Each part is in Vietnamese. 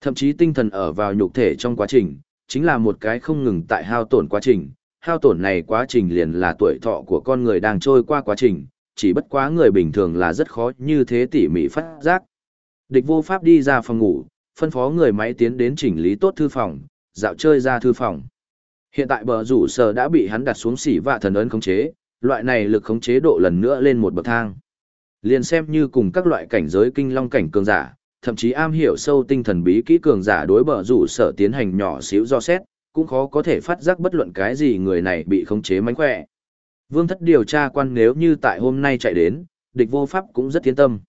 Thậm chí tinh thần ở vào nhục thể trong quá trình, chính là một cái không ngừng tại hao tổn quá trình. Hao tổn này quá trình liền là tuổi thọ của con người đang trôi qua quá trình, chỉ bất quá người bình thường là rất khó như thế tỉ mỉ phát giác. Địch vô pháp đi ra phòng ngủ, phân phó người máy tiến đến chỉnh lý tốt thư phòng, dạo chơi ra thư phòng. Hiện tại bờ rủ sở đã bị hắn đặt xuống xỉ và thần ấn khống chế, loại này lực khống chế độ lần nữa lên một bậc thang. Liền xem như cùng các loại cảnh giới kinh long cảnh cường giả, thậm chí am hiểu sâu tinh thần bí kỹ cường giả đối bờ rủ sở tiến hành nhỏ xíu do xét, cũng khó có thể phát giác bất luận cái gì người này bị khống chế mánh khỏe. Vương thất điều tra quan nếu như tại hôm nay chạy đến, địch vô pháp cũng rất tiến tâm.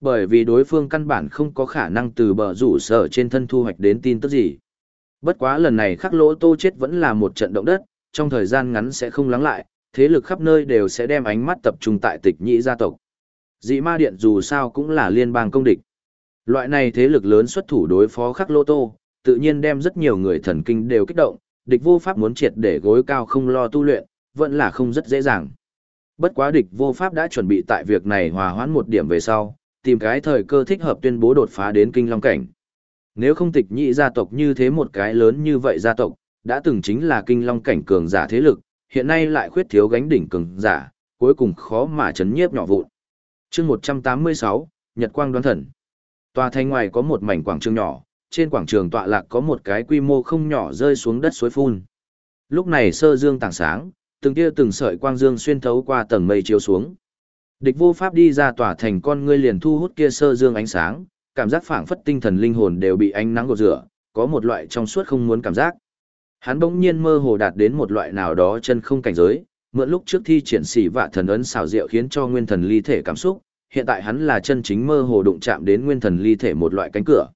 Bởi vì đối phương căn bản không có khả năng từ bờ rủ sở trên thân thu hoạch đến tin tức gì. Bất quá lần này khắc lỗ tô chết vẫn là một trận động đất, trong thời gian ngắn sẽ không lắng lại, thế lực khắp nơi đều sẽ đem ánh mắt tập trung tại tịch nhĩ gia tộc. Dị ma điện dù sao cũng là liên bang công địch. Loại này thế lực lớn xuất thủ đối phó khắc lô tô, tự nhiên đem rất nhiều người thần kinh đều kích động, địch vô pháp muốn triệt để gối cao không lo tu luyện, vẫn là không rất dễ dàng. Bất quá địch vô pháp đã chuẩn bị tại việc này hòa hoãn một điểm về sau, tìm cái thời cơ thích hợp tuyên bố đột phá đến kinh long cảnh. Nếu không tịch nhị gia tộc như thế một cái lớn như vậy gia tộc, đã từng chính là kinh long cảnh cường giả thế lực, hiện nay lại khuyết thiếu gánh đỉnh cường giả, cuối cùng khó mà chấn nhiếp nhỏ vụn. chương 186, Nhật Quang đoán thần. Tòa thành ngoài có một mảnh quảng trường nhỏ, trên quảng trường tọa lạc có một cái quy mô không nhỏ rơi xuống đất suối phun. Lúc này sơ dương tảng sáng, từng tia từng sợi quang dương xuyên thấu qua tầng mây chiếu xuống. Địch vô pháp đi ra tòa thành con ngươi liền thu hút kia sơ dương ánh sáng, cảm giác phảng phất tinh thần linh hồn đều bị ánh nắng gột rửa, có một loại trong suốt không muốn cảm giác. Hắn bỗng nhiên mơ hồ đạt đến một loại nào đó chân không cảnh giới, mượn lúc trước thi triển sĩ vạ thần ấn xảo diệu khiến cho nguyên thần ly thể cảm xúc, hiện tại hắn là chân chính mơ hồ đụng chạm đến nguyên thần ly thể một loại cánh cửa.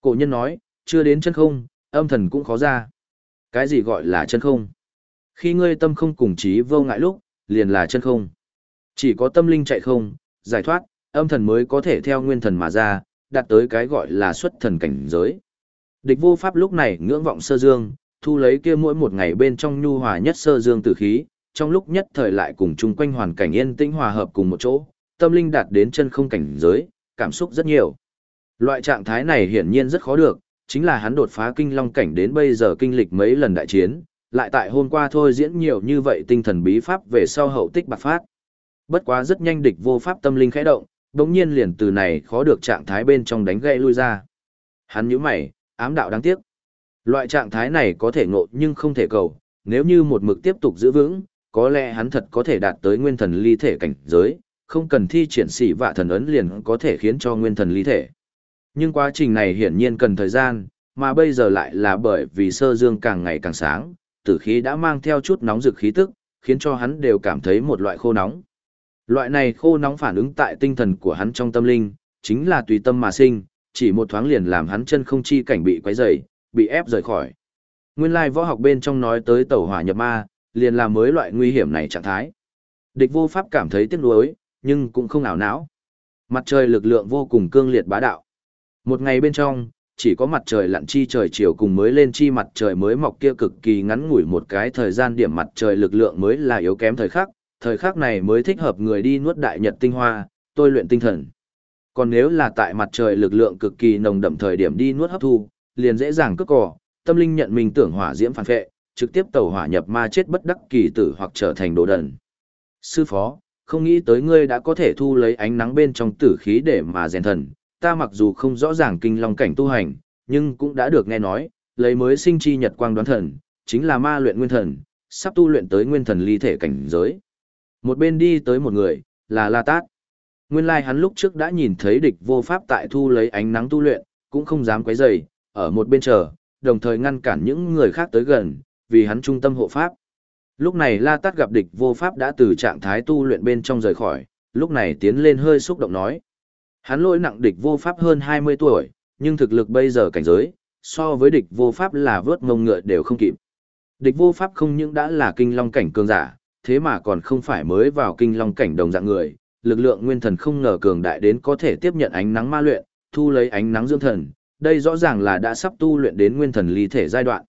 Cổ nhân nói, chưa đến chân không, âm thần cũng khó ra. Cái gì gọi là chân không? Khi ngươi tâm không cùng trí vô ngại lúc, liền là chân không. Chỉ có tâm linh chạy không, giải thoát, âm thần mới có thể theo nguyên thần mà ra, đạt tới cái gọi là xuất thần cảnh giới. Địch vô pháp lúc này ngưỡng vọng sơ dương, thu lấy kia mỗi một ngày bên trong nhu hòa nhất sơ dương tử khí, trong lúc nhất thời lại cùng chung quanh hoàn cảnh yên tĩnh hòa hợp cùng một chỗ, tâm linh đạt đến chân không cảnh giới, cảm xúc rất nhiều. Loại trạng thái này hiển nhiên rất khó được, chính là hắn đột phá kinh long cảnh đến bây giờ kinh lịch mấy lần đại chiến, lại tại hôm qua thôi diễn nhiều như vậy tinh thần bí pháp về sau hậu tích bạc phát. Bất quá rất nhanh địch vô pháp tâm linh khẽ động, đống nhiên liền từ này khó được trạng thái bên trong đánh gãy lui ra. Hắn nhíu mày, ám đạo đáng tiếc. Loại trạng thái này có thể ngộ nhưng không thể cầu, nếu như một mực tiếp tục giữ vững, có lẽ hắn thật có thể đạt tới nguyên thần ly thể cảnh giới, không cần thi triển sĩ vạ thần ấn liền có thể khiến cho nguyên thần lý thể. Nhưng quá trình này hiển nhiên cần thời gian, mà bây giờ lại là bởi vì sơ dương càng ngày càng sáng, tử khí đã mang theo chút nóng rực khí tức, khiến cho hắn đều cảm thấy một loại khô nóng. Loại này khô nóng phản ứng tại tinh thần của hắn trong tâm linh, chính là tùy tâm mà sinh, chỉ một thoáng liền làm hắn chân không chi cảnh bị quấy rầy, bị ép rời khỏi. Nguyên lai võ học bên trong nói tới tẩu hỏa nhập ma, liền là mới loại nguy hiểm này trạng thái. Địch vô pháp cảm thấy tiếc nuối, nhưng cũng không ảo não. Mặt trời lực lượng vô cùng cương liệt bá đạo. Một ngày bên trong, chỉ có mặt trời lặn chi trời chiều cùng mới lên chi mặt trời mới mọc kia cực kỳ ngắn ngủi một cái thời gian điểm mặt trời lực lượng mới là yếu kém thời khắc, thời khắc này mới thích hợp người đi nuốt đại nhật tinh hoa, tôi luyện tinh thần. Còn nếu là tại mặt trời lực lượng cực kỳ nồng đậm thời điểm đi nuốt hấp thu, liền dễ dàng cướp cỏ, tâm linh nhận mình tưởng hỏa diễm phản phệ, trực tiếp tẩu hỏa nhập ma chết bất đắc kỳ tử hoặc trở thành đồ đần. Sư phó, không nghĩ tới ngươi đã có thể thu lấy ánh nắng bên trong tử khí để mà rèn thần, ta mặc dù không rõ ràng kinh long cảnh tu hành, nhưng cũng đã được nghe nói, lấy mới sinh chi nhật quang đoán thần, chính là ma luyện nguyên thần, sắp tu luyện tới nguyên thần ly thể cảnh giới. Một bên đi tới một người, là La Tát. Nguyên lai like hắn lúc trước đã nhìn thấy địch vô pháp tại thu lấy ánh nắng tu luyện, cũng không dám quấy rầy, ở một bên chờ, đồng thời ngăn cản những người khác tới gần, vì hắn trung tâm hộ pháp. Lúc này La Tát gặp địch vô pháp đã từ trạng thái tu luyện bên trong rời khỏi, lúc này tiến lên hơi xúc động nói. Hắn lỗi nặng địch vô pháp hơn 20 tuổi, nhưng thực lực bây giờ cảnh giới, so với địch vô pháp là vớt ngông ngựa đều không kịp. Địch vô pháp không những đã là kinh long cảnh cường giả, thế mà còn không phải mới vào kinh long cảnh đồng dạng người, lực lượng nguyên thần không ngờ cường đại đến có thể tiếp nhận ánh nắng ma luyện, thu lấy ánh nắng dưỡng thần, đây rõ ràng là đã sắp tu luyện đến nguyên thần ly thể giai đoạn.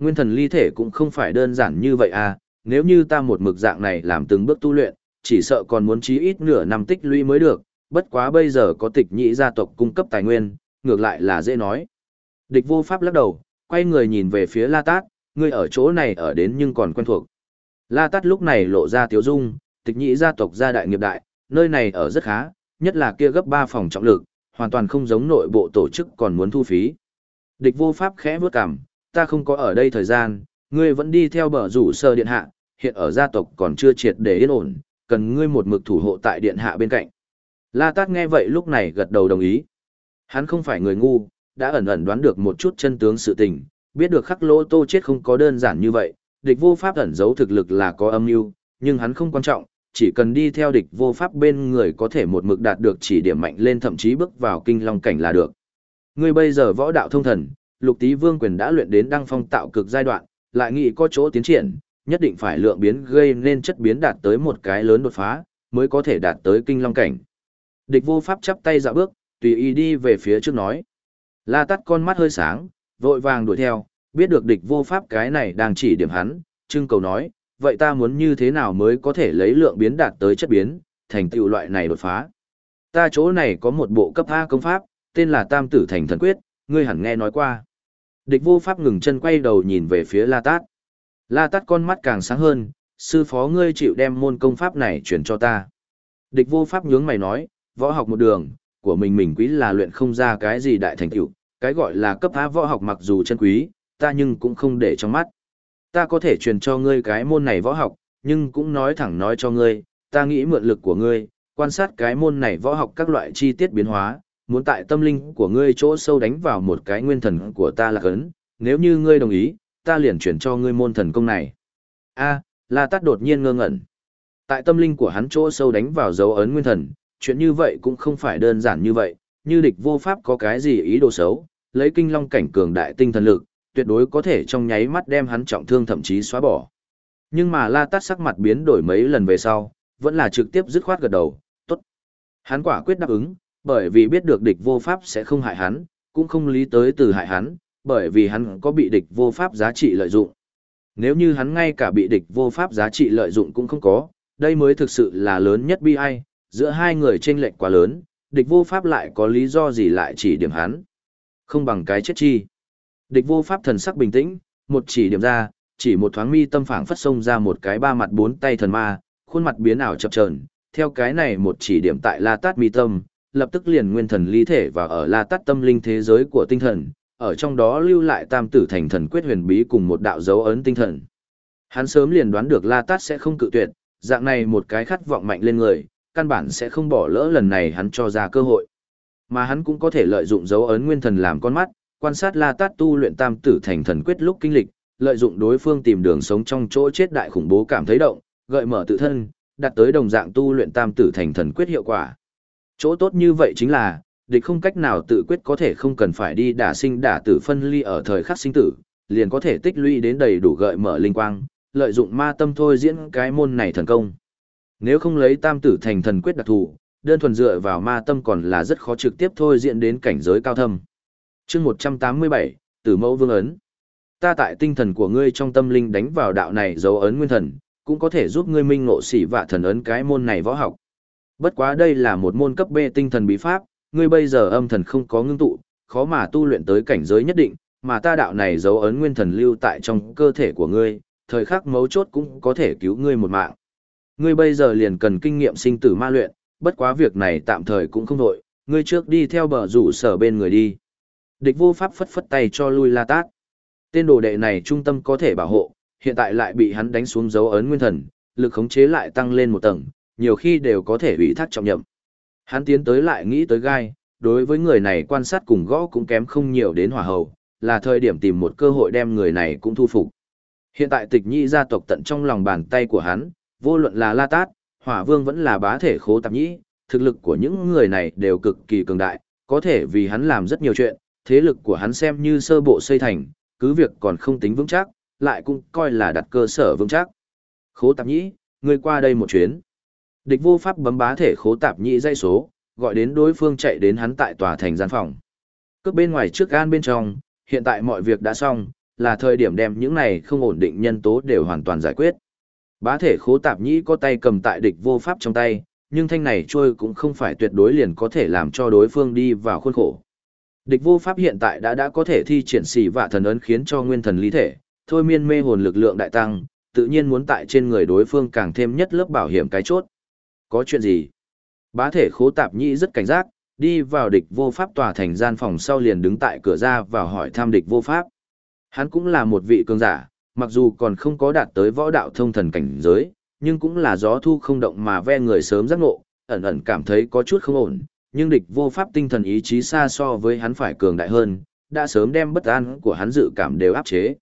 Nguyên thần ly thể cũng không phải đơn giản như vậy à, nếu như ta một mực dạng này làm từng bước tu luyện, chỉ sợ còn muốn chí ít nửa năm tích lũy mới được, bất quá bây giờ có tịch nhị gia tộc cung cấp tài nguyên, ngược lại là dễ nói. Địch vô pháp lắc đầu, quay người nhìn về phía La Tát, ngươi ở chỗ này ở đến nhưng còn quen thuộc. La Tát lúc này lộ ra tiếu dung, tịch nhị gia tộc gia đại nghiệp đại, nơi này ở rất khá, nhất là kia gấp 3 phòng trọng lực, hoàn toàn không giống nội bộ tổ chức còn muốn thu phí. Địch vô pháp khẽ bước cằm, ta không có ở đây thời gian, ngươi vẫn đi theo bờ rủ sơ điện hạ, hiện ở gia tộc còn chưa triệt để yên ổn, cần ngươi một mực thủ hộ tại điện hạ bên cạnh. La Tát nghe vậy lúc này gật đầu đồng ý. Hắn không phải người ngu, đã ẩn ẩn đoán được một chút chân tướng sự tình, biết được khắc lỗ tô chết không có đơn giản như vậy, địch vô pháp ẩn giấu thực lực là có âm mưu, nhưng hắn không quan trọng, chỉ cần đi theo địch vô pháp bên người có thể một mực đạt được chỉ điểm mạnh lên thậm chí bước vào kinh long cảnh là được. Ngươi bây giờ võ đạo thông thần, lục tý vương quyền đã luyện đến đăng phong tạo cực giai đoạn, lại nghĩ có chỗ tiến triển, nhất định phải lượng biến gây nên chất biến đạt tới một cái lớn đột phá, mới có thể đạt tới kinh long cảnh. Địch vô pháp chắp tay dạo bước, tùy ý đi về phía trước nói. La tắt con mắt hơi sáng, vội vàng đuổi theo, biết được địch vô pháp cái này đang chỉ điểm hắn, trưng cầu nói, vậy ta muốn như thế nào mới có thể lấy lượng biến đạt tới chất biến, thành tựu loại này đột phá. Ta chỗ này có một bộ cấp A công pháp, tên là Tam Tử Thành Thần Quyết, ngươi hẳn nghe nói qua. Địch vô pháp ngừng chân quay đầu nhìn về phía La Tát. La Tát con mắt càng sáng hơn, sư phó ngươi chịu đem môn công pháp này chuyển cho ta. Địch vô pháp nhướng mày nói, võ học một đường, của mình mình quý là luyện không ra cái gì đại thành tựu, cái gọi là cấp á võ học mặc dù chân quý, ta nhưng cũng không để trong mắt. Ta có thể truyền cho ngươi cái môn này võ học, nhưng cũng nói thẳng nói cho ngươi, ta nghĩ mượn lực của ngươi, quan sát cái môn này võ học các loại chi tiết biến hóa, muốn tại tâm linh của ngươi chỗ sâu đánh vào một cái nguyên thần của ta là cấn, nếu như ngươi đồng ý, ta liền chuyển cho ngươi môn thần công này. A, La Tát đột nhiên ngơ ngẩn. Tại tâm linh của hắn chỗ sâu đánh vào dấu ấn nguyên thần, chuyện như vậy cũng không phải đơn giản như vậy, như địch vô pháp có cái gì ý đồ xấu, lấy kinh long cảnh cường đại tinh thần lực, tuyệt đối có thể trong nháy mắt đem hắn trọng thương thậm chí xóa bỏ. Nhưng mà La Tát sắc mặt biến đổi mấy lần về sau, vẫn là trực tiếp dứt khoát gật đầu, tốt. Hắn quả quyết đáp ứng, bởi vì biết được địch vô pháp sẽ không hại hắn, cũng không lý tới từ hại hắn, bởi vì hắn có bị địch vô pháp giá trị lợi dụng. Nếu như hắn ngay cả bị địch vô pháp giá trị lợi dụng cũng không có, đây mới thực sự là lớn nhất bi ai, giữa hai người chênh lệch quá lớn, địch vô pháp lại có lý do gì lại chỉ điểm hắn. Không bằng cái chết chi. Địch vô pháp thần sắc bình tĩnh, một chỉ điểm ra, chỉ một thoáng mi tâm phảng phất xông ra một cái ba mặt bốn tay thần ma, khuôn mặt biến ảo chập chờn, theo cái này một chỉ điểm tại La Tát mi tâm, lập tức liền nguyên thần lý thể và ở La Tát tâm linh thế giới của tinh thần, ở trong đó lưu lại tam tử thành thần quyết huyền bí cùng một đạo dấu ấn tinh thần. Hắn sớm liền đoán được La Tát sẽ không cự tuyệt, dạng này một cái khát vọng mạnh lên người, căn bản sẽ không bỏ lỡ lần này hắn cho ra cơ hội. Mà hắn cũng có thể lợi dụng dấu ấn nguyên thần làm con mắt, quan sát La Tát tu luyện tam tử thành thần quyết lúc kinh lịch, lợi dụng đối phương tìm đường sống trong chỗ chết đại khủng bố cảm thấy động, gợi mở tự thân, đặt tới đồng dạng tu luyện tam tử thành thần quyết hiệu quả. Chỗ tốt như vậy chính là, địch không cách nào tự quyết có thể không cần phải đi đả sinh đả tử phân ly ở thời khắc sinh tử, liền có thể tích lũy đến đầy đủ gợi mở linh quang, lợi dụng ma tâm thôi diễn cái môn này thần công. Nếu không lấy tam tử thành thần quyết đặc thù, đơn thuần dựa vào ma tâm còn là rất khó trực tiếp thôi diễn đến cảnh giới cao thâm. chương 187, Tử mẫu vương ấn. Ta tại tinh thần của ngươi trong tâm linh đánh vào đạo này dấu ấn nguyên thần, cũng có thể giúp ngươi minh ngộ sĩ vạ thần ấn cái môn này võ học. Bất quá đây là một môn cấp B tinh thần bí pháp, ngươi bây giờ âm thần không có ngưng tụ, khó mà tu luyện tới cảnh giới nhất định, mà ta đạo này dấu ấn nguyên thần lưu tại trong cơ thể của ngươi, thời khắc mấu chốt cũng có thể cứu ngươi một mạng. Ngươi bây giờ liền cần kinh nghiệm sinh tử ma luyện, bất quá việc này tạm thời cũng không đội, ngươi trước đi theo bờ rủ sở bên người đi. Địch vô pháp phất phất tay cho lui la tát. Tên đồ đệ này trung tâm có thể bảo hộ, hiện tại lại bị hắn đánh xuống dấu ấn nguyên thần, lực khống chế lại tăng lên một tầng, nhiều khi đều có thể ủy thác trọng nhậm. Hắn tiến tới lại nghĩ tới gai, đối với người này quan sát cùng gõ cũng kém không nhiều đến hỏa hầu, là thời điểm tìm một cơ hội đem người này cũng thu phục. Hiện tại tịch nhị gia tộc tận trong lòng bàn tay của hắn, vô luận là La Tát, Hỏa Vương vẫn là bá thể khố tạp nhĩ, thực lực của những người này đều cực kỳ cường đại, có thể vì hắn làm rất nhiều chuyện, thế lực của hắn xem như sơ bộ xây thành, cứ việc còn không tính vững chắc, lại cũng coi là đặt cơ sở vững chắc. Khố tạp nhĩ, ngươi qua đây một chuyến. Địch vô pháp bấm bá thể khố tạp nhị dây số, gọi đến đối phương chạy đến hắn tại tòa thành gian phòng. Cướp bên ngoài trước gan bên trong, hiện tại mọi việc đã xong, là thời điểm đem những này không ổn định nhân tố đều hoàn toàn giải quyết. Bá thể khố tạp nhĩ có tay cầm tại địch vô pháp trong tay, nhưng thanh này trôi cũng không phải tuyệt đối liền có thể làm cho đối phương đi vào khuôn khổ. Địch vô pháp hiện tại đã đã có thể thi triển xỉ vạ thần ấn khiến cho nguyên thần lý thể, thôi miên mê hồn lực lượng đại tăng, tự nhiên muốn tại trên người đối phương càng thêm nhất lớp bảo hiểm cái chốt. Có chuyện gì? Bá thể khố tạp nhĩ rất cảnh giác, đi vào địch vô pháp tòa thành gian phòng sau liền đứng tại cửa ra vào hỏi thăm địch vô pháp. Hắn cũng là một vị cường giả, mặc dù còn không có đạt tới võ đạo thông thần cảnh giới, nhưng cũng là gió thu không động mà ve người sớm giác ngộ, ẩn ẩn cảm thấy có chút không ổn, nhưng địch vô pháp tinh thần ý chí xa so với hắn phải cường đại hơn, đã sớm đem bất an của hắn dự cảm đều áp chế.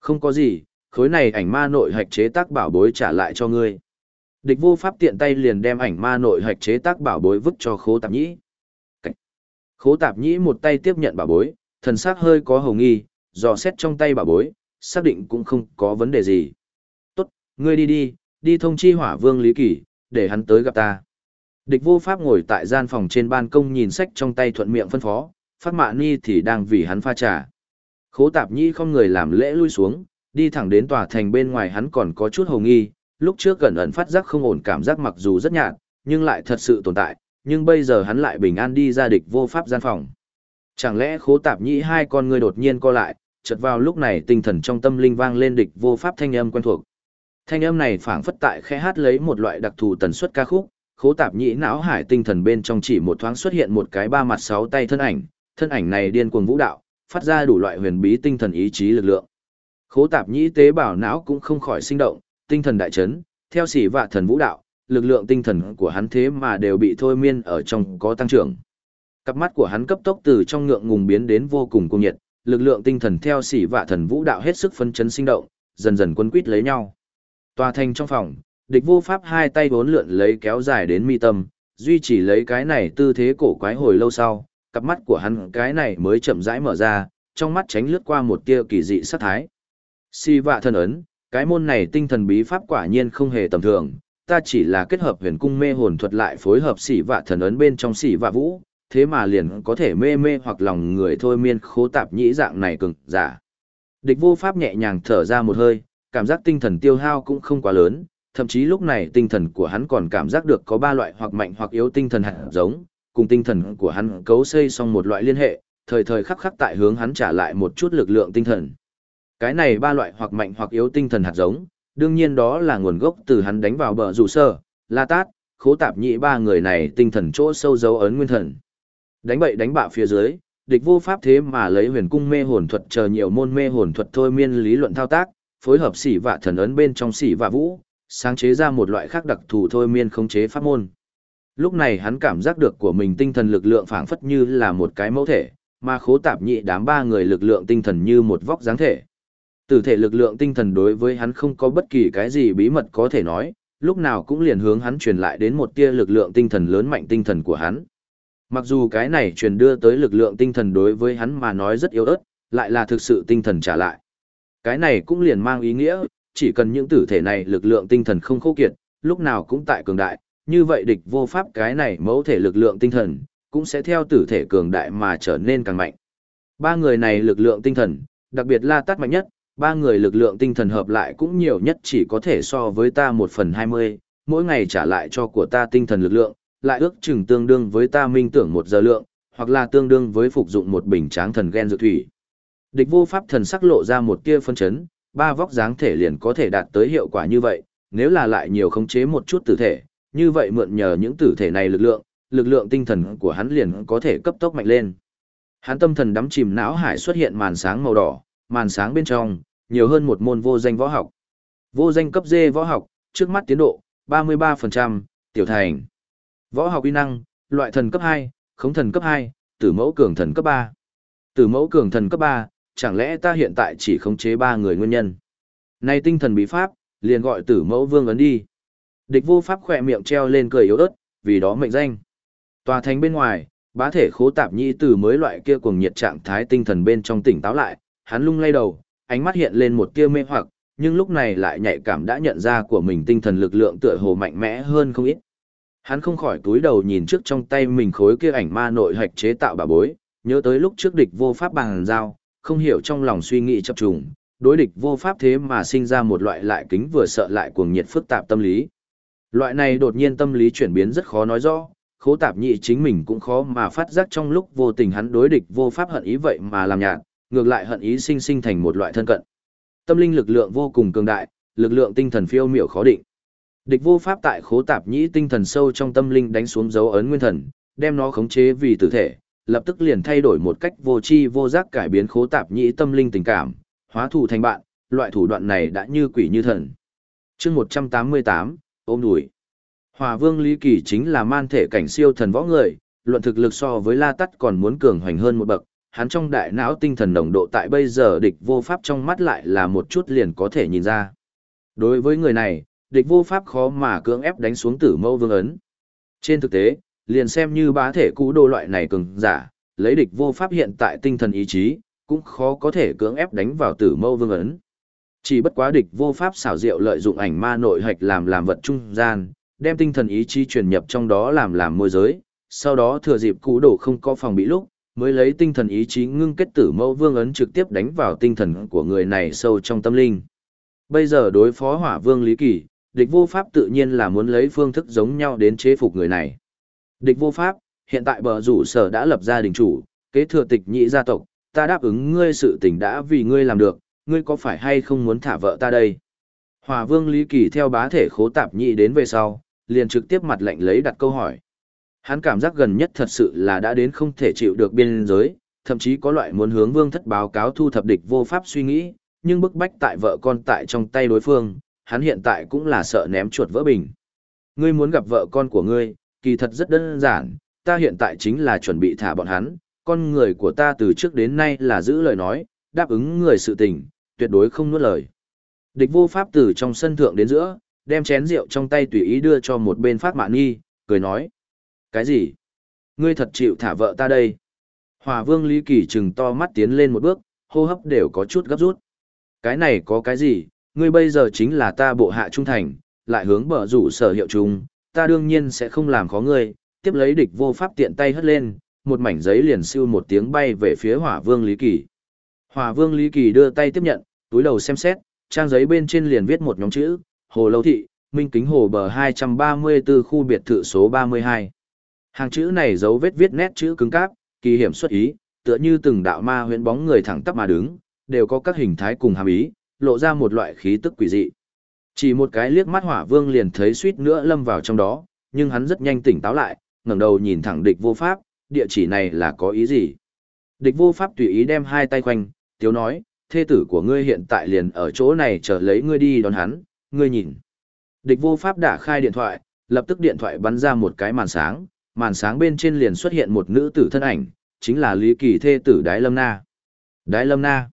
Không có gì, khối này ảnh ma nội hạch chế tác bảo bối trả lại cho ngươi. Địch vô pháp tiện tay liền đem ảnh ma nội hạch chế tác bảo bối vứt cho khố tạp nhĩ. Cảnh. Khố tạp nhĩ một tay tiếp nhận bảo bối, thần sắc hơi có hồng nghi, dò xét trong tay bảo bối, xác định cũng không có vấn đề gì. Tốt, ngươi đi đi, đi thông chi hỏa vương Lý Kỳ, để hắn tới gặp ta. Địch vô pháp ngồi tại gian phòng trên ban công nhìn sách trong tay thuận miệng phân phó, phát mạ ni thì đang vì hắn pha trà. Khố tạp nhĩ không người làm lễ lui xuống, đi thẳng đến tòa thành bên ngoài hắn còn có chút hồng nghi, lúc trước gần ẩn phát giác không ổn cảm giác mặc dù rất nhạt, nhưng lại thật sự tồn tại, nhưng bây giờ hắn lại bình an đi ra địch vô pháp gian phòng. Chẳng lẽ khố tạp nhĩ hai con người đột nhiên co lại, chợt vào lúc này tinh thần trong tâm linh vang lên địch vô pháp thanh âm quen thuộc. Thanh âm này phảng phất tại khẽ hát lấy một loại đặc thù tần suất ca khúc, khố tạp nhĩ não hải tinh thần bên trong chỉ một thoáng xuất hiện một cái ba mặt sáu tay thân ảnh, thân ảnh này điên cuồng vũ đạo, phát ra đủ loại huyền bí tinh thần ý chí lực lượng. Khố tạp nhĩ tế bào não cũng không khỏi sinh động, tinh thần đại chấn, theo sĩ vạ thần vũ đạo, lực lượng tinh thần của hắn thế mà đều bị thôi miên ở trong có tăng trưởng. Cặp mắt của hắn cấp tốc từ trong ngượng ngùng biến đến vô cùng cuồng nhiệt, lực lượng tinh thần theo sĩ vạ thần vũ đạo hết sức phân chấn sinh động, dần dần quân quýt lấy nhau. Tòa thành trong phòng, địch vô pháp hai tay bốn lượn lấy kéo dài đến mi tâm, duy trì lấy cái này tư thế cổ quái hồi lâu sau, cặp mắt của hắn cái này mới chậm rãi mở ra, trong mắt tránh lướt qua một tia kỳ dị sát thái. Si vạ thần ấn, cái môn này tinh thần bí pháp quả nhiên không hề tầm thường, ta chỉ là kết hợp huyền cung mê hồn thuật lại phối hợp xỉ vạ thần ấn bên trong xỉ vạ vũ, thế mà liền có thể mê mê hoặc lòng người thôi miên khố tạp nhĩ dạng này cực giả. Địch vô pháp nhẹ nhàng thở ra một hơi, cảm giác tinh thần tiêu hao cũng không quá lớn, thậm chí lúc này tinh thần của hắn còn cảm giác được có ba loại hoặc mạnh hoặc yếu tinh thần hạt giống, cùng tinh thần của hắn cấu xây xong một loại liên hệ, thời thời khắc khắc tại hướng hắn trả lại một chút lực lượng tinh thần. Cái này ba loại hoặc mạnh hoặc yếu tinh thần hạt giống, đương nhiên đó là nguồn gốc từ hắn đánh vào bờ rủ sơ, la tát, khố tạp nhị ba người này tinh thần chỗ sâu dấu ấn nguyên thần. Đánh bậy đánh bạ phía dưới, địch vô pháp thế mà lấy huyền cung mê hồn thuật chờ nhiều môn mê hồn thuật thôi miên lý luận thao tác, phối hợp xỉ vạ thần ấn bên trong xỉ vạ vũ, sáng chế ra một loại khác đặc thù thôi miên khống chế pháp môn. Lúc này hắn cảm giác được của mình tinh thần lực lượng phảng phất như là một cái mẫu thể, mà khố tạp nhị đám ba người lực lượng tinh thần như một vóc dáng thể. Tử thể lực lượng tinh thần đối với hắn không có bất kỳ cái gì bí mật có thể nói, lúc nào cũng liền hướng hắn truyền lại đến một tia lực lượng tinh thần lớn mạnh tinh thần của hắn. Mặc dù cái này truyền đưa tới lực lượng tinh thần đối với hắn mà nói rất yếu ớt, lại là thực sự tinh thần trả lại. Cái này cũng liền mang ý nghĩa, chỉ cần những tử thể này lực lượng tinh thần không khô kiệt, lúc nào cũng tại cường đại, như vậy địch vô pháp cái này mẫu thể lực lượng tinh thần, cũng sẽ theo tử thể cường đại mà trở nên càng mạnh. Ba người này lực lượng tinh thần, đặc biệt là tát mạnh nhất, ba người lực lượng tinh thần hợp lại cũng nhiều nhất chỉ có thể so với ta một phần hai mươi, mỗi ngày trả lại cho của ta tinh thần lực lượng, lại ước chừng tương đương với ta minh tưởng một giờ lượng, hoặc là tương đương với phục dụng một bình tráng thần gen dược thủy. Địch vô pháp thần sắc lộ ra một tia phân chấn, ba vóc dáng thể liền có thể đạt tới hiệu quả như vậy, nếu là lại nhiều khống chế một chút tử thể, như vậy mượn nhờ những tử thể này lực lượng, lực lượng tinh thần của hắn liền có thể cấp tốc mạnh lên. Hắn tâm thần đắm chìm não hải xuất hiện màn sáng màu đỏ, màn sáng bên trong, nhiều hơn một môn vô danh võ học. Vô danh cấp D võ học, trước mắt tiến độ, 33%, tiểu thành. Võ học uy năng, loại thần cấp 2, khống thần cấp 2, tử mẫu cường thần cấp 3. Tử mẫu cường thần cấp 3, chẳng lẽ ta hiện tại chỉ khống chế 3 người nguyên nhân. Này tinh thần bí pháp, liền gọi tử mẫu vương ấn đi. Địch vô pháp khỏe miệng treo lên cười yếu ớt, vì đó mệnh danh. Tòa thành bên ngoài, bá thể khố tạp nhĩ từ mới loại kia cuồng nhiệt trạng thái tinh thần bên trong tỉnh táo lại, hắn lung lay đầu, ánh mắt hiện lên một tia mê hoặc, nhưng lúc này lại nhạy cảm đã nhận ra của mình tinh thần lực lượng tựa hồ mạnh mẽ hơn không ít. Hắn không khỏi túi đầu nhìn trước trong tay mình khối kia ảnh ma nội hạch chế tạo bà bối, nhớ tới lúc trước địch vô pháp bằng giao, không hiểu trong lòng suy nghĩ chập trùng, đối địch vô pháp thế mà sinh ra một loại lại kính vừa sợ lại cuồng nhiệt phức tạp tâm lý. Loại này đột nhiên tâm lý chuyển biến rất khó nói rõ, khố tạp nhị chính mình cũng khó mà phát giác trong lúc vô tình hắn đối địch vô pháp hận ý vậy mà làm nhạt, ngược lại hận ý sinh sinh thành một loại thân cận. Tâm linh lực lượng vô cùng cường đại, lực lượng tinh thần phiêu miểu khó định. Địch vô pháp tại khố tạp nhĩ tinh thần sâu trong tâm linh đánh xuống dấu ấn nguyên thần, đem nó khống chế vì tử thể, lập tức liền thay đổi một cách vô tri vô giác cải biến khố tạp nhĩ tâm linh tình cảm, hóa thủ thành bạn, loại thủ đoạn này đã như quỷ như thần. chương 188, ôm đùi. Hòa vương Lý Kỳ chính là man thể cảnh siêu thần võ người, luận thực lực so với La Tắt còn muốn cường hoành hơn một bậc, hắn trong đại não tinh thần nồng độ tại bây giờ địch vô pháp trong mắt lại là một chút liền có thể nhìn ra. Đối với người này, địch vô pháp khó mà cưỡng ép đánh xuống tử mâu vương ấn. Trên thực tế, liền xem như bá thể cũ đồ loại này cường giả, lấy địch vô pháp hiện tại tinh thần ý chí, cũng khó có thể cưỡng ép đánh vào tử mâu vương ấn. Chỉ bất quá địch vô pháp xảo diệu lợi dụng ảnh ma nội hạch làm làm vật trung gian, đem tinh thần ý chí truyền nhập trong đó làm làm môi giới, sau đó thừa dịp cũ đồ không có phòng bị lúc, mới lấy tinh thần ý chí ngưng kết tử mẫu vương ấn trực tiếp đánh vào tinh thần của người này sâu trong tâm linh. Bây giờ đối phó hỏa vương Lý Kỳ, địch vô pháp tự nhiên là muốn lấy phương thức giống nhau đến chế phục người này. Địch vô pháp, hiện tại bờ rủ sở đã lập gia đình chủ, kế thừa tịch nhị gia tộc, ta đáp ứng ngươi sự tình đã vì ngươi làm được, ngươi có phải hay không muốn thả vợ ta đây? Hỏa vương Lý Kỳ theo bá thể khố tạp nhị đến về sau, liền trực tiếp mặt lệnh lấy đặt câu hỏi. Hắn cảm giác gần nhất thật sự là đã đến không thể chịu được biên giới, thậm chí có loại muốn hướng vương thất báo cáo thu thập địch vô pháp suy nghĩ, nhưng bức bách tại vợ con tại trong tay đối phương, hắn hiện tại cũng là sợ ném chuột vỡ bình. Ngươi muốn gặp vợ con của ngươi, kỳ thật rất đơn giản, ta hiện tại chính là chuẩn bị thả bọn hắn, con người của ta từ trước đến nay là giữ lời nói, đáp ứng người sự tình, tuyệt đối không nuốt lời. Địch vô pháp từ trong sân thượng đến giữa, đem chén rượu trong tay tùy ý đưa cho một bên phát mạng nghi, cười nói. Cái gì? Ngươi thật chịu thả vợ ta đây. Hòa vương Lý Kỳ trừng to mắt tiến lên một bước, hô hấp đều có chút gấp rút. Cái này có cái gì, ngươi bây giờ chính là ta bộ hạ trung thành, lại hướng bờ rủ sở hiệu chúng, ta đương nhiên sẽ không làm khó ngươi, tiếp lấy địch vô pháp tiện tay hất lên, một mảnh giấy liền siêu một tiếng bay về phía hỏa vương Lý Kỳ. Hỏa vương Lý Kỳ đưa tay tiếp nhận, túi đầu xem xét, trang giấy bên trên liền viết một nhóm chữ, Hồ Lâu Thị, Minh Kính Hồ bờ 234 khu biệt thự số 32. Hàng chữ này dấu vết viết nét chữ cứng cáp, kỳ hiểm xuất ý, tựa như từng đạo ma huyễn bóng người thẳng tắp mà đứng, đều có các hình thái cùng hàm ý, lộ ra một loại khí tức quỷ dị. Chỉ một cái liếc mắt hỏa vương liền thấy suýt nữa lâm vào trong đó, nhưng hắn rất nhanh tỉnh táo lại, ngẩng đầu nhìn thẳng địch vô pháp, địa chỉ này là có ý gì? Địch vô pháp tùy ý đem hai tay quanh, tiếu nói, thê tử của ngươi hiện tại liền ở chỗ này chờ lấy ngươi đi đón hắn, ngươi nhìn. Địch vô pháp đã khai điện thoại, lập tức điện thoại bắn ra một cái màn sáng, màn sáng bên trên liền xuất hiện một nữ tử thân ảnh, chính là Lý Kỳ thê tử Đái Lâm Na. Đái Lâm Na.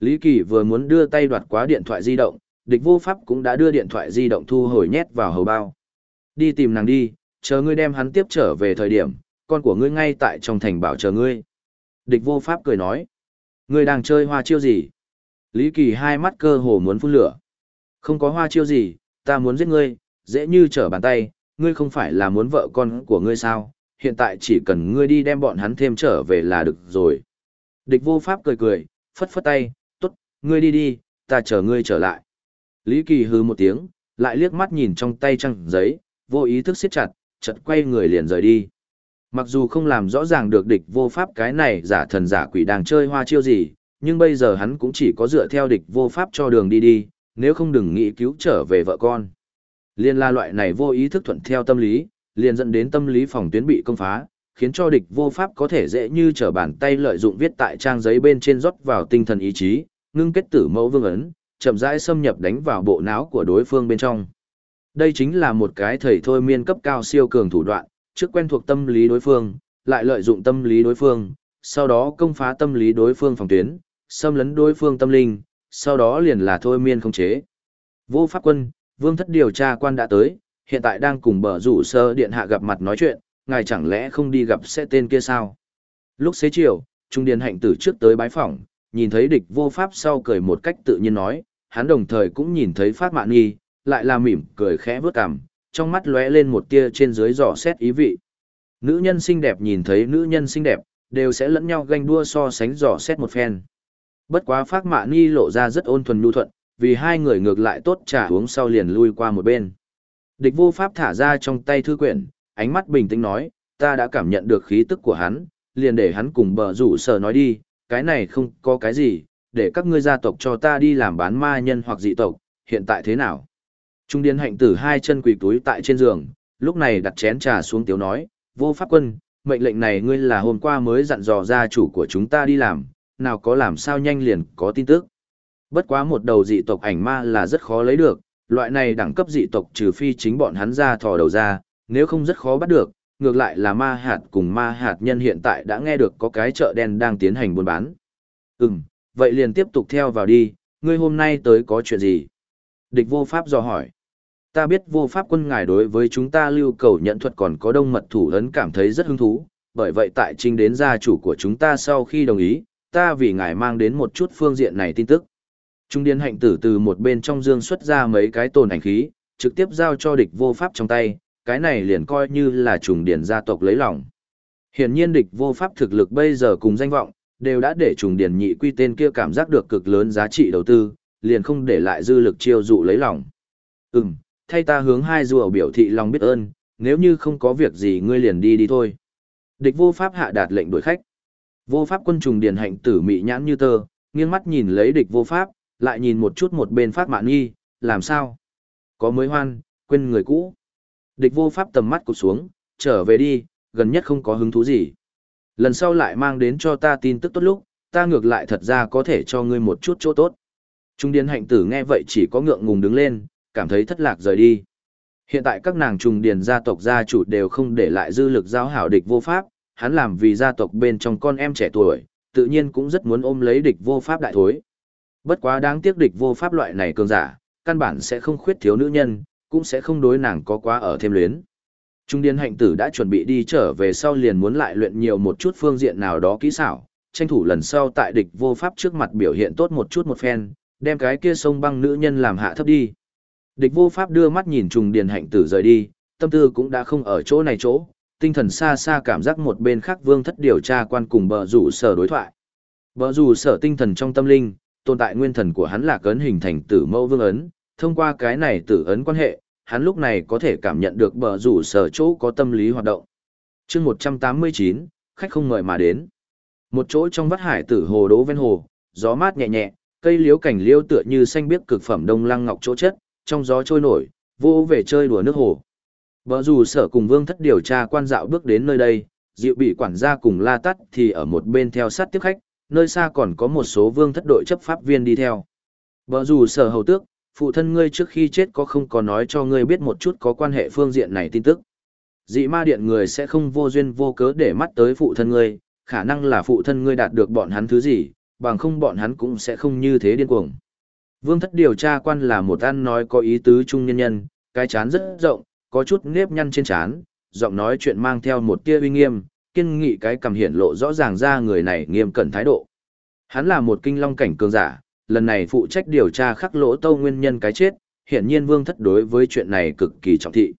Lý Kỳ vừa muốn đưa tay đoạt quá điện thoại di động, địch vô pháp cũng đã đưa điện thoại di động thu hồi nhét vào hầu bao. Đi tìm nàng đi, chờ ngươi đem hắn tiếp trở về thời điểm, con của ngươi ngay tại trong thành bảo chờ ngươi. Địch vô pháp cười nói. Ngươi đang chơi hoa chiêu gì? Lý Kỳ hai mắt cơ hồ muốn phun lửa. Không có hoa chiêu gì, ta muốn giết ngươi, dễ như trở bàn tay, ngươi không phải là muốn vợ con của ngươi sao, hiện tại chỉ cần ngươi đi đem bọn hắn thêm trở về là được rồi. Địch vô pháp cười cười, phất phất tay, tốt, ngươi đi đi, ta chờ ngươi trở lại. Lý Kỳ hừ một tiếng, lại liếc mắt nhìn trong tay trăng giấy, vô ý thức siết chặt, chật quay người liền rời đi. Mặc dù không làm rõ ràng được địch vô pháp cái này giả thần giả quỷ đang chơi hoa chiêu gì, nhưng bây giờ hắn cũng chỉ có dựa theo địch vô pháp cho đường đi đi, nếu không đừng nghĩ cứu trở về vợ con. Liên la loại này vô ý thức thuận theo tâm lý, liền dẫn đến tâm lý phòng tuyến bị công phá, khiến cho địch vô pháp có thể dễ như trở bàn tay lợi dụng viết tại trang giấy bên trên rót vào tinh thần ý chí, ngưng kết tử mẫu vương ấn, chậm rãi xâm nhập đánh vào bộ não của đối phương bên trong. Đây chính là một cái thầy thôi miên cấp cao siêu cường thủ đoạn, trước quen thuộc tâm lý đối phương, lại lợi dụng tâm lý đối phương, sau đó công phá tâm lý đối phương phòng tuyến, xâm lấn đối phương tâm linh, sau đó liền là thôi miên không chế. Vô pháp quân, vương thất điều tra quan đã tới, hiện tại đang cùng bờ rủ sơ điện hạ gặp mặt nói chuyện, ngài chẳng lẽ không đi gặp sẽ tên kia sao? Lúc xế chiều, Trung Điền Hạnh tử trước tới bái phỏng, nhìn thấy địch vô pháp sau cười một cách tự nhiên nói, hắn đồng thời cũng nhìn thấy Phát Mạn Nghi, lại là mỉm cười khẽ vớt cằm, trong mắt lóe lên một tia trên dưới dò xét ý vị. Nữ nhân xinh đẹp nhìn thấy nữ nhân xinh đẹp, đều sẽ lẫn nhau ganh đua so sánh dò xét một phen. Bất quá Phát Mạn Nghi lộ ra rất ôn thuần nhu thuận, vì hai người ngược lại tốt trà uống sau liền lui qua một bên. Địch vô pháp thả ra trong tay thư quyển, ánh mắt bình tĩnh nói, ta đã cảm nhận được khí tức của hắn, liền để hắn cùng bờ rủ sở nói đi, cái này không có cái gì, để các ngươi gia tộc cho ta đi làm bán ma nhân hoặc dị tộc, hiện tại thế nào? Trung điên hạnh tử hai chân quỳ túi tại trên giường, lúc này đặt chén trà xuống tiếu nói, vô pháp quân, mệnh lệnh này ngươi là hôm qua mới dặn dò gia chủ của chúng ta đi làm, nào có làm sao nhanh liền có tin tức. Bất quá một đầu dị tộc ảnh ma là rất khó lấy được, loại này đẳng cấp dị tộc trừ phi chính bọn hắn ra thò đầu ra, nếu không rất khó bắt được, ngược lại là ma hạt cùng ma hạt nhân hiện tại đã nghe được có cái chợ đen đang tiến hành buôn bán. Ừm, vậy liền tiếp tục theo vào đi, ngươi hôm nay tới có chuyện gì? Địch vô pháp dò hỏi. Ta biết vô pháp quân ngài đối với chúng ta lưu cầu nhận thuật còn có đông mật thủ ấn cảm thấy rất hứng thú, bởi vậy tại trình đến gia chủ của chúng ta sau khi đồng ý, ta vì ngài mang đến một chút phương diện này tin tức. Trung điên hạnh tử từ một bên trong dương xuất ra mấy cái tồn ảnh khí, trực tiếp giao cho địch vô pháp trong tay, cái này liền coi như là trùng điển gia tộc lấy lòng. Hiển nhiên địch vô pháp thực lực bây giờ cùng danh vọng, đều đã để trùng điển nhị quy tên kia cảm giác được cực lớn giá trị đầu tư, liền không để lại dư lực chiêu dụ lấy lòng. Ừm, thay ta hướng hai rùa biểu thị lòng biết ơn, nếu như không có việc gì ngươi liền đi đi thôi. Địch vô pháp hạ đạt lệnh đuổi khách. Vô pháp quân trùng điển hạnh tử mị nhãn như tơ, nghiêng mắt nhìn lấy địch vô pháp, lại nhìn một chút một bên phát mạn nghi, làm sao? Có mới hoan, quên người cũ. Địch vô pháp tầm mắt cụt xuống, trở về đi, gần nhất không có hứng thú gì. Lần sau lại mang đến cho ta tin tức tốt lúc, ta ngược lại thật ra có thể cho ngươi một chút chỗ tốt. Trung điền hạnh tử nghe vậy chỉ có ngượng ngùng đứng lên, cảm thấy thất lạc rời đi. Hiện tại các nàng trùng điền gia tộc gia chủ đều không để lại dư lực giao hảo địch vô pháp, hắn làm vì gia tộc bên trong con em trẻ tuổi, tự nhiên cũng rất muốn ôm lấy địch vô pháp đại thối. Bất quá đáng tiếc địch vô pháp loại này cường giả, căn bản sẽ không khuyết thiếu nữ nhân, cũng sẽ không đối nàng có quá ở thêm luyến. Trung điên hạnh tử đã chuẩn bị đi trở về sau liền muốn lại luyện nhiều một chút phương diện nào đó kỹ xảo, tranh thủ lần sau tại địch vô pháp trước mặt biểu hiện tốt một chút một phen, đem cái kia sông băng nữ nhân làm hạ thấp đi. Địch vô pháp đưa mắt nhìn trùng điền hạnh tử rời đi, tâm tư cũng đã không ở chỗ này chỗ, tinh thần xa xa cảm giác một bên khác vương thất điều tra quan cùng bờ rủ sở đối thoại. Bờ rủ sở tinh thần trong tâm linh, tồn tại nguyên thần của hắn là cấn hình thành tử mẫu vương ấn, thông qua cái này tử ấn quan hệ, hắn lúc này có thể cảm nhận được bờ rủ sở chỗ có tâm lý hoạt động. chương 189, khách không ngợi mà đến. Một chỗ trong vắt hải tử hồ đố ven hồ, gió mát nhẹ nhẹ, cây liễu cảnh liễu tựa như xanh biếc cực phẩm đông lăng ngọc chỗ chất, trong gió trôi nổi, vô về chơi đùa nước hồ. Bờ rủ sở cùng vương thất điều tra quan dạo bước đến nơi đây, dịu bị quản gia cùng la tắt thì ở một bên theo sát tiếp khách, nơi xa còn có một số vương thất đội chấp pháp viên đi theo. Bờ rủ sở hầu tước, phụ thân ngươi trước khi chết có không có nói cho ngươi biết một chút có quan hệ phương diện này tin tức. Dị ma điện người sẽ không vô duyên vô cớ để mắt tới phụ thân ngươi, khả năng là phụ thân ngươi đạt được bọn hắn thứ gì, bằng không bọn hắn cũng sẽ không như thế điên cuồng. Vương thất điều tra quan là một ăn nói có ý tứ trung nhân nhân, cái chán rất rộng, có chút nếp nhăn trên chán, giọng nói chuyện mang theo một tia uy nghiêm, kiên nghị cái cầm hiển lộ rõ ràng ra người này nghiêm cẩn thái độ. Hắn là một kinh long cảnh cường giả, lần này phụ trách điều tra khắc lỗ tâu nguyên nhân cái chết, hiển nhiên vương thất đối với chuyện này cực kỳ trọng thị.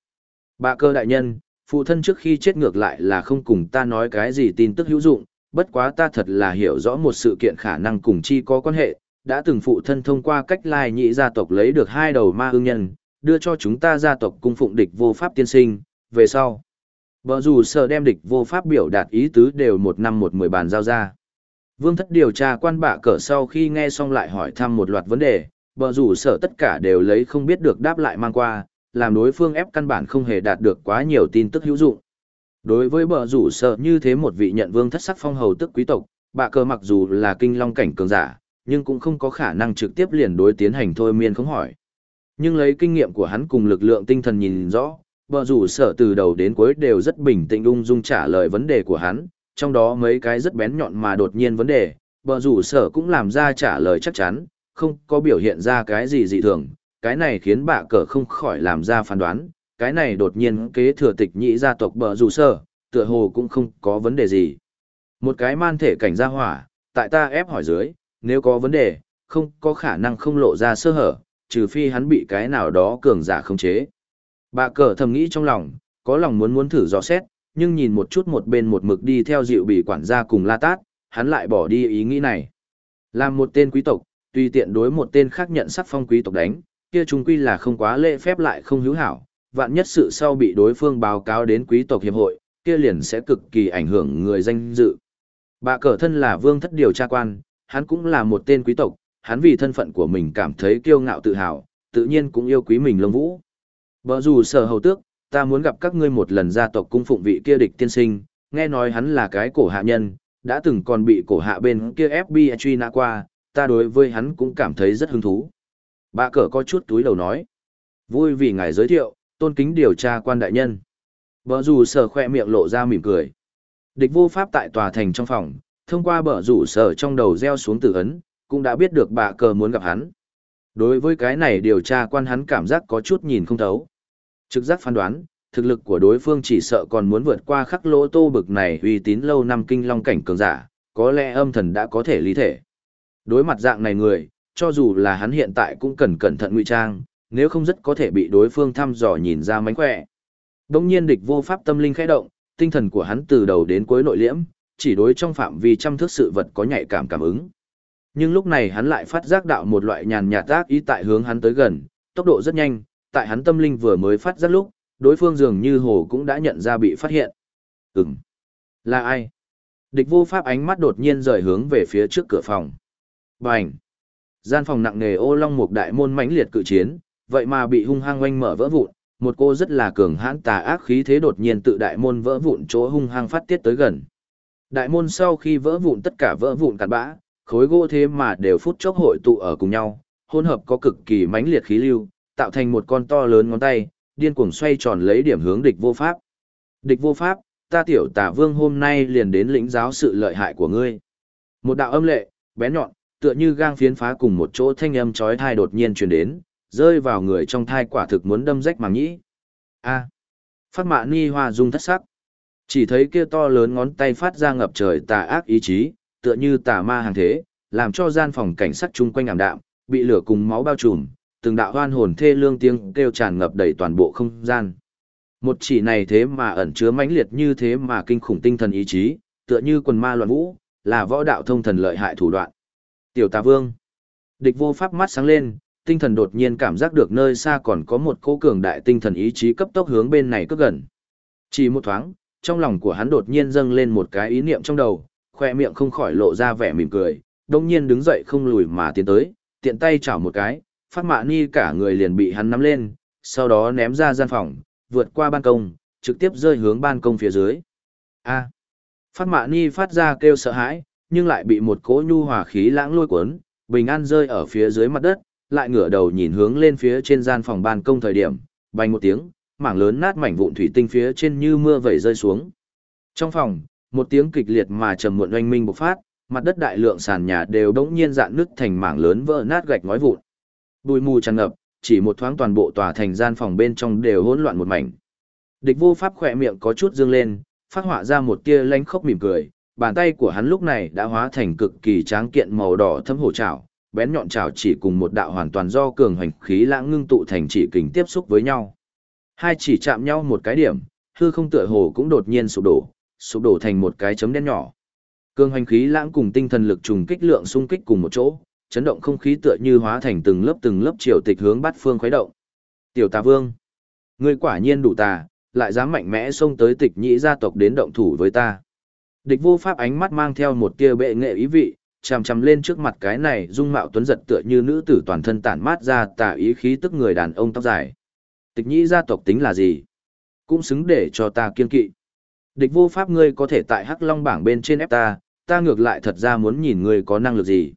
Bạ cơ đại nhân, phụ thân trước khi chết ngược lại là không cùng ta nói cái gì tin tức hữu dụng, bất quá ta thật là hiểu rõ một sự kiện khả năng cùng chi có quan hệ, đã từng phụ thân thông qua cách lai nhị gia tộc lấy được hai đầu ma ương nhân, đưa cho chúng ta gia tộc cung phụng địch vô pháp tiên sinh, về sau. Bờ dù sợ đem địch vô pháp biểu đạt ý tứ đều một năm một mười bàn giao ra. Vương thất điều tra quan bạ cỡ sau khi nghe xong lại hỏi thăm một loạt vấn đề, bờ rủ sở tất cả đều lấy không biết được đáp lại mang qua, làm đối phương ép căn bản không hề đạt được quá nhiều tin tức hữu dụng. Đối với bờ rủ sở như thế một vị nhận vương thất sắc phong hầu tức quý tộc, bạ cờ mặc dù là kinh long cảnh cường giả, nhưng cũng không có khả năng trực tiếp liền đối tiến hành thôi miên không hỏi. Nhưng lấy kinh nghiệm của hắn cùng lực lượng tinh thần nhìn rõ, bờ rủ sở từ đầu đến cuối đều rất bình tĩnh ung dung trả lời vấn đề của hắn, trong đó mấy cái rất bén nhọn mà đột nhiên vấn đề, bờ rủ sở cũng làm ra trả lời chắc chắn, không có biểu hiện ra cái gì dị thường, cái này khiến bạ cờ không khỏi làm ra phán đoán, cái này đột nhiên kế thừa tịch nhị gia tộc bờ rủ sở, tựa hồ cũng không có vấn đề gì. Một cái man thể cảnh gia hỏa, tại ta ép hỏi dưới, nếu có vấn đề, không có khả năng không lộ ra sơ hở, trừ phi hắn bị cái nào đó cường giả khống chế. Bà cờ thầm nghĩ trong lòng, có lòng muốn muốn thử dò xét, nhưng nhìn một chút một bên một mực đi theo dịu bị quản gia cùng la tát, hắn lại bỏ đi ý nghĩ này. Làm một tên quý tộc, tùy tiện đối một tên khác nhận sắc phong quý tộc đánh, kia chúng quy là không quá lễ phép lại không hữu hảo, vạn nhất sự sau bị đối phương báo cáo đến quý tộc hiệp hội, kia liền sẽ cực kỳ ảnh hưởng người danh dự. Bà cờ thân là vương thất điều tra quan, hắn cũng là một tên quý tộc, hắn vì thân phận của mình cảm thấy kiêu ngạo tự hào, tự nhiên cũng yêu quý mình lông vũ. Bờ rủ sở hầu tước, ta muốn gặp các ngươi một lần gia tộc cung phụng vị kia địch tiên sinh, nghe nói hắn là cái cổ hạ nhân, đã từng còn bị cổ hạ bên kia FBI truy nã qua, ta đối với hắn cũng cảm thấy rất hứng thú. Bà cờ có chút túi đầu nói. Vui vì ngài giới thiệu, tôn kính điều tra quan đại nhân. Bờ rủ sở khoe miệng lộ ra mỉm cười. Địch vô pháp tại tòa thành trong phòng, thông qua bờ rủ sở trong đầu gieo xuống tử ấn, cũng đã biết được bà cờ muốn gặp hắn. Đối với cái này điều tra quan hắn cảm giác có chút nhìn không thấu. Trực giác phán đoán, thực lực của đối phương chỉ sợ còn muốn vượt qua khắc lỗ tô bực này uy tín lâu năm kinh long cảnh cường giả, có lẽ âm thần đã có thể lý thể. Đối mặt dạng này người, cho dù là hắn hiện tại cũng cần cẩn thận ngụy trang, nếu không rất có thể bị đối phương thăm dò nhìn ra mánh khỏe. Đông nhiên địch vô pháp tâm linh khẽ động, tinh thần của hắn từ đầu đến cuối nội liễm, chỉ đối trong phạm vi trăm thước sự vật có nhạy cảm cảm ứng. Nhưng lúc này hắn lại phát giác đạo một loại nhàn nhạt tác ý tại hướng hắn tới gần, tốc độ rất nhanh, tại hắn tâm linh vừa mới phát giác lúc, đối phương dường như hồ cũng đã nhận ra bị phát hiện. Ừm. Là ai? Địch vô pháp ánh mắt đột nhiên rời hướng về phía trước cửa phòng. Bành. Gian phòng nặng nề ô long một đại môn mãnh liệt cự chiến, vậy mà bị hung hăng oanh mở vỡ vụn, một cô rất là cường hãn tà ác khí thế đột nhiên tự đại môn vỡ vụn chỗ hung hăng phát tiết tới gần. Đại môn sau khi vỡ vụn tất cả vỡ vụn cặn bã, khối gỗ thế mà đều phút chốc hội tụ ở cùng nhau, hỗn hợp có cực kỳ mãnh liệt khí lưu, tạo thành một con to lớn ngón tay, điên cuồng xoay tròn lấy điểm hướng địch vô pháp. Địch vô pháp, ta tiểu tả vương hôm nay liền đến lĩnh giáo sự lợi hại của ngươi. Một đạo âm lệ, bé nhọn, tựa như gang phiến phá cùng một chỗ thanh âm chói tai đột nhiên truyền đến, rơi vào người trong thai quả thực muốn đâm rách màng nhĩ. A. Phát mạ ni hoa dung thất sắc. Chỉ thấy kia to lớn ngón tay phát ra ngập trời tà ác ý chí, tựa như tà ma hàng thế, làm cho gian phòng cảnh sát chung quanh ảm đạm, bị lửa cùng máu bao trùm, từng đạo hoan hồn thê lương tiếng kêu tràn ngập đầy toàn bộ không gian. Một chỉ này thế mà ẩn chứa mãnh liệt như thế mà kinh khủng tinh thần ý chí, tựa như quần ma loạn vũ, là võ đạo thông thần lợi hại thủ đoạn. Tiểu Tà Vương. Địch vô pháp mắt sáng lên, tinh thần đột nhiên cảm giác được nơi xa còn có một cỗ cường đại tinh thần ý chí cấp tốc hướng bên này cất gần. Chỉ một thoáng, trong lòng của hắn đột nhiên dâng lên một cái ý niệm trong đầu, khoe miệng không khỏi lộ ra vẻ mỉm cười, đông nhiên đứng dậy không lùi mà tiến tới, tiện tay chảo một cái, phát mạ ni cả người liền bị hắn nắm lên, sau đó ném ra gian phòng, vượt qua ban công, trực tiếp rơi hướng ban công phía dưới. A. Phát mạ ni phát ra kêu sợ hãi, nhưng lại bị một cỗ nhu hòa khí lãng lôi cuốn, bình an rơi ở phía dưới mặt đất, lại ngửa đầu nhìn hướng lên phía trên gian phòng ban công thời điểm, bành một tiếng, mảng lớn nát mảnh vụn thủy tinh phía trên như mưa vẩy rơi xuống. Trong phòng, một tiếng kịch liệt mà trầm muộn oanh minh bộc phát, mặt đất đại lượng sàn nhà đều đống nhiên dạn nứt thành mảng lớn vỡ nát gạch ngói vụn. Bụi mù tràn ngập, chỉ một thoáng toàn bộ tòa thành gian phòng bên trong đều hỗn loạn một mảnh. Địch vô pháp khỏe miệng có chút dương lên, phát họa ra một tia lánh khốc mỉm cười, bàn tay của hắn lúc này đã hóa thành cực kỳ tráng kiện màu đỏ thâm hổ trảo, bén nhọn trảo chỉ cùng một đạo hoàn toàn do cường hành khí lãng ngưng tụ thành chỉ kình tiếp xúc với nhau. Hai chỉ chạm nhau một cái điểm, hư không tựa hồ cũng đột nhiên sụp đổ, sụp đổ thành một cái chấm đen nhỏ. cương hành khí lãng cùng tinh thần lực trùng kích lượng xung kích cùng một chỗ, chấn động không khí tựa như hóa thành từng lớp từng lớp triều tịch hướng bát phương khuấy động. Tiểu Tà Vương, ngươi quả nhiên đủ tà, lại dám mạnh mẽ xông tới tịch nhĩ gia tộc đến động thủ với ta. Địch vô pháp ánh mắt mang theo một tia bệ nghệ ý vị, chằm chằm lên trước mặt cái này dung mạo tuấn giật tựa như nữ tử toàn thân tản mát ra tà ý khí tức người đàn ông tóc dài. Tịch nhĩ gia tộc tính là gì? Cũng xứng để cho ta kiên kỵ. Địch vô pháp ngươi có thể tại hắc long bảng bên trên ép ta, ta ngược lại thật ra muốn nhìn ngươi có năng lực gì.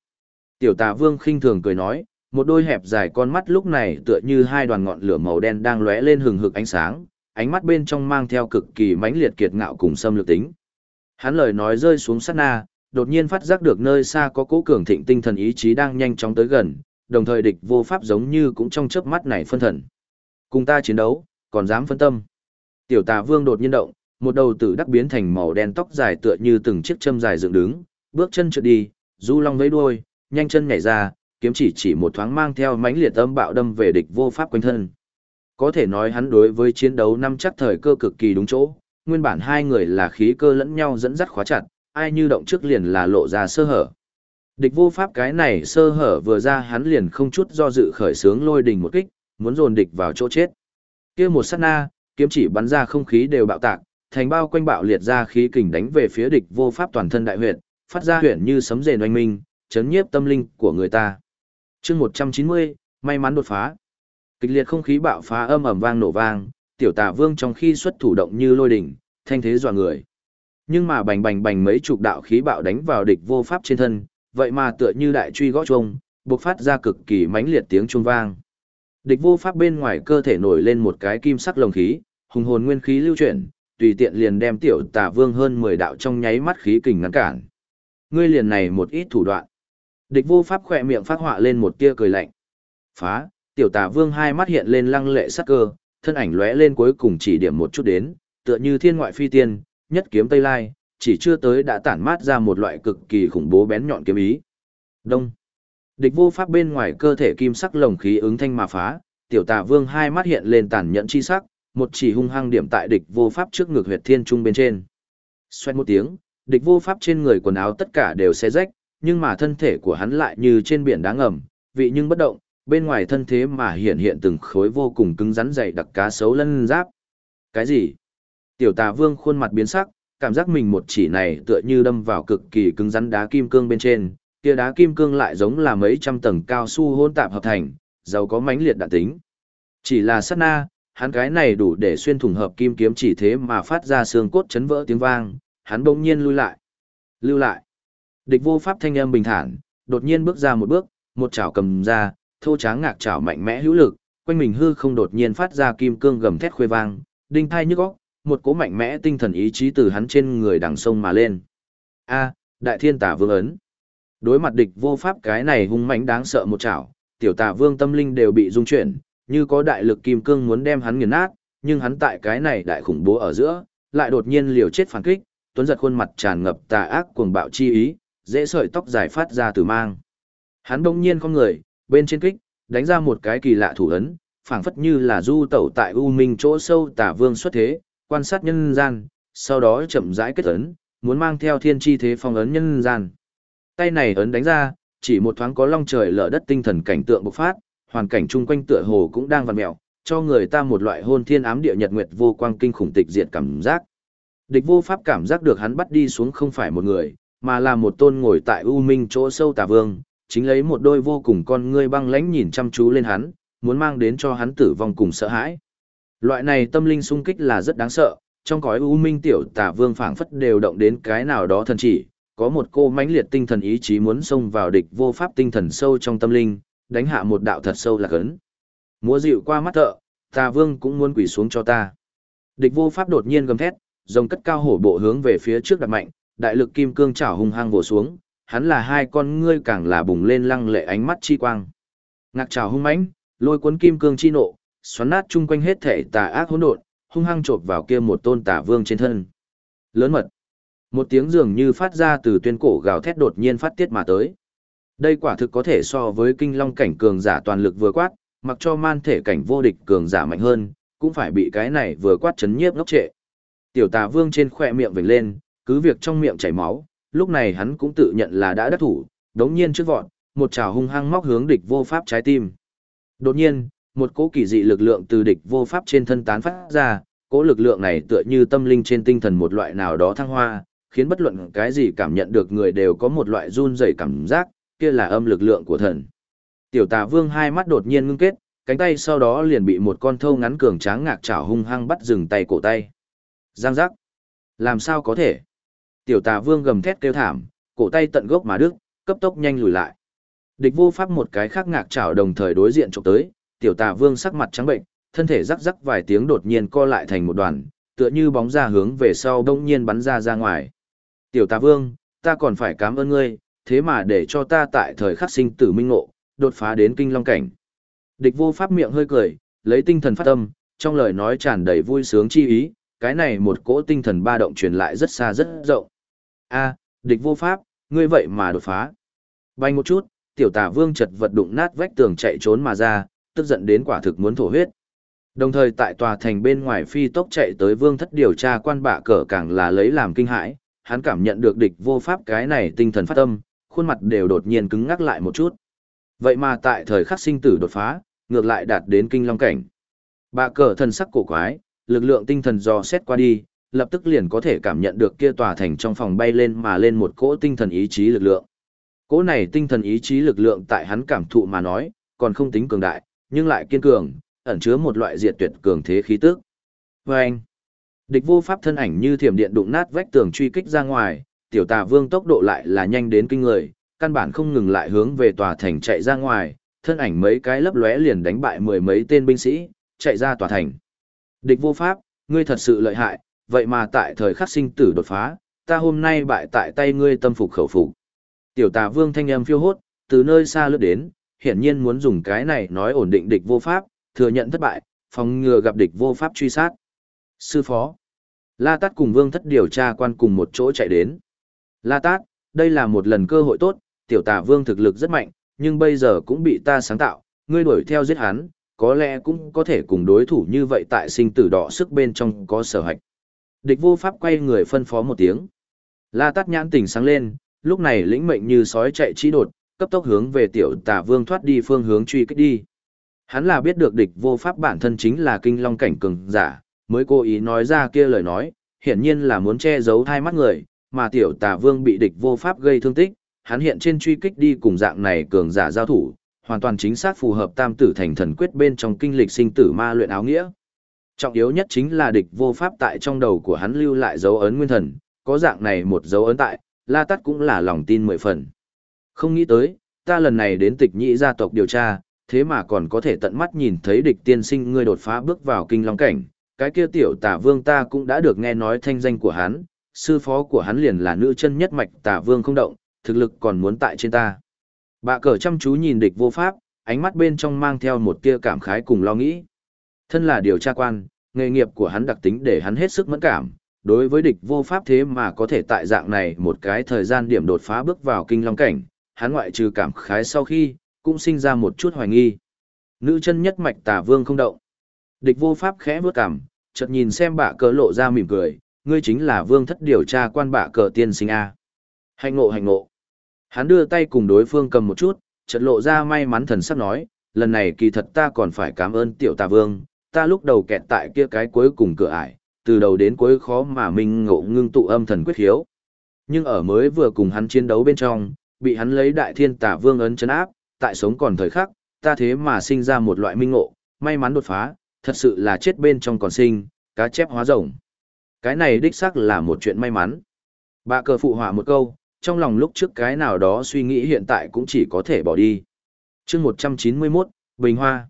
Tiểu tà vương khinh thường cười nói, một đôi hẹp dài con mắt lúc này tựa như hai đoàn ngọn lửa màu đen đang lóe lên hừng hực ánh sáng, ánh mắt bên trong mang theo cực kỳ mãnh liệt kiệt ngạo cùng xâm lược tính. Hắn lời nói rơi xuống sát na, đột nhiên phát giác được nơi xa có cố cường thịnh tinh thần ý chí đang nhanh chóng tới gần, đồng thời địch vô pháp giống như cũng trong chớp mắt này phân thần. Cùng ta chiến đấu, còn dám phân tâm. Tiểu tà vương đột nhiên động, một đầu tử đắc biến thành màu đen tóc dài tựa như từng chiếc châm dài dựng đứng, bước chân trượt đi, du long vẫy đuôi, nhanh chân nhảy ra, kiếm chỉ chỉ một thoáng mang theo mãnh liệt âm bạo đâm về địch vô pháp quanh thân. Có thể nói hắn đối với chiến đấu năm chắc thời cơ cực kỳ đúng chỗ, nguyên bản hai người là khí cơ lẫn nhau dẫn dắt khóa chặt, ai như động trước liền là lộ ra sơ hở. Địch vô pháp cái này sơ hở vừa ra hắn liền không chút do dự khởi sướng lôi đình một kích, muốn dồn địch vào chỗ chết. kia một sát na, kiếm chỉ bắn ra không khí đều bạo tạc, thành bao quanh bạo liệt ra khí kình đánh về phía địch vô pháp toàn thân đại huyệt, phát ra huyền như sấm rền oanh minh, chấn nhiếp tâm linh của người ta. chương 190, may mắn đột phá. Kịch liệt không khí bạo phá âm ầm vang nổ vang, tiểu tà vương trong khi xuất thủ động như lôi đỉnh, thanh thế dọa người. Nhưng mà bành bành bành mấy chục đạo khí bạo đánh vào địch vô pháp trên thân, vậy mà tựa như đại truy gõ chuông, bộc phát ra cực kỳ mãnh liệt tiếng chuông vang. Địch vô pháp bên ngoài cơ thể nổi lên một cái kim sắc lồng khí, hùng hồn nguyên khí lưu chuyển, tùy tiện liền đem tiểu tà vương hơn 10 đạo trong nháy mắt khí kình ngăn cản. Ngươi liền này một ít thủ đoạn. Địch vô pháp khỏe miệng phát họa lên một tia cười lạnh. Phá, tiểu tà vương hai mắt hiện lên lăng lệ sắc cơ, thân ảnh lóe lên cuối cùng chỉ điểm một chút đến, tựa như thiên ngoại phi tiên, nhất kiếm tây lai, chỉ chưa tới đã tản mát ra một loại cực kỳ khủng bố bén nhọn kiếm ý. Đông. Địch vô pháp bên ngoài cơ thể kim sắc lồng khí ứng thanh mà phá, tiểu tà vương hai mắt hiện lên tàn nhẫn chi sắc, một chỉ hung hăng điểm tại địch vô pháp trước ngực huyệt thiên trung bên trên. Xoay một tiếng, địch vô pháp trên người quần áo tất cả đều xé rách, nhưng mà thân thể của hắn lại như trên biển đá ngầm, vị nhưng bất động, bên ngoài thân thế mà hiện hiện từng khối vô cùng cứng rắn dày đặc cá sấu lân giáp. Cái gì? Tiểu tà vương khuôn mặt biến sắc, cảm giác mình một chỉ này tựa như đâm vào cực kỳ cứng rắn đá kim cương bên trên, kia đá kim cương lại giống là mấy trăm tầng cao su hỗn tạp hợp thành, giàu có mãnh liệt đạn tính. Chỉ là sát na, hắn cái này đủ để xuyên thủng hợp kim kiếm chỉ thế mà phát ra xương cốt chấn vỡ tiếng vang, hắn bỗng nhiên lui lại. Lưu lại. Địch vô pháp thanh âm bình thản, đột nhiên bước ra một bước, một chảo cầm ra, thô tráng ngạc chảo mạnh mẽ hữu lực, quanh mình hư không đột nhiên phát ra kim cương gầm thét khuê vang, đinh thai nhức óc, một cỗ mạnh mẽ tinh thần ý chí từ hắn trên người đằng sông mà lên. A, đại thiên tả vương ấn. Đối mặt địch vô pháp cái này hung mãnh đáng sợ một chảo, tiểu tà vương tâm linh đều bị rung chuyển, như có đại lực kim cương muốn đem hắn nghiền nát, nhưng hắn tại cái này đại khủng bố ở giữa, lại đột nhiên liều chết phản kích, tuấn giật khuôn mặt tràn ngập tà ác cuồng bạo chi ý, dễ sợi tóc dài phát ra từ mang. Hắn bỗng nhiên con người, bên trên kích, đánh ra một cái kỳ lạ thủ ấn, phảng phất như là du tẩu tại u minh chỗ sâu tà vương xuất thế, quan sát nhân gian, sau đó chậm rãi kết ấn, muốn mang theo thiên chi thế phong ấn nhân gian. Tay này ấn đánh ra, chỉ một thoáng có long trời lở đất tinh thần cảnh tượng bộc phát, hoàn cảnh chung quanh tựa hồ cũng đang vặn mèo, cho người ta một loại hôn thiên ám địa nhật nguyệt vô quang kinh khủng tịch diệt cảm giác. Địch vô pháp cảm giác được hắn bắt đi xuống không phải một người, mà là một tôn ngồi tại u minh chỗ sâu tà vương, chính lấy một đôi vô cùng con ngươi băng lãnh nhìn chăm chú lên hắn, muốn mang đến cho hắn tử vong cùng sợ hãi. Loại này tâm linh sung kích là rất đáng sợ, trong cõi u minh tiểu tà vương phảng phất đều động đến cái nào đó thần chỉ, có một cô mãnh liệt tinh thần ý chí muốn xông vào địch vô pháp tinh thần sâu trong tâm linh, đánh hạ một đạo thật sâu là cấn. Múa dịu qua mắt thợ, tà vương cũng muốn quỳ xuống cho ta. Địch vô pháp đột nhiên gầm thét, rồng cất cao hổ bộ hướng về phía trước đặt mạnh, đại lực kim cương chảo hung hăng vồ xuống, hắn là hai con ngươi càng là bùng lên lăng lệ ánh mắt chi quang. Ngạc chảo hung mãnh, lôi cuốn kim cương chi nộ, xoắn nát chung quanh hết thể tà ác hỗn độn, hung hăng chộp vào kia một tôn tà vương trên thân. Lớn mật. Một tiếng dường như phát ra từ tuyên cổ gào thét đột nhiên phát tiết mà tới. Đây quả thực có thể so với kinh long cảnh cường giả toàn lực vừa quát, mặc cho man thể cảnh vô địch cường giả mạnh hơn, cũng phải bị cái này vừa quát chấn nhiếp ngốc trệ. Tiểu tà vương trên khỏe miệng vểnh lên, cứ việc trong miệng chảy máu, lúc này hắn cũng tự nhận là đã đắc thủ, đống nhiên trước vọt, một trào hung hăng móc hướng địch vô pháp trái tim. Đột nhiên, một cỗ kỳ dị lực lượng từ địch vô pháp trên thân tán phát ra, cỗ lực lượng này tựa như tâm linh trên tinh thần một loại nào đó thăng hoa, khiến bất luận cái gì cảm nhận được người đều có một loại run rẩy cảm giác, kia là âm lực lượng của thần. Tiểu tà vương hai mắt đột nhiên ngưng kết, cánh tay sau đó liền bị một con thâu ngắn cường tráng ngạc chảo hung hăng bắt dừng tay cổ tay. Giang giác. Làm sao có thể? Tiểu tà vương gầm thét kêu thảm, cổ tay tận gốc mà đứt, cấp tốc nhanh lùi lại. Địch vô pháp một cái khác ngạc chảo đồng thời đối diện chụp tới, tiểu tà vương sắc mặt trắng bệnh, thân thể rắc rắc vài tiếng đột nhiên co lại thành một đoàn, tựa như bóng ra hướng về sau đông nhiên bắn ra ra ngoài. Tiểu tà vương, ta còn phải cảm ơn ngươi, thế mà để cho ta tại thời khắc sinh tử minh ngộ, đột phá đến kinh long cảnh. Địch vô pháp miệng hơi cười, lấy tinh thần phát tâm, trong lời nói tràn đầy vui sướng chi ý, cái này một cỗ tinh thần ba động truyền lại rất xa rất rộng. A, địch vô pháp, ngươi vậy mà đột phá. Bay một chút, tiểu tà vương chật vật đụng nát vách tường chạy trốn mà ra, tức giận đến quả thực muốn thổ huyết. Đồng thời tại tòa thành bên ngoài phi tốc chạy tới vương thất điều tra quan bạ cờ càng là lấy làm kinh hãi, hắn cảm nhận được địch vô pháp cái này tinh thần phát tâm, khuôn mặt đều đột nhiên cứng ngắc lại một chút. Vậy mà tại thời khắc sinh tử đột phá, ngược lại đạt đến kinh long cảnh. Bạ cờ thần sắc cổ quái, lực lượng tinh thần dò xét qua đi, lập tức liền có thể cảm nhận được kia tòa thành trong phòng bay lên mà lên một cỗ tinh thần ý chí lực lượng. Cỗ này tinh thần ý chí lực lượng tại hắn cảm thụ mà nói, còn không tính cường đại, nhưng lại kiên cường, ẩn chứa một loại diệt tuyệt cường thế khí tức. Và anh, địch vô pháp thân ảnh như thiểm điện đụng nát vách tường truy kích ra ngoài, tiểu tà vương tốc độ lại là nhanh đến kinh người, căn bản không ngừng lại hướng về tòa thành chạy ra ngoài, thân ảnh mấy cái lấp lóe liền đánh bại mười mấy tên binh sĩ, chạy ra tòa thành. Địch vô pháp, ngươi thật sự lợi hại, vậy mà tại thời khắc sinh tử đột phá, ta hôm nay bại tại tay ngươi tâm phục khẩu phục. Tiểu tà vương thanh âm phiêu hốt, từ nơi xa lướt đến, hiển nhiên muốn dùng cái này nói ổn định địch vô pháp, thừa nhận thất bại, phòng ngừa gặp địch vô pháp truy sát. Sư phó. La Tát cùng Vương Thất điều tra quan cùng một chỗ chạy đến. La Tát, đây là một lần cơ hội tốt, tiểu tà vương thực lực rất mạnh, nhưng bây giờ cũng bị ta sáng tạo, ngươi đuổi theo giết hắn, có lẽ cũng có thể cùng đối thủ như vậy tại sinh tử đỏ sức bên trong có sở hạch. Địch vô pháp quay người phân phó một tiếng. La Tát nhãn tỉnh sáng lên, lúc này lĩnh mệnh như sói chạy trí đột, cấp tốc hướng về tiểu tà vương thoát đi phương hướng truy kích đi. Hắn là biết được địch vô pháp bản thân chính là kinh long cảnh cường giả, mới cố ý nói ra kia lời nói, hiển nhiên là muốn che giấu hai mắt người, mà tiểu tà vương bị địch vô pháp gây thương tích, hắn hiện trên truy kích đi cùng dạng này cường giả giao thủ, hoàn toàn chính xác phù hợp tam tử thành thần quyết bên trong kinh lịch sinh tử ma luyện áo nghĩa. Trọng yếu nhất chính là địch vô pháp tại trong đầu của hắn lưu lại dấu ấn nguyên thần, có dạng này một dấu ấn tại, La Tát cũng là lòng tin mười phần. Không nghĩ tới, ta lần này đến tịch nhị gia tộc điều tra, thế mà còn có thể tận mắt nhìn thấy địch tiên sinh ngươi đột phá bước vào kinh long cảnh, cái kia tiểu tả vương ta cũng đã được nghe nói thanh danh của hắn, sư phó của hắn liền là nữ chân nhất mạch tả vương không động, thực lực còn muốn tại trên ta. Bạ cờ chăm chú nhìn địch vô pháp, ánh mắt bên trong mang theo một tia cảm khái cùng lo nghĩ. Thân là điều tra quan, nghề nghiệp của hắn đặc tính để hắn hết sức mẫn cảm, đối với địch vô pháp thế mà có thể tại dạng này một cái thời gian điểm đột phá bước vào kinh long cảnh, hắn ngoại trừ cảm khái sau khi, cũng sinh ra một chút hoài nghi. Nữ chân nhất mạch tả vương không động. Địch vô pháp khẽ bước cảm, chợt nhìn xem bạ cờ lộ ra mỉm cười, ngươi chính là vương thất điều tra quan bạ cờ tiên sinh A. Hành ngộ hành ngộ. Hắn đưa tay cùng đối phương cầm một chút, chợt lộ ra may mắn thần sắc nói, lần này kỳ thật ta còn phải cảm ơn tiểu tà vương, ta lúc đầu kẹt tại kia cái cuối cùng cửa ải, từ đầu đến cuối khó mà mình ngộ ngưng tụ âm thần quyết hiếu. Nhưng ở mới vừa cùng hắn chiến đấu bên trong, bị hắn lấy đại thiên tà vương ấn chấn áp, tại sống còn thời khắc, ta thế mà sinh ra một loại minh ngộ, may mắn đột phá, thật sự là chết bên trong còn sinh, cá chép hóa rồng. Cái này đích xác là một chuyện may mắn. Bà cờ phụ họa một câu, trong lòng lúc trước cái nào đó suy nghĩ hiện tại cũng chỉ có thể bỏ đi. chương 191, Bình Hoa.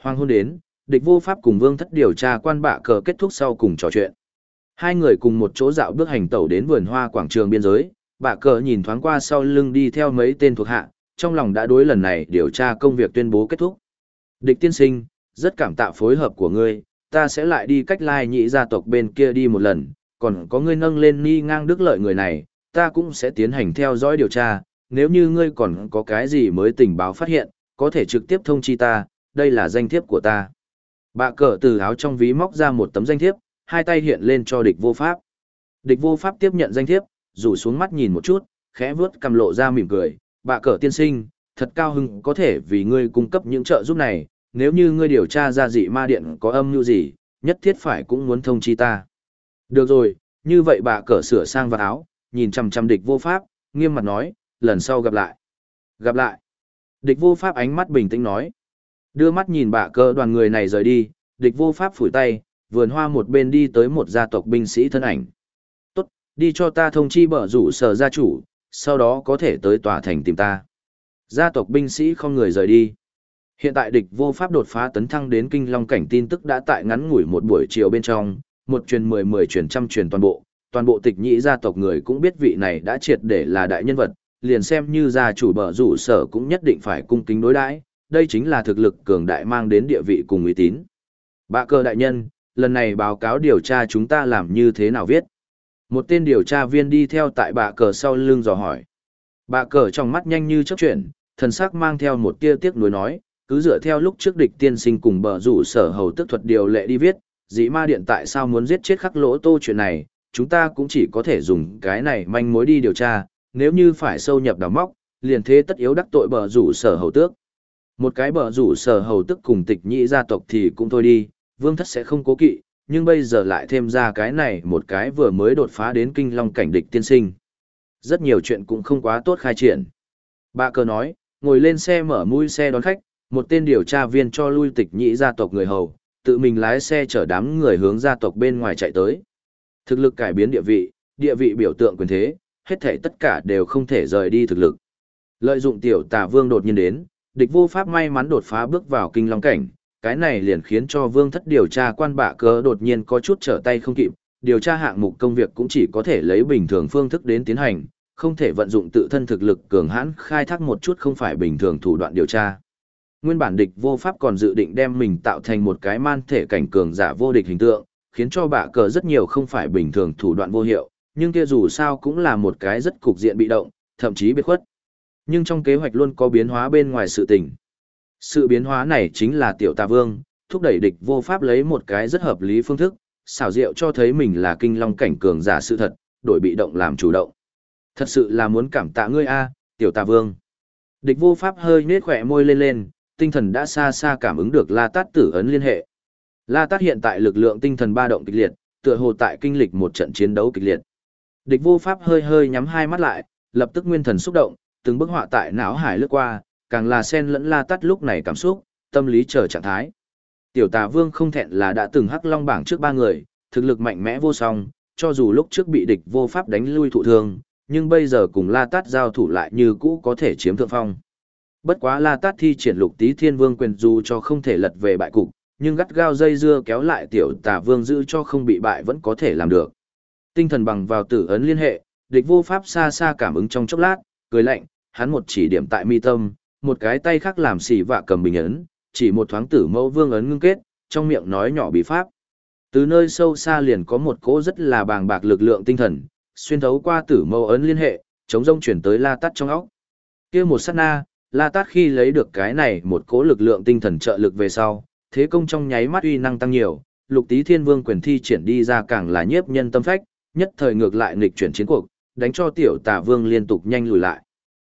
Hoàng hôn đến, địch vô pháp cùng vương thất điều tra quan bạ cờ kết thúc sau cùng trò chuyện. Hai người cùng một chỗ dạo bước hành tẩu đến vườn hoa quảng trường biên giới, bạ cờ nhìn thoáng qua sau lưng đi theo mấy tên thuộc hạ, trong lòng đã đối lần này điều tra công việc tuyên bố kết thúc. Địch tiên sinh, rất cảm tạ phối hợp của ngươi, ta sẽ lại đi cách lai nhị gia tộc bên kia đi một lần, còn có ngươi nâng lên ni ngang đức lợi người này, ta cũng sẽ tiến hành theo dõi điều tra, nếu như ngươi còn có cái gì mới tình báo phát hiện, có thể trực tiếp thông chi ta, đây là danh thiếp của ta. Bạ cờ từ áo trong ví móc ra một tấm danh thiếp, hai tay hiện lên cho địch vô pháp. Địch vô pháp tiếp nhận danh thiếp, rủ xuống mắt nhìn một chút, khẽ vướt cầm lộ ra mỉm cười, bạ cờ tiên sinh, thật cao hưng có thể vì ngươi cung cấp những trợ giúp này, nếu như ngươi điều tra ra dị ma điện có âm mưu gì, nhất thiết phải cũng muốn thông chi ta. Được rồi, như vậy bà cỡ sửa sang vào áo, nhìn chằm chằm địch vô pháp, nghiêm mặt nói, lần sau gặp lại. Gặp lại. Địch vô pháp ánh mắt bình tĩnh nói. Đưa mắt nhìn bà cỡ đoàn người này rời đi, địch vô pháp phủi tay, vườn hoa một bên đi tới một gia tộc binh sĩ thân ảnh. Tốt, đi cho ta thông chi bở rủ sở gia chủ, sau đó có thể tới tòa thành tìm ta. Gia tộc binh sĩ không người rời đi. Hiện tại địch vô pháp đột phá tấn thăng đến kinh long cảnh tin tức đã tại ngắn ngủi một buổi chiều bên trong, một truyền mười mười truyền trăm truyền toàn bộ, toàn bộ tịch nhĩ gia tộc người cũng biết vị này đã triệt để là đại nhân vật, liền xem như gia chủ bờ rủ sở cũng nhất định phải cung kính đối đãi, đây chính là thực lực cường đại mang đến địa vị cùng uy tín. Bạ cơ đại nhân, lần này báo cáo điều tra chúng ta làm như thế nào viết? Một tên điều tra viên đi theo tại bạ cờ sau lưng dò hỏi. Bạ cờ trong mắt nhanh như chớp chuyển, thần sắc mang theo một tia tiếc nuối nói, cứ dựa theo lúc trước địch tiên sinh cùng bờ rủ sở hầu tức thuật điều lệ đi viết, dĩ ma điện tại sao muốn giết chết khắc lỗ tô chuyện này, chúng ta cũng chỉ có thể dùng cái này manh mối đi điều tra, nếu như phải sâu nhập đào móc, liền thế tất yếu đắc tội bờ rủ sở hầu tước. Một cái bờ rủ sở hầu tức cùng tịch nhị gia tộc thì cũng thôi đi, vương thất sẽ không cố kỵ, nhưng bây giờ lại thêm ra cái này một cái vừa mới đột phá đến kinh long cảnh địch tiên sinh. Rất nhiều chuyện cũng không quá tốt khai triển. Bà cờ nói, ngồi lên xe mở mũi xe đón khách, một tên điều tra viên cho lui tịch nhĩ gia tộc người hầu, tự mình lái xe chở đám người hướng gia tộc bên ngoài chạy tới. Thực lực cải biến địa vị, địa vị biểu tượng quyền thế, hết thảy tất cả đều không thể rời đi thực lực. Lợi dụng tiểu tà vương đột nhiên đến, địch vô pháp may mắn đột phá bước vào kinh long cảnh, cái này liền khiến cho vương thất điều tra quan bạ cớ đột nhiên có chút trở tay không kịp, điều tra hạng mục công việc cũng chỉ có thể lấy bình thường phương thức đến tiến hành, không thể vận dụng tự thân thực lực cường hãn khai thác một chút không phải bình thường thủ đoạn điều tra. Nguyên bản địch vô pháp còn dự định đem mình tạo thành một cái man thể cảnh cường giả vô địch hình tượng, khiến cho bạ cờ rất nhiều không phải bình thường thủ đoạn vô hiệu, nhưng kia dù sao cũng là một cái rất cục diện bị động, thậm chí biệt khuất. Nhưng trong kế hoạch luôn có biến hóa bên ngoài sự tình. Sự biến hóa này chính là tiểu tà vương, thúc đẩy địch vô pháp lấy một cái rất hợp lý phương thức, xảo diệu cho thấy mình là kinh long cảnh cường giả sự thật, đổi bị động làm chủ động. Thật sự là muốn cảm tạ ngươi a, tiểu tà vương. Địch vô pháp hơi nết khỏe môi lên lên, tinh thần đã xa xa cảm ứng được La Tát tử ấn liên hệ. La Tát hiện tại lực lượng tinh thần ba động kịch liệt, tựa hồ tại kinh lịch một trận chiến đấu kịch liệt. Địch vô pháp hơi hơi nhắm hai mắt lại, lập tức nguyên thần xúc động, từng bức họa tại não hải lướt qua, càng là sen lẫn la Tát lúc này cảm xúc, tâm lý chờ trạng thái. Tiểu tà vương không thẹn là đã từng hắc long bảng trước ba người, thực lực mạnh mẽ vô song, cho dù lúc trước bị địch vô pháp đánh lui thụ thương, nhưng bây giờ cùng la tát giao thủ lại như cũ có thể chiếm thượng phong. Bất quá la tát thi triển lục tí thiên vương quyền dù cho không thể lật về bại cục, nhưng gắt gao dây dưa kéo lại tiểu tà vương giữ cho không bị bại vẫn có thể làm được. Tinh thần bằng vào tử ấn liên hệ, địch vô pháp xa xa cảm ứng trong chốc lát, cười lạnh, hắn một chỉ điểm tại mi tâm, một cái tay khác làm xỉ vạ cầm bình ấn, chỉ một thoáng tử mẫu vương ấn ngưng kết, trong miệng nói nhỏ bí pháp. Từ nơi sâu xa liền có một cỗ rất là bàng bạc lực lượng tinh thần, xuyên thấu qua tử mẫu ấn liên hệ, chống rông chuyển tới La Tát trong óc. Kia một sát na, La Tát khi lấy được cái này một cỗ lực lượng tinh thần trợ lực về sau, thế công trong nháy mắt uy năng tăng nhiều, Lục Tý Thiên Vương quyền thi triển đi ra càng là nhiếp nhân tâm phách, nhất thời ngược lại nghịch chuyển chiến cuộc, đánh cho tiểu Tà Vương liên tục nhanh lùi lại.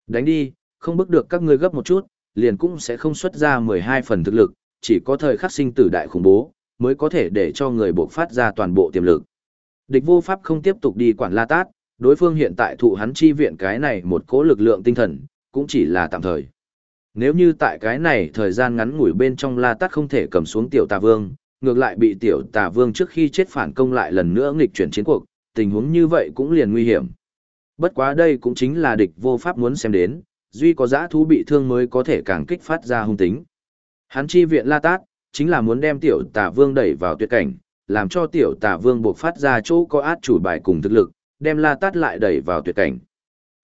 Đánh đi, không bức được các ngươi gấp một chút, liền cũng sẽ không xuất ra 12 phần thực lực, chỉ có thời khắc sinh tử đại khủng bố, mới có thể để cho người bộc phát ra toàn bộ tiềm lực. Địch vô pháp không tiếp tục đi quản la tát, đối phương hiện tại thụ hắn chi viện cái này một cố lực lượng tinh thần, cũng chỉ là tạm thời. Nếu như tại cái này thời gian ngắn ngủi bên trong la tát không thể cầm xuống tiểu tà vương, ngược lại bị tiểu tà vương trước khi chết phản công lại lần nữa nghịch chuyển chiến cuộc, tình huống như vậy cũng liền nguy hiểm. Bất quá đây cũng chính là địch vô pháp muốn xem đến, duy có giã thú bị thương mới có thể càng kích phát ra hung tính. Hắn chi viện La Tát, chính là muốn đem tiểu tà vương đẩy vào tuyệt cảnh, làm cho tiểu tà vương buộc phát ra chỗ có át chủ bài cùng thực lực, đem La Tát lại đẩy vào tuyệt cảnh.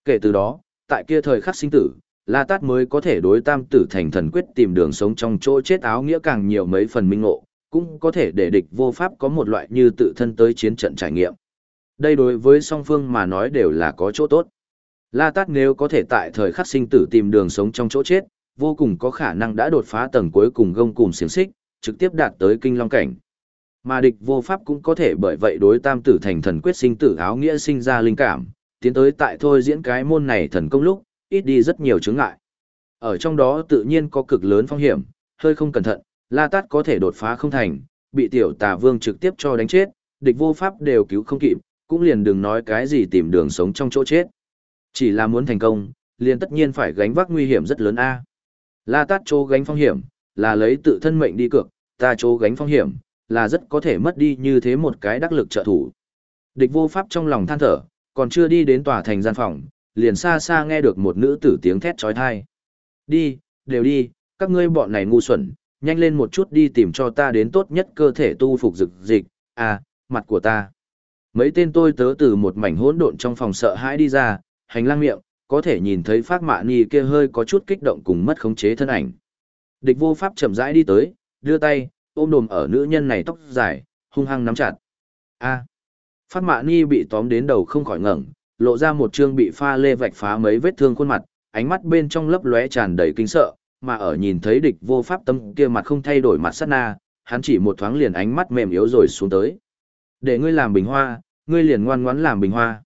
Kể từ đó, tại kia thời khắc sinh tử, La Tát mới có thể đối tam tử thành thần quyết tìm đường sống trong chỗ chết áo nghĩa càng nhiều mấy phần minh ngộ, cũng có thể để địch vô pháp có một loại như tự thân tới chiến trận trải nghiệm. Đây đối với song phương mà nói đều là có chỗ tốt. La Tát nếu có thể tại thời khắc sinh tử tìm đường sống trong chỗ chết, vô cùng có khả năng đã đột phá tầng cuối cùng gông cùng xiềng xích, trực tiếp đạt tới kinh long cảnh. Mà địch vô pháp cũng có thể bởi vậy đối tam tử thành thần quyết sinh tử áo nghĩa sinh ra linh cảm, tiến tới tại thôi diễn cái môn này thần công lúc, ít đi rất nhiều chướng ngại. Ở trong đó tự nhiên có cực lớn phong hiểm, hơi không cẩn thận, La Tát có thể đột phá không thành, bị tiểu tà vương trực tiếp cho đánh chết, địch vô pháp đều cứu không kịp, cũng liền đừng nói cái gì tìm đường sống trong chỗ chết. Chỉ là muốn thành công, liền tất nhiên phải gánh vác nguy hiểm rất lớn a. La Tát chô gánh phong hiểm, là lấy tự thân mệnh đi cược, ta chô gánh phong hiểm, là rất có thể mất đi như thế một cái đắc lực trợ thủ. Địch vô pháp trong lòng than thở, còn chưa đi đến tòa thành gian phòng, liền xa xa nghe được một nữ tử tiếng thét trói thai. Đi, đều đi, các ngươi bọn này ngu xuẩn, nhanh lên một chút đi tìm cho ta đến tốt nhất cơ thể tu phục dực dịch, à, mặt của ta. Mấy tên tôi tớ từ một mảnh hỗn độn trong phòng sợ hãi đi ra, hành lang miệng, có thể nhìn thấy phát mạ ni kia hơi có chút kích động cùng mất khống chế thân ảnh. Địch vô pháp chậm rãi đi tới, đưa tay, ôm đồm ở nữ nhân này tóc dài, hung hăng nắm chặt. A. Phát mạ ni bị tóm đến đầu không khỏi ngẩng, lộ ra một trương bị pha lê vạch phá mấy vết thương khuôn mặt, ánh mắt bên trong lấp lóe tràn đầy kinh sợ, mà ở nhìn thấy địch vô pháp tâm kia mặt không thay đổi mặt sát na, hắn chỉ một thoáng liền ánh mắt mềm yếu rồi xuống tới. Để ngươi làm bình hoa, ngươi liền ngoan ngoãn làm bình hoa.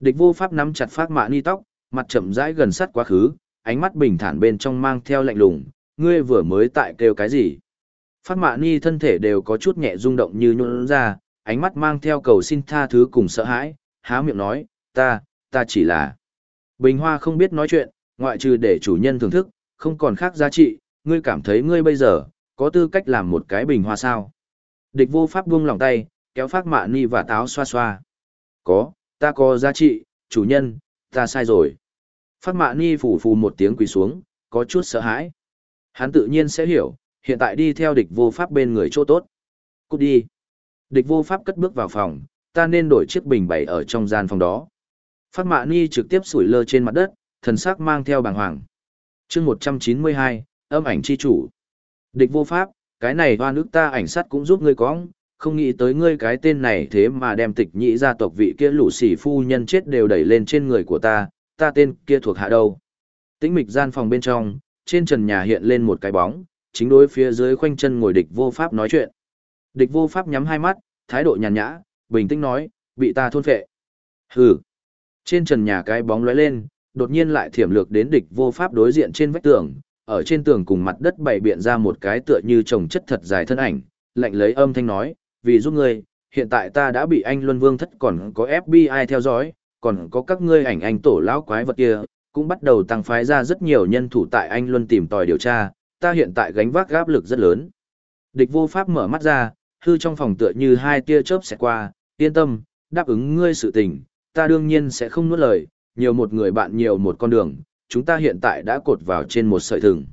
Địch vô pháp nắm chặt phát mạ ni tóc, mặt chậm rãi gần sát quá khứ, ánh mắt bình thản bên trong mang theo lạnh lùng, ngươi vừa mới tại kêu cái gì? Phát mạ ni thân thể đều có chút nhẹ rung động như nhuôn ra, ánh mắt mang theo cầu xin tha thứ cùng sợ hãi, há miệng nói, ta, ta chỉ là. Bình hoa không biết nói chuyện, ngoại trừ để chủ nhân thưởng thức, không còn khác giá trị, ngươi cảm thấy ngươi bây giờ, có tư cách làm một cái bình hoa sao. Địch vô pháp buông lòng tay, kéo phát mạ ni và táo xoa xoa. Có, ta có giá trị, chủ nhân, ta sai rồi. Phát mạ ni phủ phù một tiếng quỳ xuống, có chút sợ hãi. Hắn tự nhiên sẽ hiểu, hiện tại đi theo địch vô pháp bên người chỗ tốt. Cút đi. Địch vô pháp cất bước vào phòng, ta nên đổi chiếc bình bày ở trong gian phòng đó. Phát mạ ni trực tiếp sủi lơ trên mặt đất, thần sắc mang theo bàng hoàng. chương 192, âm ảnh chi chủ. Địch vô pháp, cái này hoa nước ta ảnh sát cũng giúp ngươi có, không nghĩ tới ngươi cái tên này thế mà đem tịch nhị gia tộc vị kia lũ sỉ phu nhân chết đều đẩy lên trên người của ta, ta tên kia thuộc hạ đâu. Tĩnh mịch gian phòng bên trong, trên trần nhà hiện lên một cái bóng, chính đối phía dưới khoanh chân ngồi địch vô pháp nói chuyện. Địch vô pháp nhắm hai mắt, thái độ nhàn nhã, bình tĩnh nói, bị ta thôn phệ. Hừ. Trên trần nhà cái bóng lóe lên, đột nhiên lại thiểm lược đến địch vô pháp đối diện trên vách tường, ở trên tường cùng mặt đất bày biện ra một cái tựa như trồng chất thật dài thân ảnh, lạnh lấy âm thanh nói, vì giúp ngươi, hiện tại ta đã bị anh Luân Vương thất còn có FBI theo dõi, còn có các ngươi ảnh anh tổ lão quái vật kia, cũng bắt đầu tăng phái ra rất nhiều nhân thủ tại anh Luân tìm tòi điều tra, ta hiện tại gánh vác áp lực rất lớn. Địch vô pháp mở mắt ra, hư trong phòng tựa như hai tia chớp sẽ qua, yên tâm, đáp ứng ngươi sự tình, ta đương nhiên sẽ không nuốt lời, nhiều một người bạn nhiều một con đường, chúng ta hiện tại đã cột vào trên một sợi thừng.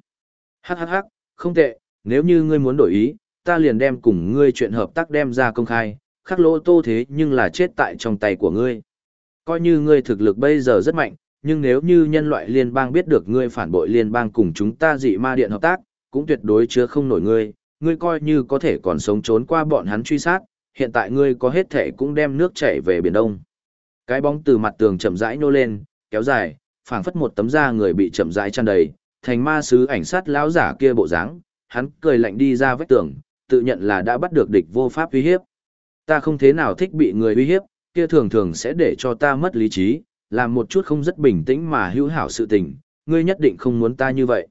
Hắc hắc hắc, không tệ, nếu như ngươi muốn đổi ý, ta liền đem cùng ngươi chuyện hợp tác đem ra công khai, khắc lỗ tô thế nhưng là chết tại trong tay của ngươi. Coi như ngươi thực lực bây giờ rất mạnh, nhưng nếu như nhân loại liên bang biết được ngươi phản bội liên bang cùng chúng ta dị ma điện hợp tác, cũng tuyệt đối chứa không nổi ngươi, ngươi coi như có thể còn sống trốn qua bọn hắn truy sát, hiện tại ngươi có hết thể cũng đem nước chảy về Biển Đông. Cái bóng từ mặt tường chậm rãi nô lên, kéo dài, phảng phất một tấm da người bị chậm rãi tràn đầy, thành ma sứ ảnh sát lão giả kia bộ dáng, hắn cười lạnh đi ra vách tường, tự nhận là đã bắt được địch vô pháp uy hiếp. Ta không thế nào thích bị người uy hiếp, kia thường thường sẽ để cho ta mất lý trí, làm một chút không rất bình tĩnh mà hữu hảo sự tình, ngươi nhất định không muốn ta như vậy.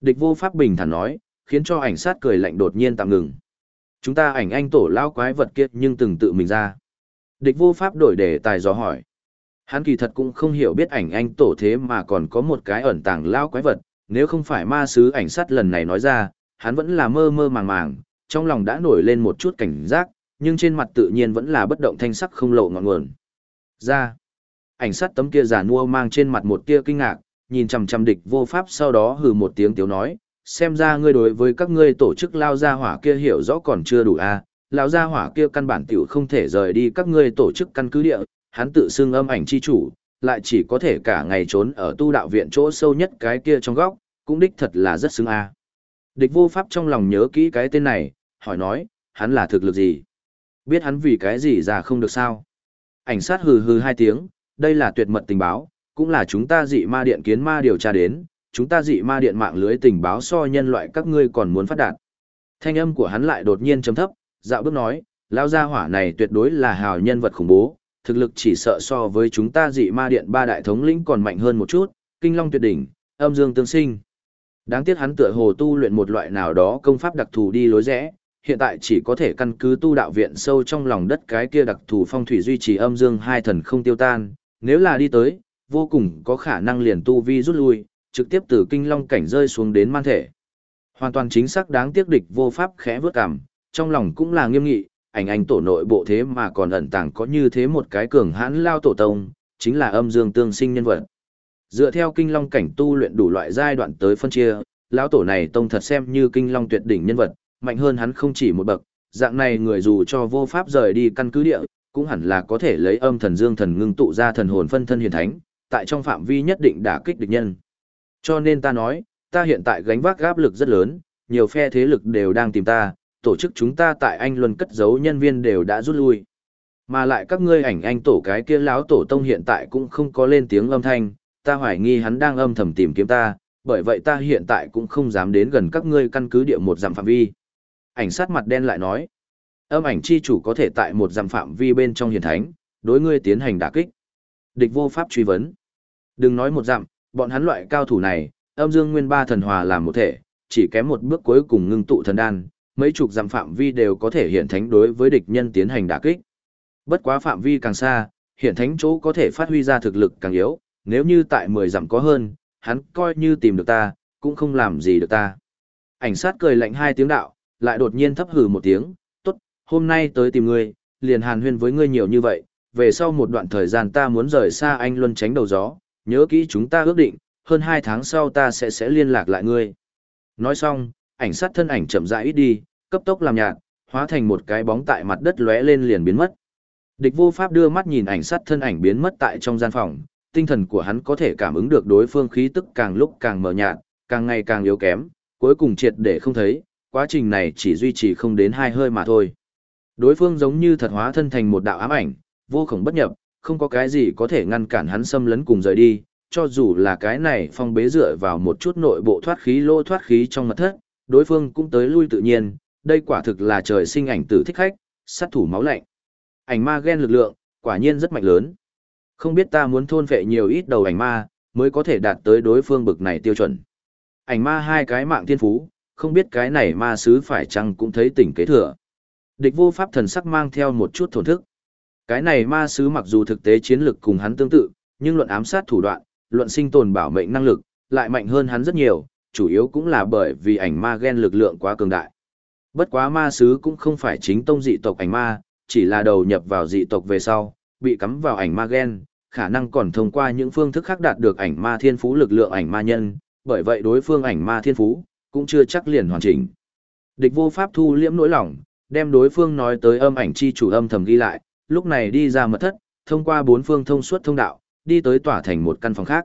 Địch vô pháp bình thản nói, khiến cho ảnh sát cười lạnh đột nhiên tạm ngừng. Chúng ta ảnh anh tổ lao quái vật kia nhưng từng tự mình ra. Địch vô pháp đổi đề tài dò hỏi. Hắn kỳ thật cũng không hiểu biết ảnh anh tổ thế mà còn có một cái ẩn tàng lao quái vật, nếu không phải ma sứ ảnh sát lần này nói ra, hắn vẫn là mơ mơ màng màng, trong lòng đã nổi lên một chút cảnh giác, nhưng trên mặt tự nhiên vẫn là bất động thanh sắc không lộ ngọn nguồn. Ra, ảnh sát tấm kia giả mua mang trên mặt một tia kinh ngạc, nhìn chằm chằm địch vô pháp sau đó hừ một tiếng tiếu nói, xem ra ngươi đối với các ngươi tổ chức lao gia hỏa kia hiểu rõ còn chưa đủ a à. lao gia hỏa kia căn bản tiểu không thể rời đi các ngươi tổ chức căn cứ địa, hắn tự xưng âm ảnh chi chủ, lại chỉ có thể cả ngày trốn ở tu đạo viện chỗ sâu nhất cái kia trong góc, cũng đích thật là rất xứng a à. Địch vô pháp trong lòng nhớ kỹ cái tên này, hỏi nói, hắn là thực lực gì? Biết hắn vì cái gì ra không được sao? Ảnh sát hừ hừ hai tiếng, đây là tuyệt mật tình báo, cũng là chúng ta dị ma điện kiến ma điều tra đến, chúng ta dị ma điện mạng lưới tình báo so nhân loại các ngươi còn muốn phát đạt. Thanh âm của hắn lại đột nhiên trầm thấp, dạo bước nói, lao gia hỏa này tuyệt đối là hào nhân vật khủng bố, thực lực chỉ sợ so với chúng ta dị ma điện ba đại thống lĩnh còn mạnh hơn một chút, kinh long tuyệt đỉnh, âm dương tương sinh. Đáng tiếc hắn tựa hồ tu luyện một loại nào đó công pháp đặc thù đi lối rẽ, hiện tại chỉ có thể căn cứ tu đạo viện sâu trong lòng đất cái kia đặc thù phong thủy duy trì âm dương hai thần không tiêu tan, nếu là đi tới, vô cùng có khả năng liền tu vi rút lui, trực tiếp từ kinh long cảnh rơi xuống đến man thể. Hoàn toàn chính xác đáng tiếc địch vô pháp khẽ vớt cằm trong lòng cũng là nghiêm nghị, ảnh anh tổ nội bộ thế mà còn ẩn tàng có như thế một cái cường hãn lao tổ tông, chính là âm dương tương sinh nhân vật. Dựa theo kinh long cảnh tu luyện đủ loại giai đoạn tới phân chia, lão tổ này tông thật xem như kinh long tuyệt đỉnh nhân vật, mạnh hơn hắn không chỉ một bậc, dạng này người dù cho vô pháp rời đi căn cứ địa, cũng hẳn là có thể lấy âm thần dương thần ngưng tụ ra thần hồn phân thân hiền thánh, tại trong phạm vi nhất định đả kích địch nhân. Cho nên ta nói, ta hiện tại gánh vác áp lực rất lớn, nhiều phe thế lực đều đang tìm ta, tổ chức chúng ta tại Anh Luân cất giấu nhân viên đều đã rút lui. Mà lại các ngươi ảnh anh tổ cái kia láo tổ tông hiện tại cũng không có lên tiếng âm thanh, ta hoài nghi hắn đang âm thầm tìm kiếm ta, bởi vậy ta hiện tại cũng không dám đến gần các ngươi căn cứ địa một dặm phạm vi. Ảnh sát mặt đen lại nói, âm ảnh chi chủ có thể tại một dặm phạm vi bên trong hiền thánh, đối ngươi tiến hành đả kích. Địch vô pháp truy vấn. Đừng nói một dặm, bọn hắn loại cao thủ này, âm dương nguyên ba thần hòa làm một thể, chỉ kém một bước cuối cùng ngưng tụ thần đan, mấy chục dặm phạm vi đều có thể hiện thánh đối với địch nhân tiến hành đả kích. Bất quá phạm vi càng xa, hiện thánh chỗ có thể phát huy ra thực lực càng yếu, nếu như tại 10 dặm có hơn, hắn coi như tìm được ta, cũng không làm gì được ta. Ảnh sát cười lạnh hai tiếng đạo, lại đột nhiên thấp hừ một tiếng, tốt, hôm nay tới tìm ngươi, liền hàn huyên với ngươi nhiều như vậy, về sau một đoạn thời gian ta muốn rời xa anh luân tránh đầu gió, nhớ kỹ chúng ta ước định, hơn hai tháng sau ta sẽ sẽ liên lạc lại ngươi. Nói xong, ảnh sát thân ảnh chậm rãi ít đi, cấp tốc làm nhạt, hóa thành một cái bóng tại mặt đất lóe lên liền biến mất. Địch vô pháp đưa mắt nhìn ảnh sát thân ảnh biến mất tại trong gian phòng, tinh thần của hắn có thể cảm ứng được đối phương khí tức càng lúc càng mờ nhạt, càng ngày càng yếu kém, cuối cùng triệt để không thấy, quá trình này chỉ duy trì không đến hai hơi mà thôi. Đối phương giống như thật hóa thân thành một đạo ám ảnh, vô khổng bất nhập, không có cái gì có thể ngăn cản hắn xâm lấn cùng rời đi, cho dù là cái này phong bế dựa vào một chút nội bộ thoát khí lô thoát khí trong mật thất, đối phương cũng tới lui tự nhiên, đây quả thực là trời sinh ảnh tử thích khách, sát thủ máu lạnh. Ảnh ma ghen lực lượng, quả nhiên rất mạnh lớn. Không biết ta muốn thôn vệ nhiều ít đầu ảnh ma, mới có thể đạt tới đối phương bực này tiêu chuẩn. Ảnh ma hai cái mạng thiên phú, không biết cái này ma sứ phải chăng cũng thấy tỉnh kế thừa. Địch vô pháp thần sắc mang theo một chút thổn thức. Cái này ma sứ mặc dù thực tế chiến lực cùng hắn tương tự, nhưng luận ám sát thủ đoạn, luận sinh tồn bảo mệnh năng lực, lại mạnh hơn hắn rất nhiều, chủ yếu cũng là bởi vì ảnh ma gen lực lượng quá cường đại. Bất quá ma sứ cũng không phải chính tông dị tộc ảnh ma, chỉ là đầu nhập vào dị tộc về sau, bị cắm vào ảnh ma gen, khả năng còn thông qua những phương thức khác đạt được ảnh ma thiên phú lực lượng ảnh ma nhân, bởi vậy đối phương ảnh ma thiên phú, cũng chưa chắc liền hoàn chỉnh. Địch vô pháp thu liễm nỗi lòng, đem đối phương nói tới âm ảnh chi chủ âm thầm ghi lại, lúc này đi ra mật thất, thông qua bốn phương thông suốt thông đạo, đi tới tỏa thành một căn phòng khác.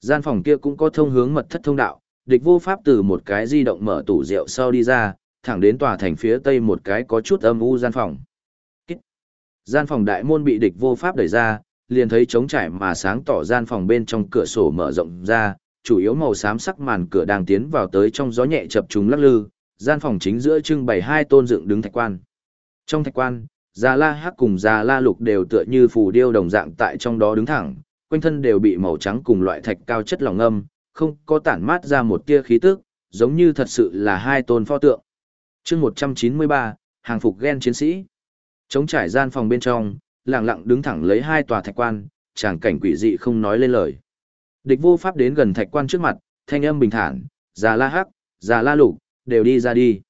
Gian phòng kia cũng có thông hướng mật thất thông đạo, địch vô pháp từ một cái di động mở tủ rượu sau đi ra, thẳng đến tòa thành phía tây một cái có chút âm u gian phòng. Gian phòng đại môn bị địch vô pháp đẩy ra, liền thấy trống trải mà sáng tỏ gian phòng bên trong cửa sổ mở rộng ra, chủ yếu màu xám sắc màn cửa đang tiến vào tới trong gió nhẹ chập trùng lắc lư, gian phòng chính giữa trưng bày hai tôn dựng đứng thạch quan. Trong thạch quan, Già La Hắc cùng Già La Lục đều tựa như phù điêu đồng dạng tại trong đó đứng thẳng, quanh thân đều bị màu trắng cùng loại thạch cao chất lỏng ngâm, không có tản mát ra một tia khí tức, giống như thật sự là hai tôn pho tượng. Chương 193, hàng phục gen chiến sĩ. chống trải gian phòng bên trong, lặng lặng đứng thẳng lấy hai tòa thạch quan, tràng cảnh quỷ dị không nói lên lời. Địch vô pháp đến gần thạch quan trước mặt, thanh âm bình thản, già la hắc, già la lục, đều đi ra đi.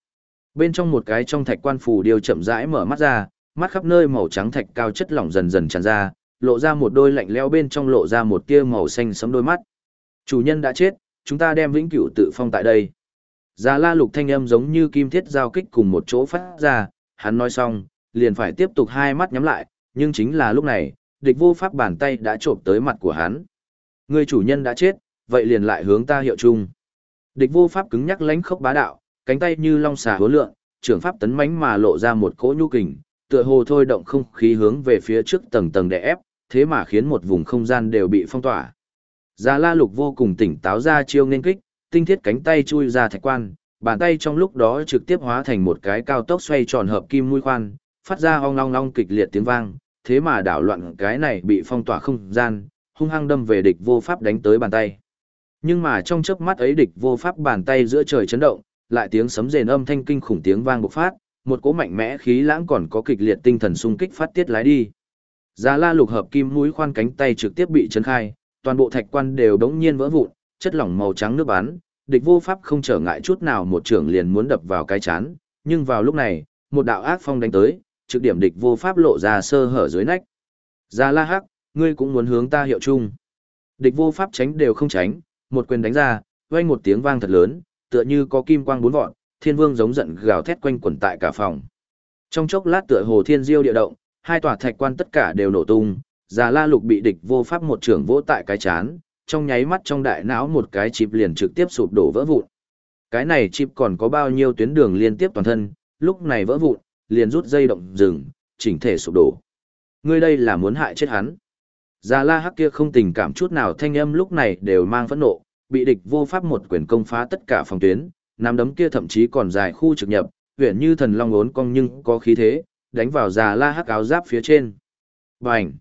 Bên trong một cái trong thạch quan phù điêu chậm rãi mở mắt ra, mắt khắp nơi màu trắng thạch cao chất lỏng dần dần tràn ra, lộ ra một đôi lạnh lẽo bên trong lộ ra một tia màu xanh sẫm đôi mắt. Chủ nhân đã chết, chúng ta đem vĩnh cửu tự phong tại đây. Già la lục thanh âm giống như kim thiết giao kích cùng một chỗ phát ra, hắn nói xong, liền phải tiếp tục hai mắt nhắm lại, nhưng chính là lúc này, địch vô pháp bàn tay đã trộm tới mặt của hắn. Người chủ nhân đã chết, vậy liền lại hướng ta hiệu chung. Địch vô pháp cứng nhắc lánh khốc bá đạo, cánh tay như long xà hố lượng, trưởng pháp tấn mãnh mà lộ ra một cỗ nhu kình, tựa hồ thôi động không khí hướng về phía trước tầng tầng đè ép, thế mà khiến một vùng không gian đều bị phong tỏa. Già La Lục vô cùng tỉnh táo ra chiêu nên kích, tinh thiết cánh tay chui ra thạch quan, bàn tay trong lúc đó trực tiếp hóa thành một cái cao tốc xoay tròn hợp kim mũi khoan, phát ra ong long long kịch liệt tiếng vang, thế mà đảo loạn cái này bị phong tỏa không gian, hung hăng đâm về địch vô pháp đánh tới bàn tay. Nhưng mà trong chớp mắt ấy địch vô pháp bàn tay giữa trời chấn động, lại tiếng sấm rền âm thanh kinh khủng tiếng vang bộc phát, một cỗ mạnh mẽ khí lãng còn có kịch liệt tinh thần xung kích phát tiết lái đi. Giá la lục hợp kim mũi khoan cánh tay trực tiếp bị chấn khai, toàn bộ thạch quan đều đống nhiên vỡ vụn, chất lỏng màu trắng nước bắn, địch vô pháp không trở ngại chút nào một trưởng liền muốn đập vào cái chán, nhưng vào lúc này, một đạo ác phong đánh tới, trực điểm địch vô pháp lộ ra sơ hở dưới nách. Giá la hắc, ngươi cũng muốn hướng ta hiệu chung. Địch vô pháp tránh đều không tránh, một quyền đánh ra, vang một tiếng vang thật lớn, tựa như có kim quang bốn vọn, thiên vương giống giận gào thét quanh quẩn tại cả phòng. Trong chốc lát tựa hồ thiên diêu địa động, hai tòa thạch quan tất cả đều nổ tung, già la lục bị địch vô pháp một trưởng vỗ tại cái chán, trong nháy mắt trong đại não một cái chip liền trực tiếp sụp đổ vỡ vụn. Cái này chip còn có bao nhiêu tuyến đường liên tiếp toàn thân, lúc này vỡ vụn, liền rút dây động dừng, chỉnh thể sụp đổ. Ngươi đây là muốn hại chết hắn. Già la hắc kia không tình cảm chút nào thanh âm lúc này đều mang phẫn nộ, bị địch vô pháp một quyền công phá tất cả phòng tuyến, nắm đấm kia thậm chí còn dài khu trực nhập, huyền như thần long ốn cong nhưng có khí thế, đánh vào già la hắc áo giáp phía trên. Bành!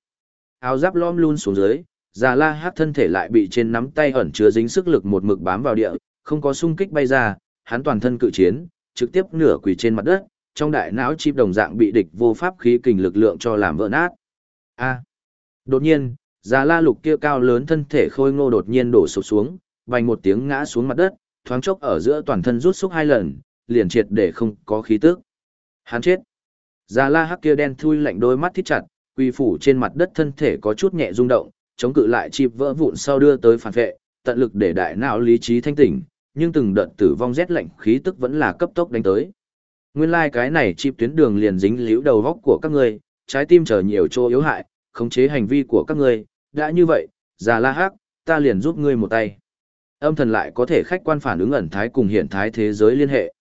Áo giáp lom luôn xuống dưới, già la hắc thân thể lại bị trên nắm tay ẩn chứa dính sức lực một mực bám vào địa, không có sung kích bay ra, hắn toàn thân cự chiến, trực tiếp nửa quỳ trên mặt đất, trong đại não chip đồng dạng bị địch vô pháp khí kình lực lượng cho làm vỡ nát. A. Đột nhiên, Già La Lục kia cao lớn thân thể khôi ngô đột nhiên đổ sụp xuống, vành một tiếng ngã xuống mặt đất, thoáng chốc ở giữa toàn thân rút xúc hai lần, liền triệt để không có khí tức. Hắn chết. Già La Hắc kia đen thui lạnh đôi mắt thít chặt, quy phủ trên mặt đất thân thể có chút nhẹ rung động, chống cự lại chịp vỡ vụn sau đưa tới phản vệ, tận lực để đại não lý trí thanh tỉnh, nhưng từng đợt tử vong rét lạnh khí tức vẫn là cấp tốc đánh tới. Nguyên lai like cái này chịp tuyến đường liền dính liễu đầu góc của các ngươi, trái tim trở nhiều chỗ yếu hại, khống chế hành vi của các ngươi, đã như vậy, già la hắc, ta liền giúp ngươi một tay. Âm thần lại có thể khách quan phản ứng ẩn thái cùng hiện thái thế giới liên hệ.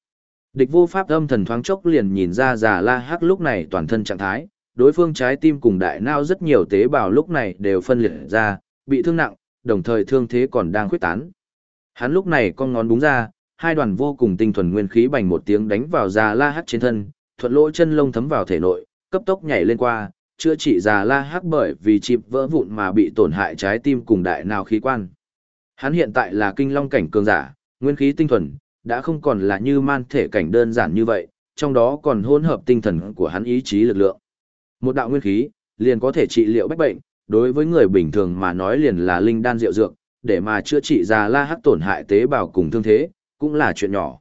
Địch vô pháp âm thần thoáng chốc liền nhìn ra già la hắc lúc này toàn thân trạng thái, đối phương trái tim cùng đại não rất nhiều tế bào lúc này đều phân liệt ra, bị thương nặng, đồng thời thương thế còn đang khuyết tán. Hắn lúc này con ngón búng ra, hai đoàn vô cùng tinh thuần nguyên khí bành một tiếng đánh vào già la hắc trên thân, thuận lỗ chân lông thấm vào thể nội, cấp tốc nhảy lên qua, chữa trị già la hắc bởi vì chịp vỡ vụn mà bị tổn hại trái tim cùng đại não khí quan. Hắn hiện tại là kinh long cảnh cường giả, nguyên khí tinh thuần, đã không còn là như man thể cảnh đơn giản như vậy, trong đó còn hỗn hợp tinh thần của hắn ý chí lực lượng. Một đạo nguyên khí, liền có thể trị liệu bách bệnh, đối với người bình thường mà nói liền là linh đan diệu dược, để mà chữa trị già la hắc tổn hại tế bào cùng thương thế, cũng là chuyện nhỏ.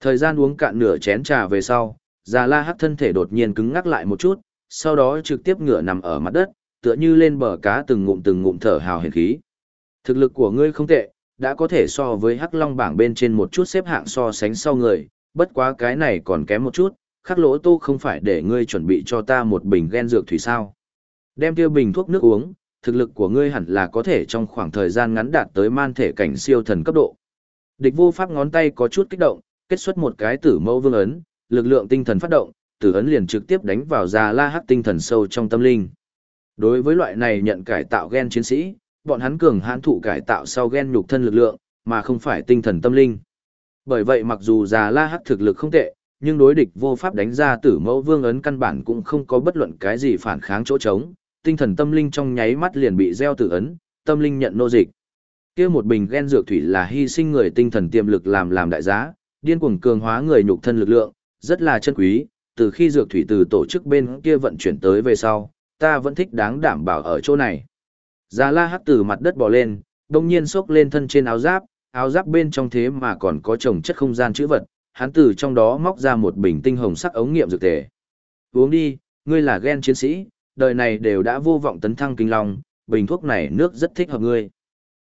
Thời gian uống cạn nửa chén trà về sau, già la hắc thân thể đột nhiên cứng ngắc lại một chút, sau đó trực tiếp ngửa nằm ở mặt đất, tựa như lên bờ cá từng ngụm từng ngụm thở hào hiền khí. Thực lực của ngươi không tệ, đã có thể so với hắc long bảng bên trên một chút xếp hạng so sánh sau người, bất quá cái này còn kém một chút, khắc lỗ tô không phải để ngươi chuẩn bị cho ta một bình gen dược thủy sao. Đem tiêu bình thuốc nước uống, thực lực của ngươi hẳn là có thể trong khoảng thời gian ngắn đạt tới man thể cảnh siêu thần cấp độ. Địch vô pháp ngón tay có chút kích động, kết xuất một cái tử mẫu vương ấn, lực lượng tinh thần phát động, tử ấn liền trực tiếp đánh vào già la hắc tinh thần sâu trong tâm linh. Đối với loại này nhận cải tạo gen chiến sĩ, bọn hắn cường hãn thụ cải tạo sau gen nhục thân lực lượng, mà không phải tinh thần tâm linh. Bởi vậy mặc dù già la hắc thực lực không tệ, nhưng đối địch vô pháp đánh ra tử mẫu vương ấn căn bản cũng không có bất luận cái gì phản kháng chỗ trống, tinh thần tâm linh trong nháy mắt liền bị gieo tử ấn, tâm linh nhận nô dịch. Kia một bình gen dược thủy là hy sinh người tinh thần tiềm lực làm làm đại giá, điên cuồng cường hóa người nhục thân lực lượng, rất là chân quý, từ khi dược thủy từ tổ chức bên kia vận chuyển tới về sau, ta vẫn thích đáng đảm bảo ở chỗ này. Già la hắc từ mặt đất bò lên, đồng nhiên xốc lên thân trên áo giáp, áo giáp bên trong thế mà còn có trồng chất không gian chữ vật, hắn từ trong đó móc ra một bình tinh hồng sắc ống nghiệm dược tề. Uống đi, ngươi là gen chiến sĩ, đời này đều đã vô vọng tấn thăng kinh long, bình thuốc này nước rất thích hợp ngươi.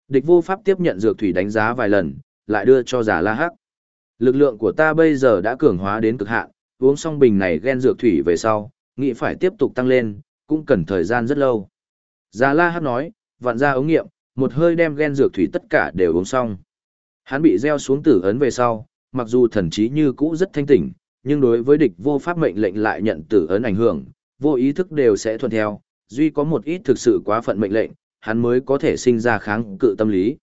Địch vô pháp tiếp nhận dược thủy đánh giá vài lần, lại đưa cho giả la hắc. Lực lượng của ta bây giờ đã cường hóa đến cực hạn, uống xong bình này gen dược thủy về sau, nghĩ phải tiếp tục tăng lên, cũng cần thời gian rất lâu. Già la hát nói, vặn ra ống nghiệm, một hơi đem gen dược thủy tất cả đều uống xong. Hắn bị gieo xuống tử ấn về sau, mặc dù thần trí như cũ rất thanh tỉnh, nhưng đối với địch vô pháp mệnh lệnh lại nhận tử ấn ảnh hưởng, vô ý thức đều sẽ thuận theo, duy có một ít thực sự quá phận mệnh lệnh, hắn mới có thể sinh ra kháng cự tâm lý.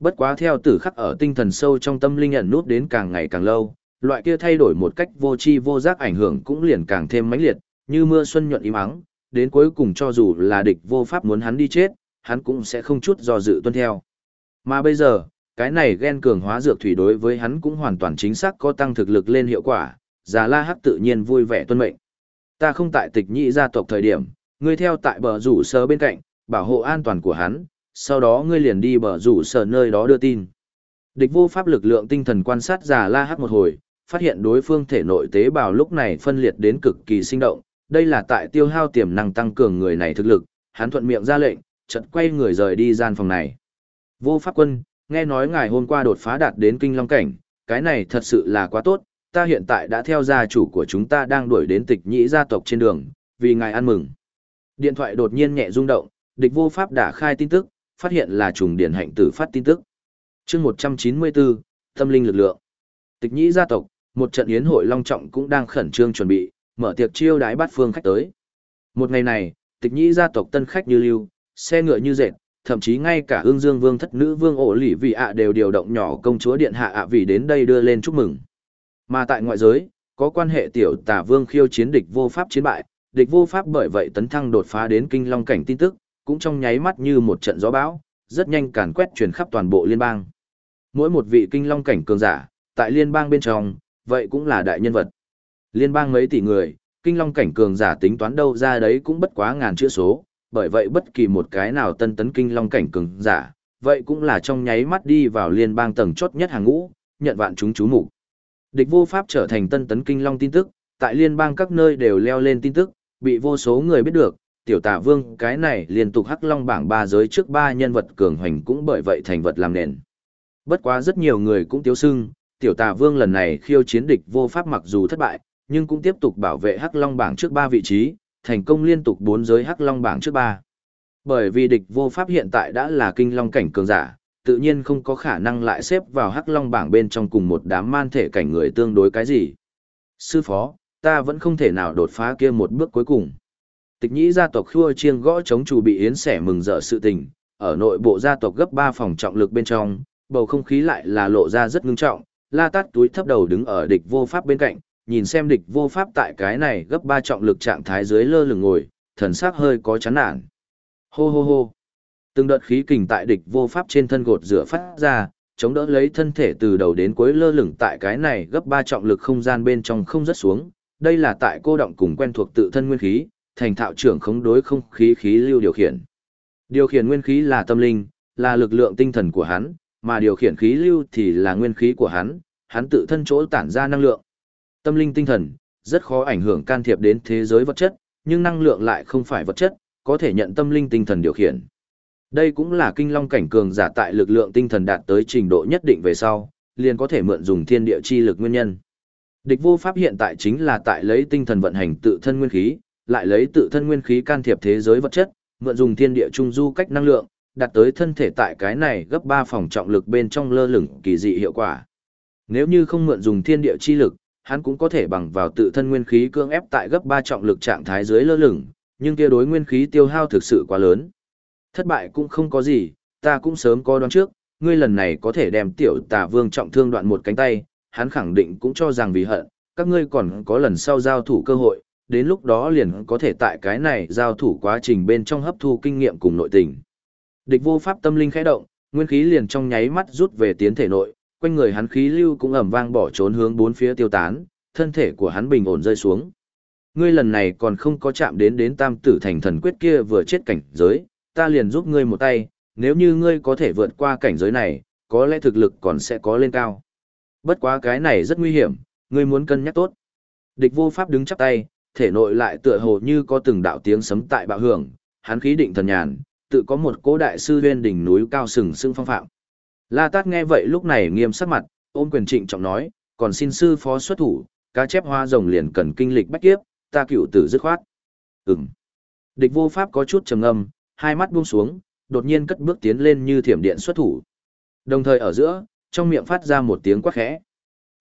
Bất quá theo tử khắc ở tinh thần sâu trong tâm linh ẩn nút đến càng ngày càng lâu, loại kia thay đổi một cách vô tri vô giác ảnh hưởng cũng liền càng thêm mãnh liệt, như mưa xuân nhuận im ắng, đến cuối cùng cho dù là địch vô pháp muốn hắn đi chết, hắn cũng sẽ không chút do dự tuân theo. Mà bây giờ, cái này ghen cường hóa dược thủy đối với hắn cũng hoàn toàn chính xác có tăng thực lực lên hiệu quả, già la hắc tự nhiên vui vẻ tuân mệnh. Ta không tại tịch nhị gia tộc thời điểm, ngươi theo tại bờ rủ sơ bên cạnh, bảo hộ an toàn của hắn, sau đó ngươi liền đi bờ rủ sở nơi đó đưa tin. Địch vô pháp lực lượng tinh thần quan sát già la hắc một hồi, phát hiện đối phương thể nội tế bào lúc này phân liệt đến cực kỳ sinh động, đây là tại tiêu hao tiềm năng tăng cường người này thực lực, hắn thuận miệng ra lệnh, chợt quay người rời đi gian phòng này. Vô pháp quân, nghe nói ngài hôm qua đột phá đạt đến kinh long cảnh, cái này thật sự là quá tốt, ta hiện tại đã theo gia chủ của chúng ta đang đuổi đến tịch nhĩ gia tộc trên đường, vì ngài ăn mừng. Điện thoại đột nhiên nhẹ rung động, địch vô pháp đã khai tin tức, phát hiện là trùng điển hạnh tử phát tin tức. chương 194, tâm linh lực lượng. Tịch nhĩ gia tộc, một trận yến hội long trọng cũng đang khẩn trương chuẩn bị, mở tiệc chiêu đái bát phương khách tới. Một ngày này, tịch nhĩ gia tộc tân khách như lưu, xe ngựa như dệt, thậm chí ngay cả ương dương vương thất nữ vương ổ lỉ vị ạ đều điều động nhỏ công chúa điện hạ ạ vì đến đây đưa lên chúc mừng. Mà tại ngoại giới, có quan hệ tiểu tả vương khiêu chiến địch vô pháp chiến bại, địch vô pháp bởi vậy tấn thăng đột phá đến kinh long cảnh tin tức, cũng trong nháy mắt như một trận gió bão, rất nhanh càn quét truyền khắp toàn bộ liên bang. Mỗi một vị kinh long cảnh cường giả, tại liên bang bên trong, vậy cũng là đại nhân vật. Liên bang mấy tỷ người, kinh long cảnh cường giả tính toán đâu ra đấy cũng bất quá ngàn chữ số, bởi vậy bất kỳ một cái nào tân tấn kinh long cảnh cường giả, vậy cũng là trong nháy mắt đi vào liên bang tầng chốt nhất hàng ngũ, nhận vạn chúng chú mục. Địch vô pháp trở thành tân tấn kinh long tin tức, tại liên bang các nơi đều leo lên tin tức, bị vô số người biết được, tiểu tả vương cái này liên tục hắc long bảng ba giới trước ba nhân vật cường hoành cũng bởi vậy thành vật làm nền. Bất quá rất nhiều người cũng tiếu sưng, tiểu tà vương lần này khiêu chiến địch vô pháp mặc dù thất bại, nhưng cũng tiếp tục bảo vệ hắc long bảng trước ba vị trí, thành công liên tục bốn giới hắc long bảng trước ba. Bởi vì địch vô pháp hiện tại đã là kinh long cảnh cường giả, tự nhiên không có khả năng lại xếp vào hắc long bảng bên trong cùng một đám man thể cảnh người tương đối cái gì. Sư phó, ta vẫn không thể nào đột phá kia một bước cuối cùng. Tịch nhĩ gia tộc khua chiêng gõ chống chủ bị yến sẻ mừng rỡ sự tình, ở nội bộ gia tộc gấp 3 phòng trọng lực bên trong, bầu không khí lại là lộ ra rất ngưng trọng, la tát túi thấp đầu đứng ở địch vô pháp bên cạnh, nhìn xem địch vô pháp tại cái này gấp ba trọng lực trạng thái dưới lơ lửng ngồi, thần sắc hơi có chán nản. Hô hô hô. Từng đợt khí kình tại địch vô pháp trên thân gột rửa phát ra, chống đỡ lấy thân thể từ đầu đến cuối lơ lửng tại cái này gấp ba trọng lực không gian bên trong không rất xuống. Đây là tại cô động cùng quen thuộc tự thân nguyên khí, thành thạo trưởng khống đối không khí khí lưu điều khiển. Điều khiển nguyên khí là tâm linh, là lực lượng tinh thần của hắn, mà điều khiển khí lưu thì là nguyên khí của hắn, hắn tự thân chỗ tản ra năng lượng. Tâm linh tinh thần, rất khó ảnh hưởng can thiệp đến thế giới vật chất, nhưng năng lượng lại không phải vật chất, có thể nhận tâm linh tinh thần điều khiển. Đây cũng là kinh long cảnh cường giả tại lực lượng tinh thần đạt tới trình độ nhất định về sau, liền có thể mượn dùng thiên địa chi lực nguyên nhân. Địch vô pháp hiện tại chính là tại lấy tinh thần vận hành tự thân nguyên khí, lại lấy tự thân nguyên khí can thiệp thế giới vật chất, mượn dùng thiên địa trung du cách năng lượng, đạt tới thân thể tại cái này gấp 3 phòng trọng lực bên trong lơ lửng kỳ dị hiệu quả. Nếu như không mượn dùng thiên địa chi lực, hắn cũng có thể bằng vào tự thân nguyên khí cưỡng ép tại gấp 3 trọng lực trạng thái dưới lơ lửng, nhưng kia đối nguyên khí tiêu hao thực sự quá lớn. Thất bại cũng không có gì, ta cũng sớm có đoán trước, ngươi lần này có thể đem tiểu tà vương trọng thương đoạn một cánh tay, hắn khẳng định cũng cho rằng vì hận, các ngươi còn có lần sau giao thủ cơ hội, đến lúc đó liền có thể tại cái này giao thủ quá trình bên trong hấp thu kinh nghiệm cùng nội tình. Địch vô pháp tâm linh khẽ động, nguyên khí liền trong nháy mắt rút về tiến thể nội, quanh người hắn khí lưu cũng ầm vang bỏ trốn hướng bốn phía tiêu tán, thân thể của hắn bình ổn rơi xuống. Ngươi lần này còn không có chạm đến đến tam tử thành thần quyết kia vừa chết cảnh giới, ta liền giúp ngươi một tay, nếu như ngươi có thể vượt qua cảnh giới này, có lẽ thực lực còn sẽ có lên cao. Bất quá cái này rất nguy hiểm, ngươi muốn cân nhắc tốt. Địch vô pháp đứng chắp tay, thể nội lại tựa hồ như có từng đạo tiếng sấm tại bạo hưởng, hắn khí định thần nhàn, tự có một cố đại sư huyên đỉnh núi cao sừng sững phong phạm. La Tát nghe vậy lúc này nghiêm sắc mặt, ôm quyền trịnh trọng nói, còn xin sư phó xuất thủ, cá chép hoa rồng liền cần kinh lịch bách kiếp, ta cựu tử dứt khoát. Ừm. Địch vô pháp có chút trầm ngâm, hai mắt buông xuống, đột nhiên cất bước tiến lên như thiểm điện xuất thủ. Đồng thời ở giữa, trong miệng phát ra một tiếng quát khẽ.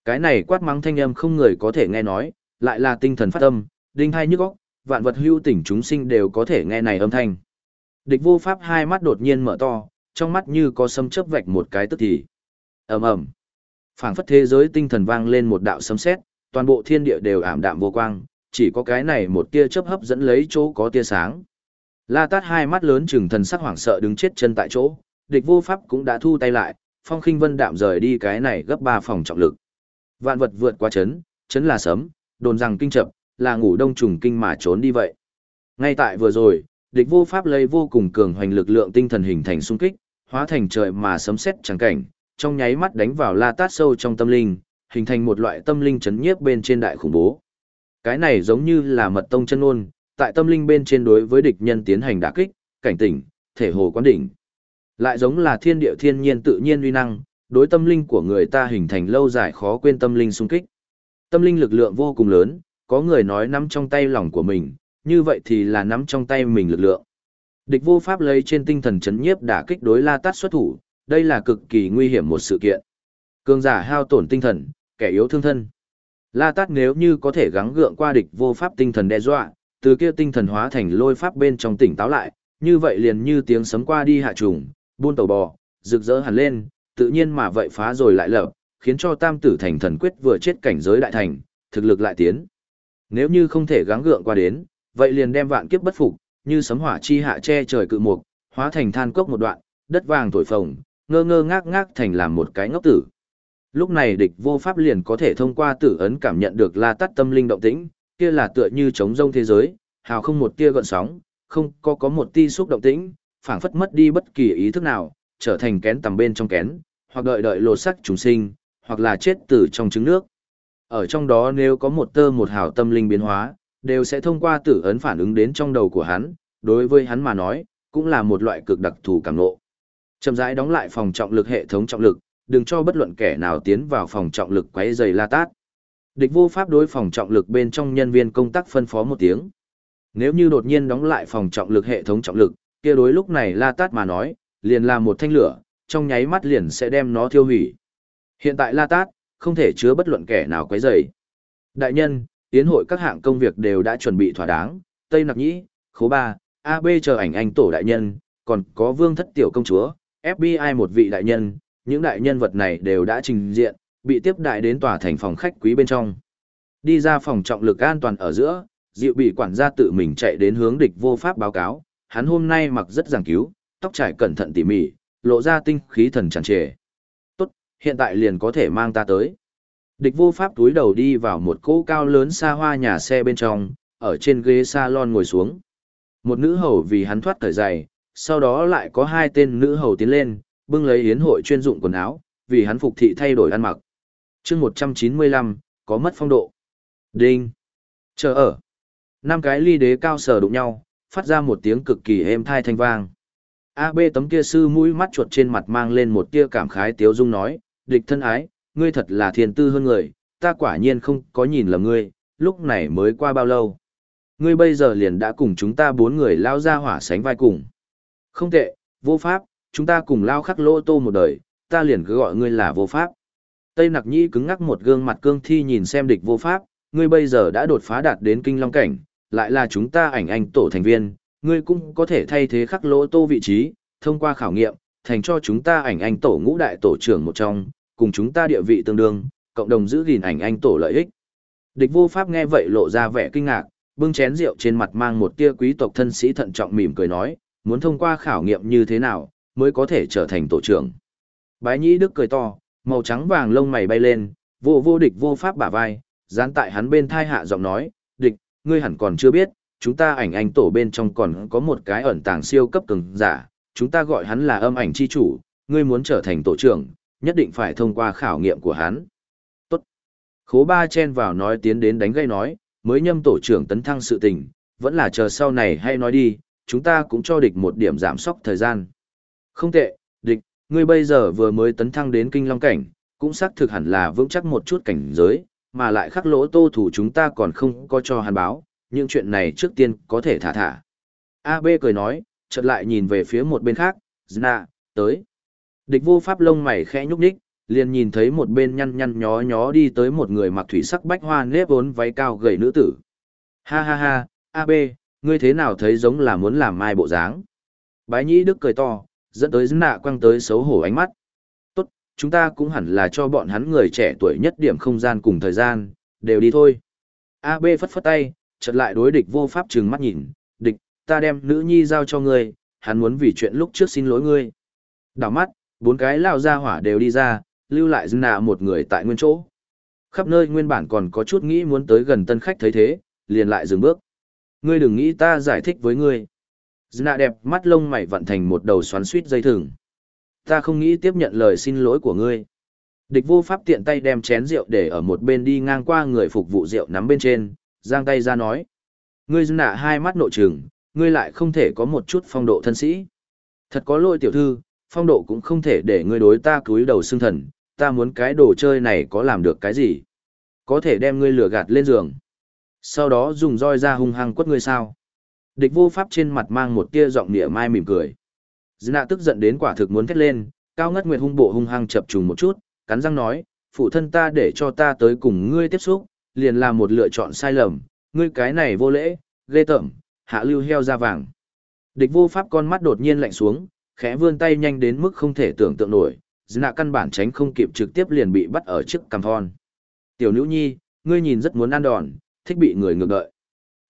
Cái này quát mắng thanh âm không người có thể nghe nói, lại là tinh thần phát âm, đinh hai nhức óc, vạn vật hưu tỉnh chúng sinh đều có thể nghe này âm thanh. Địch vô pháp hai mắt đột nhiên mở to, trong mắt như có sấm chớp vạch một cái tức thì. ầm ầm, phảng phất thế giới tinh thần vang lên một đạo sấm sét, toàn bộ thiên địa đều ảm đạm vô quang, chỉ có cái này một tia chớp hấp dẫn lấy chỗ có tia sáng. La Tát hai mắt lớn trừng thần sắc hoảng sợ đứng chết chân tại chỗ, địch vô pháp cũng đã thu tay lại, phong khinh vân đạm rời đi cái này gấp ba phòng trọng lực. Vạn vật vượt qua chấn, chấn là sấm, đồn rằng kinh chập, là ngủ đông trùng kinh mà trốn đi vậy. Ngay tại vừa rồi, địch vô pháp lấy vô cùng cường hoành lực lượng tinh thần hình thành xung kích, hóa thành trời mà sấm sét chẳng cảnh, trong nháy mắt đánh vào La Tát sâu trong tâm linh, hình thành một loại tâm linh chấn nhiếp bên trên đại khủng bố. Cái này giống như là mật tông chân ôn, tại tâm linh bên trên đối với địch nhân tiến hành đả kích, cảnh tỉnh, thể hồ quán đỉnh. Lại giống là thiên địa thiên nhiên tự nhiên uy năng, đối tâm linh của người ta hình thành lâu dài khó quên tâm linh xung kích. Tâm linh lực lượng vô cùng lớn, có người nói nắm trong tay lòng của mình, như vậy thì là nắm trong tay mình lực lượng. Địch vô pháp lấy trên tinh thần chấn nhiếp đả kích đối La Tát xuất thủ, đây là cực kỳ nguy hiểm một sự kiện. Cường giả hao tổn tinh thần, kẻ yếu thương thân. La Tát nếu như có thể gắng gượng qua địch vô pháp tinh thần đe dọa, từ kia tinh thần hóa thành lôi pháp bên trong tỉnh táo lại, như vậy liền như tiếng sấm qua đi hạ trùng, buôn tàu bò, rực rỡ hẳn lên, tự nhiên mà vậy phá rồi lại lở, khiến cho tam tử thành thần quyết vừa chết cảnh giới đại thành, thực lực lại tiến. Nếu như không thể gắng gượng qua đến, vậy liền đem vạn kiếp bất phục, như sấm hỏa chi hạ che trời cự mục, hóa thành than cốc một đoạn, đất vàng thổi phồng, ngơ ngơ ngác ngác thành làm một cái ngốc tử. Lúc này địch vô pháp liền có thể thông qua tử ấn cảm nhận được la tắt tâm linh động tĩnh, kia là tựa như trống rông thế giới, hào không một tia gợn sóng, không có có một ti xúc động tĩnh, phảng phất mất đi bất kỳ ý thức nào, trở thành kén tầm bên trong kén, hoặc đợi đợi lột sắc trùng sinh, hoặc là chết tử trong trứng nước. Ở trong đó nếu có một tơ một hào tâm linh biến hóa, đều sẽ thông qua tử ấn phản ứng đến trong đầu của hắn, đối với hắn mà nói, cũng là một loại cực đặc thù cảm ngộ. Chậm rãi đóng lại phòng trọng lực hệ thống trọng lực, đừng cho bất luận kẻ nào tiến vào phòng trọng lực quấy rầy La Tát. Địch vô pháp đối phòng trọng lực bên trong nhân viên công tác phân phó một tiếng. Nếu như đột nhiên đóng lại phòng trọng lực hệ thống trọng lực, kia đối lúc này La Tát mà nói, liền là một thanh lửa, trong nháy mắt liền sẽ đem nó thiêu hủy. Hiện tại La Tát, không thể chứa bất luận kẻ nào quấy rầy. Đại nhân, tiến hội các hạng công việc đều đã chuẩn bị thỏa đáng, Tây Nặc Nhĩ, Khố Ba, AB chờ ảnh anh tổ đại nhân, còn có vương thất tiểu công chúa, FBI một vị đại nhân, những đại nhân vật này đều đã trình diện, bị tiếp đại đến tòa thành phòng khách quý bên trong. Đi ra phòng trọng lực an toàn ở giữa, Diệu bị quản gia tự mình chạy đến hướng địch vô pháp báo cáo, hắn hôm nay mặc rất giảng cứu, tóc trải cẩn thận tỉ mỉ, lộ ra tinh khí thần tràn trề. Tốt, hiện tại liền có thể mang ta tới. Địch vô pháp túi đầu đi vào một cỗ cao lớn xa hoa nhà xe bên trong, ở trên ghế salon ngồi xuống. Một nữ hầu vì hắn thoát thời giày, sau đó lại có hai tên nữ hầu tiến lên, bưng lấy yến hội chuyên dụng quần áo, vì hắn phục thị thay đổi ăn mặc. chương 195, có mất phong độ. Đinh. Chờ ở. Năm cái ly đế cao sờ đụng nhau, phát ra một tiếng cực kỳ êm thai thanh vang. AB tấm kia sư mũi mắt chuột trên mặt mang lên một tia cảm khái tiếu dung nói, địch thân ái, ngươi thật là thiền tư hơn người, ta quả nhiên không có nhìn lầm ngươi, lúc này mới qua bao lâu. Ngươi bây giờ liền đã cùng chúng ta bốn người lao ra hỏa sánh vai cùng. Không tệ, vô pháp, chúng ta cùng lao khắc lô tô một đời, ta liền cứ gọi ngươi là vô pháp. Tây nặc nhĩ cứng ngắc một gương mặt cương thi nhìn xem địch vô pháp, ngươi bây giờ đã đột phá đạt đến kinh long cảnh, lại là chúng ta ảnh anh tổ thành viên, ngươi cũng có thể thay thế khắc lỗ tô vị trí, thông qua khảo nghiệm, thành cho chúng ta ảnh anh tổ ngũ đại tổ trưởng một trong, cùng chúng ta địa vị tương đương, cộng đồng giữ gìn ảnh anh tổ lợi ích. Địch vô pháp nghe vậy lộ ra vẻ kinh ngạc, bưng chén rượu trên mặt mang một tia quý tộc thân sĩ thận trọng mỉm cười nói, muốn thông qua khảo nghiệm như thế nào, mới có thể trở thành tổ trưởng. Bái nhĩ đức cười to, màu trắng vàng lông mày bay lên, vô vô địch vô pháp bả vai, dán tại hắn bên thai hạ giọng nói, địch, ngươi hẳn còn chưa biết, chúng ta ảnh anh tổ bên trong còn có một cái ẩn tàng siêu cấp cường giả, chúng ta gọi hắn là âm ảnh chi chủ, ngươi muốn trở thành tổ trưởng, nhất định phải thông qua khảo nghiệm của hắn. Tốt. Khố ba chen vào nói tiến đến đánh gây nói, mới nhâm tổ trưởng tấn thăng sự tình, vẫn là chờ sau này hay nói đi, chúng ta cũng cho địch một điểm giảm sóc thời gian. Không tệ, địch, ngươi bây giờ vừa mới tấn thăng đến kinh long cảnh, cũng xác thực hẳn là vững chắc một chút cảnh giới, mà lại khắc lỗ tô thủ chúng ta còn không có cho hắn báo, những chuyện này trước tiên có thể thả thả. AB cười nói, chợt lại nhìn về phía một bên khác, Zna, tới. Địch vô pháp lông mày khẽ nhúc nhích, liền nhìn thấy một bên nhăn nhăn nhó nhó đi tới một người mặc thủy sắc bách hoa nếp vốn váy cao gầy nữ tử. Ha ha ha, AB, ngươi thế nào thấy giống là muốn làm mai bộ dáng? Bái nhĩ đức cười to, dẫn tới nạ quăng tới xấu hổ ánh mắt. Tốt, chúng ta cũng hẳn là cho bọn hắn người trẻ tuổi nhất điểm không gian cùng thời gian, đều đi thôi. AB phất phất tay, chợt lại đối địch vô pháp trừng mắt nhìn, địch, ta đem nữ nhi giao cho ngươi, hắn muốn vì chuyện lúc trước xin lỗi ngươi. Đảo mắt, bốn cái lao ra hỏa đều đi ra, lưu lại dân nạ một người tại nguyên chỗ. Khắp nơi nguyên bản còn có chút nghĩ muốn tới gần tân khách thấy thế, liền lại dừng bước. Ngươi đừng nghĩ ta giải thích với ngươi. Dna đẹp mắt lông mày vặn thành một đầu xoắn suýt dây thừng. Ta không nghĩ tiếp nhận lời xin lỗi của ngươi. Địch vô pháp tiện tay đem chén rượu để ở một bên đi ngang qua người phục vụ rượu nắm bên trên, giang tay ra nói. Ngươi Dna hai mắt nội trừng, ngươi lại không thể có một chút phong độ thân sĩ. Thật có lỗi tiểu thư, phong độ cũng không thể để ngươi đối ta cúi đầu xương thần, ta muốn cái đồ chơi này có làm được cái gì. Có thể đem ngươi lừa gạt lên giường. Sau đó dùng roi ra hung hăng quất ngươi sao. Địch vô pháp trên mặt mang một tia giọng nịa mai mỉm cười. Dna tức giận đến quả thực muốn thét lên, cao ngất nguyệt hung bộ hung hăng chập trùng một chút, cắn răng nói, phụ thân ta để cho ta tới cùng ngươi tiếp xúc, liền là một lựa chọn sai lầm, ngươi cái này vô lễ, ghê tởm, hạ lưu heo ra vàng. Địch vô pháp con mắt đột nhiên lạnh xuống, khẽ vươn tay nhanh đến mức không thể tưởng tượng nổi, Dna căn bản tránh không kịp trực tiếp liền bị bắt ở trước cằm thon. Tiểu nữ nhi, ngươi nhìn rất muốn ăn đòn, thích bị người ngược đợi.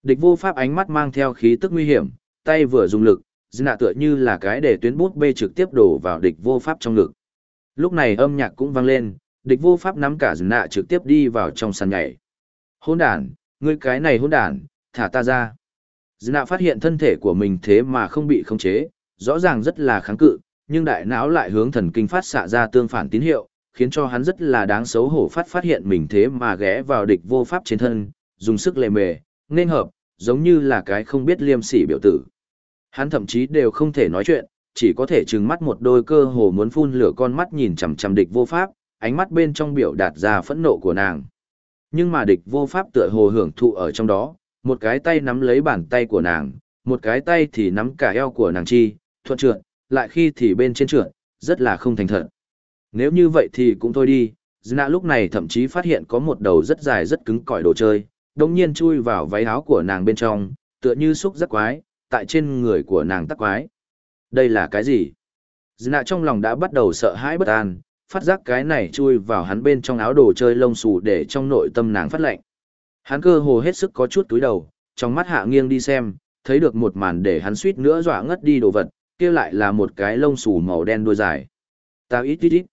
Địch vô pháp ánh mắt mang theo khí tức nguy hiểm, tay vừa dùng lực, Dna tựa như là cái để tuyến bút bê trực tiếp đổ vào địch vô pháp trong ngực. Lúc này âm nhạc cũng vang lên, địch vô pháp nắm cả Dna trực tiếp đi vào trong sàn nhảy. Hôn đàn, ngươi cái này hôn đàn, thả ta ra. Dna phát hiện thân thể của mình thế mà không bị khống chế, rõ ràng rất là kháng cự, nhưng đại não lại hướng thần kinh phát xạ ra tương phản tín hiệu, khiến cho hắn rất là đáng xấu hổ phát phát hiện mình thế mà ghé vào địch vô pháp trên thân, dùng sức lề mề, nên hợp, giống như là cái không biết liêm sỉ biểu tử. Hắn thậm chí đều không thể nói chuyện, chỉ có thể trừng mắt một đôi cơ hồ muốn phun lửa con mắt nhìn chằm chằm địch vô pháp, ánh mắt bên trong biểu đạt ra phẫn nộ của nàng. Nhưng mà địch vô pháp tựa hồ hưởng thụ ở trong đó, một cái tay nắm lấy bàn tay của nàng, một cái tay thì nắm cả eo của nàng chi, thuận trượt, lại khi thì bên trên trượt, rất là không thành thật. Nếu như vậy thì cũng thôi đi, Zna lúc này thậm chí phát hiện có một đầu rất dài rất cứng cỏi đồ chơi, đồng nhiên chui vào váy áo của nàng bên trong, tựa như xúc rất quái, tại trên người của nàng tắc quái. Đây là cái gì? Zna trong lòng đã bắt đầu sợ hãi bất an, phát giác cái này chui vào hắn bên trong áo đồ chơi lông xù để trong nội tâm nàng phát lạnh. Hắn cơ hồ hết sức có chút túi đầu, trong mắt hạ nghiêng đi xem, thấy được một màn để hắn suýt nữa dọa ngất đi đồ vật, kia lại là một cái lông xù màu đen đuôi dài. Tao ít ít ít.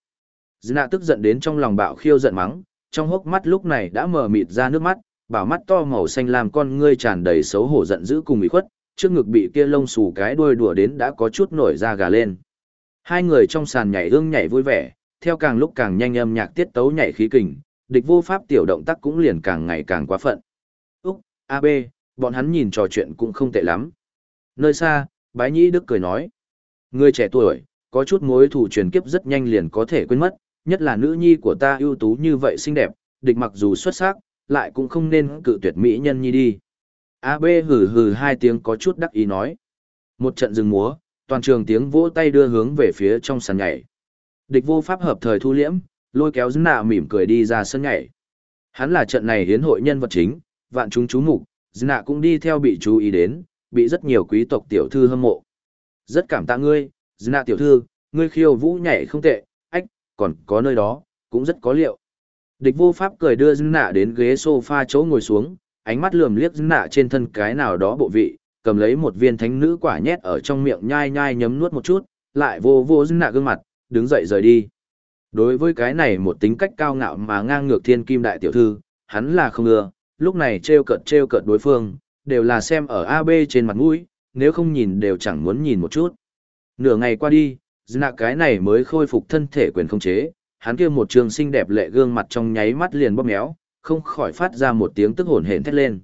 Dna tức giận đến trong lòng bạo khiêu giận mắng, trong hốc mắt lúc này đã mờ mịt ra nước mắt, bảo mắt to màu xanh làm con ngươi tràn đầy xấu hổ giận dữ cùng ủy khuất, trước ngực bị kia lông xù cái đuôi đùa đến đã có chút nổi da gà lên. Hai người trong sàn nhảy ương nhảy vui vẻ, theo càng lúc càng nhanh âm nhạc tiết tấu nhảy khí kình, địch vô pháp tiểu động tác cũng liền càng ngày càng quá phận. Úc, AB, bọn hắn nhìn trò chuyện cũng không tệ lắm. Nơi xa, bái nhĩ đức cười nói. Người trẻ tuổi, có chút mối thù truyền kiếp rất nhanh liền có thể quên mất, nhất là nữ nhi của ta ưu tú như vậy xinh đẹp, địch mặc dù xuất sắc, lại cũng không nên cự tuyệt mỹ nhân nhi đi. AB hừ hừ hai tiếng có chút đắc ý nói. Một trận rừng múa, toàn trường tiếng vỗ tay đưa hướng về phía trong sàn nhảy. Địch vô pháp hợp thời thu liễm, lôi kéo dân nạ mỉm cười đi ra sân nhảy. Hắn là trận này hiến hội nhân vật chính, vạn chúng chú mục, dân nạ cũng đi theo bị chú ý đến, bị rất nhiều quý tộc tiểu thư hâm mộ. Rất cảm tạ ngươi, Zna tiểu thư, ngươi khiêu vũ nhảy không tệ, ách, còn có nơi đó, cũng rất có liệu. Địch vô pháp cười đưa Zna đến ghế sofa chỗ ngồi xuống, ánh mắt lườm liếc Zna trên thân cái nào đó bộ vị, cầm lấy một viên thánh nữ quả nhét ở trong miệng nhai nhai nhấm nuốt một chút, lại vô vô Zna gương mặt, đứng dậy rời đi. Đối với cái này một tính cách cao ngạo mà ngang ngược thiên kim đại tiểu thư, hắn là không ưa, lúc này treo cợt treo cợt đối phương, đều là xem ở AB trên mặt mũi, nếu không nhìn đều chẳng muốn nhìn một chút. Nửa ngày qua đi, Dna cái này mới khôi phục thân thể quyền không chế, hắn kia một trường xinh đẹp lệ gương mặt trong nháy mắt liền bóp méo, không khỏi phát ra một tiếng tức hồn hển thét lên.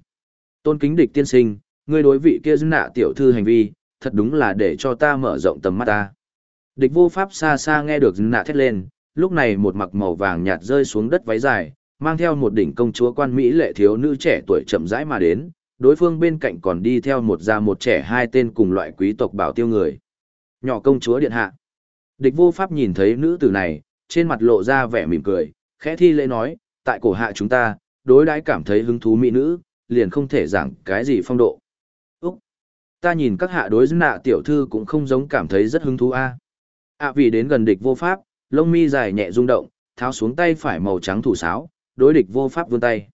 Tôn kính địch tiên sinh, ngươi đối vị kia Dna tiểu thư hành vi, thật đúng là để cho ta mở rộng tầm mắt ta. Địch vô pháp xa xa nghe được Dna thét lên, lúc này một mặc màu vàng nhạt rơi xuống đất váy dài, mang theo một đỉnh công chúa quan Mỹ lệ thiếu nữ trẻ tuổi chậm rãi mà đến, đối phương bên cạnh còn đi theo một già một trẻ hai tên cùng loại quý tộc bảo tiêu người. Nhỏ công chúa điện hạ. Địch vô pháp nhìn thấy nữ tử này, trên mặt lộ ra vẻ mỉm cười, khẽ thi lễ nói, tại cổ hạ chúng ta, đối đãi cảm thấy hứng thú mỹ nữ, liền không thể giảng cái gì phong độ. Úc! Ta nhìn các hạ đối nạ tiểu thư cũng không giống cảm thấy rất hứng thú a. À. À vì đến gần địch vô pháp, lông mi dài nhẹ rung động, tháo xuống tay phải màu trắng thủ sáo, đối địch vô pháp vươn tay.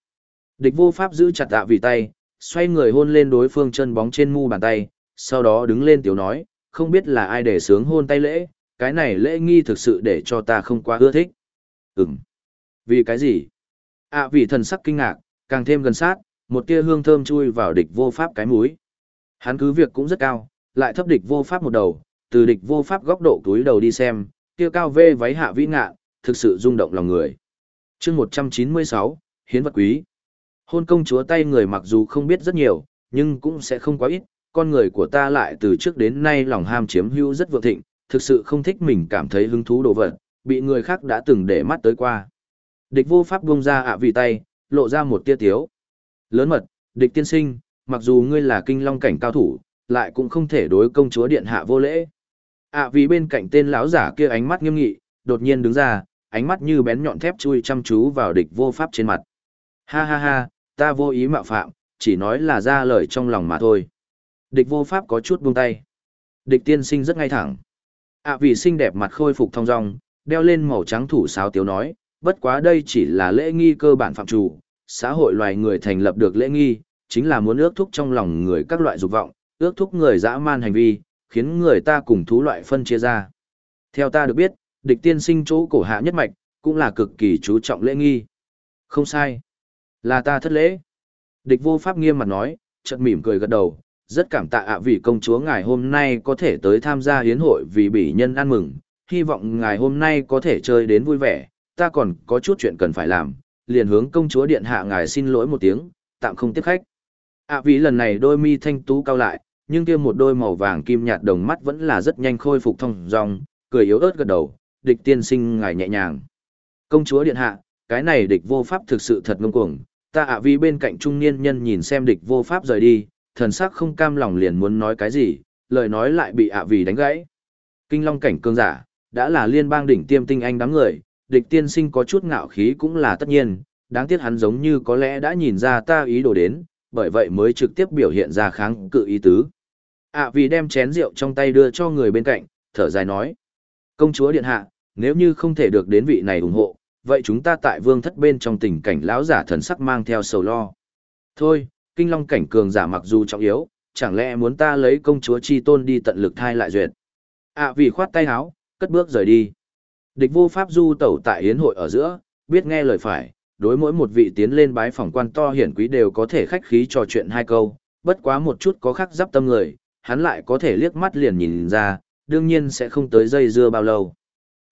Địch vô pháp giữ chặt tạ vì tay, xoay người hôn lên đối phương chân bóng trên mu bàn tay, sau đó đứng lên tiểu nói, không biết là ai để sướng hôn tay lễ, cái này lễ nghi thực sự để cho ta không quá ưa thích. Ừm. Vì cái gì? À vì thần sắc kinh ngạc, càng thêm gần sát, một tia hương thơm chui vào địch vô pháp cái mũi. Hắn cứ việc cũng rất cao, lại thấp địch vô pháp một đầu, từ địch vô pháp góc độ túi đầu đi xem, kia cao vê váy hạ vĩ ngạ, thực sự rung động lòng người. chương 196, Hiến vật quý. Hôn công chúa tay người mặc dù không biết rất nhiều, nhưng cũng sẽ không quá ít, con người của ta lại từ trước đến nay lòng ham chiếm hữu rất vượng thịnh, thực sự không thích mình cảm thấy hứng thú đồ vật, bị người khác đã từng để mắt tới qua. Địch vô pháp buông ra ạ vì tay, lộ ra một tia tiếu. Lớn mật, địch tiên sinh, mặc dù ngươi là kinh long cảnh cao thủ, lại cũng không thể đối công chúa điện hạ vô lễ. ạ vì bên cạnh tên lão giả kia ánh mắt nghiêm nghị, đột nhiên đứng ra, ánh mắt như bén nhọn thép chui chăm chú vào địch vô pháp trên mặt. Ha ha ha, ta vô ý mạo phạm, chỉ nói là ra lời trong lòng mà thôi. Địch vô pháp có chút buông tay. Địch tiên sinh rất ngay thẳng. ạ vì xinh đẹp mặt khôi phục thong dong, đeo lên màu trắng thủ sáo tiếu nói, bất quá đây chỉ là lễ nghi cơ bản phạm chủ, xã hội loài người thành lập được lễ nghi, chính là muốn ước thúc trong lòng người các loại dục vọng, ước thúc người dã man hành vi, khiến người ta cùng thú loại phân chia ra. Theo ta được biết, địch tiên sinh chỗ cổ hạ nhất mạch, cũng là cực kỳ chú trọng lễ nghi. Không sai. Là ta thất lễ. Địch vô pháp nghiêm mặt nói, chợt mỉm cười gật đầu, rất cảm tạ ạ vì công chúa ngài hôm nay có thể tới tham gia hiến hội vì bỉ nhân ăn mừng, hy vọng ngài hôm nay có thể chơi đến vui vẻ, ta còn có chút chuyện cần phải làm, liền hướng công chúa điện hạ ngài xin lỗi một tiếng, tạm không tiếp khách. ạ vì lần này đôi mi thanh tú cao lại, nhưng kia một đôi màu vàng kim nhạt đồng mắt vẫn là rất nhanh khôi phục thông dong, cười yếu ớt gật đầu, địch tiên sinh ngài nhẹ nhàng. Công chúa điện hạ, cái này địch vô pháp thực sự thật ngông cuồng, ta ạ vì bên cạnh trung niên nhân nhìn xem địch vô pháp rời đi, thần sắc không cam lòng liền muốn nói cái gì, lời nói lại bị ạ vì đánh gãy. Kinh long cảnh cương giả, đã là liên bang đỉnh tiêm tinh anh đám người, địch tiên sinh có chút ngạo khí cũng là tất nhiên, đáng tiếc hắn giống như có lẽ đã nhìn ra ta ý đồ đến, bởi vậy mới trực tiếp biểu hiện ra kháng cự ý tứ. ạ vì đem chén rượu trong tay đưa cho người bên cạnh, thở dài nói. Công chúa điện hạ, nếu như không thể được đến vị này ủng hộ, vậy chúng ta tại vương thất bên trong tình cảnh lão giả thần sắc mang theo sầu lo. Thôi, kinh long cảnh cường giả mặc dù trọng yếu, chẳng lẽ muốn ta lấy công chúa chi tôn đi tận lực thai lại duyệt. À vì khoát tay háo, cất bước rời đi. Địch vô pháp du tẩu tại hiến hội ở giữa, biết nghe lời phải, đối mỗi một vị tiến lên bái phòng quan to hiển quý đều có thể khách khí trò chuyện hai câu, bất quá một chút có khắc giáp tâm người, hắn lại có thể liếc mắt liền nhìn ra, đương nhiên sẽ không tới dây dưa bao lâu.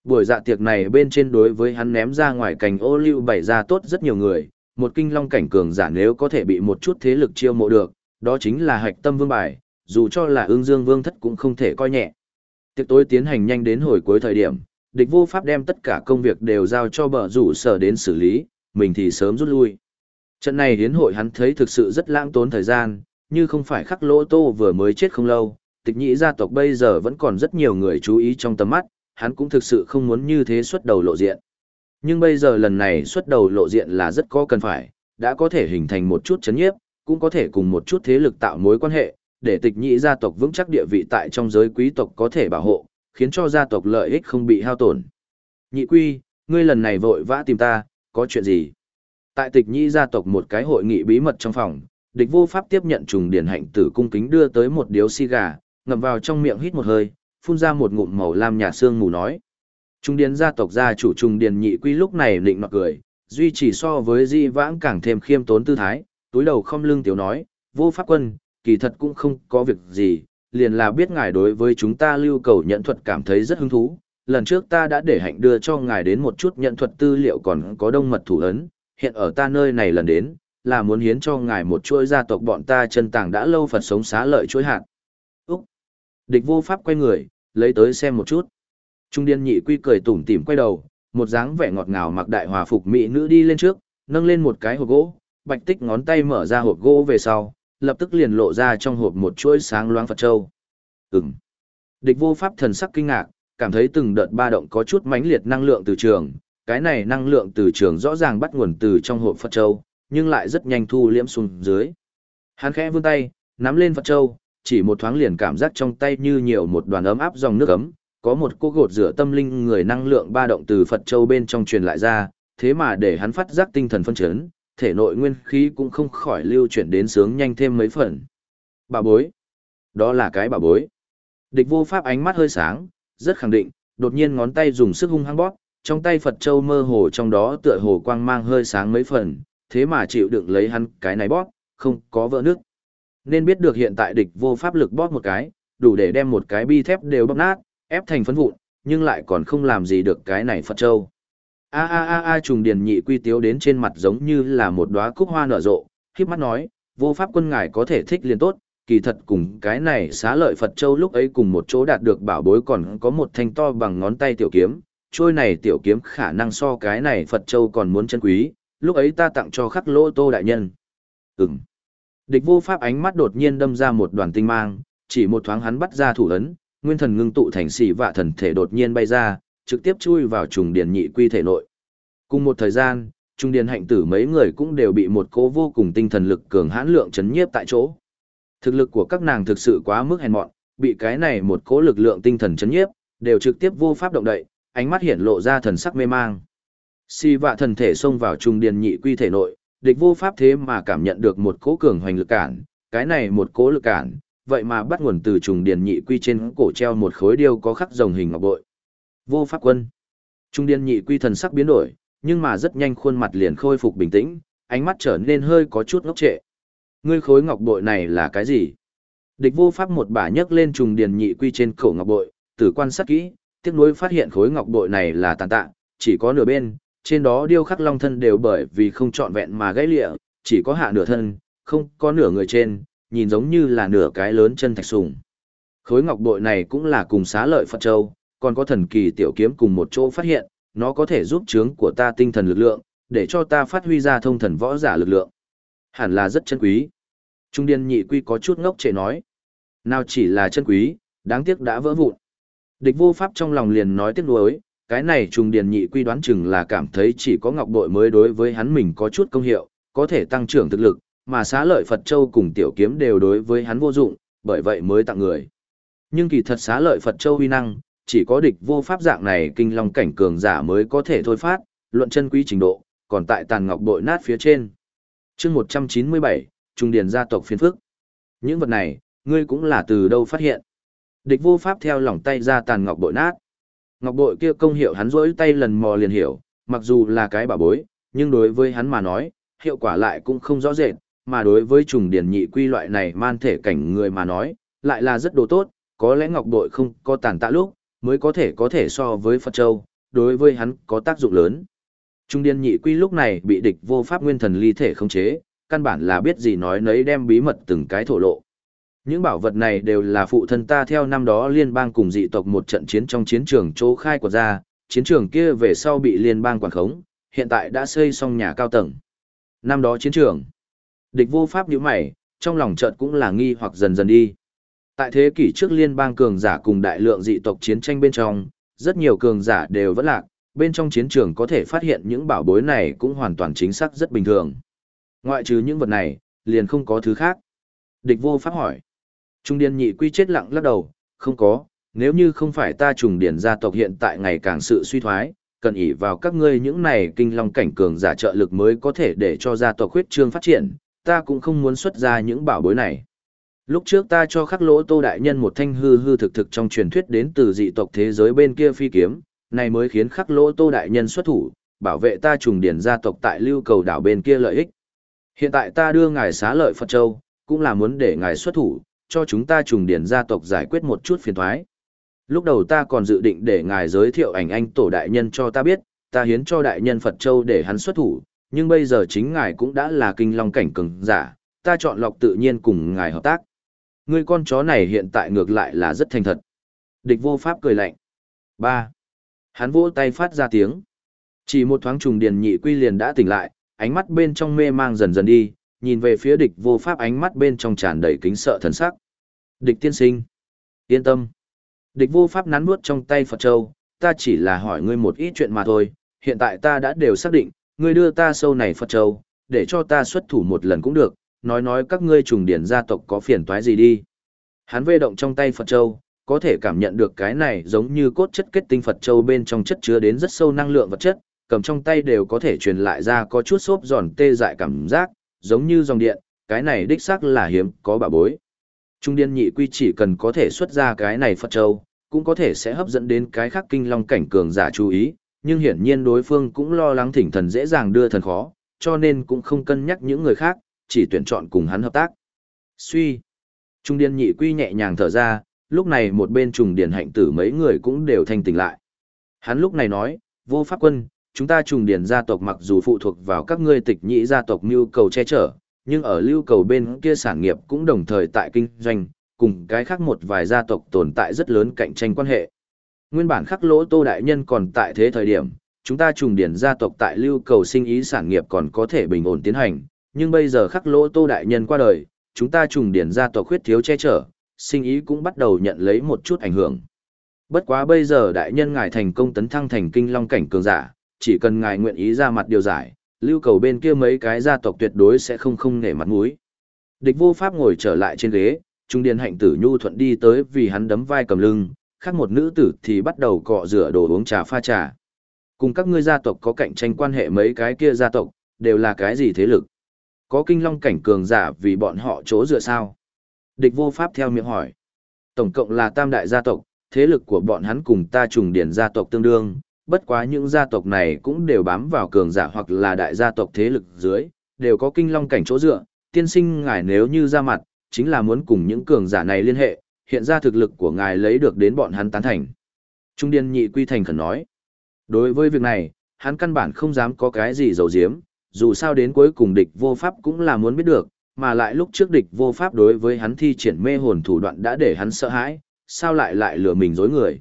Buổi dạ tiệc này bên trên đối với hắn ném ra ngoài cành ô lưu bày ra tốt rất nhiều người, một kinh long cảnh cường giả nếu có thể bị một chút thế lực chiêu mộ được, đó chính là hạch tâm vương bài, dù cho là ương dương vương thất cũng không thể coi nhẹ. Tiệc tối tiến hành nhanh đến hồi cuối thời điểm, địch vô pháp đem tất cả công việc đều giao cho bờ rủ sở đến xử lý, mình thì sớm rút lui. Trận này hiến hội hắn thấy thực sự rất lãng tốn thời gian, như không phải khắc lỗ tô vừa mới chết không lâu, tịch nhĩ gia tộc bây giờ vẫn còn rất nhiều người chú ý trong tầm mắt, hắn cũng thực sự không muốn như thế xuất đầu lộ diện. Nhưng bây giờ lần này xuất đầu lộ diện là rất có cần phải, đã có thể hình thành một chút chấn nhiếp, cũng có thể cùng một chút thế lực tạo mối quan hệ, để tịch nhị gia tộc vững chắc địa vị tại trong giới quý tộc có thể bảo hộ, khiến cho gia tộc lợi ích không bị hao tổn. Nhị quy, ngươi lần này vội vã tìm ta, có chuyện gì? Tại tịch nhị gia tộc một cái hội nghị bí mật trong phòng, địch vô pháp tiếp nhận trùng điển hạnh tử cung kính đưa tới một điếu xì gà, ngậm vào trong miệng hít một hơi, phun ra một ngụm màu lam nhà xương mù nói. Trung điền gia tộc gia chủ trung điền nhị quy lúc này định nọt cười, duy chỉ so với di vãng càng thêm khiêm tốn tư thái, túi đầu không lưng tiểu nói, vô pháp quân, kỳ thật cũng không có việc gì, liền là biết ngài đối với chúng ta lưu cầu nhận thuật cảm thấy rất hứng thú. Lần trước ta đã để hạnh đưa cho ngài đến một chút nhận thuật tư liệu còn có đông mật thủ ấn, hiện ở ta nơi này lần đến, là muốn hiến cho ngài một chuỗi gia tộc bọn ta chân tàng đã lâu Phật sống xá lợi chuỗi hạt. Địch vô pháp quay người, lấy tới xem một chút. Trung điên nhị quy cười tủm tỉm quay đầu, một dáng vẻ ngọt ngào mặc đại hòa phục mỹ nữ đi lên trước, nâng lên một cái hộp gỗ, bạch tích ngón tay mở ra hộp gỗ về sau, lập tức liền lộ ra trong hộp một chuỗi sáng loáng Phật Châu. Ừm. Địch vô pháp thần sắc kinh ngạc, cảm thấy từng đợt ba động có chút mãnh liệt năng lượng từ trường, cái này năng lượng từ trường rõ ràng bắt nguồn từ trong hộp Phật Châu, nhưng lại rất nhanh thu liễm xuống dưới. Hắn khẽ vươn tay, nắm lên Phật Châu, chỉ một thoáng liền cảm giác trong tay như nhiều một đoàn ấm áp dòng nước ấm, có một cô gột rửa tâm linh người năng lượng ba động từ Phật Châu bên trong truyền lại ra, thế mà để hắn phát giác tinh thần phân chấn, thể nội nguyên khí cũng không khỏi lưu chuyển đến sướng nhanh thêm mấy phần. Bà bối. Đó là cái bà bối. Địch vô pháp ánh mắt hơi sáng, rất khẳng định, đột nhiên ngón tay dùng sức hung hăng bóp, trong tay Phật Châu mơ hồ trong đó tựa hồ quang mang hơi sáng mấy phần, thế mà chịu đựng lấy hắn cái này bóp, không có vỡ nước. Nên biết được hiện tại địch vô pháp lực bóp một cái, đủ để đem một cái bi thép đều bóp nát, ép thành phấn vụn, nhưng lại còn không làm gì được cái này Phật Châu. A a a a trùng điền nhị quy tiếu đến trên mặt giống như là một đóa cúc hoa nở rộ, khiếp mắt nói, vô pháp quân ngài có thể thích liền tốt, kỳ thật cùng cái này xá lợi Phật Châu lúc ấy cùng một chỗ đạt được bảo bối còn có một thanh to bằng ngón tay tiểu kiếm, trôi này tiểu kiếm khả năng so cái này Phật Châu còn muốn chân quý, lúc ấy ta tặng cho khắc lô tô đại nhân. Ừm. Địch vô pháp ánh mắt đột nhiên đâm ra một đoàn tinh mang, chỉ một thoáng hắn bắt ra thủ ấn, nguyên thần ngưng tụ thành xỉ vạ thần thể đột nhiên bay ra, trực tiếp chui vào trùng điền nhị quy thể nội. Cùng một thời gian, trung điền hạnh tử mấy người cũng đều bị một cố vô cùng tinh thần lực cường hãn lượng chấn nhiếp tại chỗ. Thực lực của các nàng thực sự quá mức hèn mọn, bị cái này một cố lực lượng tinh thần chấn nhiếp, đều trực tiếp vô pháp động đậy, ánh mắt hiện lộ ra thần sắc mê mang. Si vạ thần thể xông vào trung điền nhị quy thể nội, địch vô pháp thế mà cảm nhận được một cố cường hoành lực cản, cái này một cố lực cản, vậy mà bắt nguồn từ trùng điền nhị quy trên cổ treo một khối điêu có khắc rồng hình ngọc bội. Vô pháp quân. Trung điền nhị quy thần sắc biến đổi, nhưng mà rất nhanh khuôn mặt liền khôi phục bình tĩnh, ánh mắt trở nên hơi có chút ngốc trệ. Ngươi khối ngọc bội này là cái gì? Địch vô pháp một bả nhấc lên trùng điền nhị quy trên cổ ngọc bội, tử quan sát kỹ, tiếc nuối phát hiện khối ngọc bội này là tàn tạ, chỉ có nửa bên, trên đó điêu khắc long thân đều bởi vì không trọn vẹn mà gãy lịa, chỉ có hạ nửa thân, không có nửa người trên, nhìn giống như là nửa cái lớn chân thạch sùng. Khối ngọc bội này cũng là cùng xá lợi Phật Châu, còn có thần kỳ tiểu kiếm cùng một chỗ phát hiện, nó có thể giúp trướng của ta tinh thần lực lượng, để cho ta phát huy ra thông thần võ giả lực lượng. Hẳn là rất chân quý. Trung điên nhị quy có chút ngốc trệ nói. Nào chỉ là chân quý, đáng tiếc đã vỡ vụn. Địch vô pháp trong lòng liền nói tiếc nuối, cái này trung điền nhị quy đoán chừng là cảm thấy chỉ có ngọc bội mới đối với hắn mình có chút công hiệu, có thể tăng trưởng thực lực, mà xá lợi Phật Châu cùng tiểu kiếm đều đối với hắn vô dụng, bởi vậy mới tặng người. Nhưng kỳ thật xá lợi Phật Châu uy năng, chỉ có địch vô pháp dạng này kinh long cảnh cường giả mới có thể thôi phát, luận chân quý trình độ, còn tại tàn ngọc bội nát phía trên. chương 197, Trung Điền gia tộc phiên phức. Những vật này, ngươi cũng là từ đâu phát hiện. Địch vô pháp theo lòng tay ra tàn ngọc bội nát. Ngọc bội kia công hiệu hắn rỗi tay lần mò liền hiểu, mặc dù là cái bảo bối, nhưng đối với hắn mà nói, hiệu quả lại cũng không rõ rệt, mà đối với trùng điển nhị quy loại này man thể cảnh người mà nói, lại là rất đồ tốt, có lẽ ngọc bội không có tàn tạ lúc, mới có thể có thể so với Phật Châu, đối với hắn có tác dụng lớn. Trung điển nhị quy lúc này bị địch vô pháp nguyên thần ly thể khống chế, căn bản là biết gì nói nấy đem bí mật từng cái thổ lộ. Những bảo vật này đều là phụ thân ta theo năm đó liên bang cùng dị tộc một trận chiến trong chiến trường chỗ khai của ra, chiến trường kia về sau bị liên bang quản khống, hiện tại đã xây xong nhà cao tầng. Năm đó chiến trường, địch vô pháp nhíu mày, trong lòng chợt cũng là nghi hoặc dần dần đi. Tại thế kỷ trước liên bang cường giả cùng đại lượng dị tộc chiến tranh bên trong, rất nhiều cường giả đều vẫn lạc, bên trong chiến trường có thể phát hiện những bảo bối này cũng hoàn toàn chính xác rất bình thường. Ngoại trừ những vật này, liền không có thứ khác. Địch vô pháp hỏi. Trung điền nhị quy chết lặng lắc đầu, không có, nếu như không phải ta trùng điền gia tộc hiện tại ngày càng sự suy thoái, cần ỷ vào các ngươi những này kinh long cảnh cường giả trợ lực mới có thể để cho gia tộc huyết trương phát triển, ta cũng không muốn xuất ra những bảo bối này. Lúc trước ta cho khắc lỗ tô đại nhân một thanh hư hư thực thực trong truyền thuyết đến từ dị tộc thế giới bên kia phi kiếm, này mới khiến khắc lỗ tô đại nhân xuất thủ, bảo vệ ta trùng điển gia tộc tại lưu cầu đảo bên kia lợi ích. Hiện tại ta đưa ngài xá lợi Phật Châu, cũng là muốn để ngài xuất thủ, cho chúng ta trùng điển gia tộc giải quyết một chút phiền thoái. Lúc đầu ta còn dự định để ngài giới thiệu ảnh anh tổ đại nhân cho ta biết, ta hiến cho đại nhân Phật Châu để hắn xuất thủ, nhưng bây giờ chính ngài cũng đã là kinh long cảnh cường giả, ta chọn lọc tự nhiên cùng ngài hợp tác. Người con chó này hiện tại ngược lại là rất thành thật. Địch vô pháp cười lạnh. 3. Hắn vỗ tay phát ra tiếng. Chỉ một thoáng trùng điền nhị quy liền đã tỉnh lại, ánh mắt bên trong mê mang dần dần đi, nhìn về phía địch vô pháp ánh mắt bên trong tràn đầy kính sợ thần sắc. Địch tiên sinh. Yên tâm. Địch vô pháp nắn nuốt trong tay Phật Châu, ta chỉ là hỏi ngươi một ít chuyện mà thôi, hiện tại ta đã đều xác định, ngươi đưa ta sâu này Phật Châu, để cho ta xuất thủ một lần cũng được, nói nói các ngươi trùng điển gia tộc có phiền toái gì đi. Hắn vê động trong tay Phật Châu, có thể cảm nhận được cái này giống như cốt chất kết tinh Phật Châu bên trong chất chứa đến rất sâu năng lượng vật chất, cầm trong tay đều có thể truyền lại ra có chút xốp giòn tê dại cảm giác, giống như dòng điện, cái này đích xác là hiếm có bà bối. Trung điên nhị quy chỉ cần có thể xuất ra cái này Phật Châu, cũng có thể sẽ hấp dẫn đến cái khác kinh long cảnh cường giả chú ý, nhưng hiển nhiên đối phương cũng lo lắng thỉnh thần dễ dàng đưa thần khó, cho nên cũng không cân nhắc những người khác, chỉ tuyển chọn cùng hắn hợp tác. Suy. Trung điên nhị quy nhẹ nhàng thở ra, lúc này một bên trùng điển hạnh tử mấy người cũng đều thanh tỉnh lại. Hắn lúc này nói, vô pháp quân, chúng ta trùng điển gia tộc mặc dù phụ thuộc vào các ngươi tịch nhị gia tộc nhu cầu che chở, nhưng ở lưu cầu bên kia sản nghiệp cũng đồng thời tại kinh doanh, cùng cái khác một vài gia tộc tồn tại rất lớn cạnh tranh quan hệ. Nguyên bản khắc lỗ tô đại nhân còn tại thế thời điểm, chúng ta trùng điển gia tộc tại lưu cầu sinh ý sản nghiệp còn có thể bình ổn tiến hành, nhưng bây giờ khắc lỗ tô đại nhân qua đời, chúng ta trùng điển gia tộc khuyết thiếu che chở, sinh ý cũng bắt đầu nhận lấy một chút ảnh hưởng. Bất quá bây giờ đại nhân ngài thành công tấn thăng thành kinh long cảnh cường giả, chỉ cần ngài nguyện ý ra mặt điều giải, lưu cầu bên kia mấy cái gia tộc tuyệt đối sẽ không không nể mặt mũi. Địch vô pháp ngồi trở lại trên ghế, trung điền hạnh tử nhu thuận đi tới vì hắn đấm vai cầm lưng, khác một nữ tử thì bắt đầu cọ rửa đồ uống trà pha trà. Cùng các ngươi gia tộc có cạnh tranh quan hệ mấy cái kia gia tộc, đều là cái gì thế lực? Có kinh long cảnh cường giả vì bọn họ chỗ dựa sao? Địch vô pháp theo miệng hỏi. Tổng cộng là tam đại gia tộc, thế lực của bọn hắn cùng ta trùng điển gia tộc tương đương, bất quá những gia tộc này cũng đều bám vào cường giả hoặc là đại gia tộc thế lực dưới, đều có kinh long cảnh chỗ dựa, tiên sinh ngài nếu như ra mặt, chính là muốn cùng những cường giả này liên hệ, hiện ra thực lực của ngài lấy được đến bọn hắn tán thành. Trung điên nhị quy thành khẩn nói. Đối với việc này, hắn căn bản không dám có cái gì dầu diếm, dù sao đến cuối cùng địch vô pháp cũng là muốn biết được, mà lại lúc trước địch vô pháp đối với hắn thi triển mê hồn thủ đoạn đã để hắn sợ hãi, sao lại lại lừa mình dối người.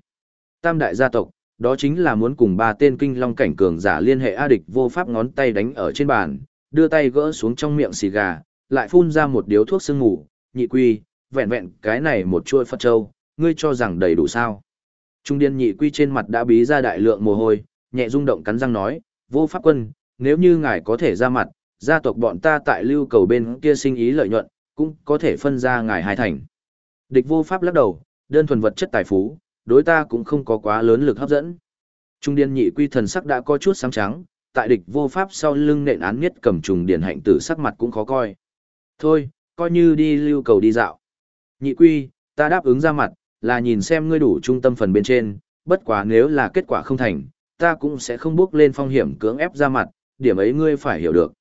Tam đại gia tộc, đó chính là muốn cùng ba tên kinh long cảnh cường giả liên hệ A địch vô pháp ngón tay đánh ở trên bàn, đưa tay gỡ xuống trong miệng xì gà, lại phun ra một điếu thuốc sương ngủ, nhị quy, vẹn vẹn cái này một chuôi Phật Châu, ngươi cho rằng đầy đủ sao. Trung điên nhị quy trên mặt đã bí ra đại lượng mồ hôi, nhẹ rung động cắn răng nói, vô pháp quân, nếu như ngài có thể ra mặt, gia tộc bọn ta tại lưu cầu bên kia sinh ý lợi nhuận, cũng có thể phân ra ngài hai thành. Địch vô pháp lắc đầu, đơn thuần vật chất tài phú, đối ta cũng không có quá lớn lực hấp dẫn. Trung điên nhị quy thần sắc đã có chút sáng trắng, tại địch vô pháp sau lưng nện án nhất cầm trùng điển hạnh tử sắc mặt cũng khó coi. Thôi, coi như đi lưu cầu đi dạo. Nhị quy, ta đáp ứng ra mặt, là nhìn xem ngươi đủ trung tâm phần bên trên, bất quá nếu là kết quả không thành, ta cũng sẽ không bước lên phong hiểm cưỡng ép ra mặt, điểm ấy ngươi phải hiểu được.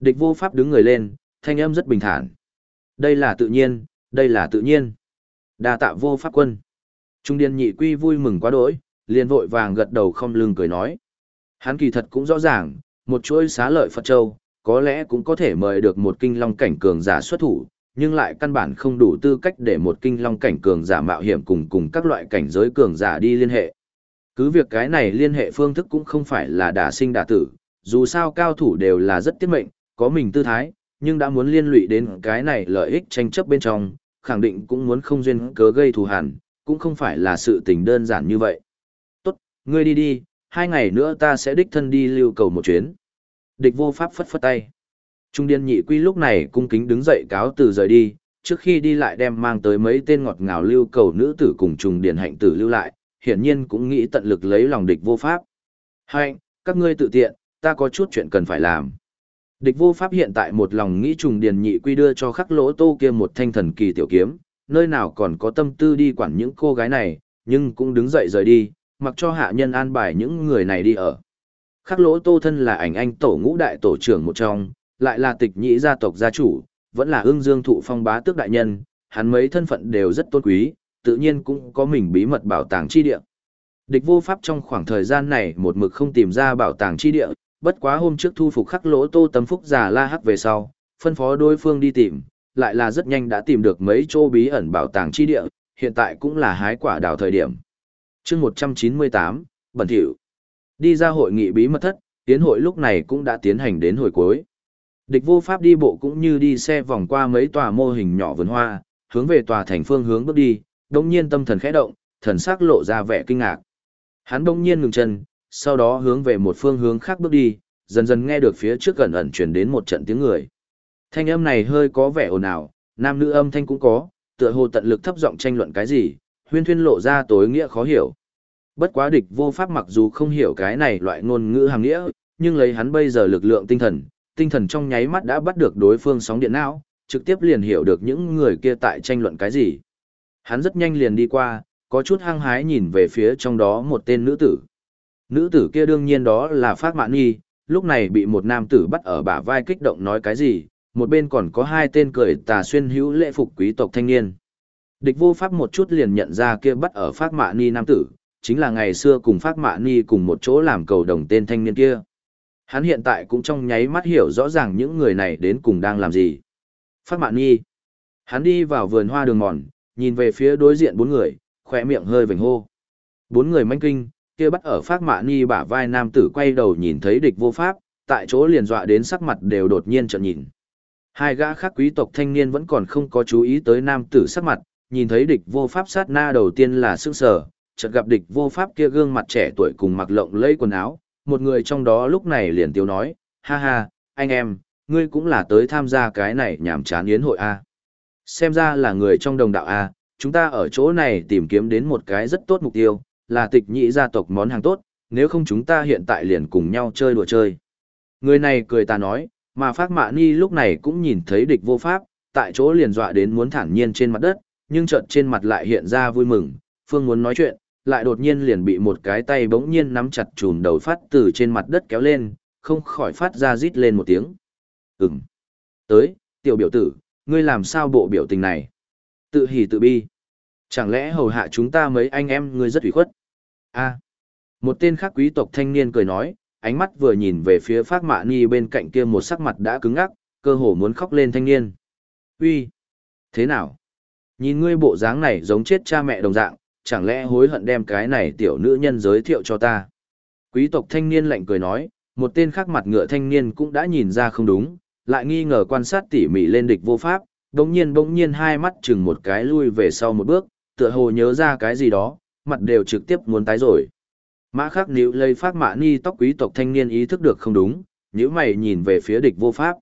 Địch vô pháp đứng người lên, thanh âm rất bình thản. Đây là tự nhiên, đây là tự nhiên. đa tạ vô pháp quân. Trung Điền nhị quy vui mừng quá đỗi, liền vội vàng gật đầu không lưng cười nói. Hắn kỳ thật cũng rõ ràng, một chuỗi xá lợi Phật Châu, có lẽ cũng có thể mời được một kinh long cảnh cường giả xuất thủ, nhưng lại căn bản không đủ tư cách để một kinh long cảnh cường giả mạo hiểm cùng cùng các loại cảnh giới cường giả đi liên hệ. Cứ việc cái này liên hệ phương thức cũng không phải là đả sinh đả tử, dù sao cao thủ đều là rất tiết mệnh, có mình tư thái, nhưng đã muốn liên lụy đến cái này lợi ích tranh chấp bên trong, khẳng định cũng muốn không duyên cớ gây thù hằn, cũng không phải là sự tình đơn giản như vậy. Tốt, ngươi đi đi, hai ngày nữa ta sẽ đích thân đi lưu cầu một chuyến. Địch vô pháp phất phất tay. Trung điên nhị quy lúc này cung kính đứng dậy cáo từ rời đi, trước khi đi lại đem mang tới mấy tên ngọt ngào lưu cầu nữ tử cùng trùng điền hạnh tử lưu lại, hiển nhiên cũng nghĩ tận lực lấy lòng địch vô pháp. Hạnh, các ngươi tự tiện, ta có chút chuyện cần phải làm. Địch vô pháp hiện tại một lòng nghĩ trùng điền nhị quy đưa cho khắc lỗ tô kia một thanh thần kỳ tiểu kiếm, nơi nào còn có tâm tư đi quản những cô gái này, nhưng cũng đứng dậy rời đi, mặc cho hạ nhân an bài những người này đi ở. Khắc lỗ tô thân là ảnh anh tổ ngũ đại tổ trưởng một trong, lại là tịch nhĩ gia tộc gia chủ, vẫn là ương dương thụ phong bá tước đại nhân, hắn mấy thân phận đều rất tôn quý, tự nhiên cũng có mình bí mật bảo tàng chi địa. Địch vô pháp trong khoảng thời gian này một mực không tìm ra bảo tàng chi địa, bất quá hôm trước thu phục khắc lỗ tô tấm phúc giả la hắc về sau, phân phó đối phương đi tìm, lại là rất nhanh đã tìm được mấy chỗ bí ẩn bảo tàng chi địa, hiện tại cũng là hái quả đào thời điểm. chương 198, Bẩn Thiệu. Đi ra hội nghị bí mật thất, tiến hội lúc này cũng đã tiến hành đến hồi cuối. Địch vô pháp đi bộ cũng như đi xe vòng qua mấy tòa mô hình nhỏ vườn hoa, hướng về tòa thành phương hướng bước đi, đồng nhiên tâm thần khẽ động, thần sắc lộ ra vẻ kinh ngạc. Hắn đồng nhiên ngừng chân, sau đó hướng về một phương hướng khác bước đi, dần dần nghe được phía trước gần ẩn chuyển đến một trận tiếng người. Thanh âm này hơi có vẻ ồn ào, nam nữ âm thanh cũng có, tựa hồ tận lực thấp giọng tranh luận cái gì, huyên thuyên lộ ra tối nghĩa khó hiểu. Bất quá địch vô pháp mặc dù không hiểu cái này loại ngôn ngữ hàng nghĩa, nhưng lấy hắn bây giờ lực lượng tinh thần, tinh thần trong nháy mắt đã bắt được đối phương sóng điện não, trực tiếp liền hiểu được những người kia tại tranh luận cái gì. Hắn rất nhanh liền đi qua, có chút hăng hái nhìn về phía trong đó một tên nữ tử. Nữ tử kia đương nhiên đó là Phát Mạn Nhi, lúc này bị một nam tử bắt ở bả vai kích động nói cái gì, một bên còn có hai tên cười tà xuyên hữu lễ phục quý tộc thanh niên. Địch vô pháp một chút liền nhận ra kia bắt ở Phát mạ ni nam tử, chính là ngày xưa cùng Phát mạ ni cùng một chỗ làm cầu đồng tên thanh niên kia. Hắn hiện tại cũng trong nháy mắt hiểu rõ ràng những người này đến cùng đang làm gì. Phát mạ ni. Hắn đi vào vườn hoa đường mòn, nhìn về phía đối diện bốn người, khỏe miệng hơi vểnh hô. Bốn người manh kinh, kia bắt ở Phát mạ ni bả vai nam tử quay đầu nhìn thấy địch vô pháp, tại chỗ liền dọa đến sắc mặt đều đột nhiên trợn nhìn. Hai gã khác quý tộc thanh niên vẫn còn không có chú ý tới nam tử sắc mặt, nhìn thấy địch vô pháp sát na đầu tiên là sững sờ, chợt gặp địch vô pháp kia gương mặt trẻ tuổi cùng mặc lộng lẫy quần áo, một người trong đó lúc này liền tiêu nói, ha ha, anh em, ngươi cũng là tới tham gia cái này nhảm chán yến hội a. Xem ra là người trong đồng đạo a, chúng ta ở chỗ này tìm kiếm đến một cái rất tốt mục tiêu, là tịch nhị gia tộc món hàng tốt, nếu không chúng ta hiện tại liền cùng nhau chơi đùa chơi. Người này cười ta nói, mà Phát Mạ Ni lúc này cũng nhìn thấy địch vô pháp, tại chỗ liền dọa đến muốn thản nhiên trên mặt đất, nhưng chợt trên mặt lại hiện ra vui mừng, Phương muốn nói chuyện, lại đột nhiên liền bị một cái tay bỗng nhiên nắm chặt chùm đầu phát từ trên mặt đất kéo lên, không khỏi phát ra rít lên một tiếng. Ừm. Tới, tiểu biểu tử, ngươi làm sao bộ biểu tình này? Tự hỉ tự bi. Chẳng lẽ hầu hạ chúng ta mấy anh em ngươi rất ủy khuất? a một tên khác quý tộc thanh niên cười nói, ánh mắt vừa nhìn về phía Phác Mạ Ni bên cạnh kia một sắc mặt đã cứng ngắc, cơ hồ muốn khóc lên thanh niên. Uy, thế nào? Nhìn ngươi bộ dáng này giống chết cha mẹ đồng dạng, chẳng lẽ hối hận đem cái này tiểu nữ nhân giới thiệu cho ta? Quý tộc thanh niên lạnh cười nói, một tên khác mặt ngựa thanh niên cũng đã nhìn ra không đúng, lại nghi ngờ quan sát tỉ mỉ lên địch vô pháp, bỗng nhiên bỗng nhiên hai mắt chừng một cái lui về sau một bước, tựa hồ nhớ ra cái gì đó, mặt đều trực tiếp muốn tái rồi. Mã khắc níu lây phát mạ ni tóc quý tộc thanh niên ý thức được không đúng, nếu mày nhìn về phía địch vô pháp.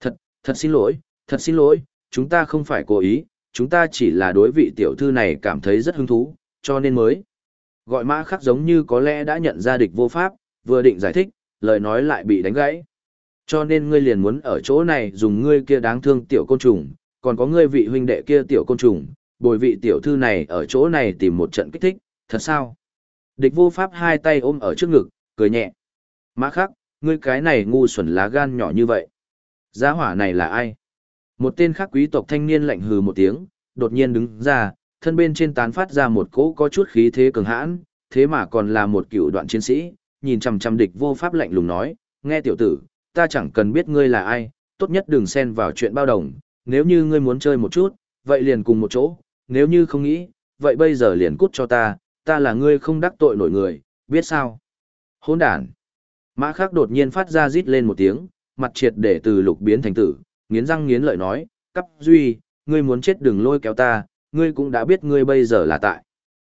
Thật, thật xin lỗi, thật xin lỗi, chúng ta không phải cố ý, chúng ta chỉ là đối vị tiểu thư này cảm thấy rất hứng thú, cho nên mới. Gọi mã khắc giống như có lẽ đã nhận ra địch vô pháp, vừa định giải thích, lời nói lại bị đánh gãy. Cho nên ngươi liền muốn ở chỗ này dùng ngươi kia đáng thương tiểu côn trùng, còn có ngươi vị huynh đệ kia tiểu côn trùng, bồi vị tiểu thư này ở chỗ này tìm một trận kích thích, thật sao? Địch vô pháp hai tay ôm ở trước ngực, cười nhẹ. Mã khắc, ngươi cái này ngu xuẩn lá gan nhỏ như vậy. giá hỏa này là ai? Một tên khác quý tộc thanh niên lạnh hừ một tiếng, đột nhiên đứng ra, thân bên trên tán phát ra một cỗ có chút khí thế cường hãn, thế mà còn là một cựu đoạn chiến sĩ, nhìn chằm chằm địch vô pháp lạnh lùng nói, nghe tiểu tử, ta chẳng cần biết ngươi là ai, tốt nhất đừng xen vào chuyện bao đồng, nếu như ngươi muốn chơi một chút, vậy liền cùng một chỗ, nếu như không nghĩ, vậy bây giờ liền cút cho ta, ta là ngươi không đắc tội nổi người, biết sao? Hỗn đàn. Mã khắc đột nhiên phát ra rít lên một tiếng, mặt triệt để từ lục biến thành tử, nghiến răng nghiến lợi nói, cấp duy, ngươi muốn chết đừng lôi kéo ta, ngươi cũng đã biết ngươi bây giờ là tại.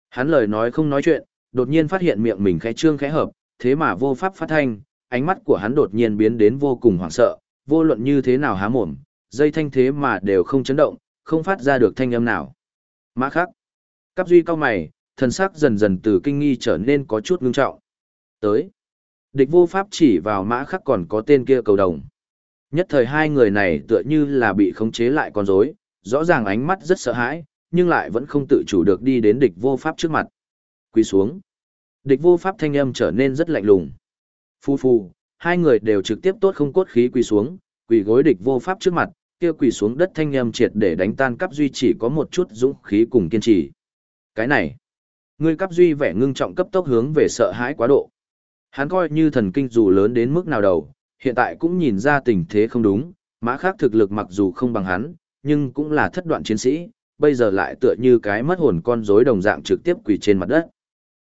Hắn lời nói không nói chuyện, đột nhiên phát hiện miệng mình khẽ trương khẽ hợp, thế mà vô pháp phát thanh, ánh mắt của hắn đột nhiên biến đến vô cùng hoảng sợ, vô luận như thế nào há mồm, dây thanh thế mà đều không chấn động, không phát ra được thanh âm nào. Mã khắc. Cắp duy cao mày, thần sắc dần dần từ kinh nghi trở nên có chút ngưng trọng. Tới. Địch vô pháp chỉ vào mã khắc còn có tên kia cầu đồng. Nhất thời hai người này tựa như là bị khống chế lại con rối, rõ ràng ánh mắt rất sợ hãi, nhưng lại vẫn không tự chủ được đi đến địch vô pháp trước mặt. Quỳ xuống. Địch vô pháp thanh âm trở nên rất lạnh lùng. Phu phu, hai người đều trực tiếp tốt không cốt khí quỳ xuống, quỳ gối địch vô pháp trước mặt, kia quỳ xuống đất thanh âm triệt để đánh tan cắp duy chỉ có một chút dũng khí cùng kiên trì. Cái này, ngươi cấp duy vẻ ngưng trọng cấp tốc hướng về sợ hãi quá độ. Hắn coi như thần kinh dù lớn đến mức nào đầu, hiện tại cũng nhìn ra tình thế không đúng, mã khác thực lực mặc dù không bằng hắn, nhưng cũng là thất đoạn chiến sĩ, bây giờ lại tựa như cái mất hồn con rối đồng dạng trực tiếp quỳ trên mặt đất.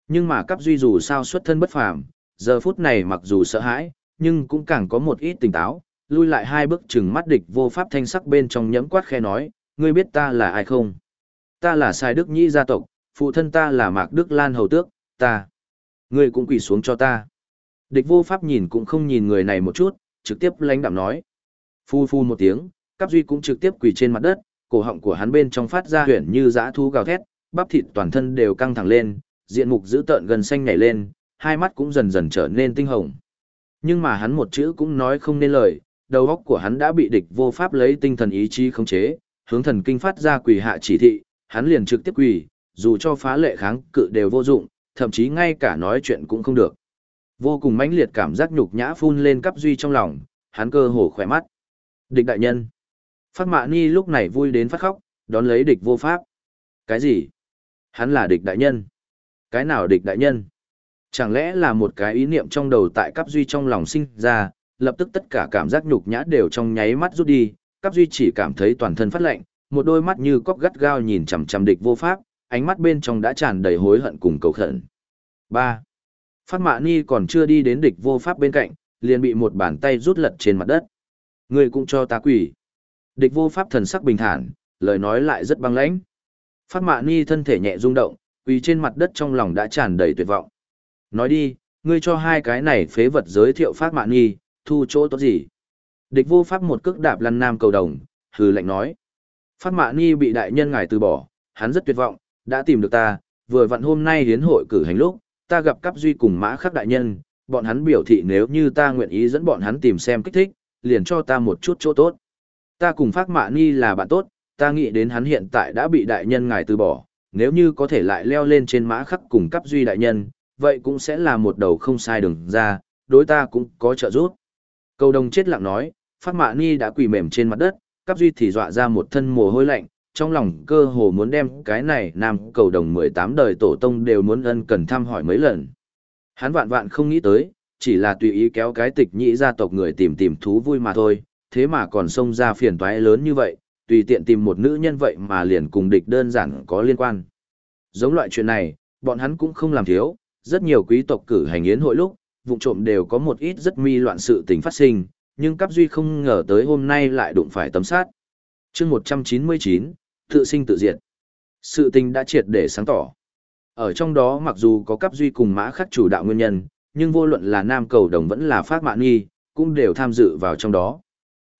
Nhưng mà cấp duy dù sao xuất thân bất phàm, giờ phút này mặc dù sợ hãi, nhưng cũng càng có một ít tỉnh táo, lui lại hai bước chừng mắt địch vô pháp thanh sắc bên trong nhẫm quát khe nói, ngươi biết ta là ai không? Ta là Sai Đức Nhĩ gia tộc, phụ thân ta là Mạc Đức Lan hầu tước, ta. Ngươi cũng quỳ xuống cho ta. Địch vô pháp nhìn cũng không nhìn người này một chút, trực tiếp lãnh đạm nói. Phu phu một tiếng, Cáp Duy cũng trực tiếp quỳ trên mặt đất, cổ họng của hắn bên trong phát ra huyền như dã thú gào thét, bắp thịt toàn thân đều căng thẳng lên, diện mục dữ tợn gần xanh nhảy lên, hai mắt cũng dần dần trở nên tinh hồng. Nhưng mà hắn một chữ cũng nói không nên lời, đầu óc của hắn đã bị địch vô pháp lấy tinh thần ý chí khống chế, hướng thần kinh phát ra quỳ hạ chỉ thị, hắn liền trực tiếp quỳ, dù cho phá lệ kháng cự đều vô dụng, thậm chí ngay cả nói chuyện cũng không được. Vô cùng mãnh liệt cảm giác nhục nhã phun lên cấp duy trong lòng, hắn cơ hồ khỏe mắt. Địch đại nhân. Phát mạ ni lúc này vui đến phát khóc, đón lấy địch vô pháp. Cái gì? Hắn là địch đại nhân. Cái nào địch đại nhân? Chẳng lẽ là một cái ý niệm trong đầu tại cấp duy trong lòng sinh ra, lập tức tất cả cảm giác nhục nhã đều trong nháy mắt rút đi, cấp duy chỉ cảm thấy toàn thân phát lạnh, một đôi mắt như cóc gắt gao nhìn chằm chằm địch vô pháp, ánh mắt bên trong đã tràn đầy hối hận cùng cầu khẩn. 3. Phát mạ ni còn chưa đi đến địch vô pháp bên cạnh, liền bị một bàn tay rút lật trên mặt đất. Người cũng cho ta quỷ. Địch vô pháp thần sắc bình thản, lời nói lại rất băng lãnh. Phát mạ ni thân thể nhẹ rung động, quỳ trên mặt đất trong lòng đã tràn đầy tuyệt vọng. Nói đi, ngươi cho hai cái này phế vật giới thiệu phát mạ ni, thu chỗ tốt gì? Địch vô pháp một cước đạp lăn nam cầu đồng, hừ lạnh nói. Phát mạ ni bị đại nhân ngài từ bỏ, hắn rất tuyệt vọng, đã tìm được ta, vừa vặn hôm nay hiến hội cử hành lúc, ta gặp cấp duy cùng mã khắc đại nhân, bọn hắn biểu thị nếu như ta nguyện ý dẫn bọn hắn tìm xem kích thích, liền cho ta một chút chỗ tốt. Ta cùng phát mạ ni là bạn tốt, ta nghĩ đến hắn hiện tại đã bị đại nhân ngài từ bỏ, nếu như có thể lại leo lên trên mã khắc cùng cấp duy đại nhân, vậy cũng sẽ là một đầu không sai đường ra, đối ta cũng có trợ giúp. Cầu đồng chết lặng nói, Phát Mạ Ni đã quỳ mềm trên mặt đất, cấp duy thì dọa ra một thân mồ hôi lạnh, trong lòng cơ hồ muốn đem cái này nam cầu đồng 18 đời tổ tông đều muốn ân cần thăm hỏi mấy lần. Hắn vạn vạn không nghĩ tới, chỉ là tùy ý kéo cái tịch nhĩ gia tộc người tìm tìm thú vui mà thôi, thế mà còn xông ra phiền toái lớn như vậy, tùy tiện tìm một nữ nhân vậy mà liền cùng địch đơn giản có liên quan. Giống loại chuyện này, bọn hắn cũng không làm thiếu, rất nhiều quý tộc cử hành yến hội lúc, vụ trộm đều có một ít rất mi loạn sự tình phát sinh, nhưng Cáp Duy không ngờ tới hôm nay lại đụng phải tấm sát. chương 199, tự sinh tự diệt. Sự tình đã triệt để sáng tỏ. Ở trong đó mặc dù có cấp Duy cùng mã khắc chủ đạo nguyên nhân, nhưng vô luận là nam cầu đồng vẫn là phát mạn nghi, cũng đều tham dự vào trong đó.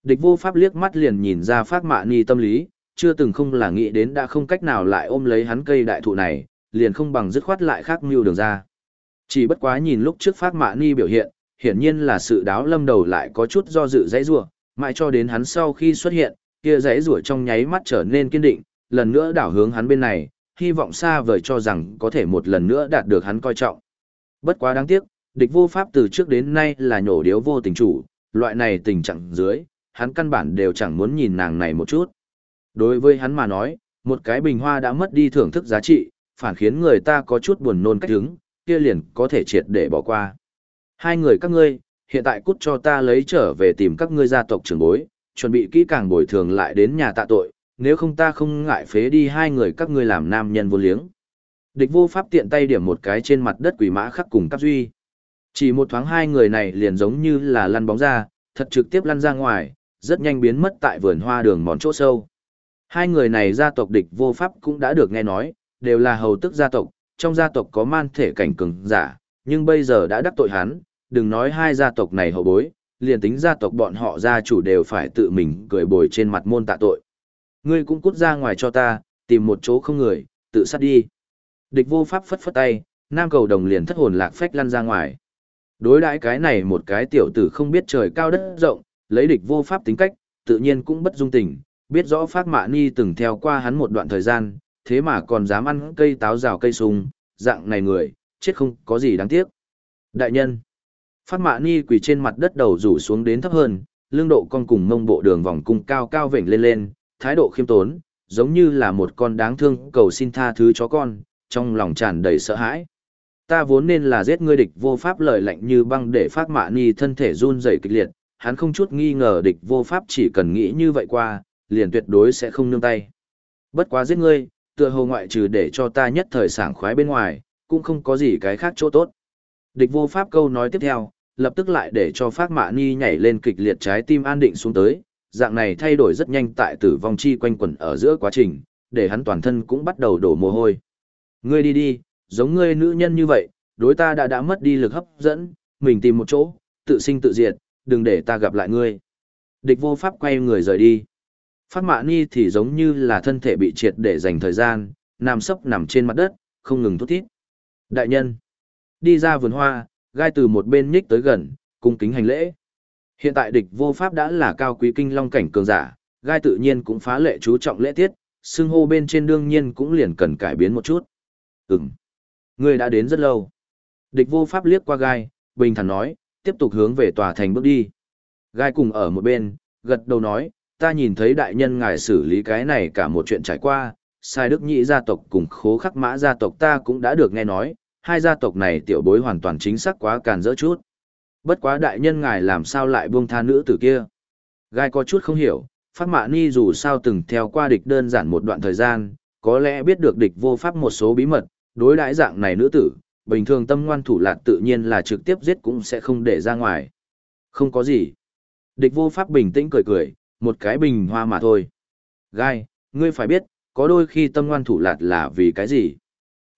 Địch vô pháp liếc mắt liền nhìn ra phát mạn nghi tâm lý, chưa từng không là nghĩ đến đã không cách nào lại ôm lấy hắn cây đại thụ này, liền không bằng dứt khoát lại khác mưu đường ra. Chỉ bất quá nhìn lúc trước phát mạn nghi biểu hiện, hiển nhiên là sự đáo lâm đầu lại có chút do dự dãy rủa, mãi cho đến hắn sau khi xuất hiện, kia dãy rủa trong nháy mắt trở nên kiên định, lần nữa đảo hướng hắn bên này, hy vọng xa vời cho rằng có thể một lần nữa đạt được hắn coi trọng. Bất quá đáng tiếc, địch vô pháp từ trước đến nay là nhổ điếu vô tình chủ, loại này tình trạng dưới, hắn căn bản đều chẳng muốn nhìn nàng này một chút. Đối với hắn mà nói, một cái bình hoa đã mất đi thưởng thức giá trị, phản khiến người ta có chút buồn nôn cách hứng, kia liền có thể triệt để bỏ qua. Hai người các ngươi, hiện tại cút cho ta lấy trở về tìm các ngươi gia tộc trưởng bối, chuẩn bị kỹ càng bồi thường lại đến nhà tạ tội, nếu không ta không ngại phế đi hai người các ngươi làm nam nhân vô liếng. Địch vô pháp tiện tay điểm một cái trên mặt đất quỷ mã khắc cùng cấp duy. Chỉ một thoáng hai người này liền giống như là lăn bóng ra, thật trực tiếp lăn ra ngoài, rất nhanh biến mất tại vườn hoa đường mòn chỗ sâu. Hai người này gia tộc địch vô pháp cũng đã được nghe nói, đều là hầu tức gia tộc, trong gia tộc có man thể cảnh cường giả, nhưng bây giờ đã đắc tội hắn, đừng nói hai gia tộc này hậu bối, liền tính gia tộc bọn họ gia chủ đều phải tự mình cười bồi trên mặt môn tạ tội. Ngươi cũng cút ra ngoài cho ta, tìm một chỗ không người, tự sát đi. Địch vô pháp phất phất tay, nam cầu đồng liền thất hồn lạc phách lăn ra ngoài. Đối đãi cái này một cái tiểu tử không biết trời cao đất rộng, lấy địch vô pháp tính cách, tự nhiên cũng bất dung tình, biết rõ Phát Mạ Ni từng theo qua hắn một đoạn thời gian, thế mà còn dám ăn cây táo rào cây sung, dạng này người, chết không có gì đáng tiếc. Đại nhân, Phát Mạ Ni quỳ trên mặt đất đầu rủ xuống đến thấp hơn, lưng độ con cùng mông bộ đường vòng cung cao cao vểnh lên lên, thái độ khiêm tốn, giống như là một con đáng thương cầu xin tha thứ chó con, trong lòng tràn đầy sợ hãi. Ta vốn nên là giết ngươi địch vô pháp lời lạnh như băng để phát mạ ni thân thể run rẩy kịch liệt, hắn không chút nghi ngờ địch vô pháp chỉ cần nghĩ như vậy qua, liền tuyệt đối sẽ không nương tay. Bất quá giết ngươi, tựa hồ ngoại trừ để cho ta nhất thời sảng khoái bên ngoài, cũng không có gì cái khác chỗ tốt. Địch vô pháp câu nói tiếp theo, lập tức lại để cho Phác mạ ni nhảy lên kịch liệt trái tim an định xuống tới, dạng này thay đổi rất nhanh tại tử vong chi quanh quẩn ở giữa quá trình, để hắn toàn thân cũng bắt đầu đổ mồ hôi. Ngươi đi đi, giống ngươi nữ nhân như vậy, đối ta đã đã mất đi lực hấp dẫn, mình tìm một chỗ, tự sinh tự diệt, đừng để ta gặp lại ngươi. Địch vô pháp quay người rời đi. Phát mạ ni thì giống như là thân thể bị triệt để dành thời gian, nằm sấp nằm trên mặt đất, không ngừng thút thít. Đại nhân, đi ra vườn hoa, gai từ một bên nhích tới gần, cung kính hành lễ. Hiện tại địch vô pháp đã là cao quý kinh long cảnh cường giả, gai tự nhiên cũng phá lệ chú trọng lễ tiết, xưng hô bên trên đương nhiên cũng liền cần cải biến một chút. Ừm, ngươi đã đến rất lâu. Địch vô pháp liếc qua gai, bình thản nói, tiếp tục hướng về tòa thành bước đi. Gai cùng ở một bên, gật đầu nói, ta nhìn thấy đại nhân ngài xử lý cái này cả một chuyện trải qua, sai đức nhị gia tộc cùng khố khắc mã gia tộc ta cũng đã được nghe nói, hai gia tộc này tiểu bối hoàn toàn chính xác quá càn dỡ chút. Bất quá đại nhân ngài làm sao lại buông tha nữ tử kia. Gai có chút không hiểu, Phát Mạ Ni dù sao từng theo qua địch đơn giản một đoạn thời gian, có lẽ biết được địch vô pháp một số bí mật, đối đãi dạng này nữ tử, bình thường tâm ngoan thủ lạt tự nhiên là trực tiếp giết cũng sẽ không để ra ngoài. Không có gì. Địch vô pháp bình tĩnh cười cười, một cái bình hoa mà thôi. Gai, ngươi phải biết, có đôi khi tâm ngoan thủ lạt là vì cái gì?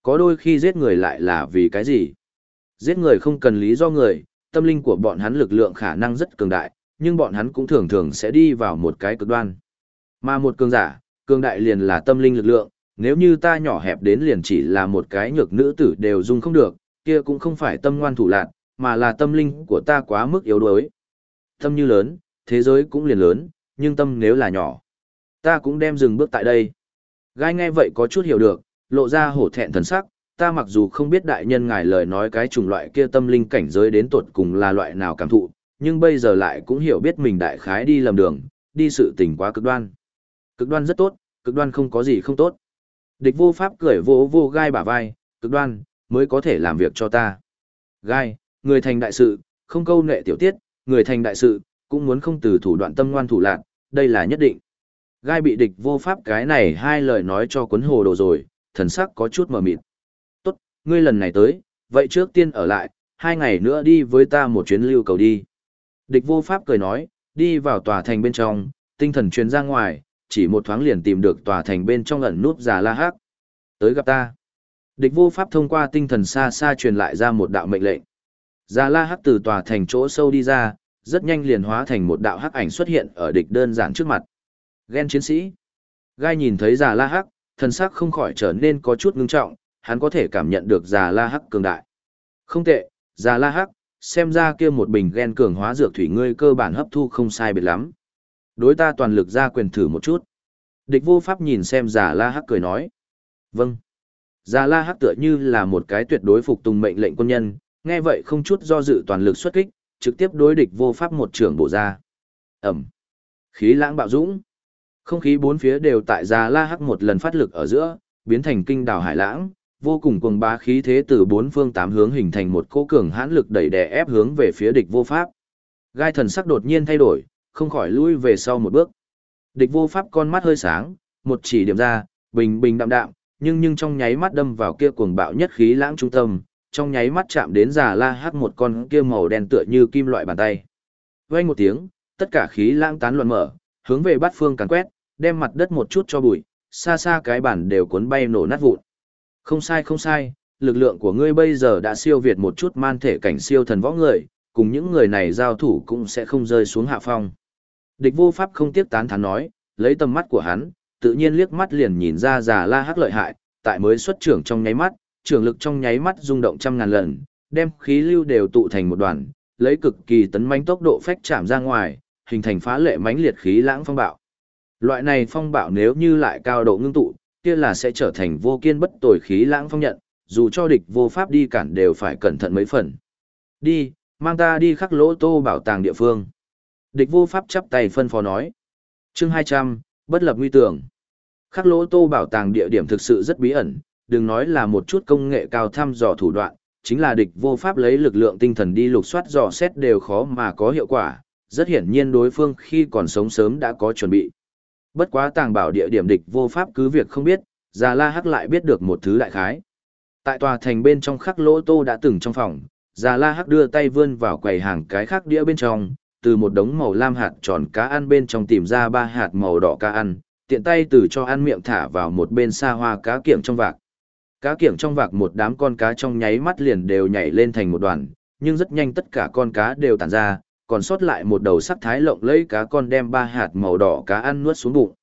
Có đôi khi giết người lại là vì cái gì? Giết người không cần lý do người, tâm linh của bọn hắn lực lượng khả năng rất cường đại, nhưng bọn hắn cũng thường thường sẽ đi vào một cái cực đoan. Mà một cường giả, cường đại liền là tâm linh lực lượng, nếu như ta nhỏ hẹp đến liền chỉ là một cái nhược nữ tử đều dung không được, kia cũng không phải tâm ngoan thủ lạn, mà là tâm linh của ta quá mức yếu đuối. Tâm như lớn, thế giới cũng liền lớn, nhưng tâm nếu là nhỏ, ta cũng đem dừng bước tại đây. Gai nghe vậy có chút hiểu được, lộ ra hổ thẹn thần sắc, ta mặc dù không biết đại nhân ngài lời nói cái chủng loại kia tâm linh cảnh giới đến tột cùng là loại nào cảm thụ, nhưng bây giờ lại cũng hiểu biết mình đại khái đi lầm đường, đi sự tình quá cực đoan. Cực đoan rất tốt, cực đoan không có gì không tốt. Địch vô pháp cười vô vô gai bả vai, cực đoan, mới có thể làm việc cho ta. Gai, người thành đại sự, không câu nệ tiểu tiết, người thành đại sự, cũng muốn không từ thủ đoạn tâm ngoan thủ lạc, đây là nhất định. Gai bị địch vô pháp cái này hai lời nói cho cuốn hồ đồ rồi, thần sắc có chút mờ mịt. Tốt, ngươi lần này tới, vậy trước tiên ở lại, hai ngày nữa đi với ta một chuyến lưu cầu đi. Địch vô pháp cười nói, đi vào tòa thành bên trong, tinh thần truyền ra ngoài, chỉ một thoáng liền tìm được tòa thành bên trong ẩn nút giả la hắc. Tới gặp ta. Địch vô pháp thông qua tinh thần xa xa truyền lại ra một đạo mệnh lệnh. Giả la hắc từ tòa thành chỗ sâu đi ra, rất nhanh liền hóa thành một đạo hắc ảnh xuất hiện ở địch đơn giản trước mặt. Ghen chiến sĩ. Gai nhìn thấy giả la hắc, thần sắc không khỏi trở nên có chút ngưng trọng, hắn có thể cảm nhận được già la hắc cường đại. Không tệ, già la hắc, xem ra kia một bình gen cường hóa dược thủy ngươi cơ bản hấp thu không sai biệt lắm. Đối ta toàn lực ra quyền thử một chút. Địch vô pháp nhìn xem già la hắc cười nói. Vâng. Già la hắc tựa như là một cái tuyệt đối phục tùng mệnh lệnh quân nhân, nghe vậy không chút do dự toàn lực xuất kích, trực tiếp đối địch vô pháp một trường bổ ra. Ẩm. Khí lãng bạo dũng. Không khí bốn phía đều tại Già La Hắc một lần phát lực ở giữa, biến thành kinh đảo hải lãng, vô cùng cuồng bá khí thế từ bốn phương tám hướng hình thành một cỗ cường hãn lực đẩy đè ép hướng về phía địch vô pháp. Gai thần sắc đột nhiên thay đổi, không khỏi lui về sau một bước. Địch vô pháp con mắt hơi sáng, một chỉ điểm ra, bình bình đạm đạm, nhưng nhưng trong nháy mắt đâm vào kia cuồng bạo nhất khí lãng trung tâm, trong nháy mắt chạm đến già la hắc một con kia màu đen tựa như kim loại bàn tay. Vang một tiếng, tất cả khí lãng tán loạn mở, hướng về bát phương càn quét, đem mặt đất một chút cho bụi, xa xa cái bản đều cuốn bay nổ nát vụn. Không sai không sai, lực lượng của ngươi bây giờ đã siêu việt một chút man thể cảnh siêu thần võ người, cùng những người này giao thủ cũng sẽ không rơi xuống hạ phong. Địch vô pháp không tiếc tán thán nói, lấy tầm mắt của hắn, tự nhiên liếc mắt liền nhìn ra già la hắc lợi hại, tại mới xuất trưởng trong nháy mắt, trưởng lực trong nháy mắt rung động trăm ngàn lần, đem khí lưu đều tụ thành một đoàn, lấy cực kỳ tấn mãnh tốc độ phách chạm ra ngoài, hình thành phá lệ mãnh liệt khí lãng phong bạo. Loại này phong bạo nếu như lại cao độ ngưng tụ, kia là sẽ trở thành vô kiên bất tồi khí lãng phong nhận, dù cho địch vô pháp đi cản đều phải cẩn thận mấy phần. Đi, mang ta đi khắc lỗ tô bảo tàng địa phương. Địch vô pháp chắp tay phân phó nói. chương 200, bất lập nguy tưởng. Khắc lỗ tô bảo tàng địa điểm thực sự rất bí ẩn, đừng nói là một chút công nghệ cao thăm dò thủ đoạn, chính là địch vô pháp lấy lực lượng tinh thần đi lục soát dò xét đều khó mà có hiệu quả, rất hiển nhiên đối phương khi còn sống sớm đã có chuẩn bị. Bất quá tàng bảo địa điểm địch vô pháp cứ việc không biết, Già La Hắc lại biết được một thứ đại khái. Tại tòa thành bên trong khắc lỗ tô đã từng trong phòng, Già La Hắc đưa tay vươn vào quầy hàng cái khác đĩa bên trong, từ một đống màu lam hạt tròn cá ăn bên trong tìm ra ba hạt màu đỏ cá ăn, tiện tay từ cho ăn miệng thả vào một bên xa hoa cá kiểng trong vạc. Cá kiểng trong vạc một đám con cá trong nháy mắt liền đều nhảy lên thành một đoàn, nhưng rất nhanh tất cả con cá đều tản ra, còn sót lại một đầu sắc thái lộng lẫy cá con đem ba hạt màu đỏ cá ăn nuốt xuống bụng.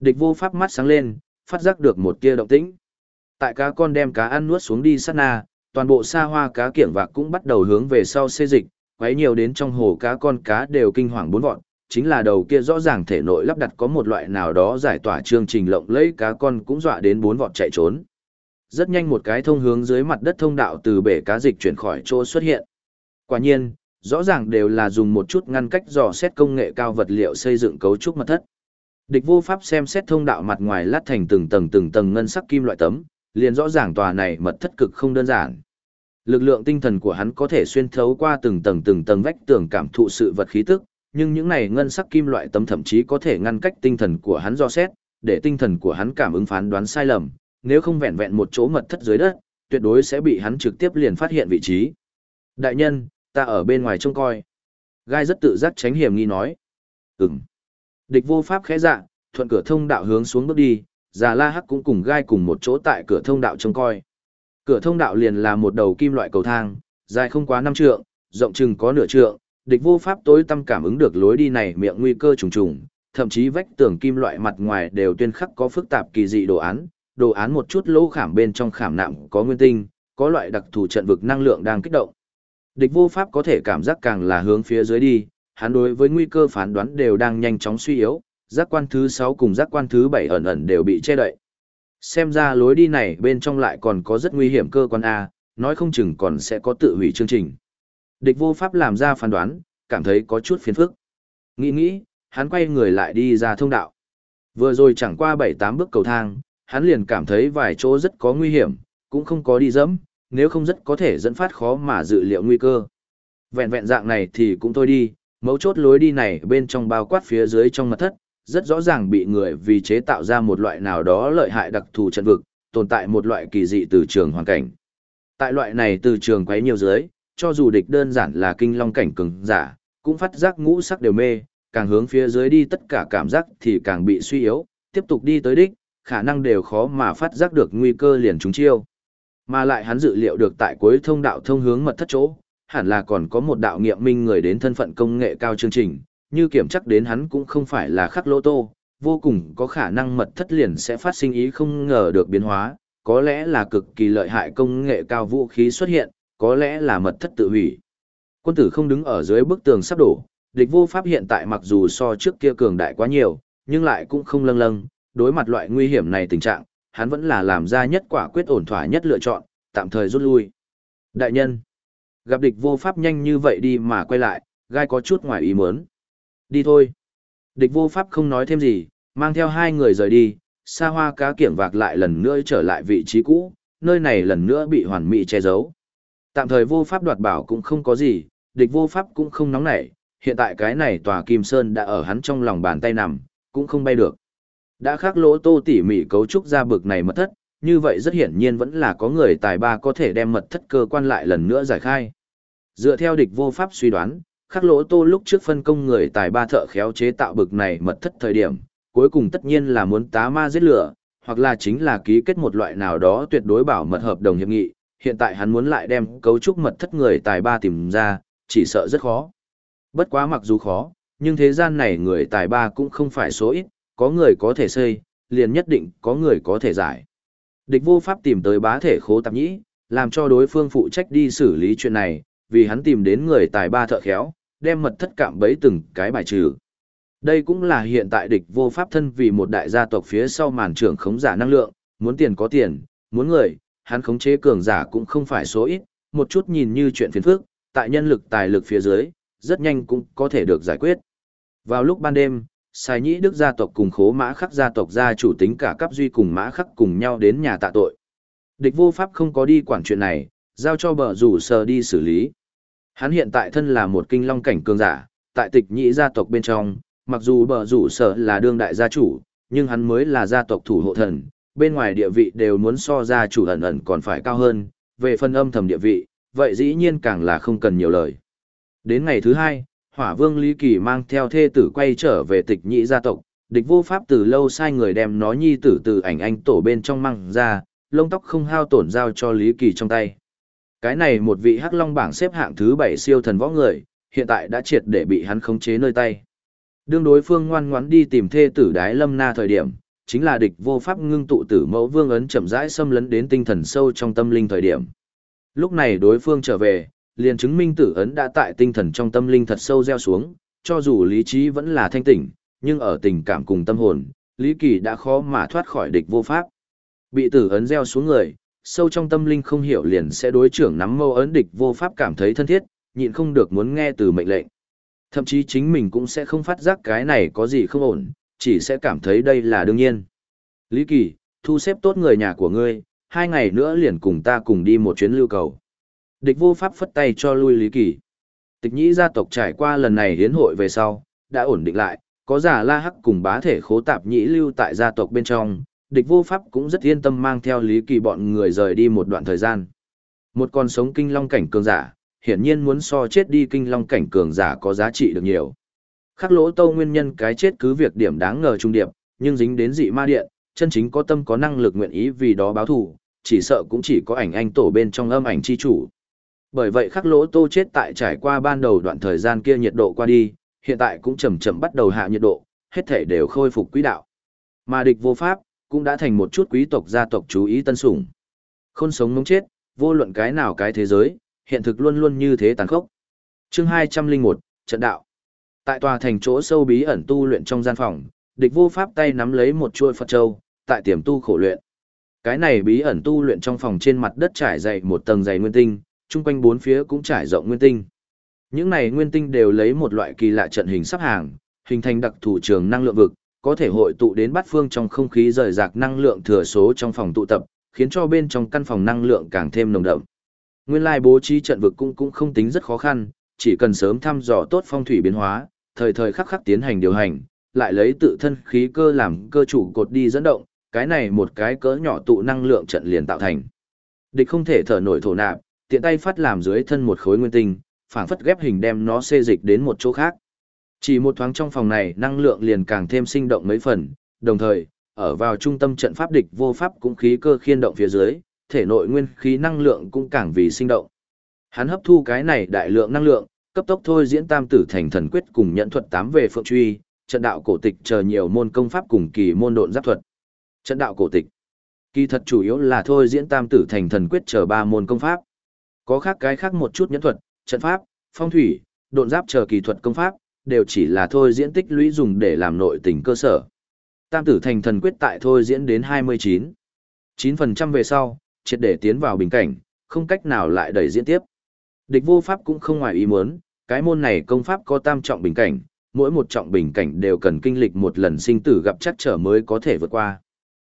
Địch vô pháp mắt sáng lên, phát giác được một tia động tĩnh. Tại cá con đem cá ăn nuốt xuống đi sát na, toàn bộ xa hoa cá kiểng vạc cũng bắt đầu hướng về sau xê dịch, quấy nhiều đến trong hồ cá con cá đều kinh hoàng bốn vọn, chính là đầu kia rõ ràng thể nội lắp đặt có một loại nào đó giải tỏa chương trình lộng lẫy cá con cũng dọa đến bốn vọt chạy trốn. Rất nhanh một cái thông hướng dưới mặt đất thông đạo từ bể cá dịch chuyển khỏi chỗ xuất hiện. Quả nhiên, rõ ràng đều là dùng một chút ngăn cách dò xét công nghệ cao vật liệu xây dựng cấu trúc mật thất. Địch vô pháp xem xét thông đạo mặt ngoài lát thành từng tầng từng tầng ngân sắc kim loại tấm, liền rõ ràng tòa này mật thất cực không đơn giản. Lực lượng tinh thần của hắn có thể xuyên thấu qua từng tầng từng tầng vách tường cảm thụ sự vật khí tức, nhưng những này ngân sắc kim loại tấm thậm chí có thể ngăn cách tinh thần của hắn dò xét, để tinh thần của hắn cảm ứng phán đoán sai lầm, nếu không vẹn vẹn một chỗ mật thất dưới đất, tuyệt đối sẽ bị hắn trực tiếp liền phát hiện vị trí. Đại nhân, ta ở bên ngoài trông coi. Gai rất tự giác tránh hiểm nghi nói. Ừm. Địch vô pháp khẽ dạ, thuận cửa thông đạo hướng xuống bước đi, già la hắc cũng cùng gai cùng một chỗ tại cửa thông đạo trông coi. Cửa thông đạo liền là một đầu kim loại cầu thang, dài không quá năm trượng, rộng chừng có nửa trượng, địch vô pháp tối tâm cảm ứng được lối đi này miệng nguy cơ trùng trùng, thậm chí vách tường kim loại mặt ngoài đều tuyên khắc có phức tạp kỳ dị đồ án, đồ án một chút lỗ khảm bên trong khảm nạm có nguyên tinh, có loại đặc thù trận vực năng lượng đang kích động. Địch vô pháp có thể cảm giác càng là hướng phía dưới đi, hắn đối với nguy cơ phán đoán đều đang nhanh chóng suy yếu, giác quan thứ 6 cùng giác quan thứ 7 ẩn ẩn đều bị che đậy. Xem ra lối đi này bên trong lại còn có rất nguy hiểm cơ quan A, nói không chừng còn sẽ có tự hủy chương trình. Địch vô pháp làm ra phán đoán, cảm thấy có chút phiền phức. Nghĩ nghĩ, hắn quay người lại đi ra thông đạo. Vừa rồi chẳng qua 7-8 bước cầu thang, hắn liền cảm thấy vài chỗ rất có nguy hiểm, cũng không có đi dẫm, nếu không rất có thể dẫn phát khó mà dự liệu nguy cơ. Vẹn vẹn dạng này thì cũng thôi đi, mấu chốt lối đi này bên trong bao quát phía dưới trong mật thất, rất rõ ràng bị người vì chế tạo ra một loại nào đó lợi hại đặc thù trận vực, tồn tại một loại kỳ dị từ trường hoàn cảnh. Tại loại này từ trường quấy nhiều dưới, cho dù địch đơn giản là kinh long cảnh cường giả, cũng phát giác ngũ sắc đều mê, càng hướng phía dưới đi tất cả cảm giác thì càng bị suy yếu, tiếp tục đi tới đích, khả năng đều khó mà phát giác được nguy cơ liền trúng chiêu. Mà lại hắn dự liệu được tại cuối thông đạo thông hướng mật thất chỗ, hẳn là còn có một đạo nghiệm minh người đến thân phận công nghệ cao chương trình, như kiểm chắc đến hắn cũng không phải là khắc lô tô, vô cùng có khả năng mật thất liền sẽ phát sinh ý không ngờ được biến hóa, có lẽ là cực kỳ lợi hại công nghệ cao vũ khí xuất hiện, có lẽ là mật thất tự hủy. Quân tử không đứng ở dưới bức tường sắp đổ, địch vô pháp hiện tại mặc dù so trước kia cường đại quá nhiều, nhưng lại cũng không lâng lâng, đối mặt loại nguy hiểm này tình trạng, hắn vẫn là làm ra nhất quả quyết ổn thỏa nhất lựa chọn, tạm thời rút lui. Đại nhân, gặp địch vô pháp nhanh như vậy đi mà quay lại, gai có chút ngoài ý muốn. Đi thôi. Địch vô pháp không nói thêm gì, mang theo hai người rời đi, xa hoa cá kiểng vạc lại lần nữa trở lại vị trí cũ, nơi này lần nữa bị hoàn mỹ che giấu. Tạm thời vô pháp đoạt bảo cũng không có gì, địch vô pháp cũng không nóng nảy, hiện tại cái này tòa Kim Sơn đã ở hắn trong lòng bàn tay nằm, cũng không bay được. Đã khắc lỗ tô tỉ mỉ cấu trúc ra bực này mật thất, như vậy rất hiển nhiên vẫn là có người tài ba có thể đem mật thất cơ quan lại lần nữa giải khai. Dựa theo địch vô pháp suy đoán, khắc lỗ tô lúc trước phân công người tài ba thợ khéo chế tạo bực này mật thất thời điểm, cuối cùng tất nhiên là muốn tá ma giết lửa, hoặc là chính là ký kết một loại nào đó tuyệt đối bảo mật hợp đồng hiệp nghị, hiện tại hắn muốn lại đem cấu trúc mật thất người tài ba tìm ra, chỉ sợ rất khó. Bất quá mặc dù khó, nhưng thế gian này người tài ba cũng không phải số ít, có người có thể xây, liền nhất định có người có thể giải. Địch vô pháp tìm tới bá thể khố tạp nhĩ, làm cho đối phương phụ trách đi xử lý chuyện này, vì hắn tìm đến người tài ba thợ khéo, đem mật thất cạm bấy từng cái bài trừ. Đây cũng là hiện tại địch vô pháp thân vì một đại gia tộc phía sau màn trưởng khống giả năng lượng, muốn tiền có tiền, muốn người, hắn khống chế cường giả cũng không phải số ít, một chút nhìn như chuyện phiền phức, tại nhân lực tài lực phía dưới, rất nhanh cũng có thể được giải quyết. Vào lúc ban đêm, Sai Nhĩ Đức gia tộc cùng khố mã khắc gia tộc gia chủ tính cả cấp duy cùng mã khắc cùng nhau đến nhà tạ tội. Địch vô pháp không có đi quản chuyện này, giao cho bờ rủ sờ đi xử lý. Hắn hiện tại thân là một kinh long cảnh cường giả, tại tịch nhĩ gia tộc bên trong, mặc dù bờ rủ sở là đương đại gia chủ, nhưng hắn mới là gia tộc thủ hộ thần, bên ngoài địa vị đều muốn so gia chủ ẩn ẩn còn phải cao hơn, về phân âm thầm địa vị, vậy dĩ nhiên càng là không cần nhiều lời. Đến ngày thứ hai, hỏa vương Lý Kỳ mang theo thê tử quay trở về tịch nhĩ gia tộc, địch vô pháp từ lâu sai người đem nó nhi tử từ ảnh anh tổ bên trong măng ra, lông tóc không hao tổn giao cho Lý Kỳ trong tay. Cái này một vị hắc long bảng xếp hạng thứ bảy siêu thần võ người, hiện tại đã triệt để bị hắn khống chế nơi tay. Đương đối phương ngoan ngoãn đi tìm thê tử đái lâm na thời điểm, chính là địch vô pháp ngưng tụ tử mẫu vương ấn chậm rãi xâm lấn đến tinh thần sâu trong tâm linh thời điểm. Lúc này đối phương trở về, liền chứng minh tử ấn đã tại tinh thần trong tâm linh thật sâu gieo xuống, cho dù lý trí vẫn là thanh tỉnh, nhưng ở tình cảm cùng tâm hồn, Lý Kỳ đã khó mà thoát khỏi địch vô pháp. Bị tử ấn gieo xuống người, sâu trong tâm linh không hiểu liền sẽ đối trưởng nắm mâu ấn địch vô pháp cảm thấy thân thiết, nhịn không được muốn nghe từ mệnh lệnh. Thậm chí chính mình cũng sẽ không phát giác cái này có gì không ổn, chỉ sẽ cảm thấy đây là đương nhiên. Lý Kỳ, thu xếp tốt người nhà của ngươi, hai ngày nữa liền cùng ta cùng đi một chuyến lưu cầu. Địch vô pháp phất tay cho lui Lý Kỳ. Tịch nhĩ gia tộc trải qua lần này hiến hội về sau, đã ổn định lại, có giả la hắc cùng bá thể khố tạp nhĩ lưu tại gia tộc bên trong, địch vô pháp cũng rất yên tâm mang theo Lý Kỳ bọn người rời đi một đoạn thời gian. Một con sống kinh long cảnh cường giả, hiển nhiên muốn so chết đi kinh long cảnh cường giả có giá trị được nhiều. Khắc lỗ tâu nguyên nhân cái chết cứ việc điểm đáng ngờ trung điệp, nhưng dính đến dị ma điện, chân chính có tâm có năng lực nguyện ý vì đó báo thù, chỉ sợ cũng chỉ có ảnh anh tổ bên trong âm ảnh chi chủ. Bởi vậy khắc lỗ tô chết tại trải qua ban đầu đoạn thời gian kia nhiệt độ qua đi, hiện tại cũng chậm chậm bắt đầu hạ nhiệt độ, hết thể đều khôi phục quỹ đạo. Mà địch vô pháp, cũng đã thành một chút quý tộc gia tộc chú ý tân sủng. Khôn sống mống chết, vô luận cái nào cái thế giới, hiện thực luôn luôn như thế tàn khốc. Chương 201, trận đạo. Tại tòa thành chỗ sâu bí ẩn tu luyện trong gian phòng, địch vô pháp tay nắm lấy một chuôi Phật châu, tại tiềm tu khổ luyện. Cái này bí ẩn tu luyện trong phòng trên mặt đất trải dày một tầng dày nguyên tinh, chung quanh bốn phía cũng trải rộng nguyên tinh. Những này nguyên tinh đều lấy một loại kỳ lạ trận hình sắp hàng, hình thành đặc thủ trường năng lượng vực, có thể hội tụ đến bát phương trong không khí rời rạc năng lượng thừa số trong phòng tụ tập, khiến cho bên trong căn phòng năng lượng càng thêm nồng đậm. Nguyên lai bố trí trận vực cũng cũng không tính rất khó khăn, chỉ cần sớm thăm dò tốt phong thủy biến hóa, thời thời khắc khắc tiến hành điều hành, lại lấy tự thân khí cơ làm cơ chủ cột đi dẫn động, cái này một cái cỡ nhỏ tụ năng lượng trận liền tạo thành. Địch không thể thở nổi thổ nạp, tiện tay phát làm dưới thân một khối nguyên tinh, phảng phất ghép hình đem nó xê dịch đến một chỗ khác. Chỉ một thoáng trong phòng này năng lượng liền càng thêm sinh động mấy phần, đồng thời, ở vào trung tâm trận pháp địch vô pháp cũng khí cơ khiên động phía dưới, thể nội nguyên khí năng lượng cũng càng vì sinh động. Hắn hấp thu cái này đại lượng năng lượng, cấp tốc thôi diễn tam tử thành thần quyết cùng nhận thuật tám về phượng truy, trận đạo cổ tịch chờ nhiều môn công pháp cùng kỳ môn độn giáp thuật. Trận đạo cổ tịch. Kỳ thật chủ yếu là thôi diễn tam tử thành thần quyết chờ ba môn công pháp. Có khác cái khác một chút nhẫn thuật, trận pháp, phong thủy, độn giáp chờ kỳ thuật công pháp, đều chỉ là thôi diễn tích lũy dùng để làm nội tình cơ sở. Tam tử thành thần quyết tại thôi diễn đến 29. 9% về sau, triệt để tiến vào bình cảnh, không cách nào lại đẩy diễn tiếp. Địch vô pháp cũng không ngoài ý muốn, cái môn này công pháp có tam trọng bình cảnh, mỗi một trọng bình cảnh đều cần kinh lịch một lần sinh tử gặp chắc trở mới có thể vượt qua.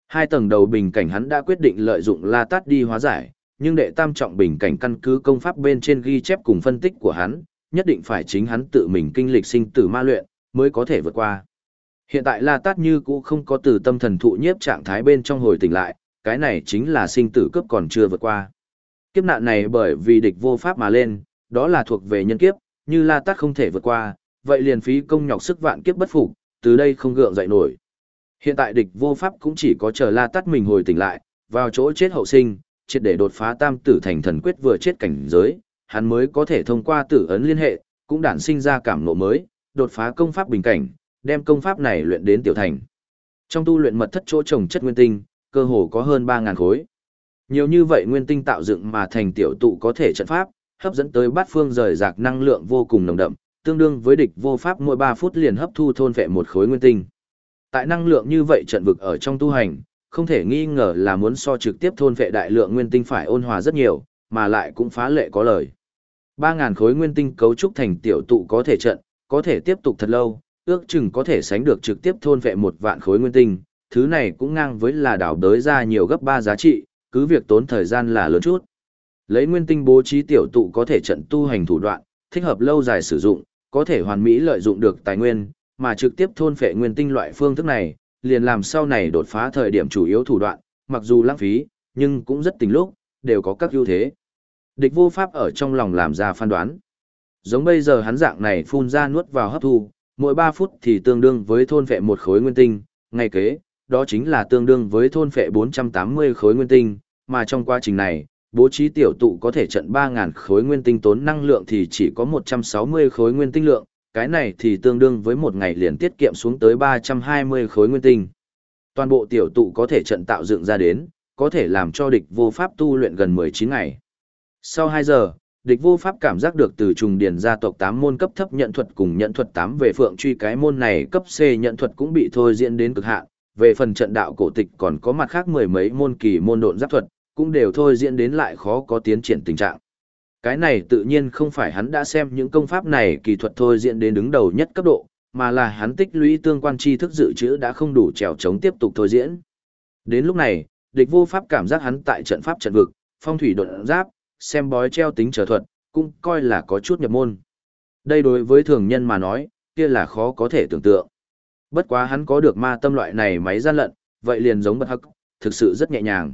Hai tầng đầu bình cảnh hắn đã quyết định lợi dụng La Tát đi hóa giải, nhưng đệ tam trọng bình cảnh căn cứ công pháp bên trên ghi chép cùng phân tích của hắn, nhất định phải chính hắn tự mình kinh lịch sinh tử ma luyện, mới có thể vượt qua. Hiện tại La Tát như cũ không có từ tâm thần thụ nhiếp trạng thái bên trong hồi tỉnh lại, cái này chính là sinh tử cướp còn chưa vượt qua. Kiếp nạn này bởi vì địch vô pháp mà lên, đó là thuộc về nhân kiếp, như La Tát không thể vượt qua, vậy liền phí công nhọc sức vạn kiếp bất phục, từ đây không gượng dậy nổi. Hiện tại địch vô pháp cũng chỉ có chờ La Tát mình hồi tỉnh lại, vào chỗ chết hậu sinh, triệt để đột phá tam tử thành thần quyết vừa chết cảnh giới, hắn mới có thể thông qua tử ấn liên hệ, cũng đản sinh ra cảm ngộ mới, đột phá công pháp bình cảnh, đem công pháp này luyện đến tiểu thành. Trong tu luyện mật thất chỗ trồng chất nguyên tinh, cơ hồ có hơn 3000 khối. Nhiều như vậy nguyên tinh tạo dựng mà thành tiểu tụ có thể trận pháp, hấp dẫn tới bát phương rời rạc năng lượng vô cùng nồng đậm, tương đương với địch vô pháp mỗi 3 phút liền hấp thu thôn vệ một khối nguyên tinh. Tại năng lượng như vậy trận vực ở trong tu hành, không thể nghi ngờ là muốn so trực tiếp thôn vệ đại lượng nguyên tinh phải ôn hòa rất nhiều, mà lại cũng phá lệ có lời. 3.000 khối nguyên tinh cấu trúc thành tiểu tụ có thể trận, có thể tiếp tục thật lâu, ước chừng có thể sánh được trực tiếp thôn vệ một vạn khối nguyên tinh, thứ này cũng ngang với là đảo đới ra nhiều gấp 3 giá trị, cứ việc tốn thời gian là lớn chút. Lấy nguyên tinh bố trí tiểu tụ có thể trận tu hành thủ đoạn, thích hợp lâu dài sử dụng, có thể hoàn mỹ lợi dụng được tài nguyên, mà trực tiếp thôn phệ nguyên tinh loại phương thức này, liền làm sau này đột phá thời điểm chủ yếu thủ đoạn, mặc dù lãng phí, nhưng cũng rất tình lúc, đều có các ưu thế. Địch vô pháp ở trong lòng làm ra phán đoán. Giống bây giờ hắn dạng này phun ra nuốt vào hấp thu, mỗi 3 phút thì tương đương với thôn phệ một khối nguyên tinh, ngay kế, đó chính là tương đương với thôn phệ 480 khối nguyên tinh, mà trong quá trình này, bố trí tiểu tụ có thể trận 3.000 khối nguyên tinh tốn năng lượng thì chỉ có 160 khối nguyên tinh lượng, cái này thì tương đương với một ngày liền tiết kiệm xuống tới 320 khối nguyên tinh. Toàn bộ tiểu tụ có thể trận tạo dựng ra đến, có thể làm cho địch vô pháp tu luyện gần 19 ngày. Sau 2 giờ, địch vô pháp cảm giác được từ trùng điển gia tộc 8 môn cấp thấp nhận thuật cùng nhận thuật 8 về phượng truy cái môn này cấp C nhận thuật cũng bị thôi diễn đến cực hạn. Về phần trận đạo cổ tịch còn có mặt khác mười mấy môn kỳ môn độn giáp thuật, cũng đều thôi diễn đến lại khó có tiến triển tình trạng. Cái này tự nhiên không phải hắn đã xem những công pháp này kỳ thuật thôi diễn đến đứng đầu nhất cấp độ, mà là hắn tích lũy tương quan tri thức dự trữ đã không đủ trèo chống tiếp tục thôi diễn. Đến lúc này, địch vô pháp cảm giác hắn tại trận pháp trận vực, phong thủy đột giáp, xem bói treo tính trở thuật, cũng coi là có chút nhập môn. Đây đối với thường nhân mà nói, kia là khó có thể tưởng tượng. Bất quá hắn có được ma tâm loại này máy gian lận, vậy liền giống bật hắc, thực sự rất nhẹ nhàng.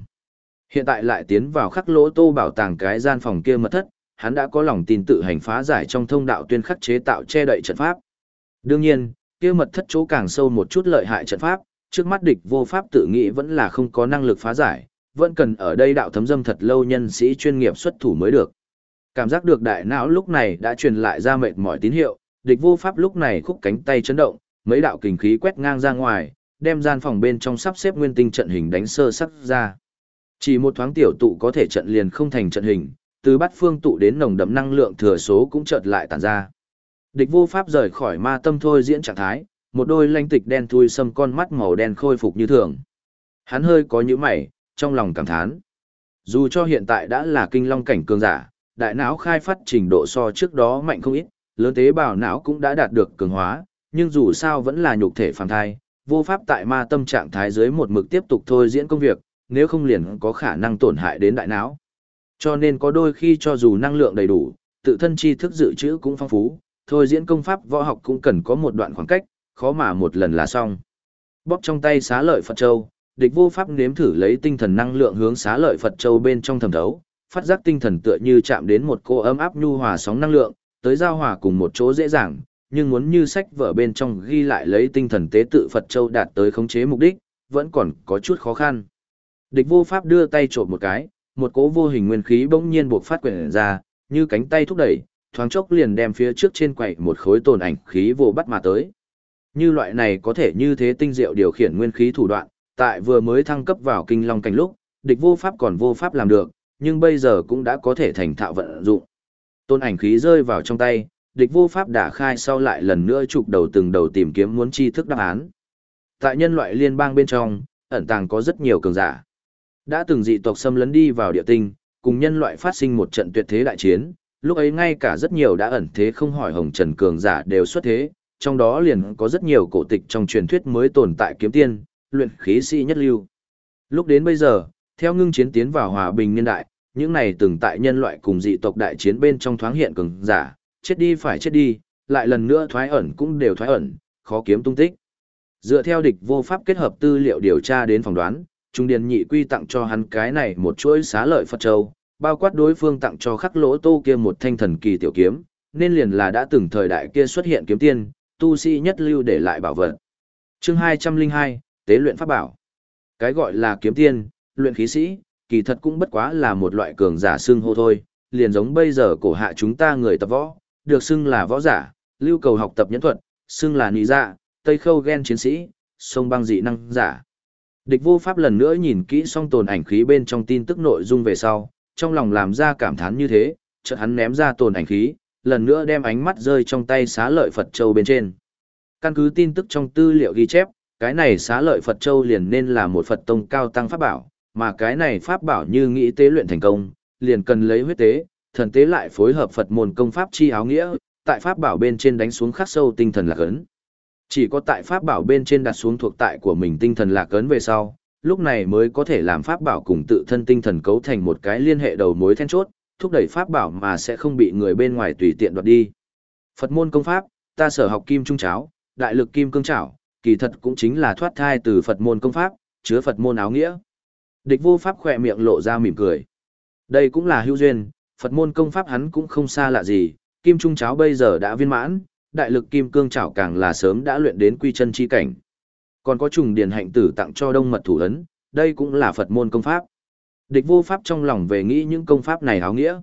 Hiện tại lại tiến vào khắc lỗ tô bảo tàng cái gian phòng kia mật thất, hắn đã có lòng tin tự hành phá giải trong thông đạo tuyên khắc chế tạo che đậy trận pháp. Đương nhiên, kia mật thất chỗ càng sâu một chút lợi hại trận pháp, trước mắt địch vô pháp tự nghĩ vẫn là không có năng lực phá giải, vẫn cần ở đây đạo thấm dâm thật lâu nhân sĩ chuyên nghiệp xuất thủ mới được. Cảm giác được đại não lúc này đã truyền lại ra mệt mỏi tín hiệu, địch vô pháp lúc này khúc cánh tay chấn động, mấy đạo kình khí quét ngang ra ngoài, đem gian phòng bên trong sắp xếp nguyên tinh trận hình đánh sơ sắc ra. Chỉ một thoáng tiểu tụ có thể trận liền không thành trận hình, từ bát phương tụ đến nồng đậm năng lượng thừa số cũng chợt lại tản ra. Địch vô pháp rời khỏi ma tâm thôi diễn trạng thái, một đôi lanh tịch đen thui sâm con mắt màu đen khôi phục như thường. Hắn hơi có những mày, trong lòng cảm thán. Dù cho hiện tại đã là kinh long cảnh cường giả, đại não khai phát trình độ so trước đó mạnh không ít, lớn tế bào não cũng đã đạt được cường hóa, nhưng dù sao vẫn là nhục thể phàm thai, vô pháp tại ma tâm trạng thái dưới một mực tiếp tục thôi diễn công việc, nếu không liền có khả năng tổn hại đến đại não. Cho nên có đôi khi cho dù năng lượng đầy đủ, tự thân tri thức dự trữ cũng phong phú, thôi diễn công pháp võ học cũng cần có một đoạn khoảng cách, khó mà một lần là xong. Bóp trong tay xá lợi Phật Châu, địch vô pháp nếm thử lấy tinh thần năng lượng hướng xá lợi Phật Châu bên trong thẩm thấu, phát giác tinh thần tựa như chạm đến một cô ấm áp nhu hòa sóng năng lượng, tới giao hòa cùng một chỗ dễ dàng, nhưng muốn như sách vở bên trong ghi lại lấy tinh thần tế tự Phật Châu đạt tới khống chế mục đích, vẫn còn có chút khó khăn. Địch vô pháp đưa tay trộm một cái, một cỗ vô hình nguyên khí bỗng nhiên buộc phát quyển ra, như cánh tay thúc đẩy, thoáng chốc liền đem phía trước trên quầy một khối tồn ảnh khí vô bắt mà tới. Như loại này có thể như thế tinh diệu điều khiển nguyên khí thủ đoạn, tại vừa mới thăng cấp vào kinh long cảnh lúc, địch vô pháp còn vô pháp làm được, nhưng bây giờ cũng đã có thể thành thạo vận dụng. Tôn ảnh khí rơi vào trong tay, địch vô pháp đã khai sau lại lần nữa chụp đầu từng đầu tìm kiếm muốn tri thức đáp án. Tại nhân loại liên bang bên trong, ẩn tàng có rất nhiều cường giả. Đã từng dị tộc xâm lấn đi vào địa tinh, cùng nhân loại phát sinh một trận tuyệt thế đại chiến, lúc ấy ngay cả rất nhiều đã ẩn thế không hỏi hồng trần cường giả đều xuất thế, trong đó liền có rất nhiều cổ tịch trong truyền thuyết mới tồn tại kiếm tiên, luyện khí sĩ nhất lưu. Lúc đến bây giờ, theo ngưng chiến tiến vào hòa bình niên đại, những này từng tại nhân loại cùng dị tộc đại chiến bên trong thoáng hiện cường giả, chết đi phải chết đi, lại lần nữa thoái ẩn cũng đều thoái ẩn, khó kiếm tung tích. Dựa theo địch vô pháp kết hợp tư liệu điều tra đến phỏng đoán, Trung Điền Nhị quy tặng cho hắn cái này một chuỗi xá lợi Phật Châu, bao quát đối phương tặng cho khắc lỗ tô kia một thanh thần kỳ tiểu kiếm, nên liền là đã từng thời đại kia xuất hiện kiếm tiên, tu sĩ nhất lưu để lại bảo vật. Chương 202, Tế luyện pháp bảo. Cái gọi là kiếm tiên, luyện khí sĩ, kỳ thật cũng bất quá là một loại cường giả xưng hô thôi, liền giống bây giờ cổ hạ chúng ta người tập võ, được xưng là võ giả, lưu cầu học tập nhẫn thuật, xưng là nị dạ, tây khâu gen chiến sĩ, sông băng dị năng giả. Địch vô pháp lần nữa nhìn kỹ xong tồn ảnh khí bên trong tin tức nội dung về sau, trong lòng làm ra cảm thán như thế, chợt hắn ném ra tồn ảnh khí, lần nữa đem ánh mắt rơi trong tay xá lợi Phật Châu bên trên. Căn cứ tin tức trong tư liệu ghi chép, cái này xá lợi Phật Châu liền nên là một Phật tông cao tăng pháp bảo, mà cái này pháp bảo như nghĩ tế luyện thành công, liền cần lấy huyết tế, thần tế lại phối hợp Phật môn công pháp chi áo nghĩa, tại pháp bảo bên trên đánh xuống khắc sâu tinh thần lạc ấn. Chỉ có tại pháp bảo bên trên đặt xuống thuộc tại của mình tinh thần lạc ấn về sau, lúc này mới có thể làm pháp bảo cùng tự thân tinh thần cấu thành một cái liên hệ đầu mối then chốt, thúc đẩy pháp bảo mà sẽ không bị người bên ngoài tùy tiện đoạt đi. Phật môn công pháp, ta sở học kim trung cháo, đại lực kim cương chảo, kỳ thật cũng chính là thoát thai từ Phật môn công pháp, chứa Phật môn áo nghĩa. Địch vô pháp khỏe miệng lộ ra mỉm cười. Đây cũng là hữu duyên, Phật môn công pháp hắn cũng không xa lạ gì, kim trung cháo bây giờ đã viên mãn, đại lực kim cương chảo càng là sớm đã luyện đến quy chân chi cảnh. Còn có trùng điền hạnh tử tặng cho đông mật thủ ấn, đây cũng là Phật môn công pháp. Địch vô pháp trong lòng về nghĩ những công pháp này áo nghĩa.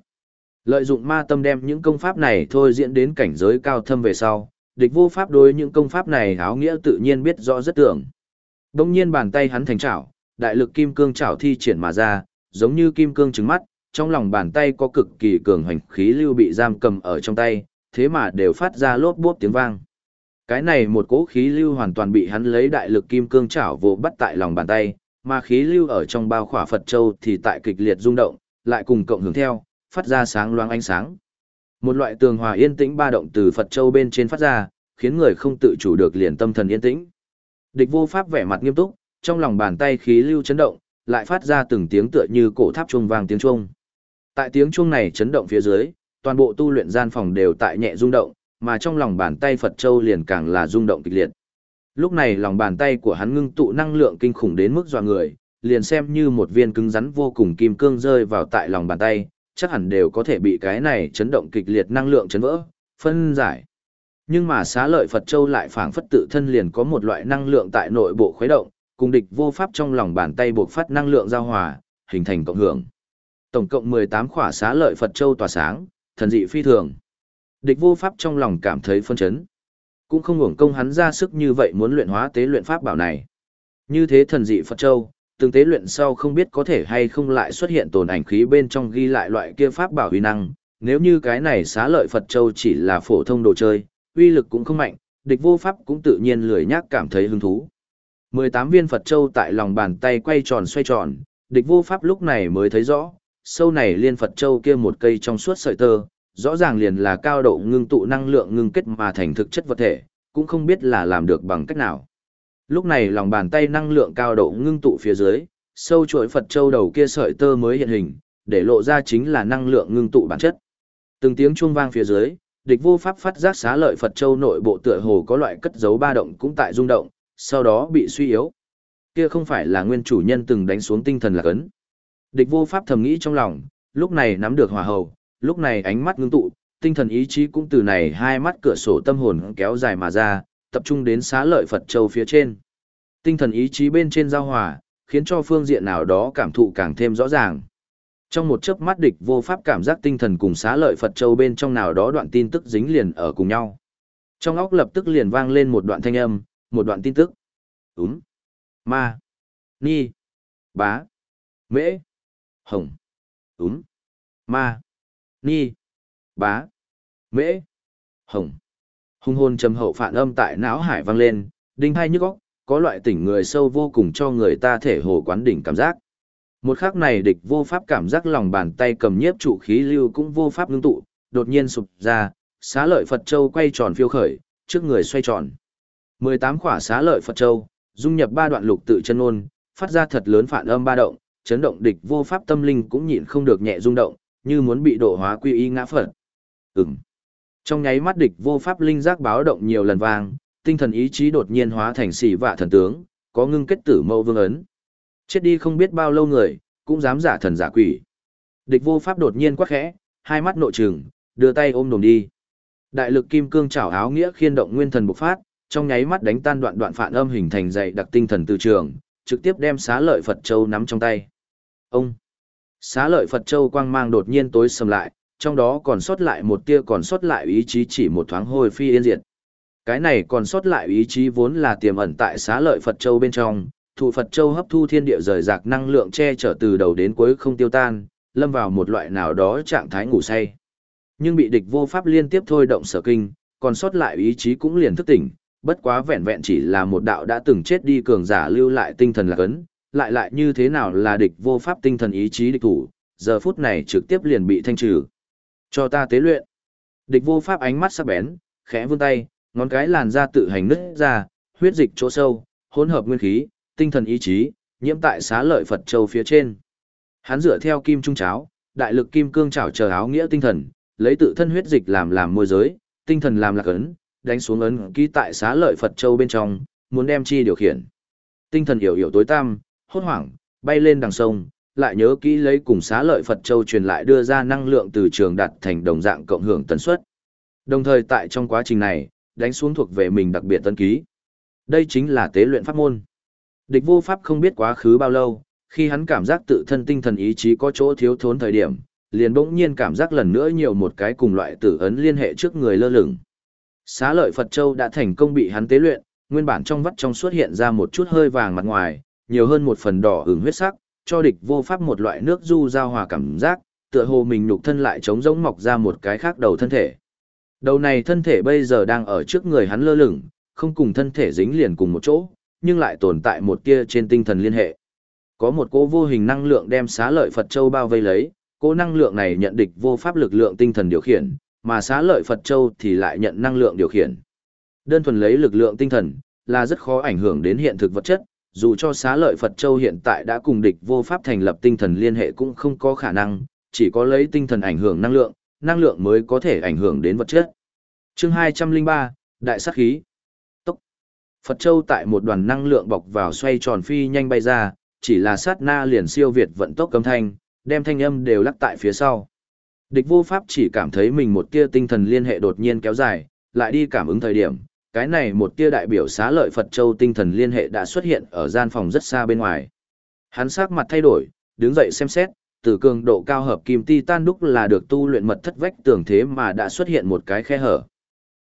Lợi dụng ma tâm đem những công pháp này thôi diễn đến cảnh giới cao thâm về sau, địch vô pháp đối những công pháp này áo nghĩa tự nhiên biết rõ rất tưởng. Đông nhiên bàn tay hắn thành chảo, đại lực kim cương chảo thi triển mà ra, giống như kim cương trứng mắt, trong lòng bàn tay có cực kỳ cường hành khí lưu bị giam cầm ở trong tay, thế mà đều phát ra lốp bốp tiếng vang. Cái này một cỗ khí lưu hoàn toàn bị hắn lấy đại lực kim cương chảo vồ bắt tại lòng bàn tay, mà khí lưu ở trong bao khỏa Phật Châu thì tại kịch liệt rung động, lại cùng cộng hưởng theo, phát ra sáng loáng ánh sáng. Một loại tường hòa yên tĩnh ba động từ Phật Châu bên trên phát ra, khiến người không tự chủ được liền tâm thần yên tĩnh. Địch vô pháp vẻ mặt nghiêm túc, trong lòng bàn tay khí lưu chấn động, lại phát ra từng tiếng tựa như cổ tháp chuông vang tiếng chuông. Tại tiếng chuông này chấn động phía dưới, toàn bộ tu luyện gian phòng đều tại nhẹ rung động, mà trong lòng bàn tay Phật Châu liền càng là rung động kịch liệt. Lúc này lòng bàn tay của hắn ngưng tụ năng lượng kinh khủng đến mức dọa người, liền xem như một viên cứng rắn vô cùng kim cương rơi vào tại lòng bàn tay, chắc hẳn đều có thể bị cái này chấn động kịch liệt năng lượng chấn vỡ, phân giải. Nhưng mà xá lợi Phật Châu lại phảng phất tự thân liền có một loại năng lượng tại nội bộ khuấy động, cùng địch vô pháp trong lòng bàn tay buộc phát năng lượng giao hòa, hình thành cộng hưởng. Tổng cộng 18 khỏa xá lợi Phật Châu tỏa sáng, thần dị phi thường. Địch vô pháp trong lòng cảm thấy phân chấn. Cũng không hưởng công hắn ra sức như vậy muốn luyện hóa tế luyện pháp bảo này. Như thế thần dị Phật Châu, từng tế luyện sau không biết có thể hay không lại xuất hiện tồn ảnh khí bên trong ghi lại loại kia pháp bảo uy năng. Nếu như cái này xá lợi Phật Châu chỉ là phổ thông đồ chơi, uy lực cũng không mạnh, địch vô pháp cũng tự nhiên lười nhác cảm thấy hứng thú. 18 viên Phật Châu tại lòng bàn tay quay tròn xoay tròn, địch vô pháp lúc này mới thấy rõ, sâu này liên Phật Châu kia một cây trong suốt sợi tơ, rõ ràng liền là cao độ ngưng tụ năng lượng ngưng kết mà thành thực chất vật thể, cũng không biết là làm được bằng cách nào. Lúc này lòng bàn tay năng lượng cao độ ngưng tụ phía dưới, sâu chuỗi Phật Châu đầu kia sợi tơ mới hiện hình, để lộ ra chính là năng lượng ngưng tụ bản chất. Từng tiếng chuông vang phía dưới, địch vô pháp phát giác xá lợi Phật Châu nội bộ tựa hồ có loại cất dấu ba động cũng tại rung động, sau đó bị suy yếu. Kia không phải là nguyên chủ nhân từng đánh xuống tinh thần là cấn Địch vô pháp thầm nghĩ trong lòng, lúc này nắm được hỏa hầu, lúc này ánh mắt ngưng tụ, tinh thần ý chí cũng từ này hai mắt cửa sổ tâm hồn kéo dài mà ra, tập trung đến xá lợi Phật Châu phía trên. Tinh thần ý chí bên trên giao hòa, khiến cho phương diện nào đó cảm thụ càng thêm rõ ràng. Trong một chớp mắt địch vô pháp cảm giác tinh thần cùng xá lợi Phật Châu bên trong nào đó đoạn tin tức dính liền ở cùng nhau. Trong óc lập tức liền vang lên một đoạn thanh âm, một đoạn tin tức. Úm, ma, ni, bá, mễ, hồng, úm, ma, ni, bá, mễ, hồng. Hung hồn trầm hậu phản âm tại não hải vang lên, đinh hai nhức óc, có loại tỉnh người sâu vô cùng cho người ta thể hồ quán đỉnh cảm giác. Một khắc này địch vô pháp cảm giác lòng bàn tay cầm nhiếp trụ khí lưu cũng vô pháp ngưng tụ, đột nhiên sụp ra, xá lợi Phật Châu quay tròn phiêu khởi, trước người xoay tròn. 18 khỏa xá lợi Phật Châu, dung nhập ba đoạn lục tự chân ôn, phát ra thật lớn phản âm ba động, chấn động địch vô pháp tâm linh cũng nhịn không được nhẹ rung động, như muốn bị độ hóa quy y ngã Phật. Ừm. Trong nháy mắt địch vô pháp linh giác báo động nhiều lần vang, tinh thần ý chí đột nhiên hóa thành xỉ vạ thần tướng, có ngưng kết tử mâu vương ấn. Chết đi không biết bao lâu người, cũng dám giả thần giả quỷ. Địch vô pháp đột nhiên quắc khẽ, hai mắt nội trừng, đưa tay ôm đồm đi. Đại lực kim cương chảo áo nghĩa khiên động nguyên thần bộc phát, trong nháy mắt đánh tan đoạn đoạn phản âm hình thành dày đặc tinh thần từ trường, trực tiếp đem xá lợi Phật Châu nắm trong tay. Ông! Xá lợi Phật Châu quang mang đột nhiên tối sầm lại, trong đó còn sót lại một tia còn sót lại ý chí chỉ một thoáng hồi phi yên diệt. Cái này còn sót lại ý chí vốn là tiềm ẩn tại xá lợi Phật Châu bên trong, thụ Phật Châu hấp thu thiên địa rời rạc năng lượng che chở từ đầu đến cuối không tiêu tan, lâm vào một loại nào đó trạng thái ngủ say. Nhưng bị địch vô pháp liên tiếp thôi động sở kinh, còn sót lại ý chí cũng liền thức tỉnh, bất quá vẹn vẹn chỉ là một đạo đã từng chết đi cường giả lưu lại tinh thần lạc ấn, lại lại như thế nào là địch vô pháp tinh thần ý chí địch thủ, giờ phút này trực tiếp liền bị thanh trừ. Cho ta tế luyện. Địch vô pháp ánh mắt sắc bén, khẽ vươn tay, ngón cái làn da tự hành nứt ra, huyết dịch chỗ sâu, hỗn hợp nguyên khí, tinh thần ý chí, nhiễm tại xá lợi Phật châu phía trên. Hắn dựa theo kim trung cháo, đại lực kim cương chảo chờ áo nghĩa tinh thần, lấy tự thân huyết dịch làm làm môi giới, tinh thần làm lạc ấn, đánh xuống ấn ký tại xá lợi Phật châu bên trong, muốn đem chi điều khiển. Tinh thần hiểu hiểu tối tăm, hốt hoảng, bay lên đằng sông, lại nhớ kỹ lấy cùng xá lợi Phật châu truyền lại đưa ra năng lượng từ trường đặt thành đồng dạng cộng hưởng tần suất. Đồng thời tại trong quá trình này, đánh xuống thuộc về mình đặc biệt tân ký. Đây chính là tế luyện pháp môn. Địch vô pháp không biết quá khứ bao lâu, khi hắn cảm giác tự thân tinh thần ý chí có chỗ thiếu thốn thời điểm, liền bỗng nhiên cảm giác lần nữa nhiều một cái cùng loại tử ấn liên hệ trước người lơ lửng. Xá lợi Phật Châu đã thành công bị hắn tế luyện, nguyên bản trong vắt trong xuất hiện ra một chút hơi vàng mặt ngoài, nhiều hơn một phần đỏ ửng huyết sắc, cho địch vô pháp một loại nước du giao hòa cảm giác, tựa hồ mình nhục thân lại trống rỗng mọc ra một cái khác đầu thân thể. Đầu này thân thể bây giờ đang ở trước người hắn lơ lửng, không cùng thân thể dính liền cùng một chỗ, nhưng lại tồn tại một tia trên tinh thần liên hệ. Có một cỗ vô hình năng lượng đem xá lợi Phật Châu bao vây lấy, cỗ năng lượng này nhận địch vô pháp lực lượng tinh thần điều khiển, mà xá lợi Phật Châu thì lại nhận năng lượng điều khiển. Đơn thuần lấy lực lượng tinh thần, là rất khó ảnh hưởng đến hiện thực vật chất, dù cho xá lợi Phật Châu hiện tại đã cùng địch vô pháp thành lập tinh thần liên hệ cũng không có khả năng, chỉ có lấy tinh thần ảnh hưởng năng lượng, năng lượng mới có thể ảnh hưởng đến vật chất. Chương 203, Đại sát khí. Tốc. Phật Châu tại một đoàn năng lượng bọc vào xoay tròn phi nhanh bay ra, chỉ là sát na liền siêu việt vận tốc cấm thanh, đem thanh âm đều lắc tại phía sau. Địch vô pháp chỉ cảm thấy mình một tia tinh thần liên hệ đột nhiên kéo dài, lại đi cảm ứng thời điểm, cái này một tia đại biểu xá lợi Phật Châu tinh thần liên hệ đã xuất hiện ở gian phòng rất xa bên ngoài. Hắn sắc mặt thay đổi, đứng dậy xem xét, từ cường độ cao hợp kim titan đúc là được tu luyện mật thất vách tường thế mà đã xuất hiện một cái khe hở.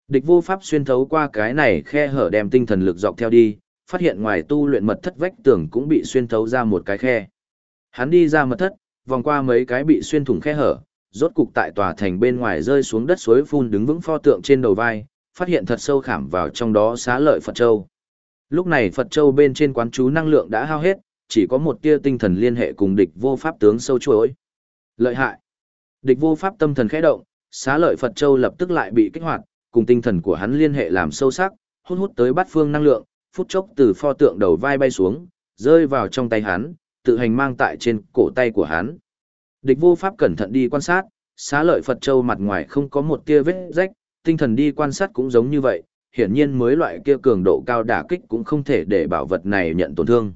Địch vô pháp xuyên thấu qua cái này khe hở đem tinh thần lực dọc theo đi, phát hiện ngoài tu luyện mật thất vách tường cũng bị xuyên thấu ra một cái khe. Hắn đi ra mật thất, vòng qua mấy cái bị xuyên thủng khe hở, rốt cục tại tòa thành bên ngoài rơi xuống đất suối phun đứng vững pho tượng trên đầu vai, phát hiện thật sâu khảm vào trong đó xá lợi Phật Châu. Lúc này Phật Châu bên trên quán chú năng lượng đã hao hết, chỉ có một tia tinh thần liên hệ cùng địch vô pháp tướng sâu chuỗi. Lợi hại. Địch vô pháp tâm thần khẽ động, xá lợi Phật Châu lập tức lại bị kích hoạt, cùng tinh thần của hắn liên hệ làm sâu sắc, hút hút tới bát phương năng lượng, phút chốc từ pho tượng đầu vai bay xuống, rơi vào trong tay hắn, tự hành mang tại trên cổ tay của hắn. Địch vô pháp cẩn thận đi quan sát, xá lợi Phật Châu mặt ngoài không có một tia vết rách, tinh thần đi quan sát cũng giống như vậy, hiển nhiên mới loại kia cường độ cao đả kích cũng không thể để bảo vật này nhận tổn thương.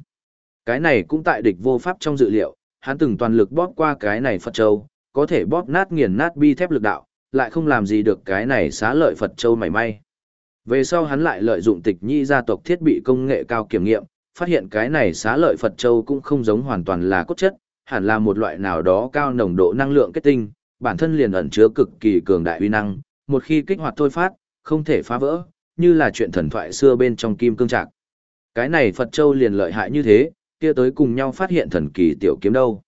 Cái này cũng tại địch vô pháp trong dự liệu, hắn từng toàn lực bóp qua cái này Phật Châu, có thể bóp nát nghiền nát bi thép lực đạo, lại không làm gì được cái này xá lợi Phật Châu mảy may. Về sau hắn lại lợi dụng tịch nhi gia tộc thiết bị công nghệ cao kiểm nghiệm, phát hiện cái này xá lợi Phật Châu cũng không giống hoàn toàn là cốt chất, hẳn là một loại nào đó cao nồng độ năng lượng kết tinh, bản thân liền ẩn chứa cực kỳ cường đại uy năng, một khi kích hoạt thôi phát, không thể phá vỡ, như là chuyện thần thoại xưa bên trong kim cương trạc. Cái này Phật Châu liền lợi hại như thế, kia tới cùng nhau phát hiện thần kỳ tiểu kiếm đâu.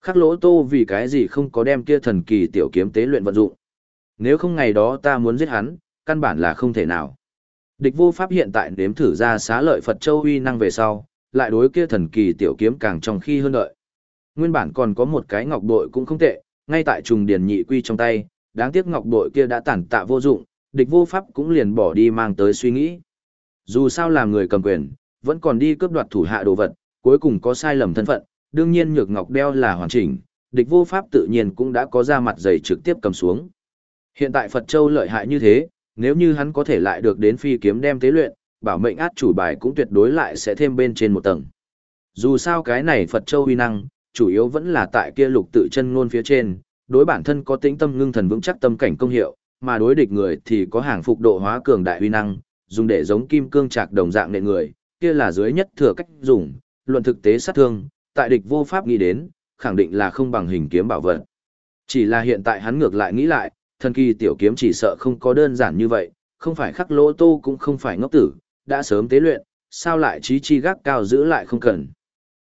Khắc lỗ tô vì cái gì không có đem kia thần kỳ tiểu kiếm tế luyện vận dụng. Nếu không ngày đó ta muốn giết hắn, căn bản là không thể nào. Địch vô pháp hiện tại nếm thử ra xá lợi Phật Châu uy năng về sau, lại đối kia thần kỳ tiểu kiếm càng trong khi hơn đợi. Nguyên bản còn có một cái ngọc bội cũng không tệ, ngay tại trùng điển nhị quy trong tay, đáng tiếc ngọc bội kia đã tản tạ vô dụng, địch vô pháp cũng liền bỏ đi mang tới suy nghĩ. Dù sao làm người cầm quyền, vẫn còn đi cướp đoạt thủ hạ đồ vật, cuối cùng có sai lầm thân phận, đương nhiên nhược ngọc đeo là hoàn chỉnh, địch vô pháp tự nhiên cũng đã có ra mặt dày trực tiếp cầm xuống. Hiện tại Phật Châu lợi hại như thế, nếu như hắn có thể lại được đến phi kiếm đem tế luyện, bảo mệnh át chủ bài cũng tuyệt đối lại sẽ thêm bên trên một tầng. Dù sao cái này Phật Châu uy năng, chủ yếu vẫn là tại kia lục tự chân ngôn phía trên, đối bản thân có tĩnh tâm ngưng thần vững chắc tâm cảnh công hiệu, mà đối địch người thì có hàng phục độ hóa cường đại uy năng, dùng để giống kim cương trạc đồng dạng nện người, kia là dưới nhất thừa cách dùng, luận thực tế sát thương, tại địch vô pháp nghĩ đến, khẳng định là không bằng hình kiếm bảo vật. Chỉ là hiện tại hắn ngược lại nghĩ lại, thần kỳ tiểu kiếm chỉ sợ không có đơn giản như vậy, không phải khắc lỗ tô cũng không phải ngốc tử, đã sớm tế luyện, sao lại trí chi gác cao giữ lại không cần.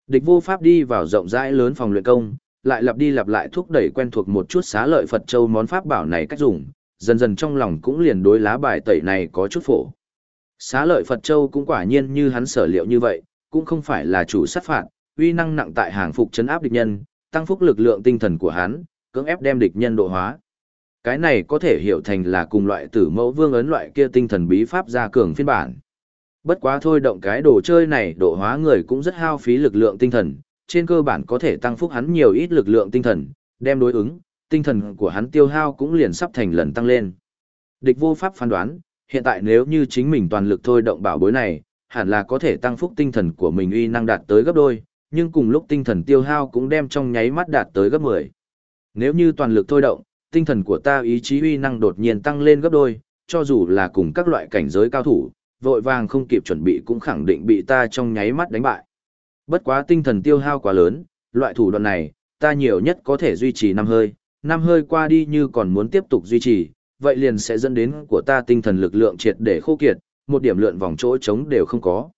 Địch vô pháp đi vào rộng rãi lớn phòng luyện công, lại lặp đi lặp lại thúc đẩy quen thuộc một chút xá lợi Phật Châu món pháp bảo này cách dùng, dần dần trong lòng cũng liền đối lá bài tẩy này có chút phổ. Xá lợi Phật Châu cũng quả nhiên như hắn sở liệu như vậy, cũng không phải là chủ sát phạt, uy năng nặng tại hàng phục chấn áp địch nhân, tăng phúc lực lượng tinh thần của hắn, cưỡng ép đem địch nhân độ hóa. Cái này có thể hiểu thành là cùng loại tử mẫu vương ấn loại kia tinh thần bí pháp gia cường phiên bản. Bất quá thôi động cái đồ chơi này độ hóa người cũng rất hao phí lực lượng tinh thần, trên cơ bản có thể tăng phúc hắn nhiều ít lực lượng tinh thần, đem đối ứng, tinh thần của hắn tiêu hao cũng liền sắp thành lần tăng lên. Địch vô pháp phán đoán, hiện tại nếu như chính mình toàn lực thôi động bảo bối này, hẳn là có thể tăng phúc tinh thần của mình uy năng đạt tới gấp đôi, nhưng cùng lúc tinh thần tiêu hao cũng đem trong nháy mắt đạt tới gấp 10. Nếu như toàn lực thôi động, tinh thần của ta ý chí uy năng đột nhiên tăng lên gấp đôi, cho dù là cùng các loại cảnh giới cao thủ, vội vàng không kịp chuẩn bị cũng khẳng định bị ta trong nháy mắt đánh bại. Bất quá tinh thần tiêu hao quá lớn, loại thủ đoạn này, ta nhiều nhất có thể duy trì năm hơi, năm hơi qua đi như còn muốn tiếp tục duy trì, vậy liền sẽ dẫn đến của ta tinh thần lực lượng triệt để khô kiệt, một điểm lượn vòng chỗ trống đều không có.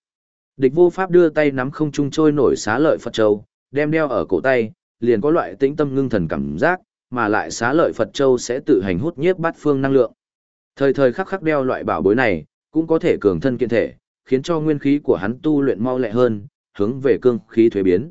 Địch vô pháp đưa tay nắm không trung trôi nổi xá lợi Phật Châu, đem đeo ở cổ tay, liền có loại tĩnh tâm ngưng thần cảm giác, mà lại xá lợi Phật Châu sẽ tự hành hút nhiếp bát phương năng lượng. Thời thời khắc khắc đeo loại bảo bối này, cũng có thể cường thân kiện thể, khiến cho nguyên khí của hắn tu luyện mau lẹ hơn, hướng về cương khí thuế biến.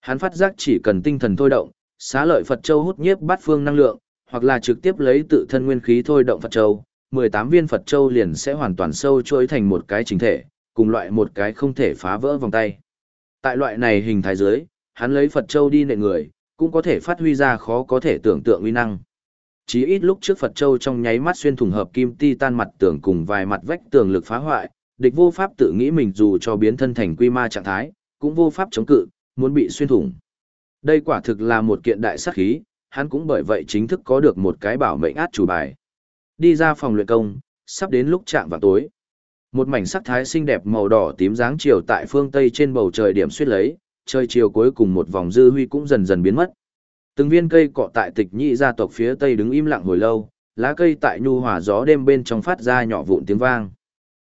Hắn phát giác chỉ cần tinh thần thôi động, xá lợi Phật Châu hút nhiếp bát phương năng lượng, hoặc là trực tiếp lấy tự thân nguyên khí thôi động Phật Châu, 18 viên Phật Châu liền sẽ hoàn toàn sâu trôi thành một cái chính thể, cùng loại một cái không thể phá vỡ vòng tay. Tại loại này hình thái dưới, hắn lấy Phật Châu đi nệ người, cũng có thể phát huy ra khó có thể tưởng tượng uy năng. Chỉ ít lúc trước Phật Châu trong nháy mắt xuyên thủng hợp kim ti tan mặt tường cùng vài mặt vách tường lực phá hoại, địch vô pháp tự nghĩ mình dù cho biến thân thành quy ma trạng thái, cũng vô pháp chống cự, muốn bị xuyên thủng. Đây quả thực là một kiện đại sát khí, hắn cũng bởi vậy chính thức có được một cái bảo mệnh át chủ bài. Đi ra phòng luyện công, sắp đến lúc chạm vào tối. Một mảnh sắc thái xinh đẹp màu đỏ tím dáng chiều tại phương Tây trên bầu trời điểm suyết lấy, trời chiều cuối cùng một vòng dư huy cũng dần dần biến mất. Từng viên cây cọ tại tịch nhị gia tộc phía Tây đứng im lặng hồi lâu, lá cây tại nhu hòa gió đêm bên trong phát ra nhỏ vụn tiếng vang.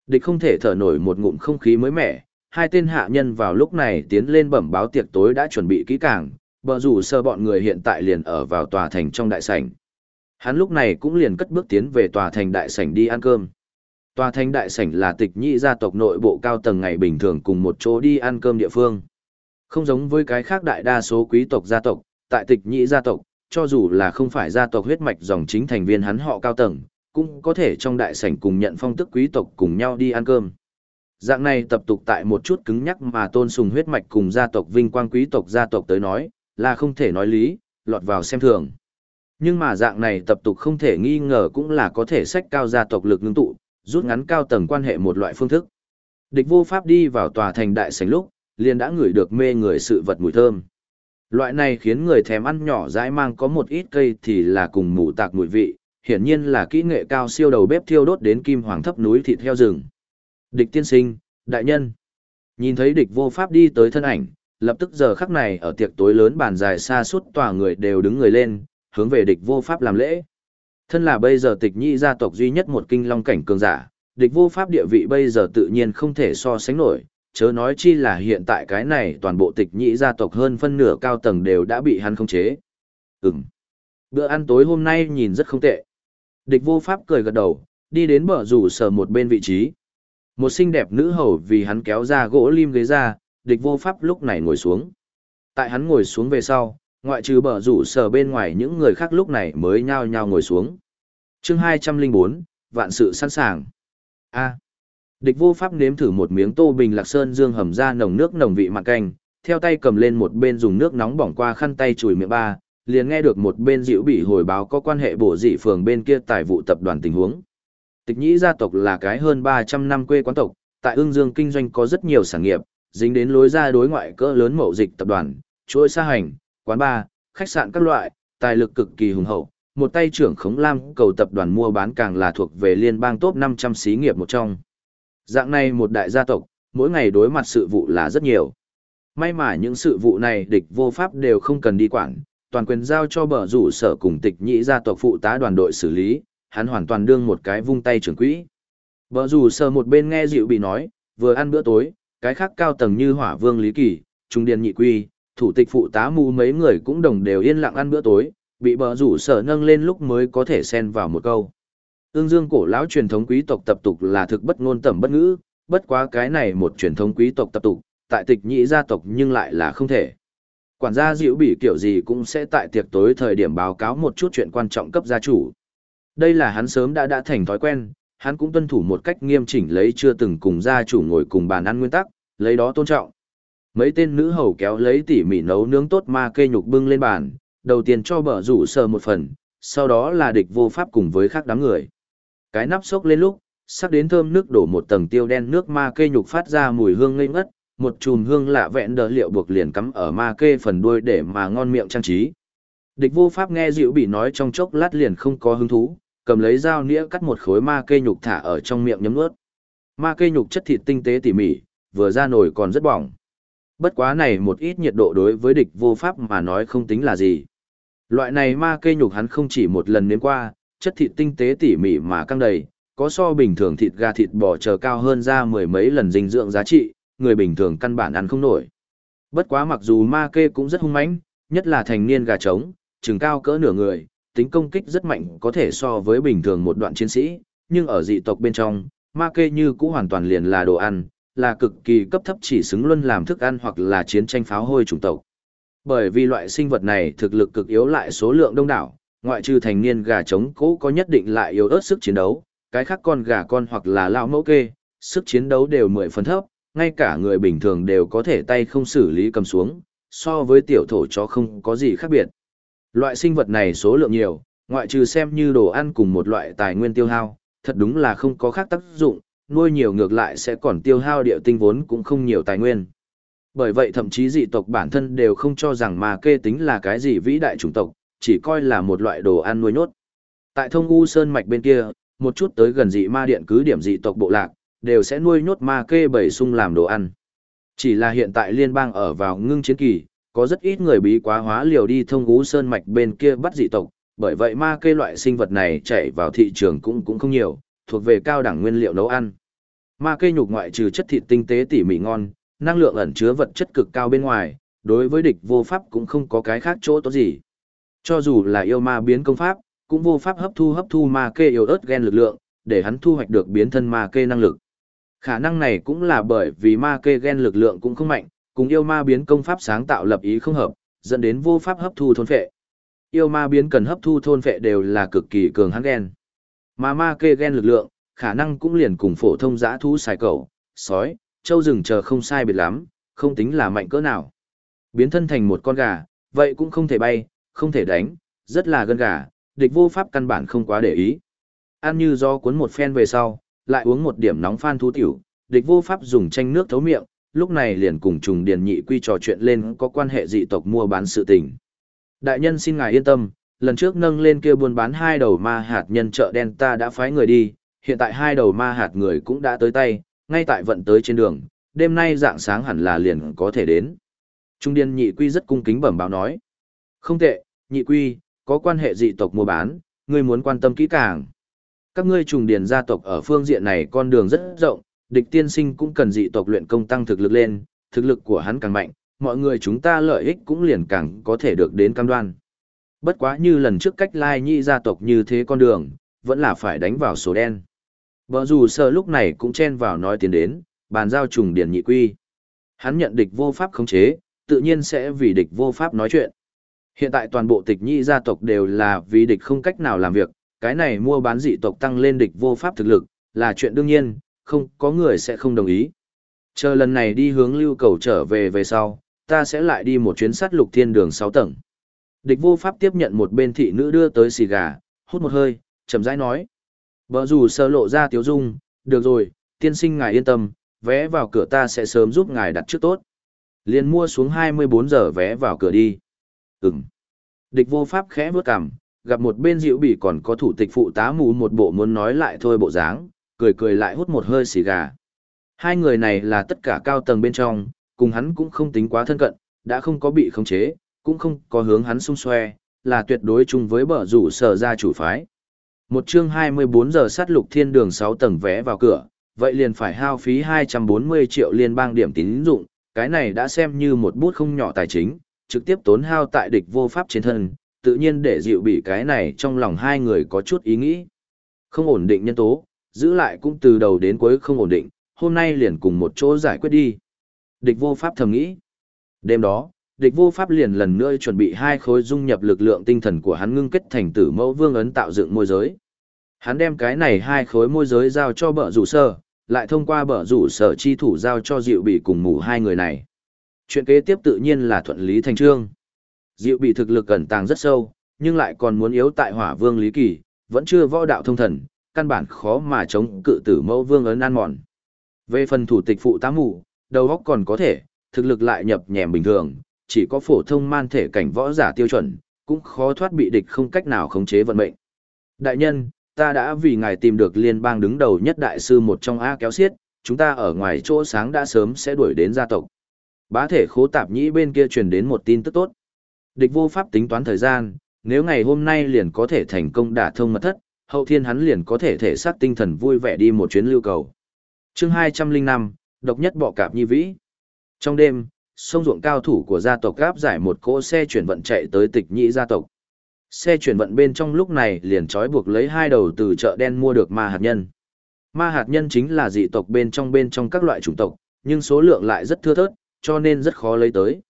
Địch không thể thở nổi một ngụm không khí mới mẻ, hai tên hạ nhân vào lúc này tiến lên bẩm báo tiệc tối đã chuẩn bị kỹ càng, bờ rủ sơ bọn người hiện tại liền ở vào tòa thành trong đại sảnh. Hắn lúc này cũng liền cất bước tiến về tòa thành đại sảnh đi ăn cơm. Tòa thành đại sảnh là tịch nhị gia tộc nội bộ cao tầng ngày bình thường cùng một chỗ đi ăn cơm địa phương. Không giống với cái khác đại đa số quý tộc gia tộc, tại tịch nhị gia tộc, cho dù là không phải gia tộc huyết mạch dòng chính thành viên hắn họ cao tầng, cũng có thể trong đại sảnh cùng nhận phong tức quý tộc cùng nhau đi ăn cơm. Dạng này tập tục tại một chút cứng nhắc mà tôn sùng huyết mạch cùng gia tộc vinh quang quý tộc gia tộc tới nói, là không thể nói lý, lọt vào xem thường. Nhưng mà dạng này tập tục không thể nghi ngờ cũng là có thể sách cao gia tộc lực ngưng tụ, rút ngắn cao tầng quan hệ một loại phương thức. Địch vô pháp đi vào tòa thành đại sảnh lúc, liền đã ngửi được mê người sự vật mùi thơm. Loại này khiến người thèm ăn nhỏ dãi mang có một ít cây thì là cùng mù tạc mùi vị, hiển nhiên là kỹ nghệ cao siêu đầu bếp thiêu đốt đến kim hoàng thấp núi thịt heo rừng. Địch tiên sinh, đại nhân. Nhìn thấy địch vô pháp đi tới thân ảnh, lập tức giờ khắc này ở tiệc tối lớn bàn dài xa suốt tòa người đều đứng người lên, hướng về địch vô pháp làm lễ. Thân là bây giờ tịch nhị gia tộc duy nhất một kinh long cảnh cường giả, địch vô pháp địa vị bây giờ tự nhiên không thể so sánh nổi, chớ nói chi là hiện tại cái này toàn bộ tịch nhị gia tộc hơn phân nửa cao tầng đều đã bị hắn khống chế. Ừm. Bữa ăn tối hôm nay nhìn rất không tệ. Địch vô pháp cười gật đầu, đi đến bờ rủ sở một bên vị trí. Một xinh đẹp nữ hầu vì hắn kéo ra gỗ lim ghế ra, địch vô pháp lúc này ngồi xuống. Tại hắn ngồi xuống về sau, ngoại trừ bờ rủ sở bên ngoài những người khác lúc này mới nhao nhao ngồi xuống. chương 204, vạn sự sẵn sàng. A. Địch vô pháp nếm thử một miếng tô bình lạc sơn dương hầm ra nồng nước nồng vị mặn canh, theo tay cầm lên một bên dùng nước nóng bỏng qua khăn tay chùi miệng ba, liền nghe được một bên dịu bị hồi báo có quan hệ bổ dị phường bên kia tài vụ tập đoàn tình huống. Tịch nhĩ gia tộc là cái hơn 300 năm quê quán tộc, tại ương dương kinh doanh có rất nhiều sản nghiệp, dính đến lối ra đối ngoại cỡ lớn mậu dịch tập đoàn, chuỗi xa hành, quán bar, khách sạn các loại, tài lực cực kỳ hùng hậu. Một tay trưởng khống lam cầu tập đoàn mua bán càng là thuộc về liên bang top 500 xí nghiệp một trong. Dạng này một đại gia tộc, mỗi ngày đối mặt sự vụ là rất nhiều. May mà những sự vụ này địch vô pháp đều không cần đi quản, toàn quyền giao cho bờ rủ sở cùng tịch nhĩ gia tộc phụ tá đoàn đội xử lý, hắn hoàn toàn đương một cái vung tay trưởng quỹ. Bờ rủ sở một bên nghe dịu bị nói, vừa ăn bữa tối, cái khác cao tầng như hỏa vương Lý Kỳ, Trung Điền Nhị Quy, thủ tịch phụ tá mù mấy người cũng đồng đều yên lặng ăn bữa tối, bị bờ rủ sở nâng lên lúc mới có thể xen vào một câu. Ương dương cổ lão truyền thống quý tộc tập tục là thực bất ngôn tẩm bất ngữ, bất quá cái này một truyền thống quý tộc tập tục, tại tịch nhị gia tộc nhưng lại là không thể. Quản gia dịu bị kiểu gì cũng sẽ tại tiệc tối thời điểm báo cáo một chút chuyện quan trọng cấp gia chủ. Đây là hắn sớm đã đã thành thói quen, hắn cũng tuân thủ một cách nghiêm chỉnh lấy chưa từng cùng gia chủ ngồi cùng bàn ăn nguyên tắc, lấy đó tôn trọng. Mấy tên nữ hầu kéo lấy tỉ mỉ nấu nướng tốt ma cây nhục bưng lên bàn, đầu tiên cho bờ rủ sờ một phần, sau đó là địch vô pháp cùng với khác đám người. Cái nắp sốc lên lúc, sắc đến thơm nước đổ một tầng tiêu đen nước ma cây nhục phát ra mùi hương ngây ngất, một chùm hương lạ vẹn đỡ liệu buộc liền cắm ở ma kê phần đuôi để mà ngon miệng trang trí. Địch vô pháp nghe dịu bị nói trong chốc lát liền không có hứng thú, cầm lấy dao nĩa cắt một khối ma kê nhục thả ở trong miệng nhấm nuốt. Ma kê nhục chất thịt tinh tế tỉ mỉ, vừa ra nồi còn rất bỏng. Bất quá này một ít nhiệt độ đối với địch vô pháp mà nói không tính là gì. Loại này ma kê nhục hắn không chỉ một lần nếm qua, chất thịt tinh tế tỉ mỉ mà căng đầy, có so bình thường thịt gà thịt bò chờ cao hơn ra mười mấy lần dinh dưỡng giá trị, người bình thường căn bản ăn không nổi. Bất quá mặc dù ma kê cũng rất hung mãnh, nhất là thành niên gà trống, trừng cao cỡ nửa người, tính công kích rất mạnh có thể so với bình thường một đoạn chiến sĩ, nhưng ở dị tộc bên trong, ma kê như cũ hoàn toàn liền là đồ ăn, là cực kỳ cấp thấp chỉ xứng luân làm thức ăn hoặc là chiến tranh pháo hôi chủng tộc. Bởi vì loại sinh vật này thực lực cực yếu lại số lượng đông đảo, ngoại trừ thành niên gà trống cũ có nhất định lại yếu ớt sức chiến đấu, cái khác con gà con hoặc là lão mẫu kê, sức chiến đấu đều mười phần thấp, ngay cả người bình thường đều có thể tay không xử lý cầm xuống, so với tiểu thổ chó không có gì khác biệt. Loại sinh vật này số lượng nhiều, ngoại trừ xem như đồ ăn cùng một loại tài nguyên tiêu hao, thật đúng là không có khác tác dụng, nuôi nhiều ngược lại sẽ còn tiêu hao địa tinh vốn cũng không nhiều tài nguyên. Bởi vậy thậm chí dị tộc bản thân đều không cho rằng mà kê tính là cái gì vĩ đại chủng tộc, chỉ coi là một loại đồ ăn nuôi nhốt. Tại thông u sơn mạch bên kia, một chút tới gần dị ma điện cứ điểm dị tộc bộ lạc, đều sẽ nuôi nhốt ma kê bầy sung làm đồ ăn. Chỉ là hiện tại liên bang ở vào ngưng chiến kỳ, có rất ít người bí quá hóa liều đi thông gú sơn mạch bên kia bắt dị tộc, bởi vậy ma kê loại sinh vật này chạy vào thị trường cũng cũng không nhiều, thuộc về cao đẳng nguyên liệu nấu ăn. Ma kê nhục ngoại trừ chất thịt tinh tế tỉ mỉ ngon, năng lượng ẩn chứa vật chất cực cao bên ngoài, đối với địch vô pháp cũng không có cái khác chỗ tốt gì. Cho dù là yêu ma biến công pháp, cũng vô pháp hấp thu hấp thu ma kê yêu ớt gen lực lượng, để hắn thu hoạch được biến thân ma kê năng lực. Khả năng này cũng là bởi vì ma kê gen lực lượng cũng không mạnh, Cùng yêu ma biến công pháp sáng tạo lập ý không hợp, dẫn đến vô pháp hấp thu thôn phệ. Yêu ma biến cần hấp thu thôn phệ đều là cực kỳ cường hắn gen. Mà ma kê gen lực lượng, khả năng cũng liền cùng phổ thông giã thú xài cẩu, sói, châu rừng chờ không sai biệt lắm, không tính là mạnh cỡ nào. Biến thân thành một con gà, vậy cũng không thể bay, không thể đánh, rất là gân gà, địch vô pháp căn bản không quá để ý. Ăn như do cuốn một phen về sau, lại uống một điểm nóng phan thú tiểu, địch vô pháp dùng chanh nước thấu miệng, lúc này liền cùng trùng điền nhị quy trò chuyện lên có quan hệ dị tộc mua bán sự tình. Đại nhân xin ngài yên tâm, lần trước nâng lên kia buôn bán hai đầu ma hạt nhân chợ đen ta đã phái người đi, hiện tại hai đầu ma hạt người cũng đã tới tay, ngay tại vận tới trên đường, đêm nay dạng sáng hẳn là liền có thể đến. Trung điên nhị quy rất cung kính bẩm báo nói. Không tệ, nhị quy, có quan hệ dị tộc mua bán, ngươi muốn quan tâm kỹ càng. Các ngươi trùng điền gia tộc ở phương diện này con đường rất rộng, địch tiên sinh cũng cần dị tộc luyện công tăng thực lực lên, thực lực của hắn càng mạnh, mọi người chúng ta lợi ích cũng liền càng có thể được đến cam đoan. Bất quá như lần trước cách lai nhị gia tộc như thế con đường, vẫn là phải đánh vào số đen. Bờ dù sợ lúc này cũng chen vào nói tiến đến, bàn giao trùng điền nhị quy. Hắn nhận địch vô pháp khống chế, tự nhiên sẽ vì địch vô pháp nói chuyện. Hiện tại toàn bộ tịch nhị gia tộc đều là vì địch không cách nào làm việc, cái này mua bán dị tộc tăng lên địch vô pháp thực lực, là chuyện đương nhiên, không có người sẽ không đồng ý. Chờ lần này đi hướng lưu cầu trở về về sau, ta sẽ lại đi một chuyến sát lục thiên đường 6 tầng. Địch vô pháp tiếp nhận một bên thị nữ đưa tới xì gà, hút một hơi, chậm rãi nói. Bờ dù sơ lộ ra tiếu dung, được rồi, tiên sinh ngài yên tâm, vé vào cửa ta sẽ sớm giúp ngài đặt trước tốt. Liền mua xuống 24 giờ vé vào cửa đi. Ừm. Địch vô pháp khẽ bước cằm, gặp một bên dịu bỉ còn có thủ tịch phụ tá mù một bộ muốn nói lại thôi bộ dáng, cười cười lại hút một hơi xì gà. Hai người này là tất cả cao tầng bên trong, cùng hắn cũng không tính quá thân cận, đã không có bị khống chế, cũng không có hướng hắn xung xoe, là tuyệt đối chung với bờ rủ sở ra chủ phái. Một chương 24 giờ sát lục thiên đường 6 tầng vé vào cửa, vậy liền phải hao phí 240 triệu liên bang điểm tín dụng, cái này đã xem như một bút không nhỏ tài chính, trực tiếp tốn hao tại địch vô pháp trên thân, tự nhiên để dịu bị cái này trong lòng hai người có chút ý nghĩ. Không ổn định nhân tố, giữ lại cũng từ đầu đến cuối không ổn định, hôm nay liền cùng một chỗ giải quyết đi. Địch vô pháp thầm nghĩ. Đêm đó, địch vô pháp liền lần nữa chuẩn bị hai khối dung nhập lực lượng tinh thần của hắn ngưng kết thành tử mẫu vương ấn tạo dựng môi giới. Hắn đem cái này hai khối môi giới giao cho bợ rủ sơ, lại thông qua bợ rủ sở chi thủ giao cho dịu bị cùng mù hai người này. Chuyện kế tiếp tự nhiên là thuận lý thành trương. Diệu bị thực lực ẩn tàng rất sâu, nhưng lại còn muốn yếu tại hỏa vương Lý Kỳ, vẫn chưa võ đạo thông thần, căn bản khó mà chống cự tử mẫu vương ấn an mòn. Về phần thủ tịch phụ tá mù, đầu óc còn có thể, thực lực lại nhập nhèm bình thường, chỉ có phổ thông man thể cảnh võ giả tiêu chuẩn, cũng khó thoát bị địch không cách nào khống chế vận mệnh. Đại nhân, ta đã vì ngài tìm được liên bang đứng đầu nhất đại sư một trong A kéo xiết, chúng ta ở ngoài chỗ sáng đã sớm sẽ đuổi đến gia tộc. Bá thể khố tạp nhĩ bên kia truyền đến một tin tức tốt. Địch vô pháp tính toán thời gian, nếu ngày hôm nay liền có thể thành công đả thông mật thất, hậu thiên hắn liền có thể thể xác tinh thần vui vẻ đi một chuyến lưu cầu. chương 205, độc nhất bọ cạp nhi vĩ. Trong đêm, sông ruộng cao thủ của gia tộc gáp giải một cỗ xe chuyển vận chạy tới tịch nhị gia tộc. Xe chuyển vận bên trong lúc này liền trói buộc lấy hai đầu từ chợ đen mua được ma hạt nhân. Ma hạt nhân chính là dị tộc bên trong bên trong các loại chủng tộc, nhưng số lượng lại rất thưa thớt, cho nên rất khó lấy tới.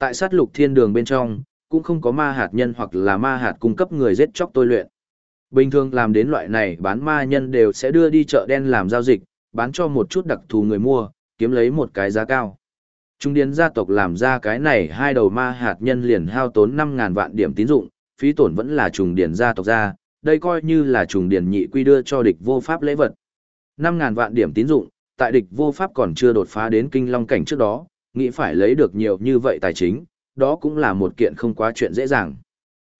Tại sát lục thiên đường bên trong, cũng không có ma hạt nhân hoặc là ma hạt cung cấp người giết chóc tôi luyện. Bình thường làm đến loại này bán ma nhân đều sẽ đưa đi chợ đen làm giao dịch, bán cho một chút đặc thù người mua, kiếm lấy một cái giá cao. Trung điền gia tộc làm ra cái này hai đầu ma hạt nhân liền hao tốn 5.000 vạn điểm tín dụng, phí tổn vẫn là trùng điền gia tộc ra, đây coi như là trùng điền nhị quy đưa cho địch vô pháp lễ vật. 5.000 vạn điểm tín dụng, tại địch vô pháp còn chưa đột phá đến kinh long cảnh trước đó, nghĩ phải lấy được nhiều như vậy tài chính, đó cũng là một kiện không quá chuyện dễ dàng.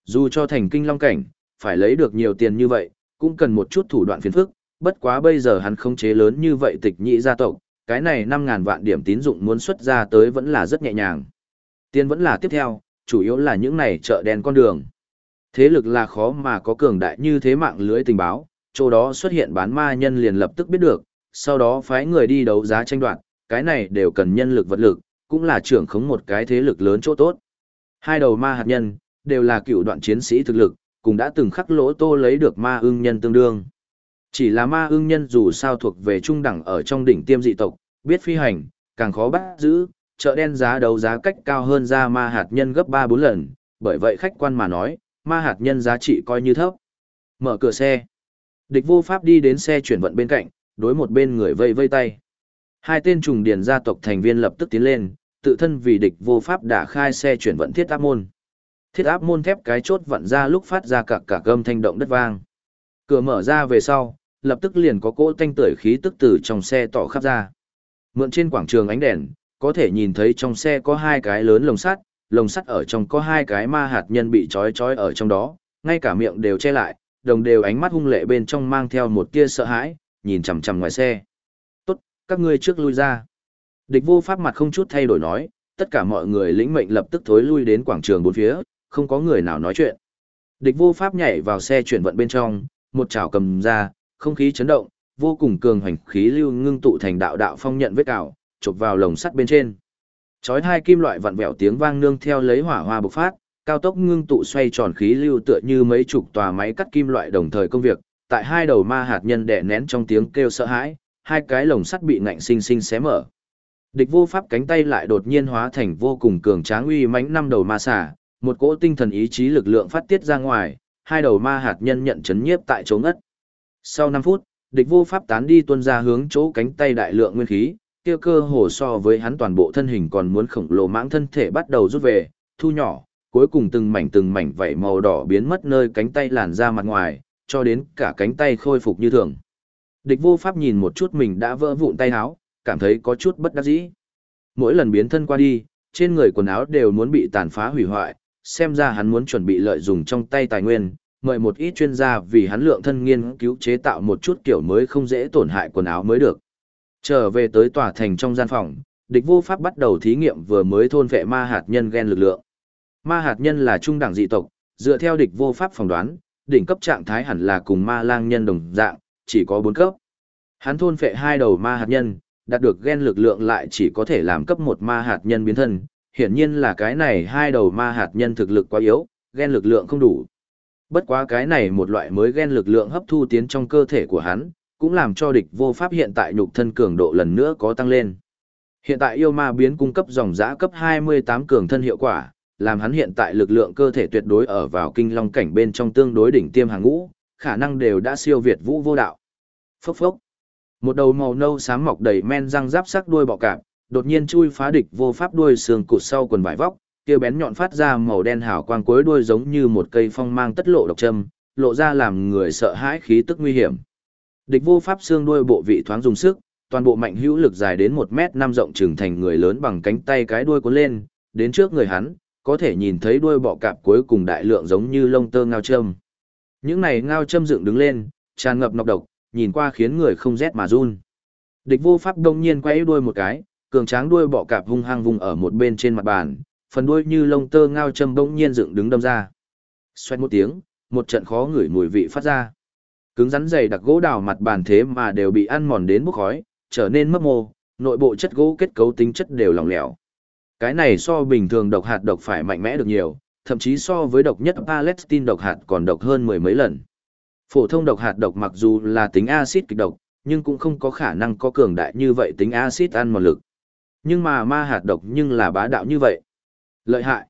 Dù cho thành kinh long cảnh, phải lấy được nhiều tiền như vậy, cũng cần một chút thủ đoạn phiền phức, bất quá bây giờ hắn không chế lớn như vậy tịch nhị gia tộc, cái này 5.000 vạn điểm tín dụng muốn xuất ra tới vẫn là rất nhẹ nhàng. Tiền vẫn là tiếp theo, chủ yếu là những này chợ đen con đường. Thế lực là khó mà có cường đại như thế mạng lưới tình báo, chỗ đó xuất hiện bán ma nhân liền lập tức biết được, sau đó phái người đi đấu giá tranh đoạt, cái này đều cần nhân lực vật lực, cũng là trưởng khống một cái thế lực lớn chỗ tốt. Hai đầu ma hạt nhân, đều là cựu đoạn chiến sĩ thực lực, cũng đã từng khắc lỗ tô lấy được ma ưng nhân tương đương. Chỉ là ma ưng nhân dù sao thuộc về trung đẳng ở trong đỉnh tiêm dị tộc, biết phi hành, càng khó bắt giữ, chợ đen giá đấu giá cách cao hơn ra ma hạt nhân gấp 3-4 lần, bởi vậy khách quan mà nói, ma hạt nhân giá trị coi như thấp. Mở cửa xe. Địch vô pháp đi đến xe chuyển vận bên cạnh, đối một bên người vây vây tay. Hai tên trùng điền gia tộc thành viên lập tức tiến lên, tự thân vì địch vô pháp đã khai xe chuyển vận thiết áp môn. Thiết áp môn thép cái chốt vận ra lúc phát ra cả cả gầm thanh động đất vang. Cửa mở ra về sau, lập tức liền có cỗ tanh tưởi khí tức từ trong xe tỏ khắp ra. Mượn trên quảng trường ánh đèn, có thể nhìn thấy trong xe có hai cái lớn lồng sắt, lồng sắt ở trong có hai cái ma hạt nhân bị trói trói ở trong đó, ngay cả miệng đều che lại, đồng đều ánh mắt hung lệ bên trong mang theo một tia sợ hãi, nhìn chằm chằm ngoài xe. Tốt, các ngươi trước lui ra. Địch vô pháp mặt không chút thay đổi nói, tất cả mọi người lĩnh mệnh lập tức thối lui đến quảng trường bốn phía, không có người nào nói chuyện. Địch vô pháp nhảy vào xe chuyển vận bên trong, một chảo cầm ra, không khí chấn động, vô cùng cường hành khí lưu ngưng tụ thành đạo đạo phong nhận vết cào, chụp vào lồng sắt bên trên. Chói hai kim loại vặn vẹo tiếng vang nương theo lấy hỏa hoa bộc phát, cao tốc ngưng tụ xoay tròn khí lưu tựa như mấy chục tòa máy cắt kim loại đồng thời công việc, tại hai đầu ma hạt nhân đè nén trong tiếng kêu sợ hãi, hai cái lồng sắt bị ngạnh sinh sinh xé mở. Địch vô pháp cánh tay lại đột nhiên hóa thành vô cùng cường tráng uy mãnh năm đầu ma xà, một cỗ tinh thần ý chí lực lượng phát tiết ra ngoài, hai đầu ma hạt nhân nhận chấn nhiếp tại chỗ ngất. Sau 5 phút, địch vô pháp tán đi tuôn ra hướng chỗ cánh tay đại lượng nguyên khí, kia cơ hồ so với hắn toàn bộ thân hình còn muốn khổng lồ mãng thân thể bắt đầu rút về, thu nhỏ, cuối cùng từng mảnh từng mảnh vảy màu đỏ biến mất nơi cánh tay làn ra mặt ngoài, cho đến cả cánh tay khôi phục như thường. Địch vô pháp nhìn một chút mình đã vỡ vụn tay áo, cảm thấy có chút bất đắc dĩ. Mỗi lần biến thân qua đi, trên người quần áo đều muốn bị tàn phá hủy hoại, xem ra hắn muốn chuẩn bị lợi dụng trong tay tài nguyên, mời một ít chuyên gia vì hắn lượng thân nghiên cứu chế tạo một chút kiểu mới không dễ tổn hại quần áo mới được. Trở về tới tòa thành trong gian phòng, địch vô pháp bắt đầu thí nghiệm vừa mới thôn vệ ma hạt nhân gen lực lượng. Ma hạt nhân là trung đẳng dị tộc, dựa theo địch vô pháp phỏng đoán, đỉnh cấp trạng thái hẳn là cùng ma lang nhân đồng dạng, chỉ có 4 cấp. Hắn thôn phệ hai đầu ma hạt nhân, đạt được gen lực lượng lại chỉ có thể làm cấp một ma hạt nhân biến thân, hiển nhiên là cái này hai đầu ma hạt nhân thực lực quá yếu, gen lực lượng không đủ. Bất quá cái này một loại mới gen lực lượng hấp thu tiến trong cơ thể của hắn, cũng làm cho địch vô pháp hiện tại nhục thân cường độ lần nữa có tăng lên. Hiện tại yêu ma biến cung cấp dòng giã cấp 28 cường thân hiệu quả, làm hắn hiện tại lực lượng cơ thể tuyệt đối ở vào kinh long cảnh bên trong tương đối đỉnh tiêm hàng ngũ, khả năng đều đã siêu việt vũ vô đạo. Phốc phốc. Một đầu màu nâu xám mọc đầy men răng giáp sắc đuôi bọ cạp, đột nhiên chui phá địch vô pháp đuôi xương cụt sau quần vải vóc, kia bén nhọn phát ra màu đen hào quang cuối đuôi giống như một cây phong mang tất lộ độc châm, lộ ra làm người sợ hãi khí tức nguy hiểm. Địch vô pháp xương đuôi bộ vị thoáng dùng sức, toàn bộ mạnh hữu lực dài đến 1 mét 5 rộng trưởng thành người lớn bằng cánh tay cái đuôi cuốn lên, đến trước người hắn, có thể nhìn thấy đuôi bọ cạp cuối cùng đại lượng giống như lông tơ ngao châm. Những này ngao châm dựng đứng lên, tràn ngập nọc độc, nhìn qua khiến người không rét mà run. Địch vô pháp đông nhiên quay đuôi một cái, cường tráng đuôi bọ cạp hung hăng vùng ở một bên trên mặt bàn, phần đuôi như lông tơ ngao châm bỗng nhiên dựng đứng đâm ra. Xoẹt một tiếng, một trận khó ngửi mùi vị phát ra. Cứng rắn dày đặc gỗ đào mặt bàn thế mà đều bị ăn mòn đến bốc khói, trở nên mấp mô, nội bộ chất gỗ kết cấu tính chất đều lỏng lẻo. Cái này so bình thường độc hạt độc phải mạnh mẽ được nhiều, thậm chí so với độc nhất Palestine độc hạt còn độc hơn mười mấy lần. Phổ thông độc hạt độc mặc dù là tính axit kịch độc, nhưng cũng không có khả năng có cường đại như vậy tính axit ăn mòn lực. Nhưng mà ma hạt độc nhưng là bá đạo như vậy. Lợi hại.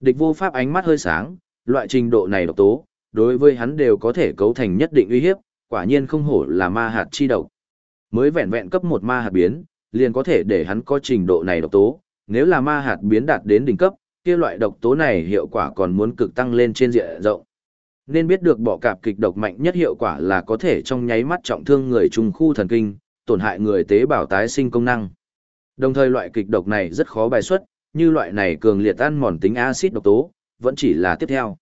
Địch vô pháp ánh mắt hơi sáng, loại trình độ này độc tố, đối với hắn đều có thể cấu thành nhất định uy hiếp, quả nhiên không hổ là ma hạt chi độc. Mới vẹn vẹn cấp một ma hạt biến, liền có thể để hắn có trình độ này độc tố, nếu là ma hạt biến đạt đến đỉnh cấp, kia loại độc tố này hiệu quả còn muốn cực tăng lên trên diện rộng. Nên biết được bọ cạp kịch độc mạnh nhất hiệu quả là có thể trong nháy mắt trọng thương người trùng khu thần kinh, tổn hại người tế bào tái sinh công năng. Đồng thời loại kịch độc này rất khó bài xuất, như loại này cường liệt ăn mòn tính axit độc tố, vẫn chỉ là tiếp theo.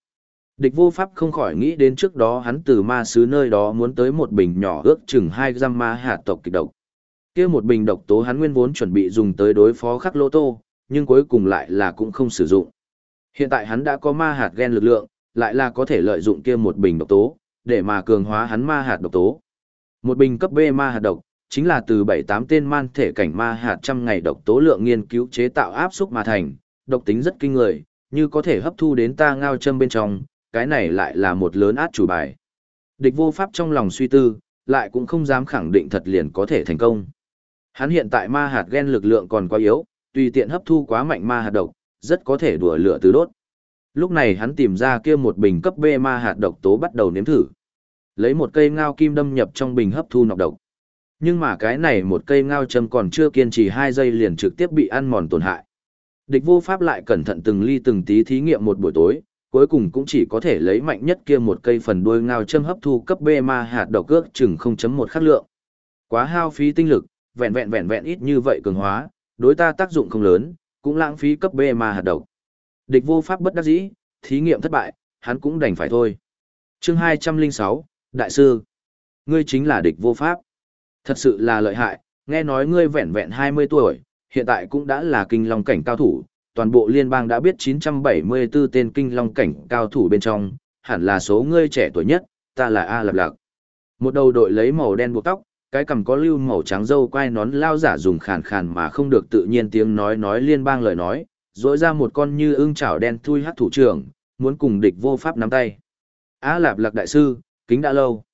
Địch vô pháp không khỏi nghĩ đến trước đó hắn từ ma sứ nơi đó muốn tới một bình nhỏ ước chừng 2 gram ma hạt tộc kịch độc. kia một bình độc tố hắn nguyên vốn chuẩn bị dùng tới đối phó khắc lô tô, nhưng cuối cùng lại là cũng không sử dụng. Hiện tại hắn đã có ma hạt gen lực lượng, lại là có thể lợi dụng kia một bình độc tố, để mà cường hóa hắn ma hạt độc tố. Một bình cấp B ma hạt độc, chính là từ 7-8 tên man thể cảnh ma hạt trăm ngày độc tố lượng nghiên cứu chế tạo áp xúc mà thành, độc tính rất kinh người, như có thể hấp thu đến ta ngao châm bên trong, cái này lại là một lớn át chủ bài. Địch vô pháp trong lòng suy tư, lại cũng không dám khẳng định thật liền có thể thành công. Hắn hiện tại ma hạt gen lực lượng còn quá yếu, tùy tiện hấp thu quá mạnh ma hạt độc, rất có thể đùa lửa từ đốt. Lúc này hắn tìm ra kia một bình cấp B ma hạt độc tố bắt đầu nếm thử. Lấy một cây ngao kim đâm nhập trong bình hấp thu nọc độc. Nhưng mà cái này một cây ngao châm còn chưa kiên trì 2 giây liền trực tiếp bị ăn mòn tổn hại. Địch vô pháp lại cẩn thận từng ly từng tí thí nghiệm một buổi tối, cuối cùng cũng chỉ có thể lấy mạnh nhất kia một cây phần đuôi ngao châm hấp thu cấp B ma hạt độc ước chừng 0.1 khắc lượng. Quá hao phí tinh lực, vẹn vẹn vẹn vẹn ít như vậy cường hóa, đối ta tác dụng không lớn, cũng lãng phí cấp B ma hạt độc. Địch vô pháp bất đắc dĩ, thí nghiệm thất bại, hắn cũng đành phải thôi. Chương 206, Đại sư, ngươi chính là địch vô pháp. Thật sự là lợi hại, nghe nói ngươi vẹn vẹn 20 tuổi, hiện tại cũng đã là kinh long cảnh cao thủ, toàn bộ liên bang đã biết 974 tên kinh long cảnh cao thủ bên trong, hẳn là số ngươi trẻ tuổi nhất, ta là A Lạp Lạc. Một đầu đội lấy màu đen buộc tóc, cái cằm có lưu màu trắng dâu quai nón lao giả dùng khàn khàn mà không được tự nhiên tiếng nói nói liên bang lời nói, dỗi ra một con như ưng chảo đen thui hát thủ trưởng, muốn cùng địch vô pháp nắm tay. Á Lạp Lạc đại sư, kính đã lâu.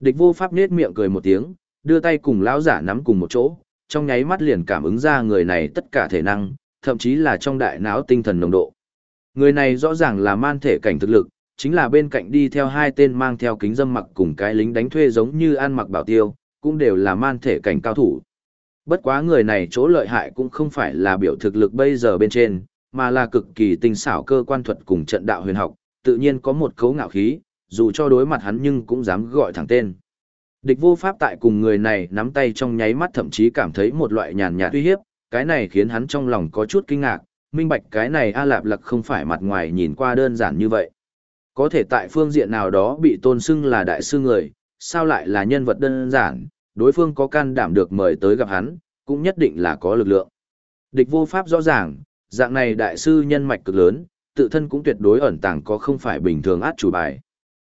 Địch vô pháp nết miệng cười một tiếng, đưa tay cùng lão giả nắm cùng một chỗ, trong nháy mắt liền cảm ứng ra người này tất cả thể năng, thậm chí là trong đại não tinh thần nồng độ. Người này rõ ràng là man thể cảnh thực lực, chính là bên cạnh đi theo hai tên mang theo kính dâm mặc cùng cái lính đánh thuê giống như an mặc bảo tiêu, cũng đều là man thể cảnh cao thủ. Bất quá người này chỗ lợi hại cũng không phải là biểu thực lực bây giờ bên trên, mà là cực kỳ tinh xảo cơ quan thuật cùng trận đạo huyền học, tự nhiên có một cấu ngạo khí, dù cho đối mặt hắn nhưng cũng dám gọi thẳng tên. Địch vô pháp tại cùng người này nắm tay trong nháy mắt thậm chí cảm thấy một loại nhàn nhạt uy hiếp, cái này khiến hắn trong lòng có chút kinh ngạc, minh bạch cái này A Lạp Lặc không phải mặt ngoài nhìn qua đơn giản như vậy. Có thể tại phương diện nào đó bị tôn xưng là đại sư người, sao lại là nhân vật đơn giản, đối phương có can đảm được mời tới gặp hắn, cũng nhất định là có lực lượng. Địch vô pháp rõ ràng, dạng này đại sư nhân mạch cực lớn, tự thân cũng tuyệt đối ẩn tàng có không phải bình thường át chủ bài.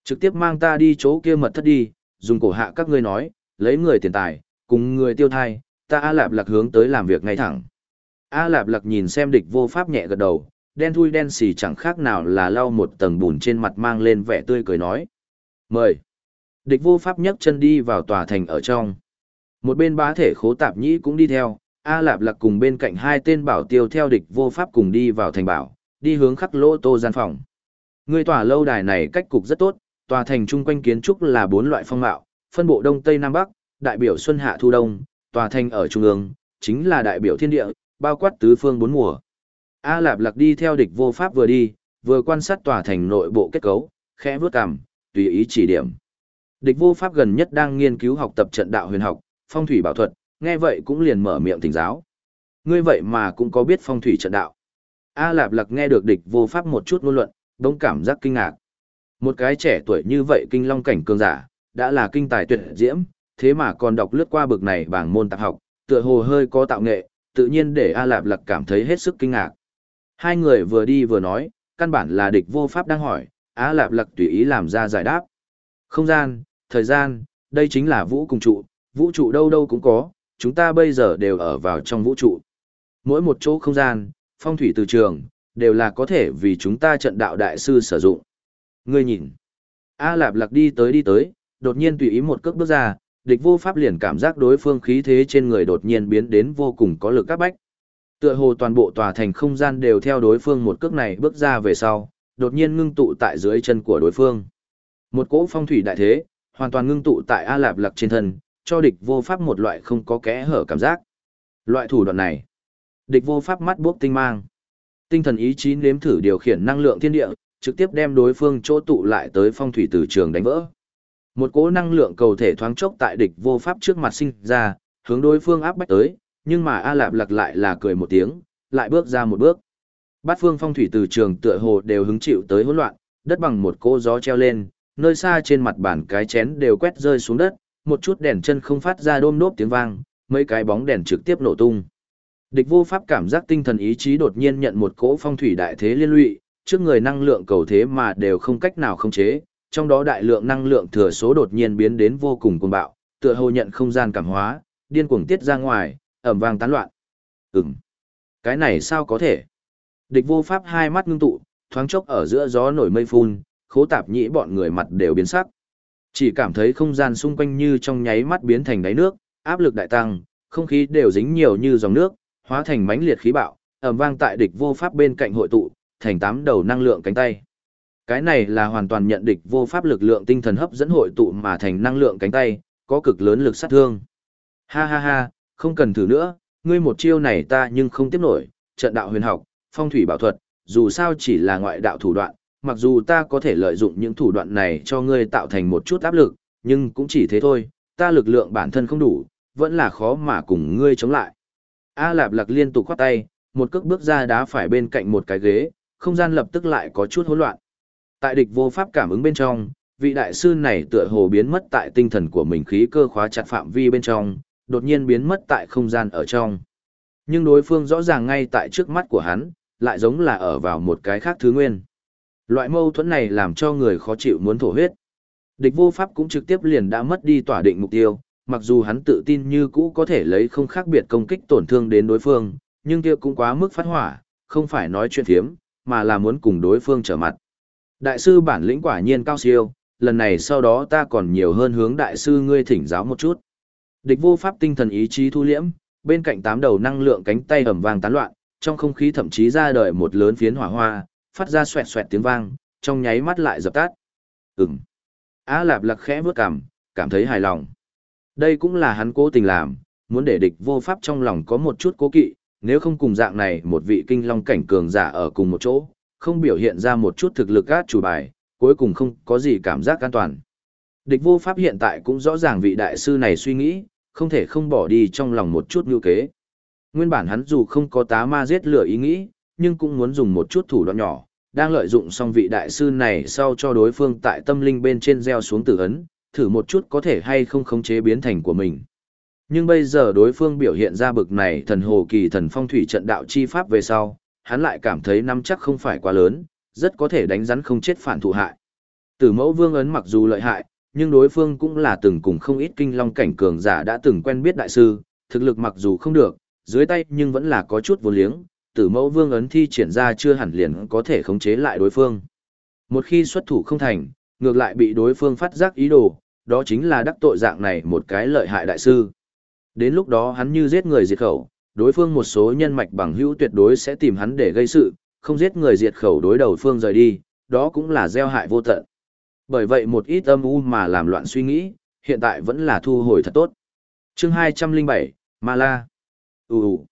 Trực tiếp mang ta đi chỗ kia mật thất đi, dùng cổ hạ các ngươi nói, lấy người tiền tài, cùng người tiêu thai, ta A Lạp Lạc hướng tới làm việc ngay thẳng. A Lạp Lạc nhìn xem địch vô pháp nhẹ gật đầu, đen thui đen xì chẳng khác nào là lau một tầng bùn trên mặt mang lên vẻ tươi cười nói. Mời. Địch vô pháp nhấc chân đi vào tòa thành ở trong. Một bên bá thể khố tạp nhĩ cũng đi theo, A Lạp Lạc cùng bên cạnh hai tên bảo tiêu theo địch vô pháp cùng đi vào thành bảo, đi hướng khắc lỗ tô gian phòng. Người tòa lâu đài này cách cục rất tốt, tòa thành chung quanh kiến trúc là bốn loại phong mạo, phân bộ đông tây nam bắc, đại biểu xuân hạ thu đông, tòa thành ở trung ương, chính là đại biểu thiên địa, bao quát tứ phương bốn mùa. A Lạp Lạc đi theo địch vô pháp vừa đi, vừa quan sát tòa thành nội bộ kết cấu, khẽ vướt cằm, tùy ý chỉ điểm. Địch vô pháp gần nhất đang nghiên cứu học tập trận đạo huyền học, phong thủy bảo thuật, nghe vậy cũng liền mở miệng thỉnh giáo. Ngươi vậy mà cũng có biết phong thủy trận đạo. A Lạp Lặc nghe được địch vô pháp một chút ngôn luận, đống cảm giác kinh ngạc. Một cái trẻ tuổi như vậy kinh long cảnh cường giả, đã là kinh tài tuyệt diễm, thế mà còn đọc lướt qua bực này bảng môn tạp học, tựa hồ hơi có tạo nghệ, tự nhiên để A Lạp Lặc cảm thấy hết sức kinh ngạc. Hai người vừa đi vừa nói, căn bản là địch vô pháp đang hỏi, A Lạp Lặc tùy ý làm ra giải đáp. Không gian, thời gian, đây chính là vũ cùng trụ, vũ trụ đâu đâu cũng có, chúng ta bây giờ đều ở vào trong vũ trụ. Mỗi một chỗ không gian, phong thủy từ trường, đều là có thể vì chúng ta trận đạo đại sư sử dụng. Ngươi nhìn, A Lạp Lạc đi tới đi tới, đột nhiên tùy ý một cước bước ra, địch vô pháp liền cảm giác đối phương khí thế trên người đột nhiên biến đến vô cùng có lực các bách. Tựa hồ toàn bộ tòa thành không gian đều theo đối phương một cước này bước ra về sau, đột nhiên ngưng tụ tại dưới chân của đối phương. Một cỗ phong thủy đại thế, hoàn toàn ngưng tụ tại A Lạp Lạc trên thân, cho địch vô pháp một loại không có kẽ hở cảm giác. Loại thủ đoạn này, địch vô pháp mắt bốc tinh mang. Tinh thần ý chí nếm thử điều khiển năng lượng thiên địa, trực tiếp đem đối phương chỗ tụ lại tới phong thủy từ trường đánh vỡ. Một cỗ năng lượng cầu thể thoáng chốc tại địch vô pháp trước mặt sinh ra, hướng đối phương áp bách tới, nhưng mà A Lạp lặc lại là cười một tiếng, lại bước ra một bước. Bát phương phong thủy từ trường tựa hồ đều hứng chịu tới hỗn loạn, đất bằng một cỗ gió treo lên, nơi xa trên mặt bàn cái chén đều quét rơi xuống đất, một chút đèn chân không phát ra đôm nốt tiếng vang, mấy cái bóng đèn trực tiếp nổ tung. Địch vô pháp cảm giác tinh thần ý chí đột nhiên nhận một cỗ phong thủy đại thế liên lụy, trước người năng lượng cầu thế mà đều không cách nào khống chế, trong đó đại lượng năng lượng thừa số đột nhiên biến đến vô cùng cuồng bạo, tựa hồ nhận không gian cảm hóa, điên cuồng tiết ra ngoài, ẩm vang tán loạn. Ừm, cái này sao có thể? Địch vô pháp hai mắt ngưng tụ, thoáng chốc ở giữa gió nổi mây phun, khố tạp nhĩ bọn người mặt đều biến sắc. Chỉ cảm thấy không gian xung quanh như trong nháy mắt biến thành đáy nước, áp lực đại tăng, không khí đều dính nhiều như dòng nước, hóa thành mãnh liệt khí bạo, ầm vang tại địch vô pháp bên cạnh hội tụ, thành tám đầu năng lượng cánh tay. Cái này là hoàn toàn nhận địch vô pháp lực lượng tinh thần hấp dẫn hội tụ mà thành năng lượng cánh tay, có cực lớn lực sát thương. Ha ha ha, không cần thử nữa, ngươi một chiêu này ta nhưng không tiếp nổi, trận đạo huyền học, phong thủy bảo thuật, dù sao chỉ là ngoại đạo thủ đoạn, mặc dù ta có thể lợi dụng những thủ đoạn này cho ngươi tạo thành một chút áp lực, nhưng cũng chỉ thế thôi, ta lực lượng bản thân không đủ, vẫn là khó mà cùng ngươi chống lại. A Lạp Lạc liên tục khoát tay, một cước bước ra đá phải bên cạnh một cái ghế, không gian lập tức lại có chút hỗn loạn. Tại địch vô pháp cảm ứng bên trong, vị đại sư này tựa hồ biến mất tại tinh thần của mình khí cơ khóa chặt phạm vi bên trong, đột nhiên biến mất tại không gian ở trong. Nhưng đối phương rõ ràng ngay tại trước mắt của hắn, lại giống là ở vào một cái khác thứ nguyên. Loại mâu thuẫn này làm cho người khó chịu muốn thổ huyết. Địch vô pháp cũng trực tiếp liền đã mất đi tỏa định mục tiêu, mặc dù hắn tự tin như cũ có thể lấy không khác biệt công kích tổn thương đến đối phương, nhưng kia cũng quá mức phát hỏa, không phải nói chuyện thiếm, mà là muốn cùng đối phương trở mặt. Đại sư bản lĩnh quả nhiên cao siêu, lần này sau đó ta còn nhiều hơn hướng đại sư ngươi thỉnh giáo một chút. Địch vô pháp tinh thần ý chí thu liễm, bên cạnh tám đầu năng lượng cánh tay ầm vang tán loạn, trong không khí thậm chí ra đời một lớn phiến hỏa hoa, phát ra xoẹt xoẹt tiếng vang, trong nháy mắt lại dập tắt. Ừm. Á Lạp Lặc khẽ bước cằm, cảm thấy hài lòng. Đây cũng là hắn cố tình làm, muốn để địch vô pháp trong lòng có một chút cố kỵ, nếu không cùng dạng này một vị kinh long cảnh cường giả ở cùng một chỗ, không biểu hiện ra một chút thực lực át chủ bài, cuối cùng không có gì cảm giác an toàn. Địch vô pháp hiện tại cũng rõ ràng vị đại sư này suy nghĩ, không thể không bỏ đi trong lòng một chút lưu kế. Nguyên bản hắn dù không có tá ma giết lửa ý nghĩ, nhưng cũng muốn dùng một chút thủ đoạn nhỏ, đang lợi dụng xong vị đại sư này sau cho đối phương tại tâm linh bên trên gieo xuống tử ấn, thử một chút có thể hay không khống chế biến thành của mình. Nhưng bây giờ đối phương biểu hiện ra bực này thần hồ kỳ thần phong thủy trận đạo chi pháp về sau, hắn lại cảm thấy năm chắc không phải quá lớn, rất có thể đánh rắn không chết phản thụ hại. Tử mẫu vương ấn mặc dù lợi hại, nhưng đối phương cũng là từng cùng không ít kinh long cảnh cường giả đã từng quen biết đại sư, thực lực mặc dù không được, dưới tay nhưng vẫn là có chút vô liếng, tử mẫu vương ấn thi triển ra chưa hẳn liền có thể khống chế lại đối phương. Một khi xuất thủ không thành, ngược lại bị đối phương phát giác ý đồ, đó chính là đắc tội dạng này một cái lợi hại đại sư. Đến lúc đó hắn như giết người diệt khẩu, đối phương một số nhân mạch bằng hữu tuyệt đối sẽ tìm hắn để gây sự, không giết người diệt khẩu đối đầu phương rời đi, đó cũng là gieo hại vô tận. Bởi vậy một ít âm u mà làm loạn suy nghĩ, hiện tại vẫn là thu hồi thật tốt. chương 207, Ma La. Ú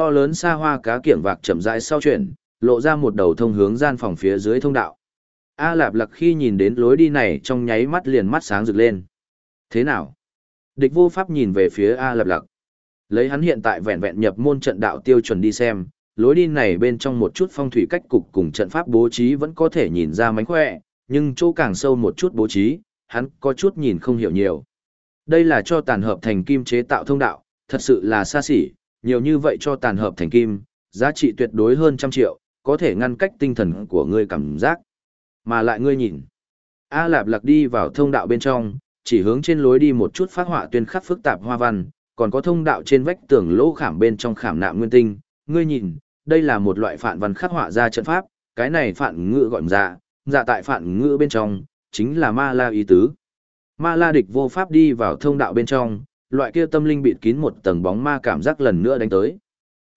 To lớn xa hoa cá kiểng vạc chậm rãi sau chuyển, lộ ra một đầu thông hướng gian phòng phía dưới thông đạo. A Lạp Lặc khi nhìn đến lối đi này trong nháy mắt liền mắt sáng rực lên. Thế nào? Địch vô pháp nhìn về phía A Lạp Lặc. Lấy hắn hiện tại vẹn vẹn nhập môn trận đạo tiêu chuẩn đi xem, lối đi này bên trong một chút phong thủy cách cục cùng trận pháp bố trí vẫn có thể nhìn ra mánh khỏe, nhưng chỗ càng sâu một chút bố trí, hắn có chút nhìn không hiểu nhiều. Đây là cho tàn hợp thành kim chế tạo thông đạo, thật sự là xa xỉ, nhiều như vậy cho tàn hợp thành kim, giá trị tuyệt đối hơn trăm triệu, có thể ngăn cách tinh thần của ngươi cảm giác. Mà lại ngươi nhìn. A Lạp Lạc đi vào thông đạo bên trong, chỉ hướng trên lối đi một chút phát họa tuyên khắc phức tạp hoa văn, còn có thông đạo trên vách tường lỗ khảm bên trong khảm nạm nguyên tinh. Ngươi nhìn, đây là một loại phản văn khắc họa ra trận pháp, cái này phản ngữ gọi dạ, dạ tại phản ngữ bên trong, chính là ma la ý tứ. Ma la địch vô pháp đi vào thông đạo bên trong, loại kia tâm linh bịt kín một tầng bóng ma cảm giác lần nữa đánh tới.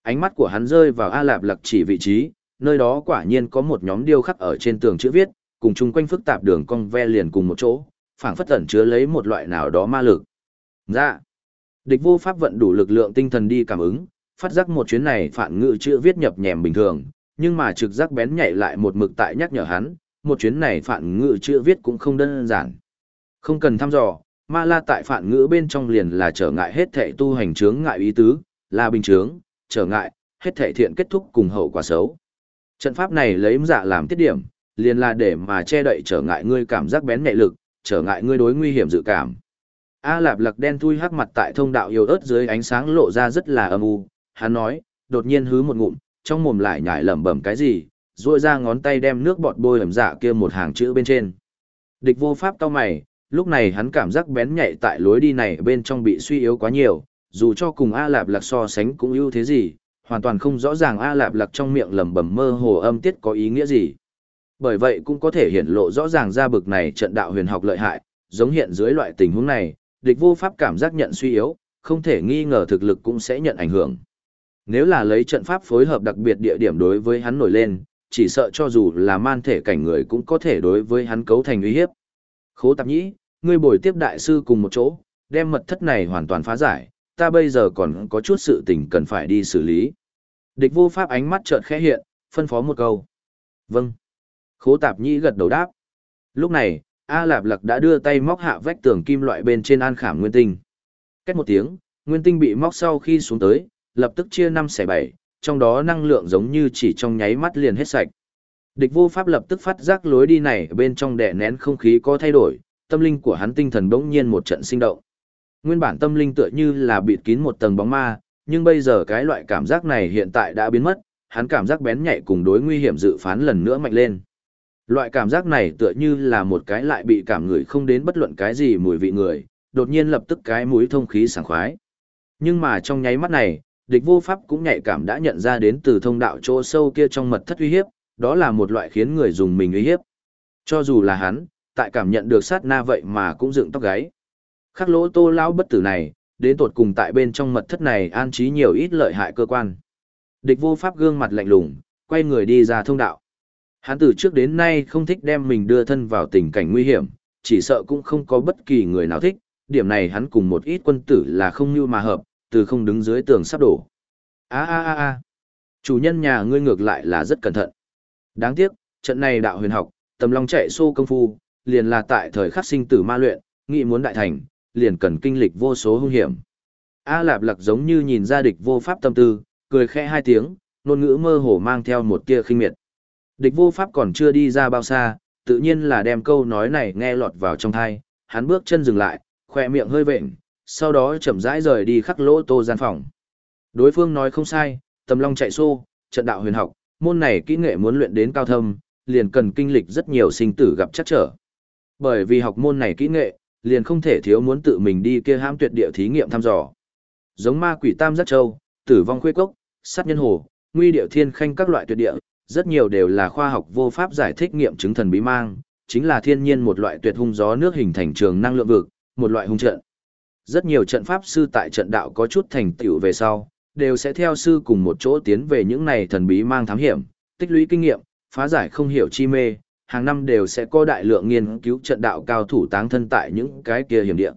Ánh mắt của hắn rơi vào A Lạp Lặc chỉ vị trí, nơi đó quả nhiên có một nhóm điêu khắc ở trên tường chữ viết, cùng chung quanh phức tạp đường cong ve liền cùng một chỗ, phảng phất ẩn chứa lấy một loại nào đó ma lực. Dạ. Địch vô pháp vận đủ lực lượng tinh thần đi cảm ứng, phát giác một chuyến này phản ngữ chữ viết nhập nhèm bình thường, nhưng mà trực giác bén nhạy lại một mực tại nhắc nhở hắn, một chuyến này phản ngữ chữ viết cũng không đơn giản. Không cần thăm dò, ma la tại phản ngữ bên trong liền là trở ngại hết thệ tu hành chướng ngại ý tứ, là bình chướng, trở ngại, hết thệ thiện kết thúc cùng hậu quả xấu. Trận pháp này lấy dạ làm tiết điểm, liền là để mà che đậy trở ngại ngươi cảm giác bén nhạy lực, trở ngại ngươi đối nguy hiểm dự cảm. A Lạp Lặc đen thui hắc mặt tại thông đạo yêu ớt dưới ánh sáng lộ ra rất là âm u, hắn nói, đột nhiên hứ một ngụm, trong mồm lại nhải lẩm bẩm cái gì, duỗi ra ngón tay đem nước bọt bôi ẩm dạ kia một hàng chữ bên trên. Địch vô pháp cao mày, lúc này hắn cảm giác bén nhạy tại lối đi này bên trong bị suy yếu quá nhiều, dù cho cùng A Lạp Lạc so sánh cũng ưu thế gì, hoàn toàn không rõ ràng A Lạp Lạc trong miệng lẩm bẩm mơ hồ âm tiết có ý nghĩa gì. Bởi vậy cũng có thể hiển lộ rõ ràng ra bực này trận đạo huyền học lợi hại, giống hiện dưới loại tình huống này, địch vô pháp cảm giác nhận suy yếu, không thể nghi ngờ thực lực cũng sẽ nhận ảnh hưởng. Nếu là lấy trận pháp phối hợp đặc biệt địa điểm đối với hắn nổi lên, chỉ sợ cho dù là man thể cảnh người cũng có thể đối với hắn cấu thành uy hiếp. Khố tạp nhĩ, ngươi bồi tiếp đại sư cùng một chỗ, đem mật thất này hoàn toàn phá giải, ta bây giờ còn có chút sự tình cần phải đi xử lý. Địch vô pháp ánh mắt chợt khẽ hiện, phân phó một câu. Vâng. Khố tạp nhĩ gật đầu đáp. Lúc này, A Lạp Lặc đã đưa tay móc hạ vách tường kim loại bên trên an khảm nguyên tinh. Cách một tiếng, nguyên tinh bị móc sau khi xuống tới, lập tức chia năm xẻ bảy, trong đó năng lượng giống như chỉ trong nháy mắt liền hết sạch. Địch vô pháp lập tức phát giác lối đi này bên trong đè nén không khí có thay đổi, tâm linh của hắn tinh thần bỗng nhiên một trận sinh động. Nguyên bản tâm linh tựa như là bịt kín một tầng bóng ma, nhưng bây giờ cái loại cảm giác này hiện tại đã biến mất, hắn cảm giác bén nhạy cùng đối nguy hiểm dự phán lần nữa mạnh lên. Loại cảm giác này tựa như là một cái lại bị cảm người không đến bất luận cái gì mùi vị người, đột nhiên lập tức cái mũi thông khí sảng khoái. Nhưng mà trong nháy mắt này, địch vô pháp cũng nhạy cảm đã nhận ra đến từ thông đạo chỗ sâu kia trong mật thất uy hiếp, đó là một loại khiến người dùng mình uy hiếp. Cho dù là hắn, tại cảm nhận được sát na vậy mà cũng dựng tóc gáy. Khắc lỗ tô lão bất tử này, đến tột cùng tại bên trong mật thất này an trí nhiều ít lợi hại cơ quan. Địch vô pháp gương mặt lạnh lùng, quay người đi ra thông đạo. Hắn từ trước đến nay không thích đem mình đưa thân vào tình cảnh nguy hiểm, chỉ sợ cũng không có bất kỳ người nào thích, điểm này hắn cùng một ít quân tử là không như mà hợp, từ không đứng dưới tường sắp đổ. A a a a. Chủ nhân nhà ngươi ngược lại là rất cẩn thận. Đáng tiếc, trận này đạo huyền học, tầm long chạy xô công phu, liền là tại thời khắc sinh tử ma luyện, nghị muốn đại thành, liền cần kinh lịch vô số hung hiểm. A Lạp Lặc giống như nhìn ra địch vô pháp tâm tư, cười khẽ hai tiếng, ngôn ngữ mơ hồ mang theo một tia khinh miệt. Địch vô pháp còn chưa đi ra bao xa, tự nhiên là đem câu nói này nghe lọt vào trong tai, hắn bước chân dừng lại, khỏe miệng hơi vện, sau đó chậm rãi rời đi khắc lỗ tô gian phòng. Đối phương nói không sai, tầm long chạy xô, trận đạo huyền học, môn này kỹ nghệ muốn luyện đến cao thâm, liền cần kinh lịch rất nhiều sinh tử gặp chắc trở. Bởi vì học môn này kỹ nghệ, liền không thể thiếu muốn tự mình đi kia hãm tuyệt địa thí nghiệm thăm dò. Giống ma quỷ tam giác châu, tử vong khuê cốc, sát nhân hồ, nguy địa thiên khanh các loại tuyệt địa, rất nhiều đều là khoa học vô pháp giải thích nghiệm chứng thần bí mang, chính là thiên nhiên một loại tuyệt hung gió nước hình thành trường năng lượng vực, một loại hung trận. Rất nhiều trận pháp sư tại trận đạo có chút thành tựu về sau, đều sẽ theo sư cùng một chỗ tiến về những này thần bí mang thám hiểm, tích lũy kinh nghiệm, phá giải không hiểu chi mê, hàng năm đều sẽ có đại lượng nghiên cứu trận đạo cao thủ táng thân tại những cái kia hiểm địa.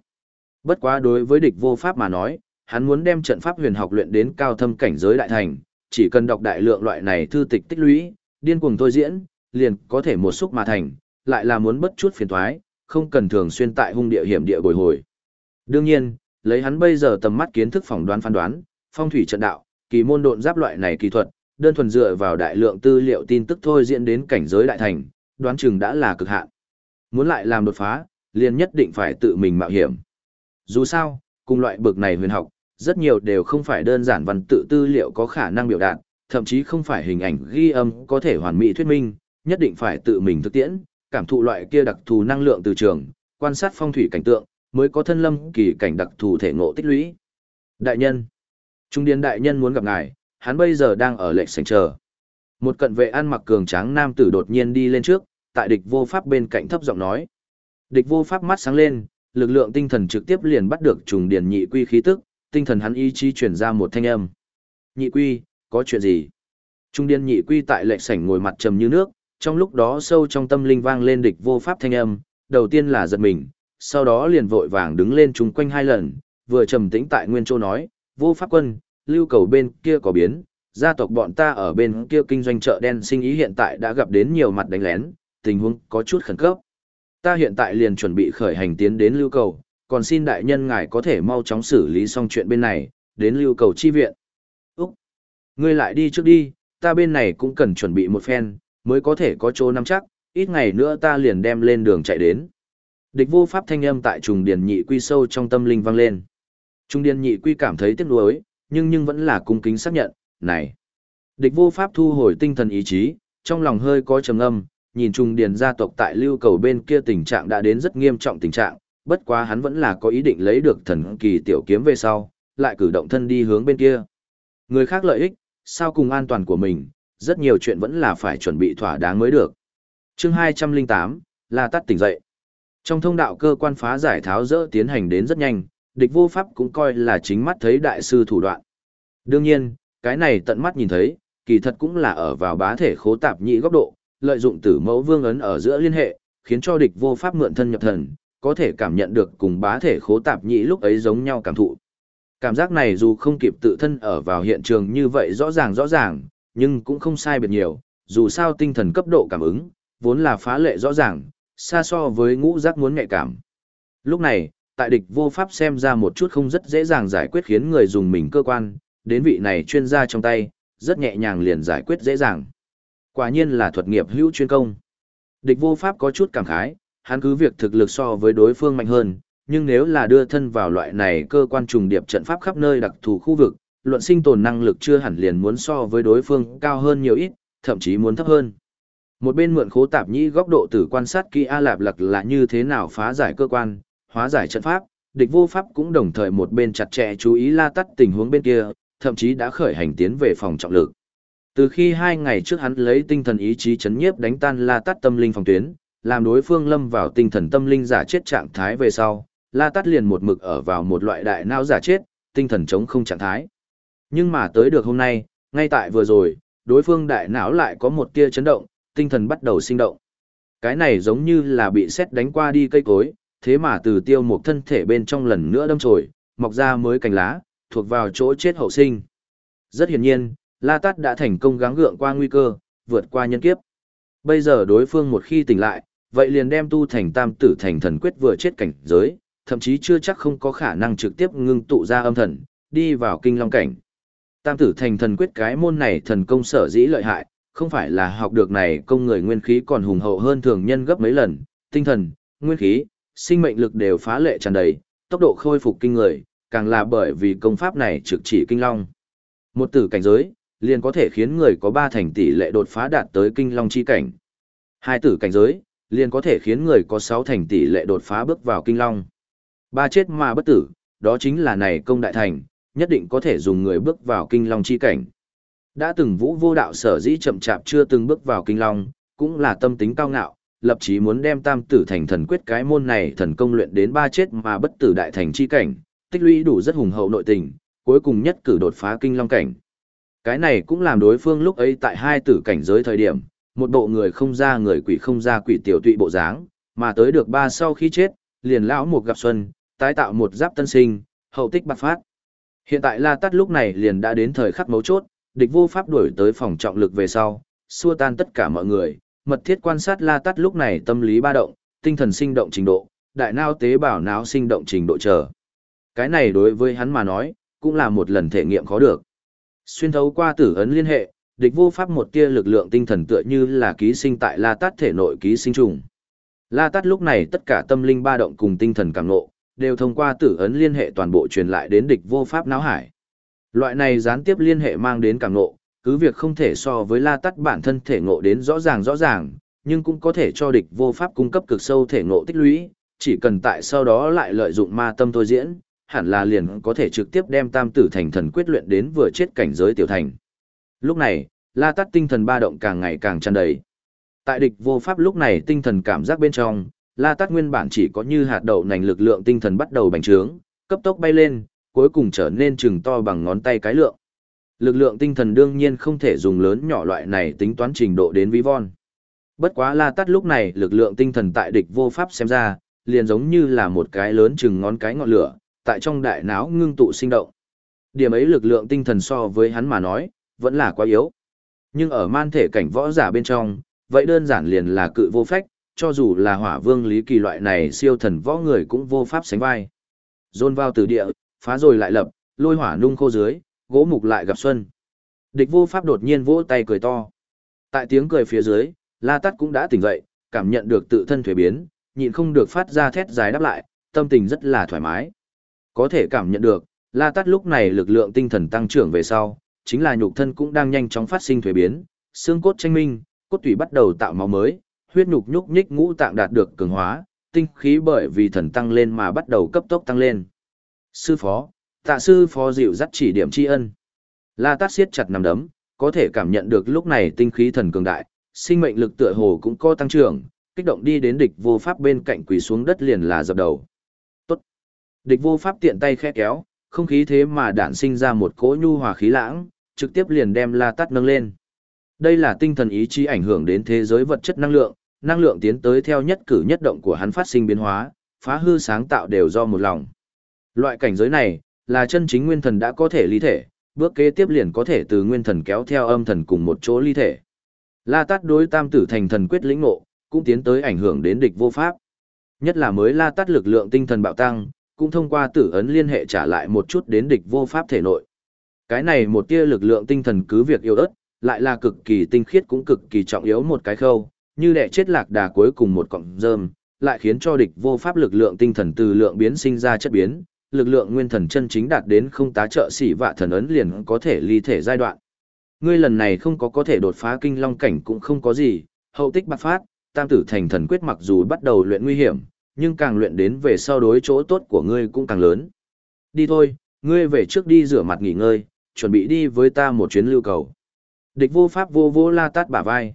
Bất quá đối với địch vô pháp mà nói, hắn muốn đem trận pháp huyền học luyện đến cao thâm cảnh giới đại thành, chỉ cần đọc đại lượng loại này thư tịch tích lũy, điên cuồng thôi diễn, liền có thể một xúc mà thành, lại là muốn bất chút phiền toái, không cần thường xuyên tại hung địa hiểm địa bồi hồi. Đương nhiên, lấy hắn bây giờ tầm mắt kiến thức phỏng đoán phán đoán, phong thủy trận đạo, kỳ môn độn giáp loại này kỳ thuật, đơn thuần dựa vào đại lượng tư liệu tin tức thôi diễn đến cảnh giới đại thành, đoán chừng đã là cực hạn. Muốn lại làm đột phá, liền nhất định phải tự mình mạo hiểm. Dù sao, cùng loại bực này huyền học, rất nhiều đều không phải đơn giản văn tự tư liệu có khả năng biểu đạt, thậm chí không phải hình ảnh ghi âm có thể hoàn mỹ thuyết minh, nhất định phải tự mình thực tiễn, cảm thụ loại kia đặc thù năng lượng từ trường, quan sát phong thủy cảnh tượng, mới có thân lâm kỳ cảnh đặc thù thể ngộ tích lũy. Đại nhân, Trung điền đại nhân muốn gặp ngài, hắn bây giờ đang ở lệnh sảnh chờ. Một cận vệ ăn mặc cường tráng nam tử đột nhiên đi lên trước, tại địch vô pháp bên cạnh thấp giọng nói. Địch vô pháp mắt sáng lên, lực lượng tinh thần trực tiếp liền bắt được trùng điền nhị quy khí tức, tinh thần hắn ý chí chuyển ra một thanh âm. Nhị quy, có chuyện gì? Trung điền nhị quy tại lệnh sảnh ngồi mặt trầm như nước, trong lúc đó sâu trong tâm linh vang lên địch vô pháp thanh âm, đầu tiên là giật mình, sau đó liền vội vàng đứng lên chung quanh hai lần, vừa trầm tĩnh tại nguyên châu nói, vô pháp quân, lưu cầu bên kia có biến, gia tộc bọn ta ở bên kia kinh doanh chợ đen sinh ý hiện tại đã gặp đến nhiều mặt đánh lén, tình huống có chút khẩn cấp. Ta hiện tại liền chuẩn bị khởi hành tiến đến lưu cầu, còn xin đại nhân ngài có thể mau chóng xử lý xong chuyện bên này, đến lưu cầu chi viện. Úc! Ngươi lại đi trước đi, ta bên này cũng cần chuẩn bị một phen, mới có thể có chỗ nắm chắc, ít ngày nữa ta liền đem lên đường chạy đến. Địch vô pháp thanh âm tại trùng điền nhị quy sâu trong tâm linh vang lên. Trung điền nhị quy cảm thấy tiếc nuối, nhưng nhưng vẫn là cung kính xác nhận, này. Địch vô pháp thu hồi tinh thần ý chí, trong lòng hơi có trầm âm, nhìn trung điền gia tộc tại lưu cầu bên kia tình trạng đã đến rất nghiêm trọng tình trạng, bất quá hắn vẫn là có ý định lấy được thần kỳ tiểu kiếm về sau, lại cử động thân đi hướng bên kia. Người khác lợi ích, sao cùng an toàn của mình, rất nhiều chuyện vẫn là phải chuẩn bị thỏa đáng mới được. chương 208, là tắt tỉnh dậy. Trong thông đạo cơ quan phá giải tháo rỡ tiến hành đến rất nhanh, địch vô pháp cũng coi là chính mắt thấy đại sư thủ đoạn. Đương nhiên, cái này tận mắt nhìn thấy, kỳ thật cũng là ở vào bá thể khố tạp nhị góc độ, lợi dụng tử mẫu vương ấn ở giữa liên hệ, khiến cho địch vô pháp mượn thân nhập thần, có thể cảm nhận được cùng bá thể khố tạp nhị lúc ấy giống nhau cảm thụ. Cảm giác này dù không kịp tự thân ở vào hiện trường như vậy rõ ràng rõ ràng, nhưng cũng không sai biệt nhiều, dù sao tinh thần cấp độ cảm ứng, vốn là phá lệ rõ ràng, xa so với ngũ giác muốn nhạy cảm. Lúc này, tại địch vô pháp xem ra một chút không rất dễ dàng giải quyết khiến người dùng mình cơ quan, đến vị này chuyên gia trong tay, rất nhẹ nhàng liền giải quyết dễ dàng. Quả nhiên là thuật nghiệp hữu chuyên công. Địch vô pháp có chút cảm khái, hắn cứ việc thực lực so với đối phương mạnh hơn, nhưng nếu là đưa thân vào loại này cơ quan trùng điệp trận pháp khắp nơi đặc thù khu vực, luận sinh tồn năng lực chưa hẳn liền muốn so với đối phương cao hơn nhiều ít, thậm chí muốn thấp hơn. Một bên mượn khố tạp nhĩ góc độ từ quan sát kỹ A Lạp Lặc là như thế nào phá giải cơ quan, hóa giải trận pháp, địch vô pháp cũng đồng thời một bên chặt chẽ chú ý la tắt tình huống bên kia, thậm chí đã khởi hành tiến về phòng trọng lực. Từ khi hai ngày trước hắn lấy tinh thần ý chí chấn nhiếp đánh tan la Tát tâm linh phòng tuyến, làm đối phương lâm vào tinh thần tâm linh giả chết trạng thái về sau, la Tát liền một mực ở vào một loại đại não giả chết, tinh thần chống không trạng thái. Nhưng mà tới được hôm nay, ngay tại vừa rồi, đối phương đại não lại có một tia chấn động, tinh thần bắt đầu sinh động. Cái này giống như là bị xét đánh qua đi cây cối, thế mà từ tiêu một thân thể bên trong lần nữa đâm trồi, mọc ra mới cành lá, thuộc vào chỗ chết hậu sinh. Rất hiển nhiên, La Tát đã thành công gắng gượng qua nguy cơ, vượt qua nhân kiếp. Bây giờ đối phương một khi tỉnh lại, vậy liền đem tu thành tam tử thành thần quyết vừa chết cảnh giới, thậm chí chưa chắc không có khả năng trực tiếp ngưng tụ ra âm thần, đi vào kinh long cảnh. Tam tử thành thần quyết cái môn này thần công sở dĩ lợi hại, không phải là học được này công người nguyên khí còn hùng hậu hơn thường nhân gấp mấy lần, tinh thần, nguyên khí, sinh mệnh lực đều phá lệ tràn đầy, tốc độ khôi phục kinh người, càng là bởi vì công pháp này trực chỉ kinh long. Một tử cảnh giới, liền có thể khiến người có ba thành tỷ lệ đột phá đạt tới kinh long chi cảnh. Hai tử cảnh giới, liền có thể khiến người có sáu thành tỷ lệ đột phá bước vào kinh long. Ba chết mà bất tử, đó chính là này công đại thành, nhất định có thể dùng người bước vào kinh long chi cảnh. Đã từng vũ vô đạo sở dĩ chậm chạp chưa từng bước vào kinh long, cũng là tâm tính cao ngạo, lập chí muốn đem tam tử thành thần quyết cái môn này thần công luyện đến ba chết mà bất tử đại thành chi cảnh, tích lũy đủ rất hùng hậu nội tình, cuối cùng nhất cử đột phá kinh long cảnh. Cái này cũng làm đối phương lúc ấy tại hai tử cảnh giới thời điểm, một bộ người không ra người quỷ không ra quỷ tiểu tụy bộ dáng, mà tới được ba sau khi chết, liền lão một gặp xuân, tái tạo một giáp tân sinh, hậu tích bạc phát. Hiện tại La Tát lúc này liền đã đến thời khắc mấu chốt, địch vô pháp đuổi tới phòng trọng lực về sau, xua tan tất cả mọi người, mật thiết quan sát La Tát lúc này tâm lý ba động, tinh thần sinh động trình độ, đại não tế bào não sinh động trình độ chờ. Cái này đối với hắn mà nói, cũng là một lần thể nghiệm khó được. Xuyên thấu qua tử ấn liên hệ, địch vô pháp một tia lực lượng tinh thần tựa như là ký sinh tại La Tát thể nội ký sinh trùng. La Tát lúc này tất cả tâm linh ba động cùng tinh thần càng ngộ, đều thông qua tử ấn liên hệ toàn bộ truyền lại đến địch vô pháp não hải. Loại này gián tiếp liên hệ mang đến càng ngộ, cứ việc không thể so với La Tát bản thân thể ngộ đến rõ ràng rõ ràng, nhưng cũng có thể cho địch vô pháp cung cấp cực sâu thể ngộ tích lũy, chỉ cần tại sau đó lại lợi dụng ma tâm thôi diễn, hẳn là liền có thể trực tiếp đem tam tử thành thần quyết luyện đến vừa chết cảnh giới tiểu thành. Lúc này, La Tắt tinh thần ba động càng ngày càng tràn đầy. Tại địch vô pháp lúc này tinh thần cảm giác bên trong, La Tắt nguyên bản chỉ có như hạt đậu nành lực lượng tinh thần bắt đầu bành trướng, cấp tốc bay lên, cuối cùng trở nên chừng to bằng ngón tay cái lượng. Lực lượng tinh thần đương nhiên không thể dùng lớn nhỏ loại này tính toán trình độ đến ví von. Bất quá La Tắt lúc này lực lượng tinh thần tại địch vô pháp xem ra, liền giống như là một cái lớn chừng ngón cái ngọn lửa, tại trong đại não ngưng tụ sinh động. Điểm ấy lực lượng tinh thần so với hắn mà nói, vẫn là quá yếu. Nhưng ở man thể cảnh võ giả bên trong, vậy đơn giản liền là cự vô phách, cho dù là hỏa vương lý kỳ loại này siêu thần võ người cũng vô pháp sánh vai. Dồn vào từ địa, phá rồi lại lập, lôi hỏa nung khô dưới, gỗ mục lại gặp xuân. Địch vô pháp đột nhiên vỗ tay cười to. Tại tiếng cười phía dưới, La Tát cũng đã tỉnh dậy, cảm nhận được tự thân thuế biến, nhịn không được phát ra thét dài đáp lại, tâm tình rất là thoải mái. Có thể cảm nhận được, La Tát lúc này lực lượng tinh thần tăng trưởng về sau, chính là nhục thân cũng đang nhanh chóng phát sinh thuế biến, xương cốt tranh minh, cốt tủy bắt đầu tạo máu mới, huyết nhục nhúc nhích ngũ tạng đạt được cường hóa, tinh khí bởi vì thần tăng lên mà bắt đầu cấp tốc tăng lên. Sư phó, tạ sư phó dịu dắt chỉ điểm tri ân. La Tát siết chặt nằm đấm, có thể cảm nhận được lúc này tinh khí thần cường đại, sinh mệnh lực tựa hồ cũng có tăng trưởng, kích động đi đến địch vô pháp bên cạnh quỳ xuống đất liền là dập đầu. Địch vô pháp tiện tay khẽ kéo, không khí thế mà đản sinh ra một cỗ nhu hòa khí lãng, trực tiếp liền đem La Tát nâng lên. Đây là tinh thần ý chí ảnh hưởng đến thế giới vật chất năng lượng, năng lượng tiến tới theo nhất cử nhất động của hắn phát sinh biến hóa, phá hư sáng tạo đều do một lòng. Loại cảnh giới này, là chân chính nguyên thần đã có thể ly thể, bước kế tiếp liền có thể từ nguyên thần kéo theo âm thần cùng một chỗ ly thể. La Tát đối tam tử thành thần quyết lĩnh ngộ, cũng tiến tới ảnh hưởng đến địch vô pháp. Nhất là mới La Tát lực lượng tinh thần bạo tăng, cũng thông qua tử ấn liên hệ trả lại một chút đến địch vô pháp thể nội. Cái này một tia lực lượng tinh thần cứ việc yếu ớt, lại là cực kỳ tinh khiết cũng cực kỳ trọng yếu một cái khâu, như đẻ chết lạc đà cuối cùng một cọng rơm, lại khiến cho địch vô pháp lực lượng tinh thần từ lượng biến sinh ra chất biến, lực lượng nguyên thần chân chính đạt đến không tá trợ xỉ vạ thần ấn liền có thể ly thể giai đoạn. Ngươi lần này không có có thể đột phá kinh long cảnh cũng không có gì, hậu tích bạc phát, tam tử thành thần quyết mặc dù bắt đầu luyện nguy hiểm, nhưng càng luyện đến về sau đối chỗ tốt của ngươi cũng càng lớn. Đi thôi, ngươi về trước đi rửa mặt nghỉ ngơi, chuẩn bị đi với ta một chuyến lưu cầu. Địch vô pháp vô vô la tát bả vai.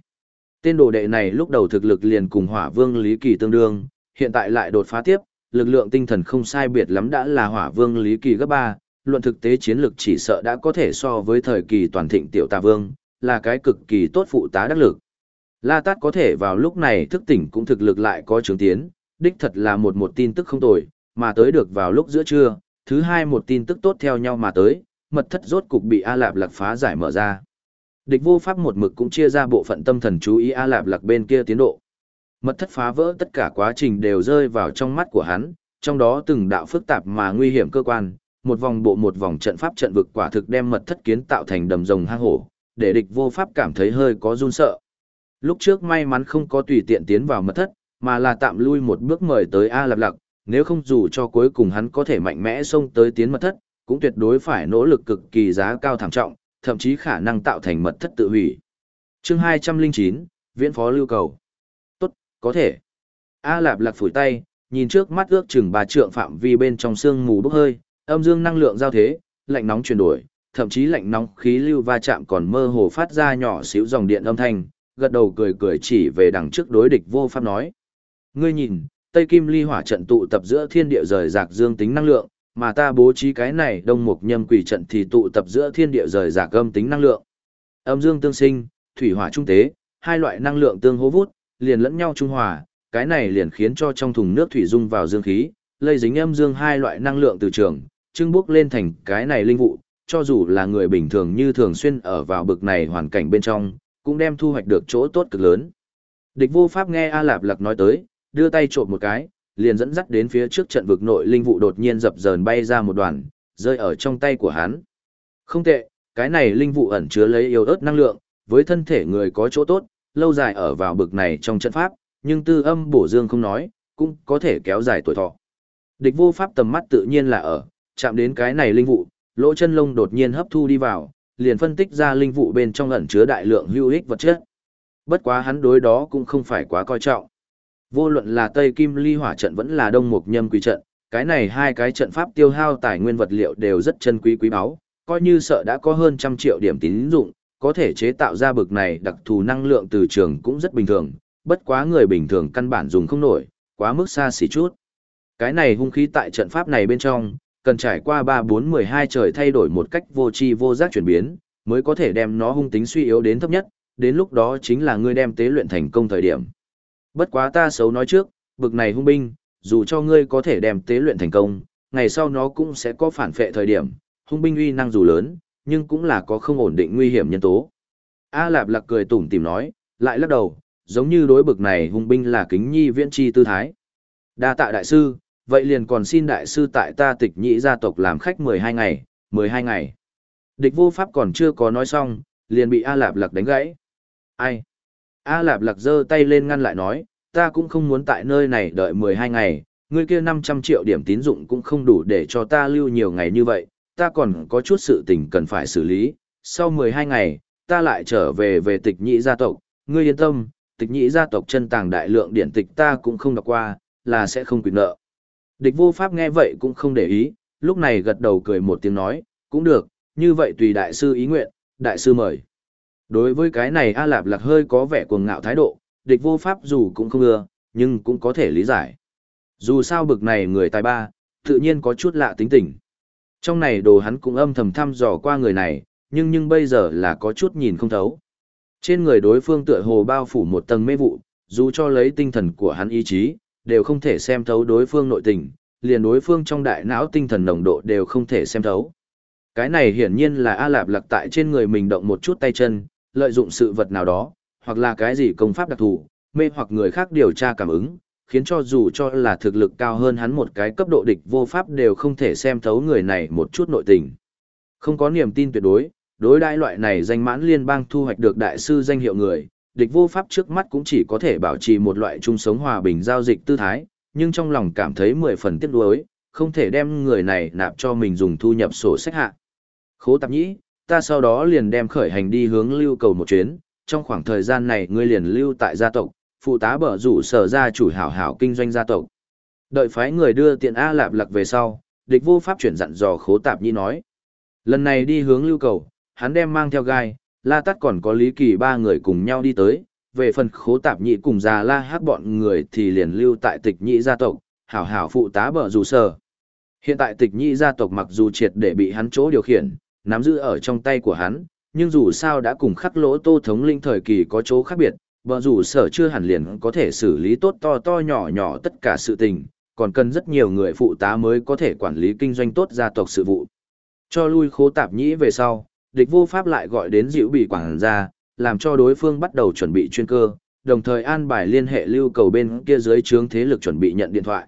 Tên đồ đệ này lúc đầu thực lực liền cùng hỏa vương Lý Kỳ tương đương, hiện tại lại đột phá tiếp, lực lượng tinh thần không sai biệt lắm đã là hỏa vương Lý Kỳ gấp 3, luận thực tế chiến lực chỉ sợ đã có thể so với thời kỳ toàn thịnh tiểu tà vương, là cái cực kỳ tốt phụ tá đắc lực. La Tát có thể vào lúc này thức tỉnh cũng thực lực lại có chứng tiến, đích thật là một một tin tức không tồi, mà tới được vào lúc giữa trưa, thứ hai một tin tức tốt theo nhau mà tới, mật thất rốt cục bị A Lạp Lạc phá giải mở ra. Địch vô pháp một mực cũng chia ra bộ phận tâm thần chú ý A Lạp Lạc bên kia tiến độ. Mật thất phá vỡ tất cả quá trình đều rơi vào trong mắt của hắn, trong đó từng đạo phức tạp mà nguy hiểm cơ quan, một vòng bộ một vòng trận pháp trận vực quả thực đem mật thất kiến tạo thành đầm rồng hang hổ, để địch vô pháp cảm thấy hơi có run sợ. Lúc trước may mắn không có tùy tiện tiến vào mật thất, mà là tạm lui một bước mời tới A Lạp Lạc, nếu không dù cho cuối cùng hắn có thể mạnh mẽ xông tới tiến mật thất, cũng tuyệt đối phải nỗ lực cực kỳ giá cao thảm trọng, thậm chí khả năng tạo thành mật thất tự hủy. Chương 209, Viễn Phó Lưu Cầu. Tốt, có thể. A Lạp Lạc phủi tay, nhìn trước mắt ước chừng bà trượng phạm vi bên trong xương mù bốc hơi, âm dương năng lượng giao thế, lạnh nóng chuyển đổi, thậm chí lạnh nóng khí lưu va chạm còn mơ hồ phát ra nhỏ xíu dòng điện âm thanh, gật đầu cười cười chỉ về đằng trước đối địch vô pháp nói. Ngươi nhìn, Tây Kim Ly hỏa trận tụ tập giữa thiên địa rời rạc dương tính năng lượng, mà ta bố trí cái này đông mục nhâm quỷ trận thì tụ tập giữa thiên địa rời rạc âm tính năng lượng. Âm dương tương sinh, thủy hỏa trung tế, hai loại năng lượng tương hỗ vút, liền lẫn nhau trung hòa, cái này liền khiến cho trong thùng nước thủy dung vào dương khí, lây dính âm dương hai loại năng lượng từ trường, trưng bước lên thành cái này linh vụ, cho dù là người bình thường như thường xuyên ở vào bực này hoàn cảnh bên trong, cũng đem thu hoạch được chỗ tốt cực lớn. Địch vô pháp nghe A Lạp Lặc nói tới, đưa tay trộm một cái, liền dẫn dắt đến phía trước trận vực nội linh vụ đột nhiên dập dờn bay ra một đoàn, rơi ở trong tay của hắn. Không tệ, cái này linh vụ ẩn chứa lấy yêu ớt năng lượng, với thân thể người có chỗ tốt, lâu dài ở vào bực này trong trận pháp, nhưng tư âm bổ dương không nói, cũng có thể kéo dài tuổi thọ. Địch vô pháp tầm mắt tự nhiên là ở, chạm đến cái này linh vụ, lỗ chân lông đột nhiên hấp thu đi vào, liền phân tích ra linh vụ bên trong ẩn chứa đại lượng hữu ích vật chất. Bất quá hắn đối đó cũng không phải quá coi trọng. Vô luận là Tây Kim Ly Hỏa trận vẫn là Đông Mục Nhâm Quỷ trận, cái này hai cái trận pháp tiêu hao tài nguyên vật liệu đều rất chân quý quý báu, coi như sợ đã có hơn trăm triệu điểm tín dụng, có thể chế tạo ra bực này đặc thù năng lượng từ trường cũng rất bình thường, bất quá người bình thường căn bản dùng không nổi, quá mức xa xỉ chút. Cái này hung khí tại trận pháp này bên trong, cần trải qua 3-4-12 trời thay đổi một cách vô tri vô giác chuyển biến, mới có thể đem nó hung tính suy yếu đến thấp nhất, đến lúc đó chính là ngươi đem tế luyện thành công thời điểm. Bất quá ta xấu nói trước, bực này hung binh, dù cho ngươi có thể đem tế luyện thành công, ngày sau nó cũng sẽ có phản phệ thời điểm, hung binh uy năng dù lớn, nhưng cũng là có không ổn định nguy hiểm nhân tố. A Lạp Lạc cười tủm tìm nói, lại lắc đầu, giống như đối bực này hung binh là kính nhi viễn chi tư thái. Đa tạ đại sư, vậy liền còn xin đại sư tại ta tịch nhị gia tộc làm khách 12 ngày, 12 ngày. Địch vô pháp còn chưa có nói xong, liền bị A Lạp Lạc đánh gãy. Ai? A Lạp Lạc giơ tay lên ngăn lại nói, ta cũng không muốn tại nơi này đợi 12 ngày, Ngươi kia 500 triệu điểm tín dụng cũng không đủ để cho ta lưu nhiều ngày như vậy, ta còn có chút sự tình cần phải xử lý, sau 12 ngày, ta lại trở về về tịch nhị gia tộc, ngươi yên tâm, tịch nhị gia tộc chân tàng đại lượng điển tịch ta cũng không đọc qua, là sẽ không quyền nợ. Địch vô pháp nghe vậy cũng không để ý, lúc này gật đầu cười một tiếng nói, cũng được, như vậy tùy đại sư ý nguyện, đại sư mời. Đối với cái này A Lạp Lạc hơi có vẻ cuồng ngạo thái độ, địch vô pháp dù cũng không ưa, nhưng cũng có thể lý giải. Dù sao bực này người tài ba, tự nhiên có chút lạ tính tình. Trong này đồ hắn cũng âm thầm thăm dò qua người này, nhưng nhưng bây giờ là có chút nhìn không thấu. Trên người đối phương tựa hồ bao phủ một tầng mê vụ, dù cho lấy tinh thần của hắn ý chí, đều không thể xem thấu đối phương nội tình, liền đối phương trong đại não tinh thần nồng độ đều không thể xem thấu. Cái này hiển nhiên là A Lạp lặc tại trên người mình động một chút tay chân, lợi dụng sự vật nào đó, hoặc là cái gì công pháp đặc thù, mê hoặc người khác điều tra cảm ứng, khiến cho dù cho là thực lực cao hơn hắn một cái cấp độ địch vô pháp đều không thể xem thấu người này một chút nội tình. Không có niềm tin tuyệt đối, đối đại loại này danh mãn liên bang thu hoạch được đại sư danh hiệu người, địch vô pháp trước mắt cũng chỉ có thể bảo trì một loại chung sống hòa bình giao dịch tư thái, nhưng trong lòng cảm thấy mười phần tiếc nuối, không thể đem người này nạp cho mình dùng thu nhập sổ sách hạ. Khố tạp nhĩ, ta sau đó liền đem khởi hành đi hướng lưu cầu một chuyến, trong khoảng thời gian này ngươi liền lưu tại gia tộc, phụ tá bở rủ sở gia chủ hảo hảo kinh doanh gia tộc. Đợi phái người đưa tiện A Lạp Lặc về sau, địch vô pháp chuyển dặn dò khố tạp Nhi nói. Lần này đi hướng lưu cầu, hắn đem mang theo gai, la tắt còn có lý kỳ ba người cùng nhau đi tới, về phần khố tạp nhị cùng già la hát bọn người thì liền lưu tại tịch nhị gia tộc, hảo hảo phụ tá bở rủ sở. Hiện tại tịch nhị gia tộc mặc dù triệt để bị hắn chỗ điều khiển, nắm giữ ở trong tay của hắn, nhưng dù sao đã cùng khắc lỗ tô thống linh thời kỳ có chỗ khác biệt, bờ dù sở chưa hẳn liền có thể xử lý tốt to to nhỏ nhỏ tất cả sự tình, còn cần rất nhiều người phụ tá mới có thể quản lý kinh doanh tốt gia tộc sự vụ. Cho lui khố tạp nhĩ về sau, địch vô pháp lại gọi đến dịu bị quảng ra, làm cho đối phương bắt đầu chuẩn bị chuyên cơ, đồng thời an bài liên hệ lưu cầu bên kia dưới trướng thế lực chuẩn bị nhận điện thoại.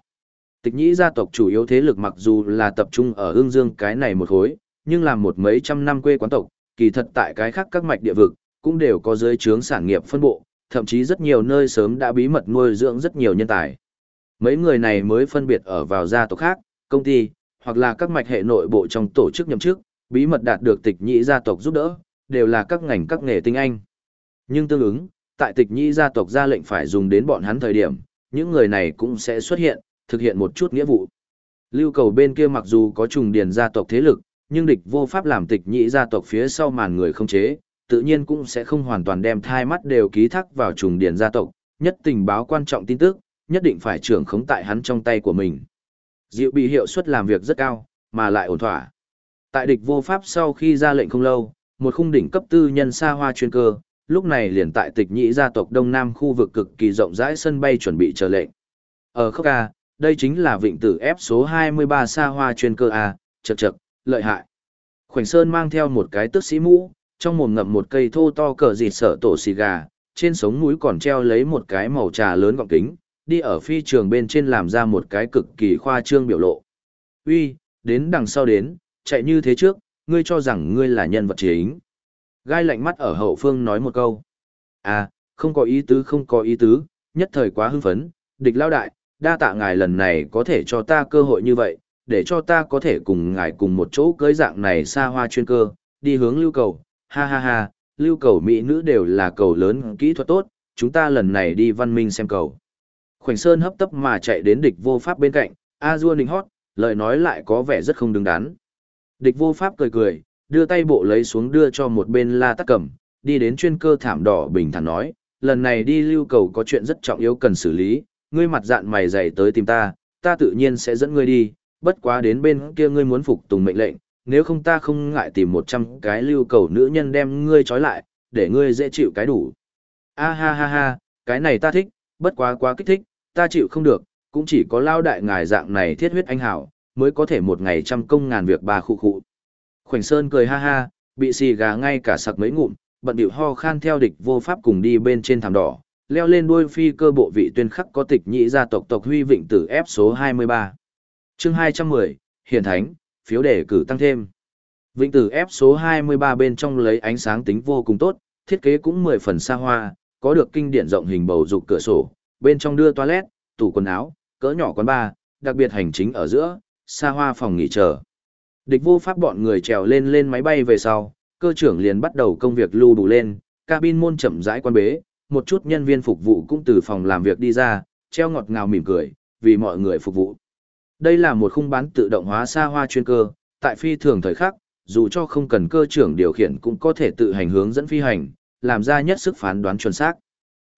Tịch nhĩ gia tộc chủ yếu thế lực mặc dù là tập trung ở hương dương cái này một khối, nhưng làm một mấy trăm năm quê quán tộc, kỳ thật tại cái khác các mạch địa vực, cũng đều có dưới trướng sản nghiệp phân bộ, thậm chí rất nhiều nơi sớm đã bí mật nuôi dưỡng rất nhiều nhân tài. Mấy người này mới phân biệt ở vào gia tộc khác, công ty, hoặc là các mạch hệ nội bộ trong tổ chức nhậm chức, bí mật đạt được tịch nhị gia tộc giúp đỡ, đều là các ngành các nghề tinh anh. Nhưng tương ứng, tại tịch nhị gia tộc ra lệnh phải dùng đến bọn hắn thời điểm, những người này cũng sẽ xuất hiện, thực hiện một chút nghĩa vụ. Lưu cầu bên kia mặc dù có trùng điền gia tộc thế lực, nhưng địch vô pháp làm tịch nhị gia tộc phía sau màn người không chế, tự nhiên cũng sẽ không hoàn toàn đem thai mắt đều ký thác vào trùng điền gia tộc, nhất tình báo quan trọng tin tức, nhất định phải trưởng khống tại hắn trong tay của mình. Diệu bị hiệu suất làm việc rất cao, mà lại ổn thỏa. Tại địch vô pháp sau khi ra lệnh không lâu, một khung đỉnh cấp tư nhân xa hoa chuyên cơ, lúc này liền tại tịch nhị gia tộc Đông Nam khu vực cực kỳ rộng rãi sân bay chuẩn bị chờ lệnh. Ở Khốc A, đây chính là vịnh tử ép số 23 xa hoa chuyên cơ A, chật chật, lợi hại. Khoảnh Sơn mang theo một cái tước sĩ mũ, trong mồm ngậm một cây thô to cờ dịt sợ tổ xì gà, trên sống mũi còn treo lấy một cái màu trà lớn gọng kính, đi ở phi trường bên trên làm ra một cái cực kỳ khoa trương biểu lộ. Uy, đến đằng sau đến, chạy như thế trước, ngươi cho rằng ngươi là nhân vật chính. Gai lạnh mắt ở hậu phương nói một câu. À, không có ý tứ không có ý tứ, nhất thời quá hưng phấn, địch lao đại, đa tạ ngài lần này có thể cho ta cơ hội như vậy, để cho ta có thể cùng ngài cùng một chỗ cưới dạng này xa hoa chuyên cơ, đi hướng lưu cầu, ha ha ha, lưu cầu mỹ nữ đều là cầu lớn kỹ thuật tốt, chúng ta lần này đi văn minh xem cầu. Khoảnh Sơn hấp tấp mà chạy đến địch vô pháp bên cạnh, A Du Ninh hót, lời nói lại có vẻ rất không đứng đắn. Địch vô pháp cười cười, đưa tay bộ lấy xuống đưa cho một bên la tắc cẩm, đi đến chuyên cơ thảm đỏ bình thản nói, lần này đi lưu cầu có chuyện rất trọng yếu cần xử lý, ngươi mặt dạn mày dày tới tìm ta, ta tự nhiên sẽ dẫn ngươi đi, bất quá đến bên kia ngươi muốn phục tùng mệnh lệnh, nếu không ta không ngại tìm một trăm cái lưu cầu nữ nhân đem ngươi trói lại, để ngươi dễ chịu cái đủ. A ha ha ha, cái này ta thích, bất quá quá kích thích, ta chịu không được, cũng chỉ có lao đại ngài dạng này thiết huyết anh hảo, mới có thể một ngày trăm công ngàn việc bà khu khụ. Khoảnh Sơn cười ha ha, bị xì gà ngay cả sặc mấy ngụm, bận điệu ho khan theo địch vô pháp cùng đi bên trên thảm đỏ, leo lên đuôi phi cơ bộ vị tuyên khắc có tịch nhị gia tộc tộc huy vịnh tử ép số 23 chương 210, Hiền Thánh, phiếu đề cử tăng thêm. Vịnh tử ép số 23 bên trong lấy ánh sáng tính vô cùng tốt, thiết kế cũng 10 phần xa hoa, có được kinh điển rộng hình bầu dục cửa sổ, bên trong đưa toilet, tủ quần áo, cỡ nhỏ quán bar, đặc biệt hành chính ở giữa, xa hoa phòng nghỉ chờ. Địch vô pháp bọn người trèo lên lên máy bay về sau, cơ trưởng liền bắt đầu công việc lưu đủ lên, cabin môn chậm rãi quan bế, một chút nhân viên phục vụ cũng từ phòng làm việc đi ra, treo ngọt ngào mỉm cười, vì mọi người phục vụ. Đây là một khung bán tự động hóa xa hoa chuyên cơ, tại phi thường thời khắc, dù cho không cần cơ trưởng điều khiển cũng có thể tự hành hướng dẫn phi hành, làm ra nhất sức phán đoán chuẩn xác.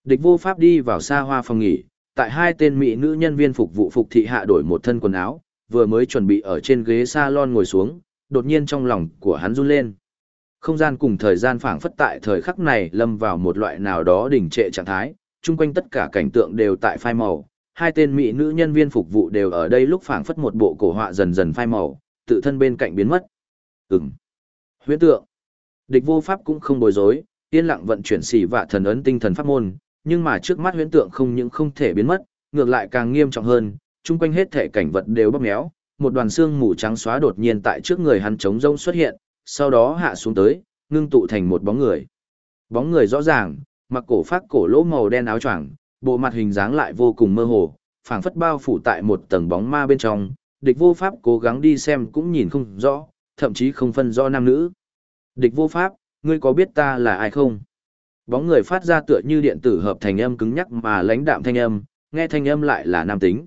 Địch vô pháp đi vào xa hoa phòng nghỉ, tại hai tên mỹ nữ nhân viên phục vụ phục thị hạ đổi một thân quần áo, vừa mới chuẩn bị ở trên ghế salon ngồi xuống, đột nhiên trong lòng của hắn run lên. Không gian cùng thời gian phảng phất tại thời khắc này lâm vào một loại nào đó đỉnh trệ trạng thái, chung quanh tất cả cảnh tượng đều tại phai màu, hai tên mỹ nữ nhân viên phục vụ đều ở đây lúc phảng phất một bộ cổ họa dần dần phai màu, tự thân bên cạnh biến mất. Ừm. Huyễn tượng. Địch vô pháp cũng không bối rối, yên lặng vận chuyển xỉ vạ thần ấn tinh thần pháp môn, nhưng mà trước mắt huyễn tượng không những không thể biến mất, ngược lại càng nghiêm trọng hơn, chung quanh hết thể cảnh vật đều bóp méo, một đoàn xương mù trắng xóa đột nhiên tại trước người hắn trống rông xuất hiện, sau đó hạ xuống tới, ngưng tụ thành một bóng người. Bóng người rõ ràng, mặc cổ phát cổ lỗ màu đen áo choàng, bộ mặt hình dáng lại vô cùng mơ hồ, phảng phất bao phủ tại một tầng bóng ma bên trong, địch vô pháp cố gắng đi xem cũng nhìn không rõ, thậm chí không phân rõ nam nữ. Địch vô pháp, ngươi có biết ta là ai không? Bóng người phát ra tựa như điện tử hợp thành âm cứng nhắc mà lãnh đạm thanh âm, nghe thanh âm lại là nam tính.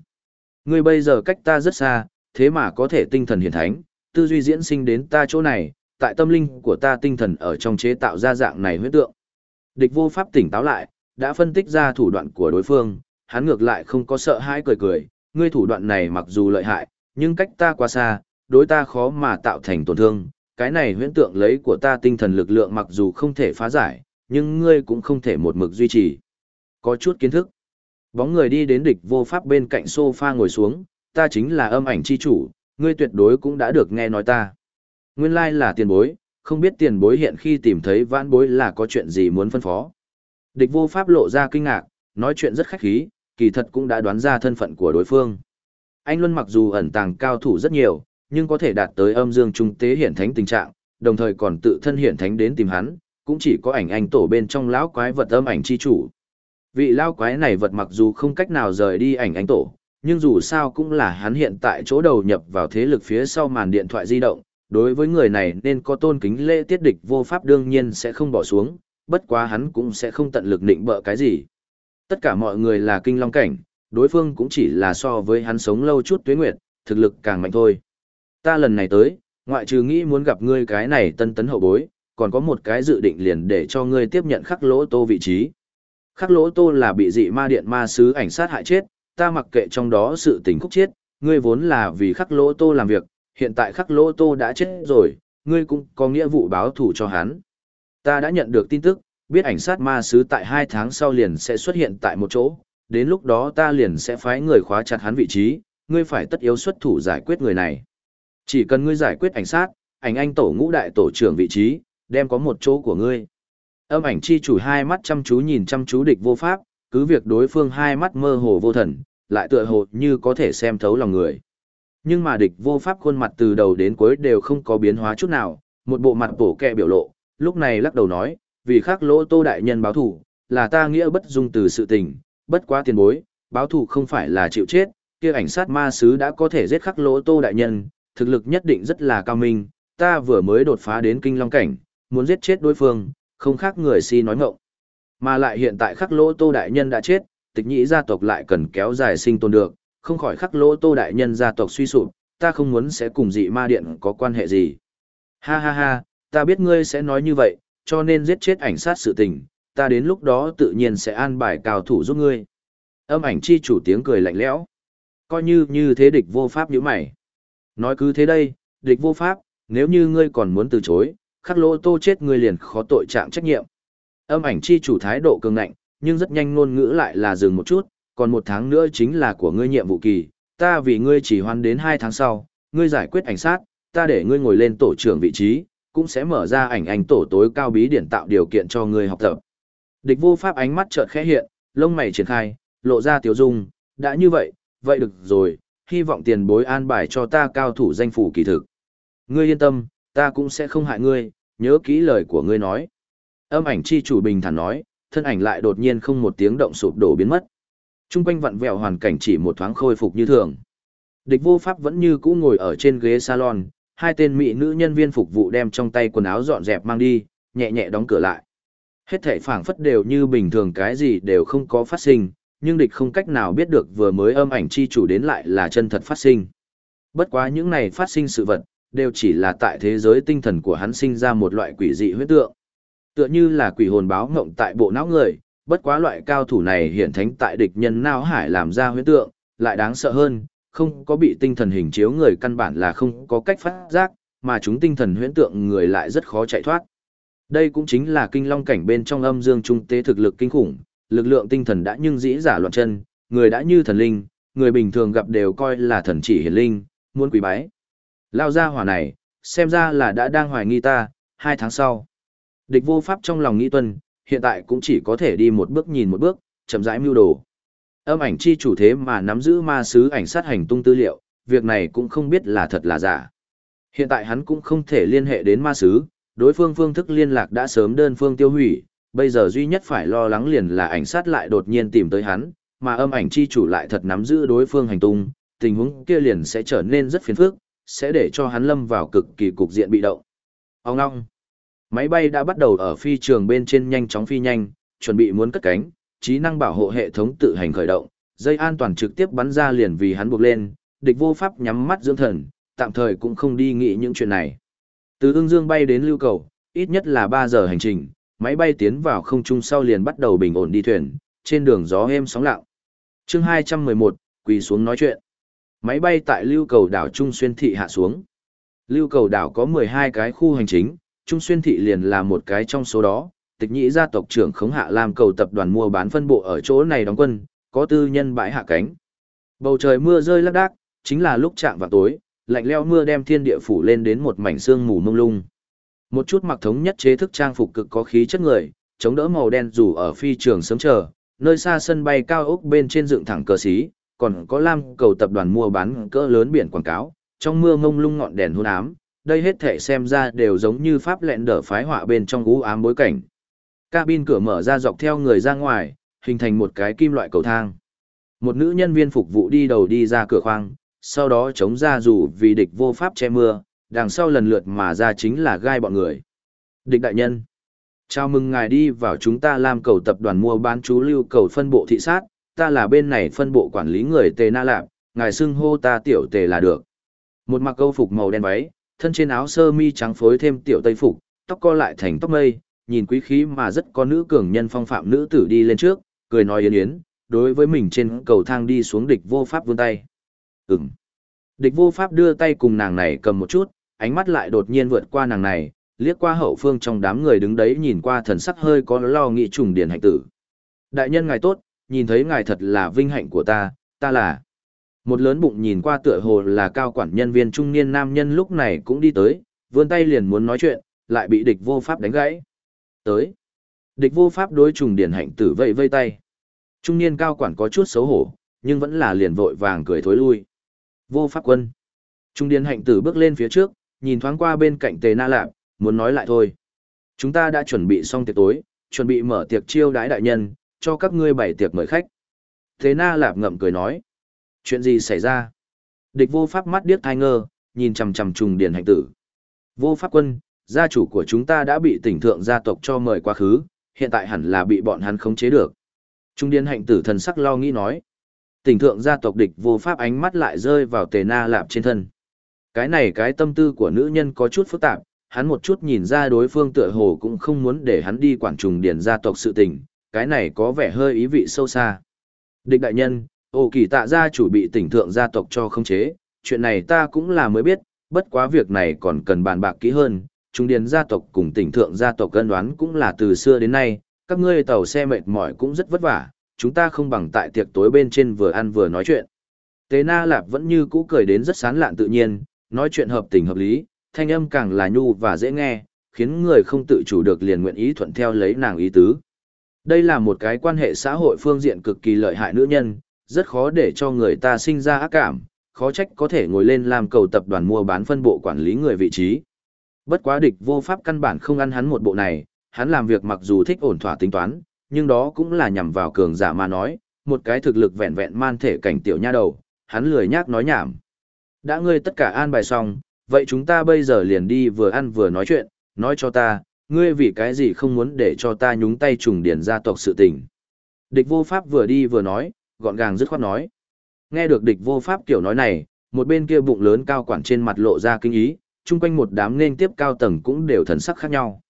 Ngươi bây giờ cách ta rất xa, thế mà có thể tinh thần hiển thánh, tư duy diễn sinh đến ta chỗ này, tại tâm linh của ta tinh thần ở trong chế tạo ra dạng này huyết tượng. Địch vô pháp tỉnh táo lại, đã phân tích ra thủ đoạn của đối phương, hắn ngược lại không có sợ hãi cười cười, ngươi thủ đoạn này mặc dù lợi hại, nhưng cách ta quá xa, đối ta khó mà tạo thành tổn thương, cái này huyễn tượng lấy của ta tinh thần lực lượng mặc dù không thể phá giải, nhưng ngươi cũng không thể một mực duy trì. Có chút kiến thức. Bóng người đi đến địch vô pháp bên cạnh sofa ngồi xuống, ta chính là âm ảnh chi chủ, ngươi tuyệt đối cũng đã được nghe nói ta. Nguyên lai là tiền bối, không biết tiền bối hiện khi tìm thấy vãn bối là có chuyện gì muốn phân phó. Địch vô pháp lộ ra kinh ngạc, nói chuyện rất khách khí, kỳ thật cũng đã đoán ra thân phận của đối phương. Anh Luân mặc dù ẩn tàng cao thủ rất nhiều, nhưng có thể đạt tới âm dương trung tế hiển thánh tình trạng, đồng thời còn tự thân hiển thánh đến tìm hắn, cũng chỉ có ảnh anh tổ bên trong lão quái vật âm ảnh chi chủ. Vị lão quái này vật mặc dù không cách nào rời đi ảnh anh tổ, nhưng dù sao cũng là hắn hiện tại chỗ đầu nhập vào thế lực phía sau màn điện thoại di động, đối với người này nên có tôn kính lễ tiết địch vô pháp đương nhiên sẽ không bỏ xuống, bất quá hắn cũng sẽ không tận lực định bợ cái gì. Tất cả mọi người là kinh long cảnh, đối phương cũng chỉ là so với hắn sống lâu chút tuế nguyệt, thực lực càng mạnh thôi. Ta lần này tới, ngoại trừ nghĩ muốn gặp ngươi cái này tân tấn hậu bối, còn có một cái dự định liền để cho ngươi tiếp nhận khắc lỗ tô vị trí. Khắc lỗ tô là bị dị ma điện ma sứ ảnh sát hại chết, ta mặc kệ trong đó sự tình khúc chết, ngươi vốn là vì khắc lỗ tô làm việc, hiện tại khắc lỗ tô đã chết rồi, ngươi cũng có nghĩa vụ báo thù cho hắn. Ta đã nhận được tin tức, biết ảnh sát ma sứ tại hai tháng sau liền sẽ xuất hiện tại một chỗ, đến lúc đó ta liền sẽ phái người khóa chặt hắn vị trí, ngươi phải tất yếu xuất thủ giải quyết người này. Chỉ cần ngươi giải quyết ảnh sát, ảnh anh tổ ngũ đại tổ trưởng vị trí, đem có một chỗ của ngươi. Âm ảnh chi chủ hai mắt chăm chú nhìn chăm chú địch vô pháp, cứ việc đối phương hai mắt mơ hồ vô thần, lại tựa hồ như có thể xem thấu lòng người. Nhưng mà địch vô pháp khuôn mặt từ đầu đến cuối đều không có biến hóa chút nào, một bộ mặt bổ kẹ biểu lộ, lúc này lắc đầu nói, vì khắc lỗ tô đại nhân báo thủ, là ta nghĩa bất dung từ sự tình, bất quá tiền bối, báo thủ không phải là chịu chết, kia ảnh sát ma sứ đã có thể giết khắc lỗ tô đại nhân, thực lực nhất định rất là cao minh, ta vừa mới đột phá đến kinh long cảnh, muốn giết chết đối phương, không khác người si nói ngọng. Mà lại hiện tại khắc lỗ tô đại nhân đã chết, tịch nhĩ gia tộc lại cần kéo dài sinh tồn được, không khỏi khắc lỗ tô đại nhân gia tộc suy sụp, ta không muốn sẽ cùng dị ma điện có quan hệ gì. Ha ha ha, ta biết ngươi sẽ nói như vậy, cho nên giết chết ảnh sát sự tình, ta đến lúc đó tự nhiên sẽ an bài cao thủ giúp ngươi. Âm ảnh chi chủ tiếng cười lạnh lẽo. Coi như như thế địch vô pháp như mày. Nói cứ thế đây, địch vô pháp, nếu như ngươi còn muốn từ chối, khắc lỗ tô chết ngươi liền khó tội trạng trách nhiệm. Âm ảnh chi chủ thái độ cường ngạnh, nhưng rất nhanh ngôn ngữ lại là dừng một chút, còn một tháng nữa chính là của ngươi nhiệm vụ kỳ, ta vì ngươi chỉ hoan đến hai tháng sau, ngươi giải quyết ảnh sát, ta để ngươi ngồi lên tổ trưởng vị trí, cũng sẽ mở ra ảnh ảnh tổ tối cao bí điển tạo điều kiện cho ngươi học tập. Địch vô pháp ánh mắt chợt khẽ hiện, lông mày triển khai, lộ ra tiểu dung, đã như vậy, vậy được rồi, hy vọng tiền bối an bài cho ta cao thủ danh phủ kỳ thực. Ngươi yên tâm, ta cũng sẽ không hại ngươi, nhớ kỹ lời của ngươi nói. Âm ảnh chi chủ bình thản nói, thân ảnh lại đột nhiên không một tiếng động sụp đổ biến mất. Trung quanh vặn vẹo hoàn cảnh chỉ một thoáng khôi phục như thường. Địch vô pháp vẫn như cũ ngồi ở trên ghế salon, hai tên mỹ nữ nhân viên phục vụ đem trong tay quần áo dọn dẹp mang đi, nhẹ nhẹ đóng cửa lại. Hết thảy phảng phất đều như bình thường cái gì đều không có phát sinh, nhưng địch không cách nào biết được vừa mới âm ảnh chi chủ đến lại là chân thật phát sinh. Bất quá những này phát sinh sự vật, đều chỉ là tại thế giới tinh thần của hắn sinh ra một loại quỷ dị huyết tượng. Tựa như là quỷ hồn báo ngộng tại bộ não người, bất quá loại cao thủ này hiển thánh tại địch nhân não hải làm ra huyết tượng, lại đáng sợ hơn, không có bị tinh thần hình chiếu người căn bản là không có cách phát giác, mà chúng tinh thần huyễn tượng người lại rất khó chạy thoát. Đây cũng chính là kinh long cảnh bên trong âm dương trung tế thực lực kinh khủng, lực lượng tinh thần đã nhưng dĩ giả loạn chân, người đã như thần linh, người bình thường gặp đều coi là thần chỉ hiển linh, muốn quỷ bái. Lao ra hỏa này, xem ra là đã đang hoài nghi ta, hai tháng sau. Địch vô pháp trong lòng nghĩ tuân, hiện tại cũng chỉ có thể đi một bước nhìn một bước, chậm rãi mưu đồ. Âm ảnh chi chủ thế mà nắm giữ ma sứ ảnh sát hành tung tư liệu, việc này cũng không biết là thật là giả. Hiện tại hắn cũng không thể liên hệ đến ma sứ, đối phương phương thức liên lạc đã sớm đơn phương tiêu hủy, bây giờ duy nhất phải lo lắng liền là ảnh sát lại đột nhiên tìm tới hắn, mà âm ảnh chi chủ lại thật nắm giữ đối phương hành tung, tình huống kia liền sẽ trở nên rất phiền phức, sẽ để cho hắn lâm vào cực kỳ cục diện bị động. Ông ngong. Máy bay đã bắt đầu ở phi trường bên trên nhanh chóng phi nhanh, chuẩn bị muốn cất cánh, trí năng bảo hộ hệ thống tự hành khởi động, dây an toàn trực tiếp bắn ra liền vì hắn buộc lên, địch vô pháp nhắm mắt dưỡng thần, tạm thời cũng không đi nghĩ những chuyện này. Từ ương dương bay đến lưu cầu, ít nhất là 3 giờ hành trình, máy bay tiến vào không trung sau liền bắt đầu bình ổn đi thuyền, trên đường gió êm sóng lặng. chương 211, quỳ xuống nói chuyện. Máy bay tại lưu cầu đảo Trung Xuyên Thị hạ xuống. Lưu cầu đảo có 12 cái khu hành chính, Trung Xuyên Thị liền là một cái trong số đó. Tịch nhĩ gia tộc trưởng khống hạ làm cầu tập đoàn mua bán phân bộ ở chỗ này đóng quân, có tư nhân bãi hạ cánh. Bầu trời mưa rơi lác đác, chính là lúc chạm vào tối, lạnh leo mưa đem thiên địa phủ lên đến một mảnh sương mù mông lung. Một chút mặc thống nhất chế thức trang phục cực có khí chất người, chống đỡ màu đen dù ở phi trường sớm chờ, nơi xa sân bay cao ốc bên trên dựng thẳng cờ xí, còn có lam cầu tập đoàn mua bán cỡ lớn biển quảng cáo, trong mưa mông lung ngọn đèn hôn ám, đây hết thể xem ra đều giống như pháp lẹn đỡ phái họa bên trong gú ám bối cảnh. Cabin cửa mở ra dọc theo người ra ngoài, hình thành một cái kim loại cầu thang. Một nữ nhân viên phục vụ đi đầu đi ra cửa khoang, sau đó chống ra dù vì địch vô pháp che mưa, đằng sau lần lượt mà ra chính là gai bọn người. Địch đại nhân, chào mừng ngài đi vào chúng ta làm cầu tập đoàn mua bán chú lưu cầu phân bộ thị sát, ta là bên này phân bộ quản lý người tề na lạp, ngài xưng hô ta tiểu tề là được. Một mặc câu phục màu đen váy, thân trên áo sơ mi trắng phối thêm tiểu tây phục, tóc co lại thành tóc mây, nhìn quý khí mà rất có nữ cường nhân phong phạm nữ tử đi lên trước, cười nói yến yến, đối với mình trên cầu thang đi xuống địch vô pháp vươn tay. Ừm. Địch vô pháp đưa tay cùng nàng này cầm một chút, ánh mắt lại đột nhiên vượt qua nàng này, liếc qua hậu phương trong đám người đứng đấy nhìn qua thần sắc hơi có lo nghĩ trùng điển hạnh tử. Đại nhân ngài tốt, nhìn thấy ngài thật là vinh hạnh của ta, ta là. Một lớn bụng nhìn qua tựa hồ là cao quản nhân viên trung niên nam nhân lúc này cũng đi tới, vươn tay liền muốn nói chuyện, lại bị địch vô pháp đánh gãy. Tới. Địch vô pháp đối trùng điển hạnh tử vây vây tay. Trung niên cao quản có chút xấu hổ, nhưng vẫn là liền vội vàng cười thối lui. Vô pháp quân. Trung điển hạnh tử bước lên phía trước, nhìn thoáng qua bên cạnh tề na lạp, muốn nói lại thôi. Chúng ta đã chuẩn bị xong tiệc tối, chuẩn bị mở tiệc chiêu đái đại nhân, cho các ngươi bày tiệc mời khách. Thế na lạp ngậm cười nói. Chuyện gì xảy ra? Địch vô pháp mắt điếc thai ngơ, nhìn chằm chằm trùng điển hạnh tử. Vô pháp quân, gia chủ của chúng ta đã bị tỉnh thượng gia tộc cho mời quá khứ, hiện tại hẳn là bị bọn hắn khống chế được. Trung điên hạnh tử thần sắc lo nghĩ nói. Tỉnh thượng gia tộc địch vô pháp ánh mắt lại rơi vào tề na lạp trên thân. Cái này cái tâm tư của nữ nhân có chút phức tạp, hắn một chút nhìn ra đối phương tựa hồ cũng không muốn để hắn đi quản trùng điển gia tộc sự tình, cái này có vẻ hơi ý vị sâu xa. Địch đại nhân, ô kỳ tạ gia chủ bị tỉnh thượng gia tộc cho không chế, chuyện này ta cũng là mới biết, bất quá việc này còn cần bàn bạc kỹ hơn, trung điền gia tộc cùng tỉnh thượng gia tộc cân đoán cũng là từ xưa đến nay, các ngươi tàu xe mệt mỏi cũng rất vất vả, chúng ta không bằng tại tiệc tối bên trên vừa ăn vừa nói chuyện. Tế Na Lạp vẫn như cũ cười đến rất sán lạn tự nhiên, nói chuyện hợp tình hợp lý, thanh âm càng là nhu và dễ nghe, khiến người không tự chủ được liền nguyện ý thuận theo lấy nàng ý tứ. Đây là một cái quan hệ xã hội phương diện cực kỳ lợi hại nữ nhân, rất khó để cho người ta sinh ra ác cảm, khó trách có thể ngồi lên làm cầu tập đoàn mua bán phân bộ quản lý người vị trí. Bất quá địch vô pháp căn bản không ăn hắn một bộ này, hắn làm việc mặc dù thích ổn thỏa tính toán, nhưng đó cũng là nhằm vào cường giả mà nói, một cái thực lực vẹn vẹn man thể cảnh tiểu nha đầu, hắn lười nhác nói nhảm. Đã ngươi tất cả an bài xong, vậy chúng ta bây giờ liền đi vừa ăn vừa nói chuyện, nói cho ta, ngươi vì cái gì không muốn để cho ta nhúng tay trùng điển gia tộc sự tình. Địch vô pháp vừa đi vừa nói, gọn gàng dứt khoát nói. Nghe được địch vô pháp kiểu nói này, một bên kia bụng lớn cao quản trên mặt lộ ra kinh ý, chung quanh một đám nên tiếp cao tầng cũng đều thần sắc khác nhau.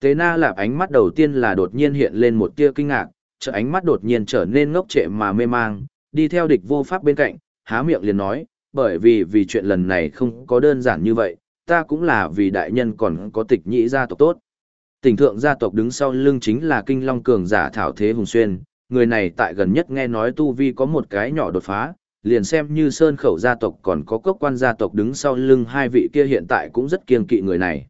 Tế na lạp ánh mắt đầu tiên là đột nhiên hiện lên một tia kinh ngạc, trợ ánh mắt đột nhiên trở nên ngốc trệ mà mê mang, đi theo địch vô pháp bên cạnh, há miệng liền nói, bởi vì vì chuyện lần này không có đơn giản như vậy, ta cũng là vì đại nhân còn có tịch nhĩ gia tộc tốt. Tỉnh thượng gia tộc đứng sau lưng chính là kinh long cường giả Thảo Thế Hùng Xuyên, người này tại gần nhất nghe nói Tu Vi có một cái nhỏ đột phá, liền xem như Sơn Khẩu gia tộc còn có cốc quan gia tộc đứng sau lưng hai vị kia hiện tại cũng rất kiên kỵ người này.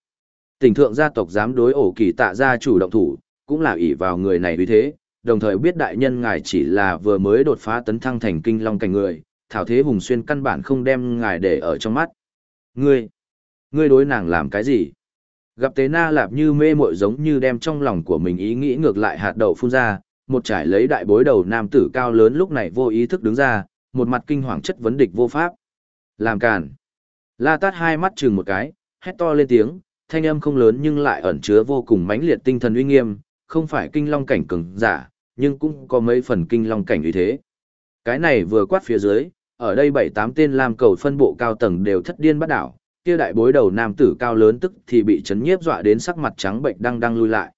Tỉnh thượng gia tộc dám đối ổ kỳ tạ gia chủ động thủ, cũng là ỷ vào người này vì thế, đồng thời biết đại nhân ngài chỉ là vừa mới đột phá tấn thăng thành kinh long cảnh người, Thảo Thế Hùng Xuyên căn bản không đem ngài để ở trong mắt. Ngươi, ngươi đối nàng làm cái gì? Gặp tế na lạp như mê mội giống như đem trong lòng của mình ý nghĩ ngược lại hạt đậu phun ra, một trải lấy đại bối đầu nam tử cao lớn lúc này vô ý thức đứng ra, một mặt kinh hoàng chất vấn địch vô pháp. Làm càn. La tát hai mắt chừng một cái, hét to lên tiếng, thanh âm không lớn nhưng lại ẩn chứa vô cùng mãnh liệt tinh thần uy nghiêm, không phải kinh long cảnh cường giả, nhưng cũng có mấy phần kinh long cảnh uy thế. Cái này vừa quát phía dưới, ở đây bảy tám tên làm cầu phân bộ cao tầng đều thất điên bắt đảo, kia đại bối đầu nam tử cao lớn tức thì bị chấn nhiếp dọa đến sắc mặt trắng bệnh đang đang lui lại.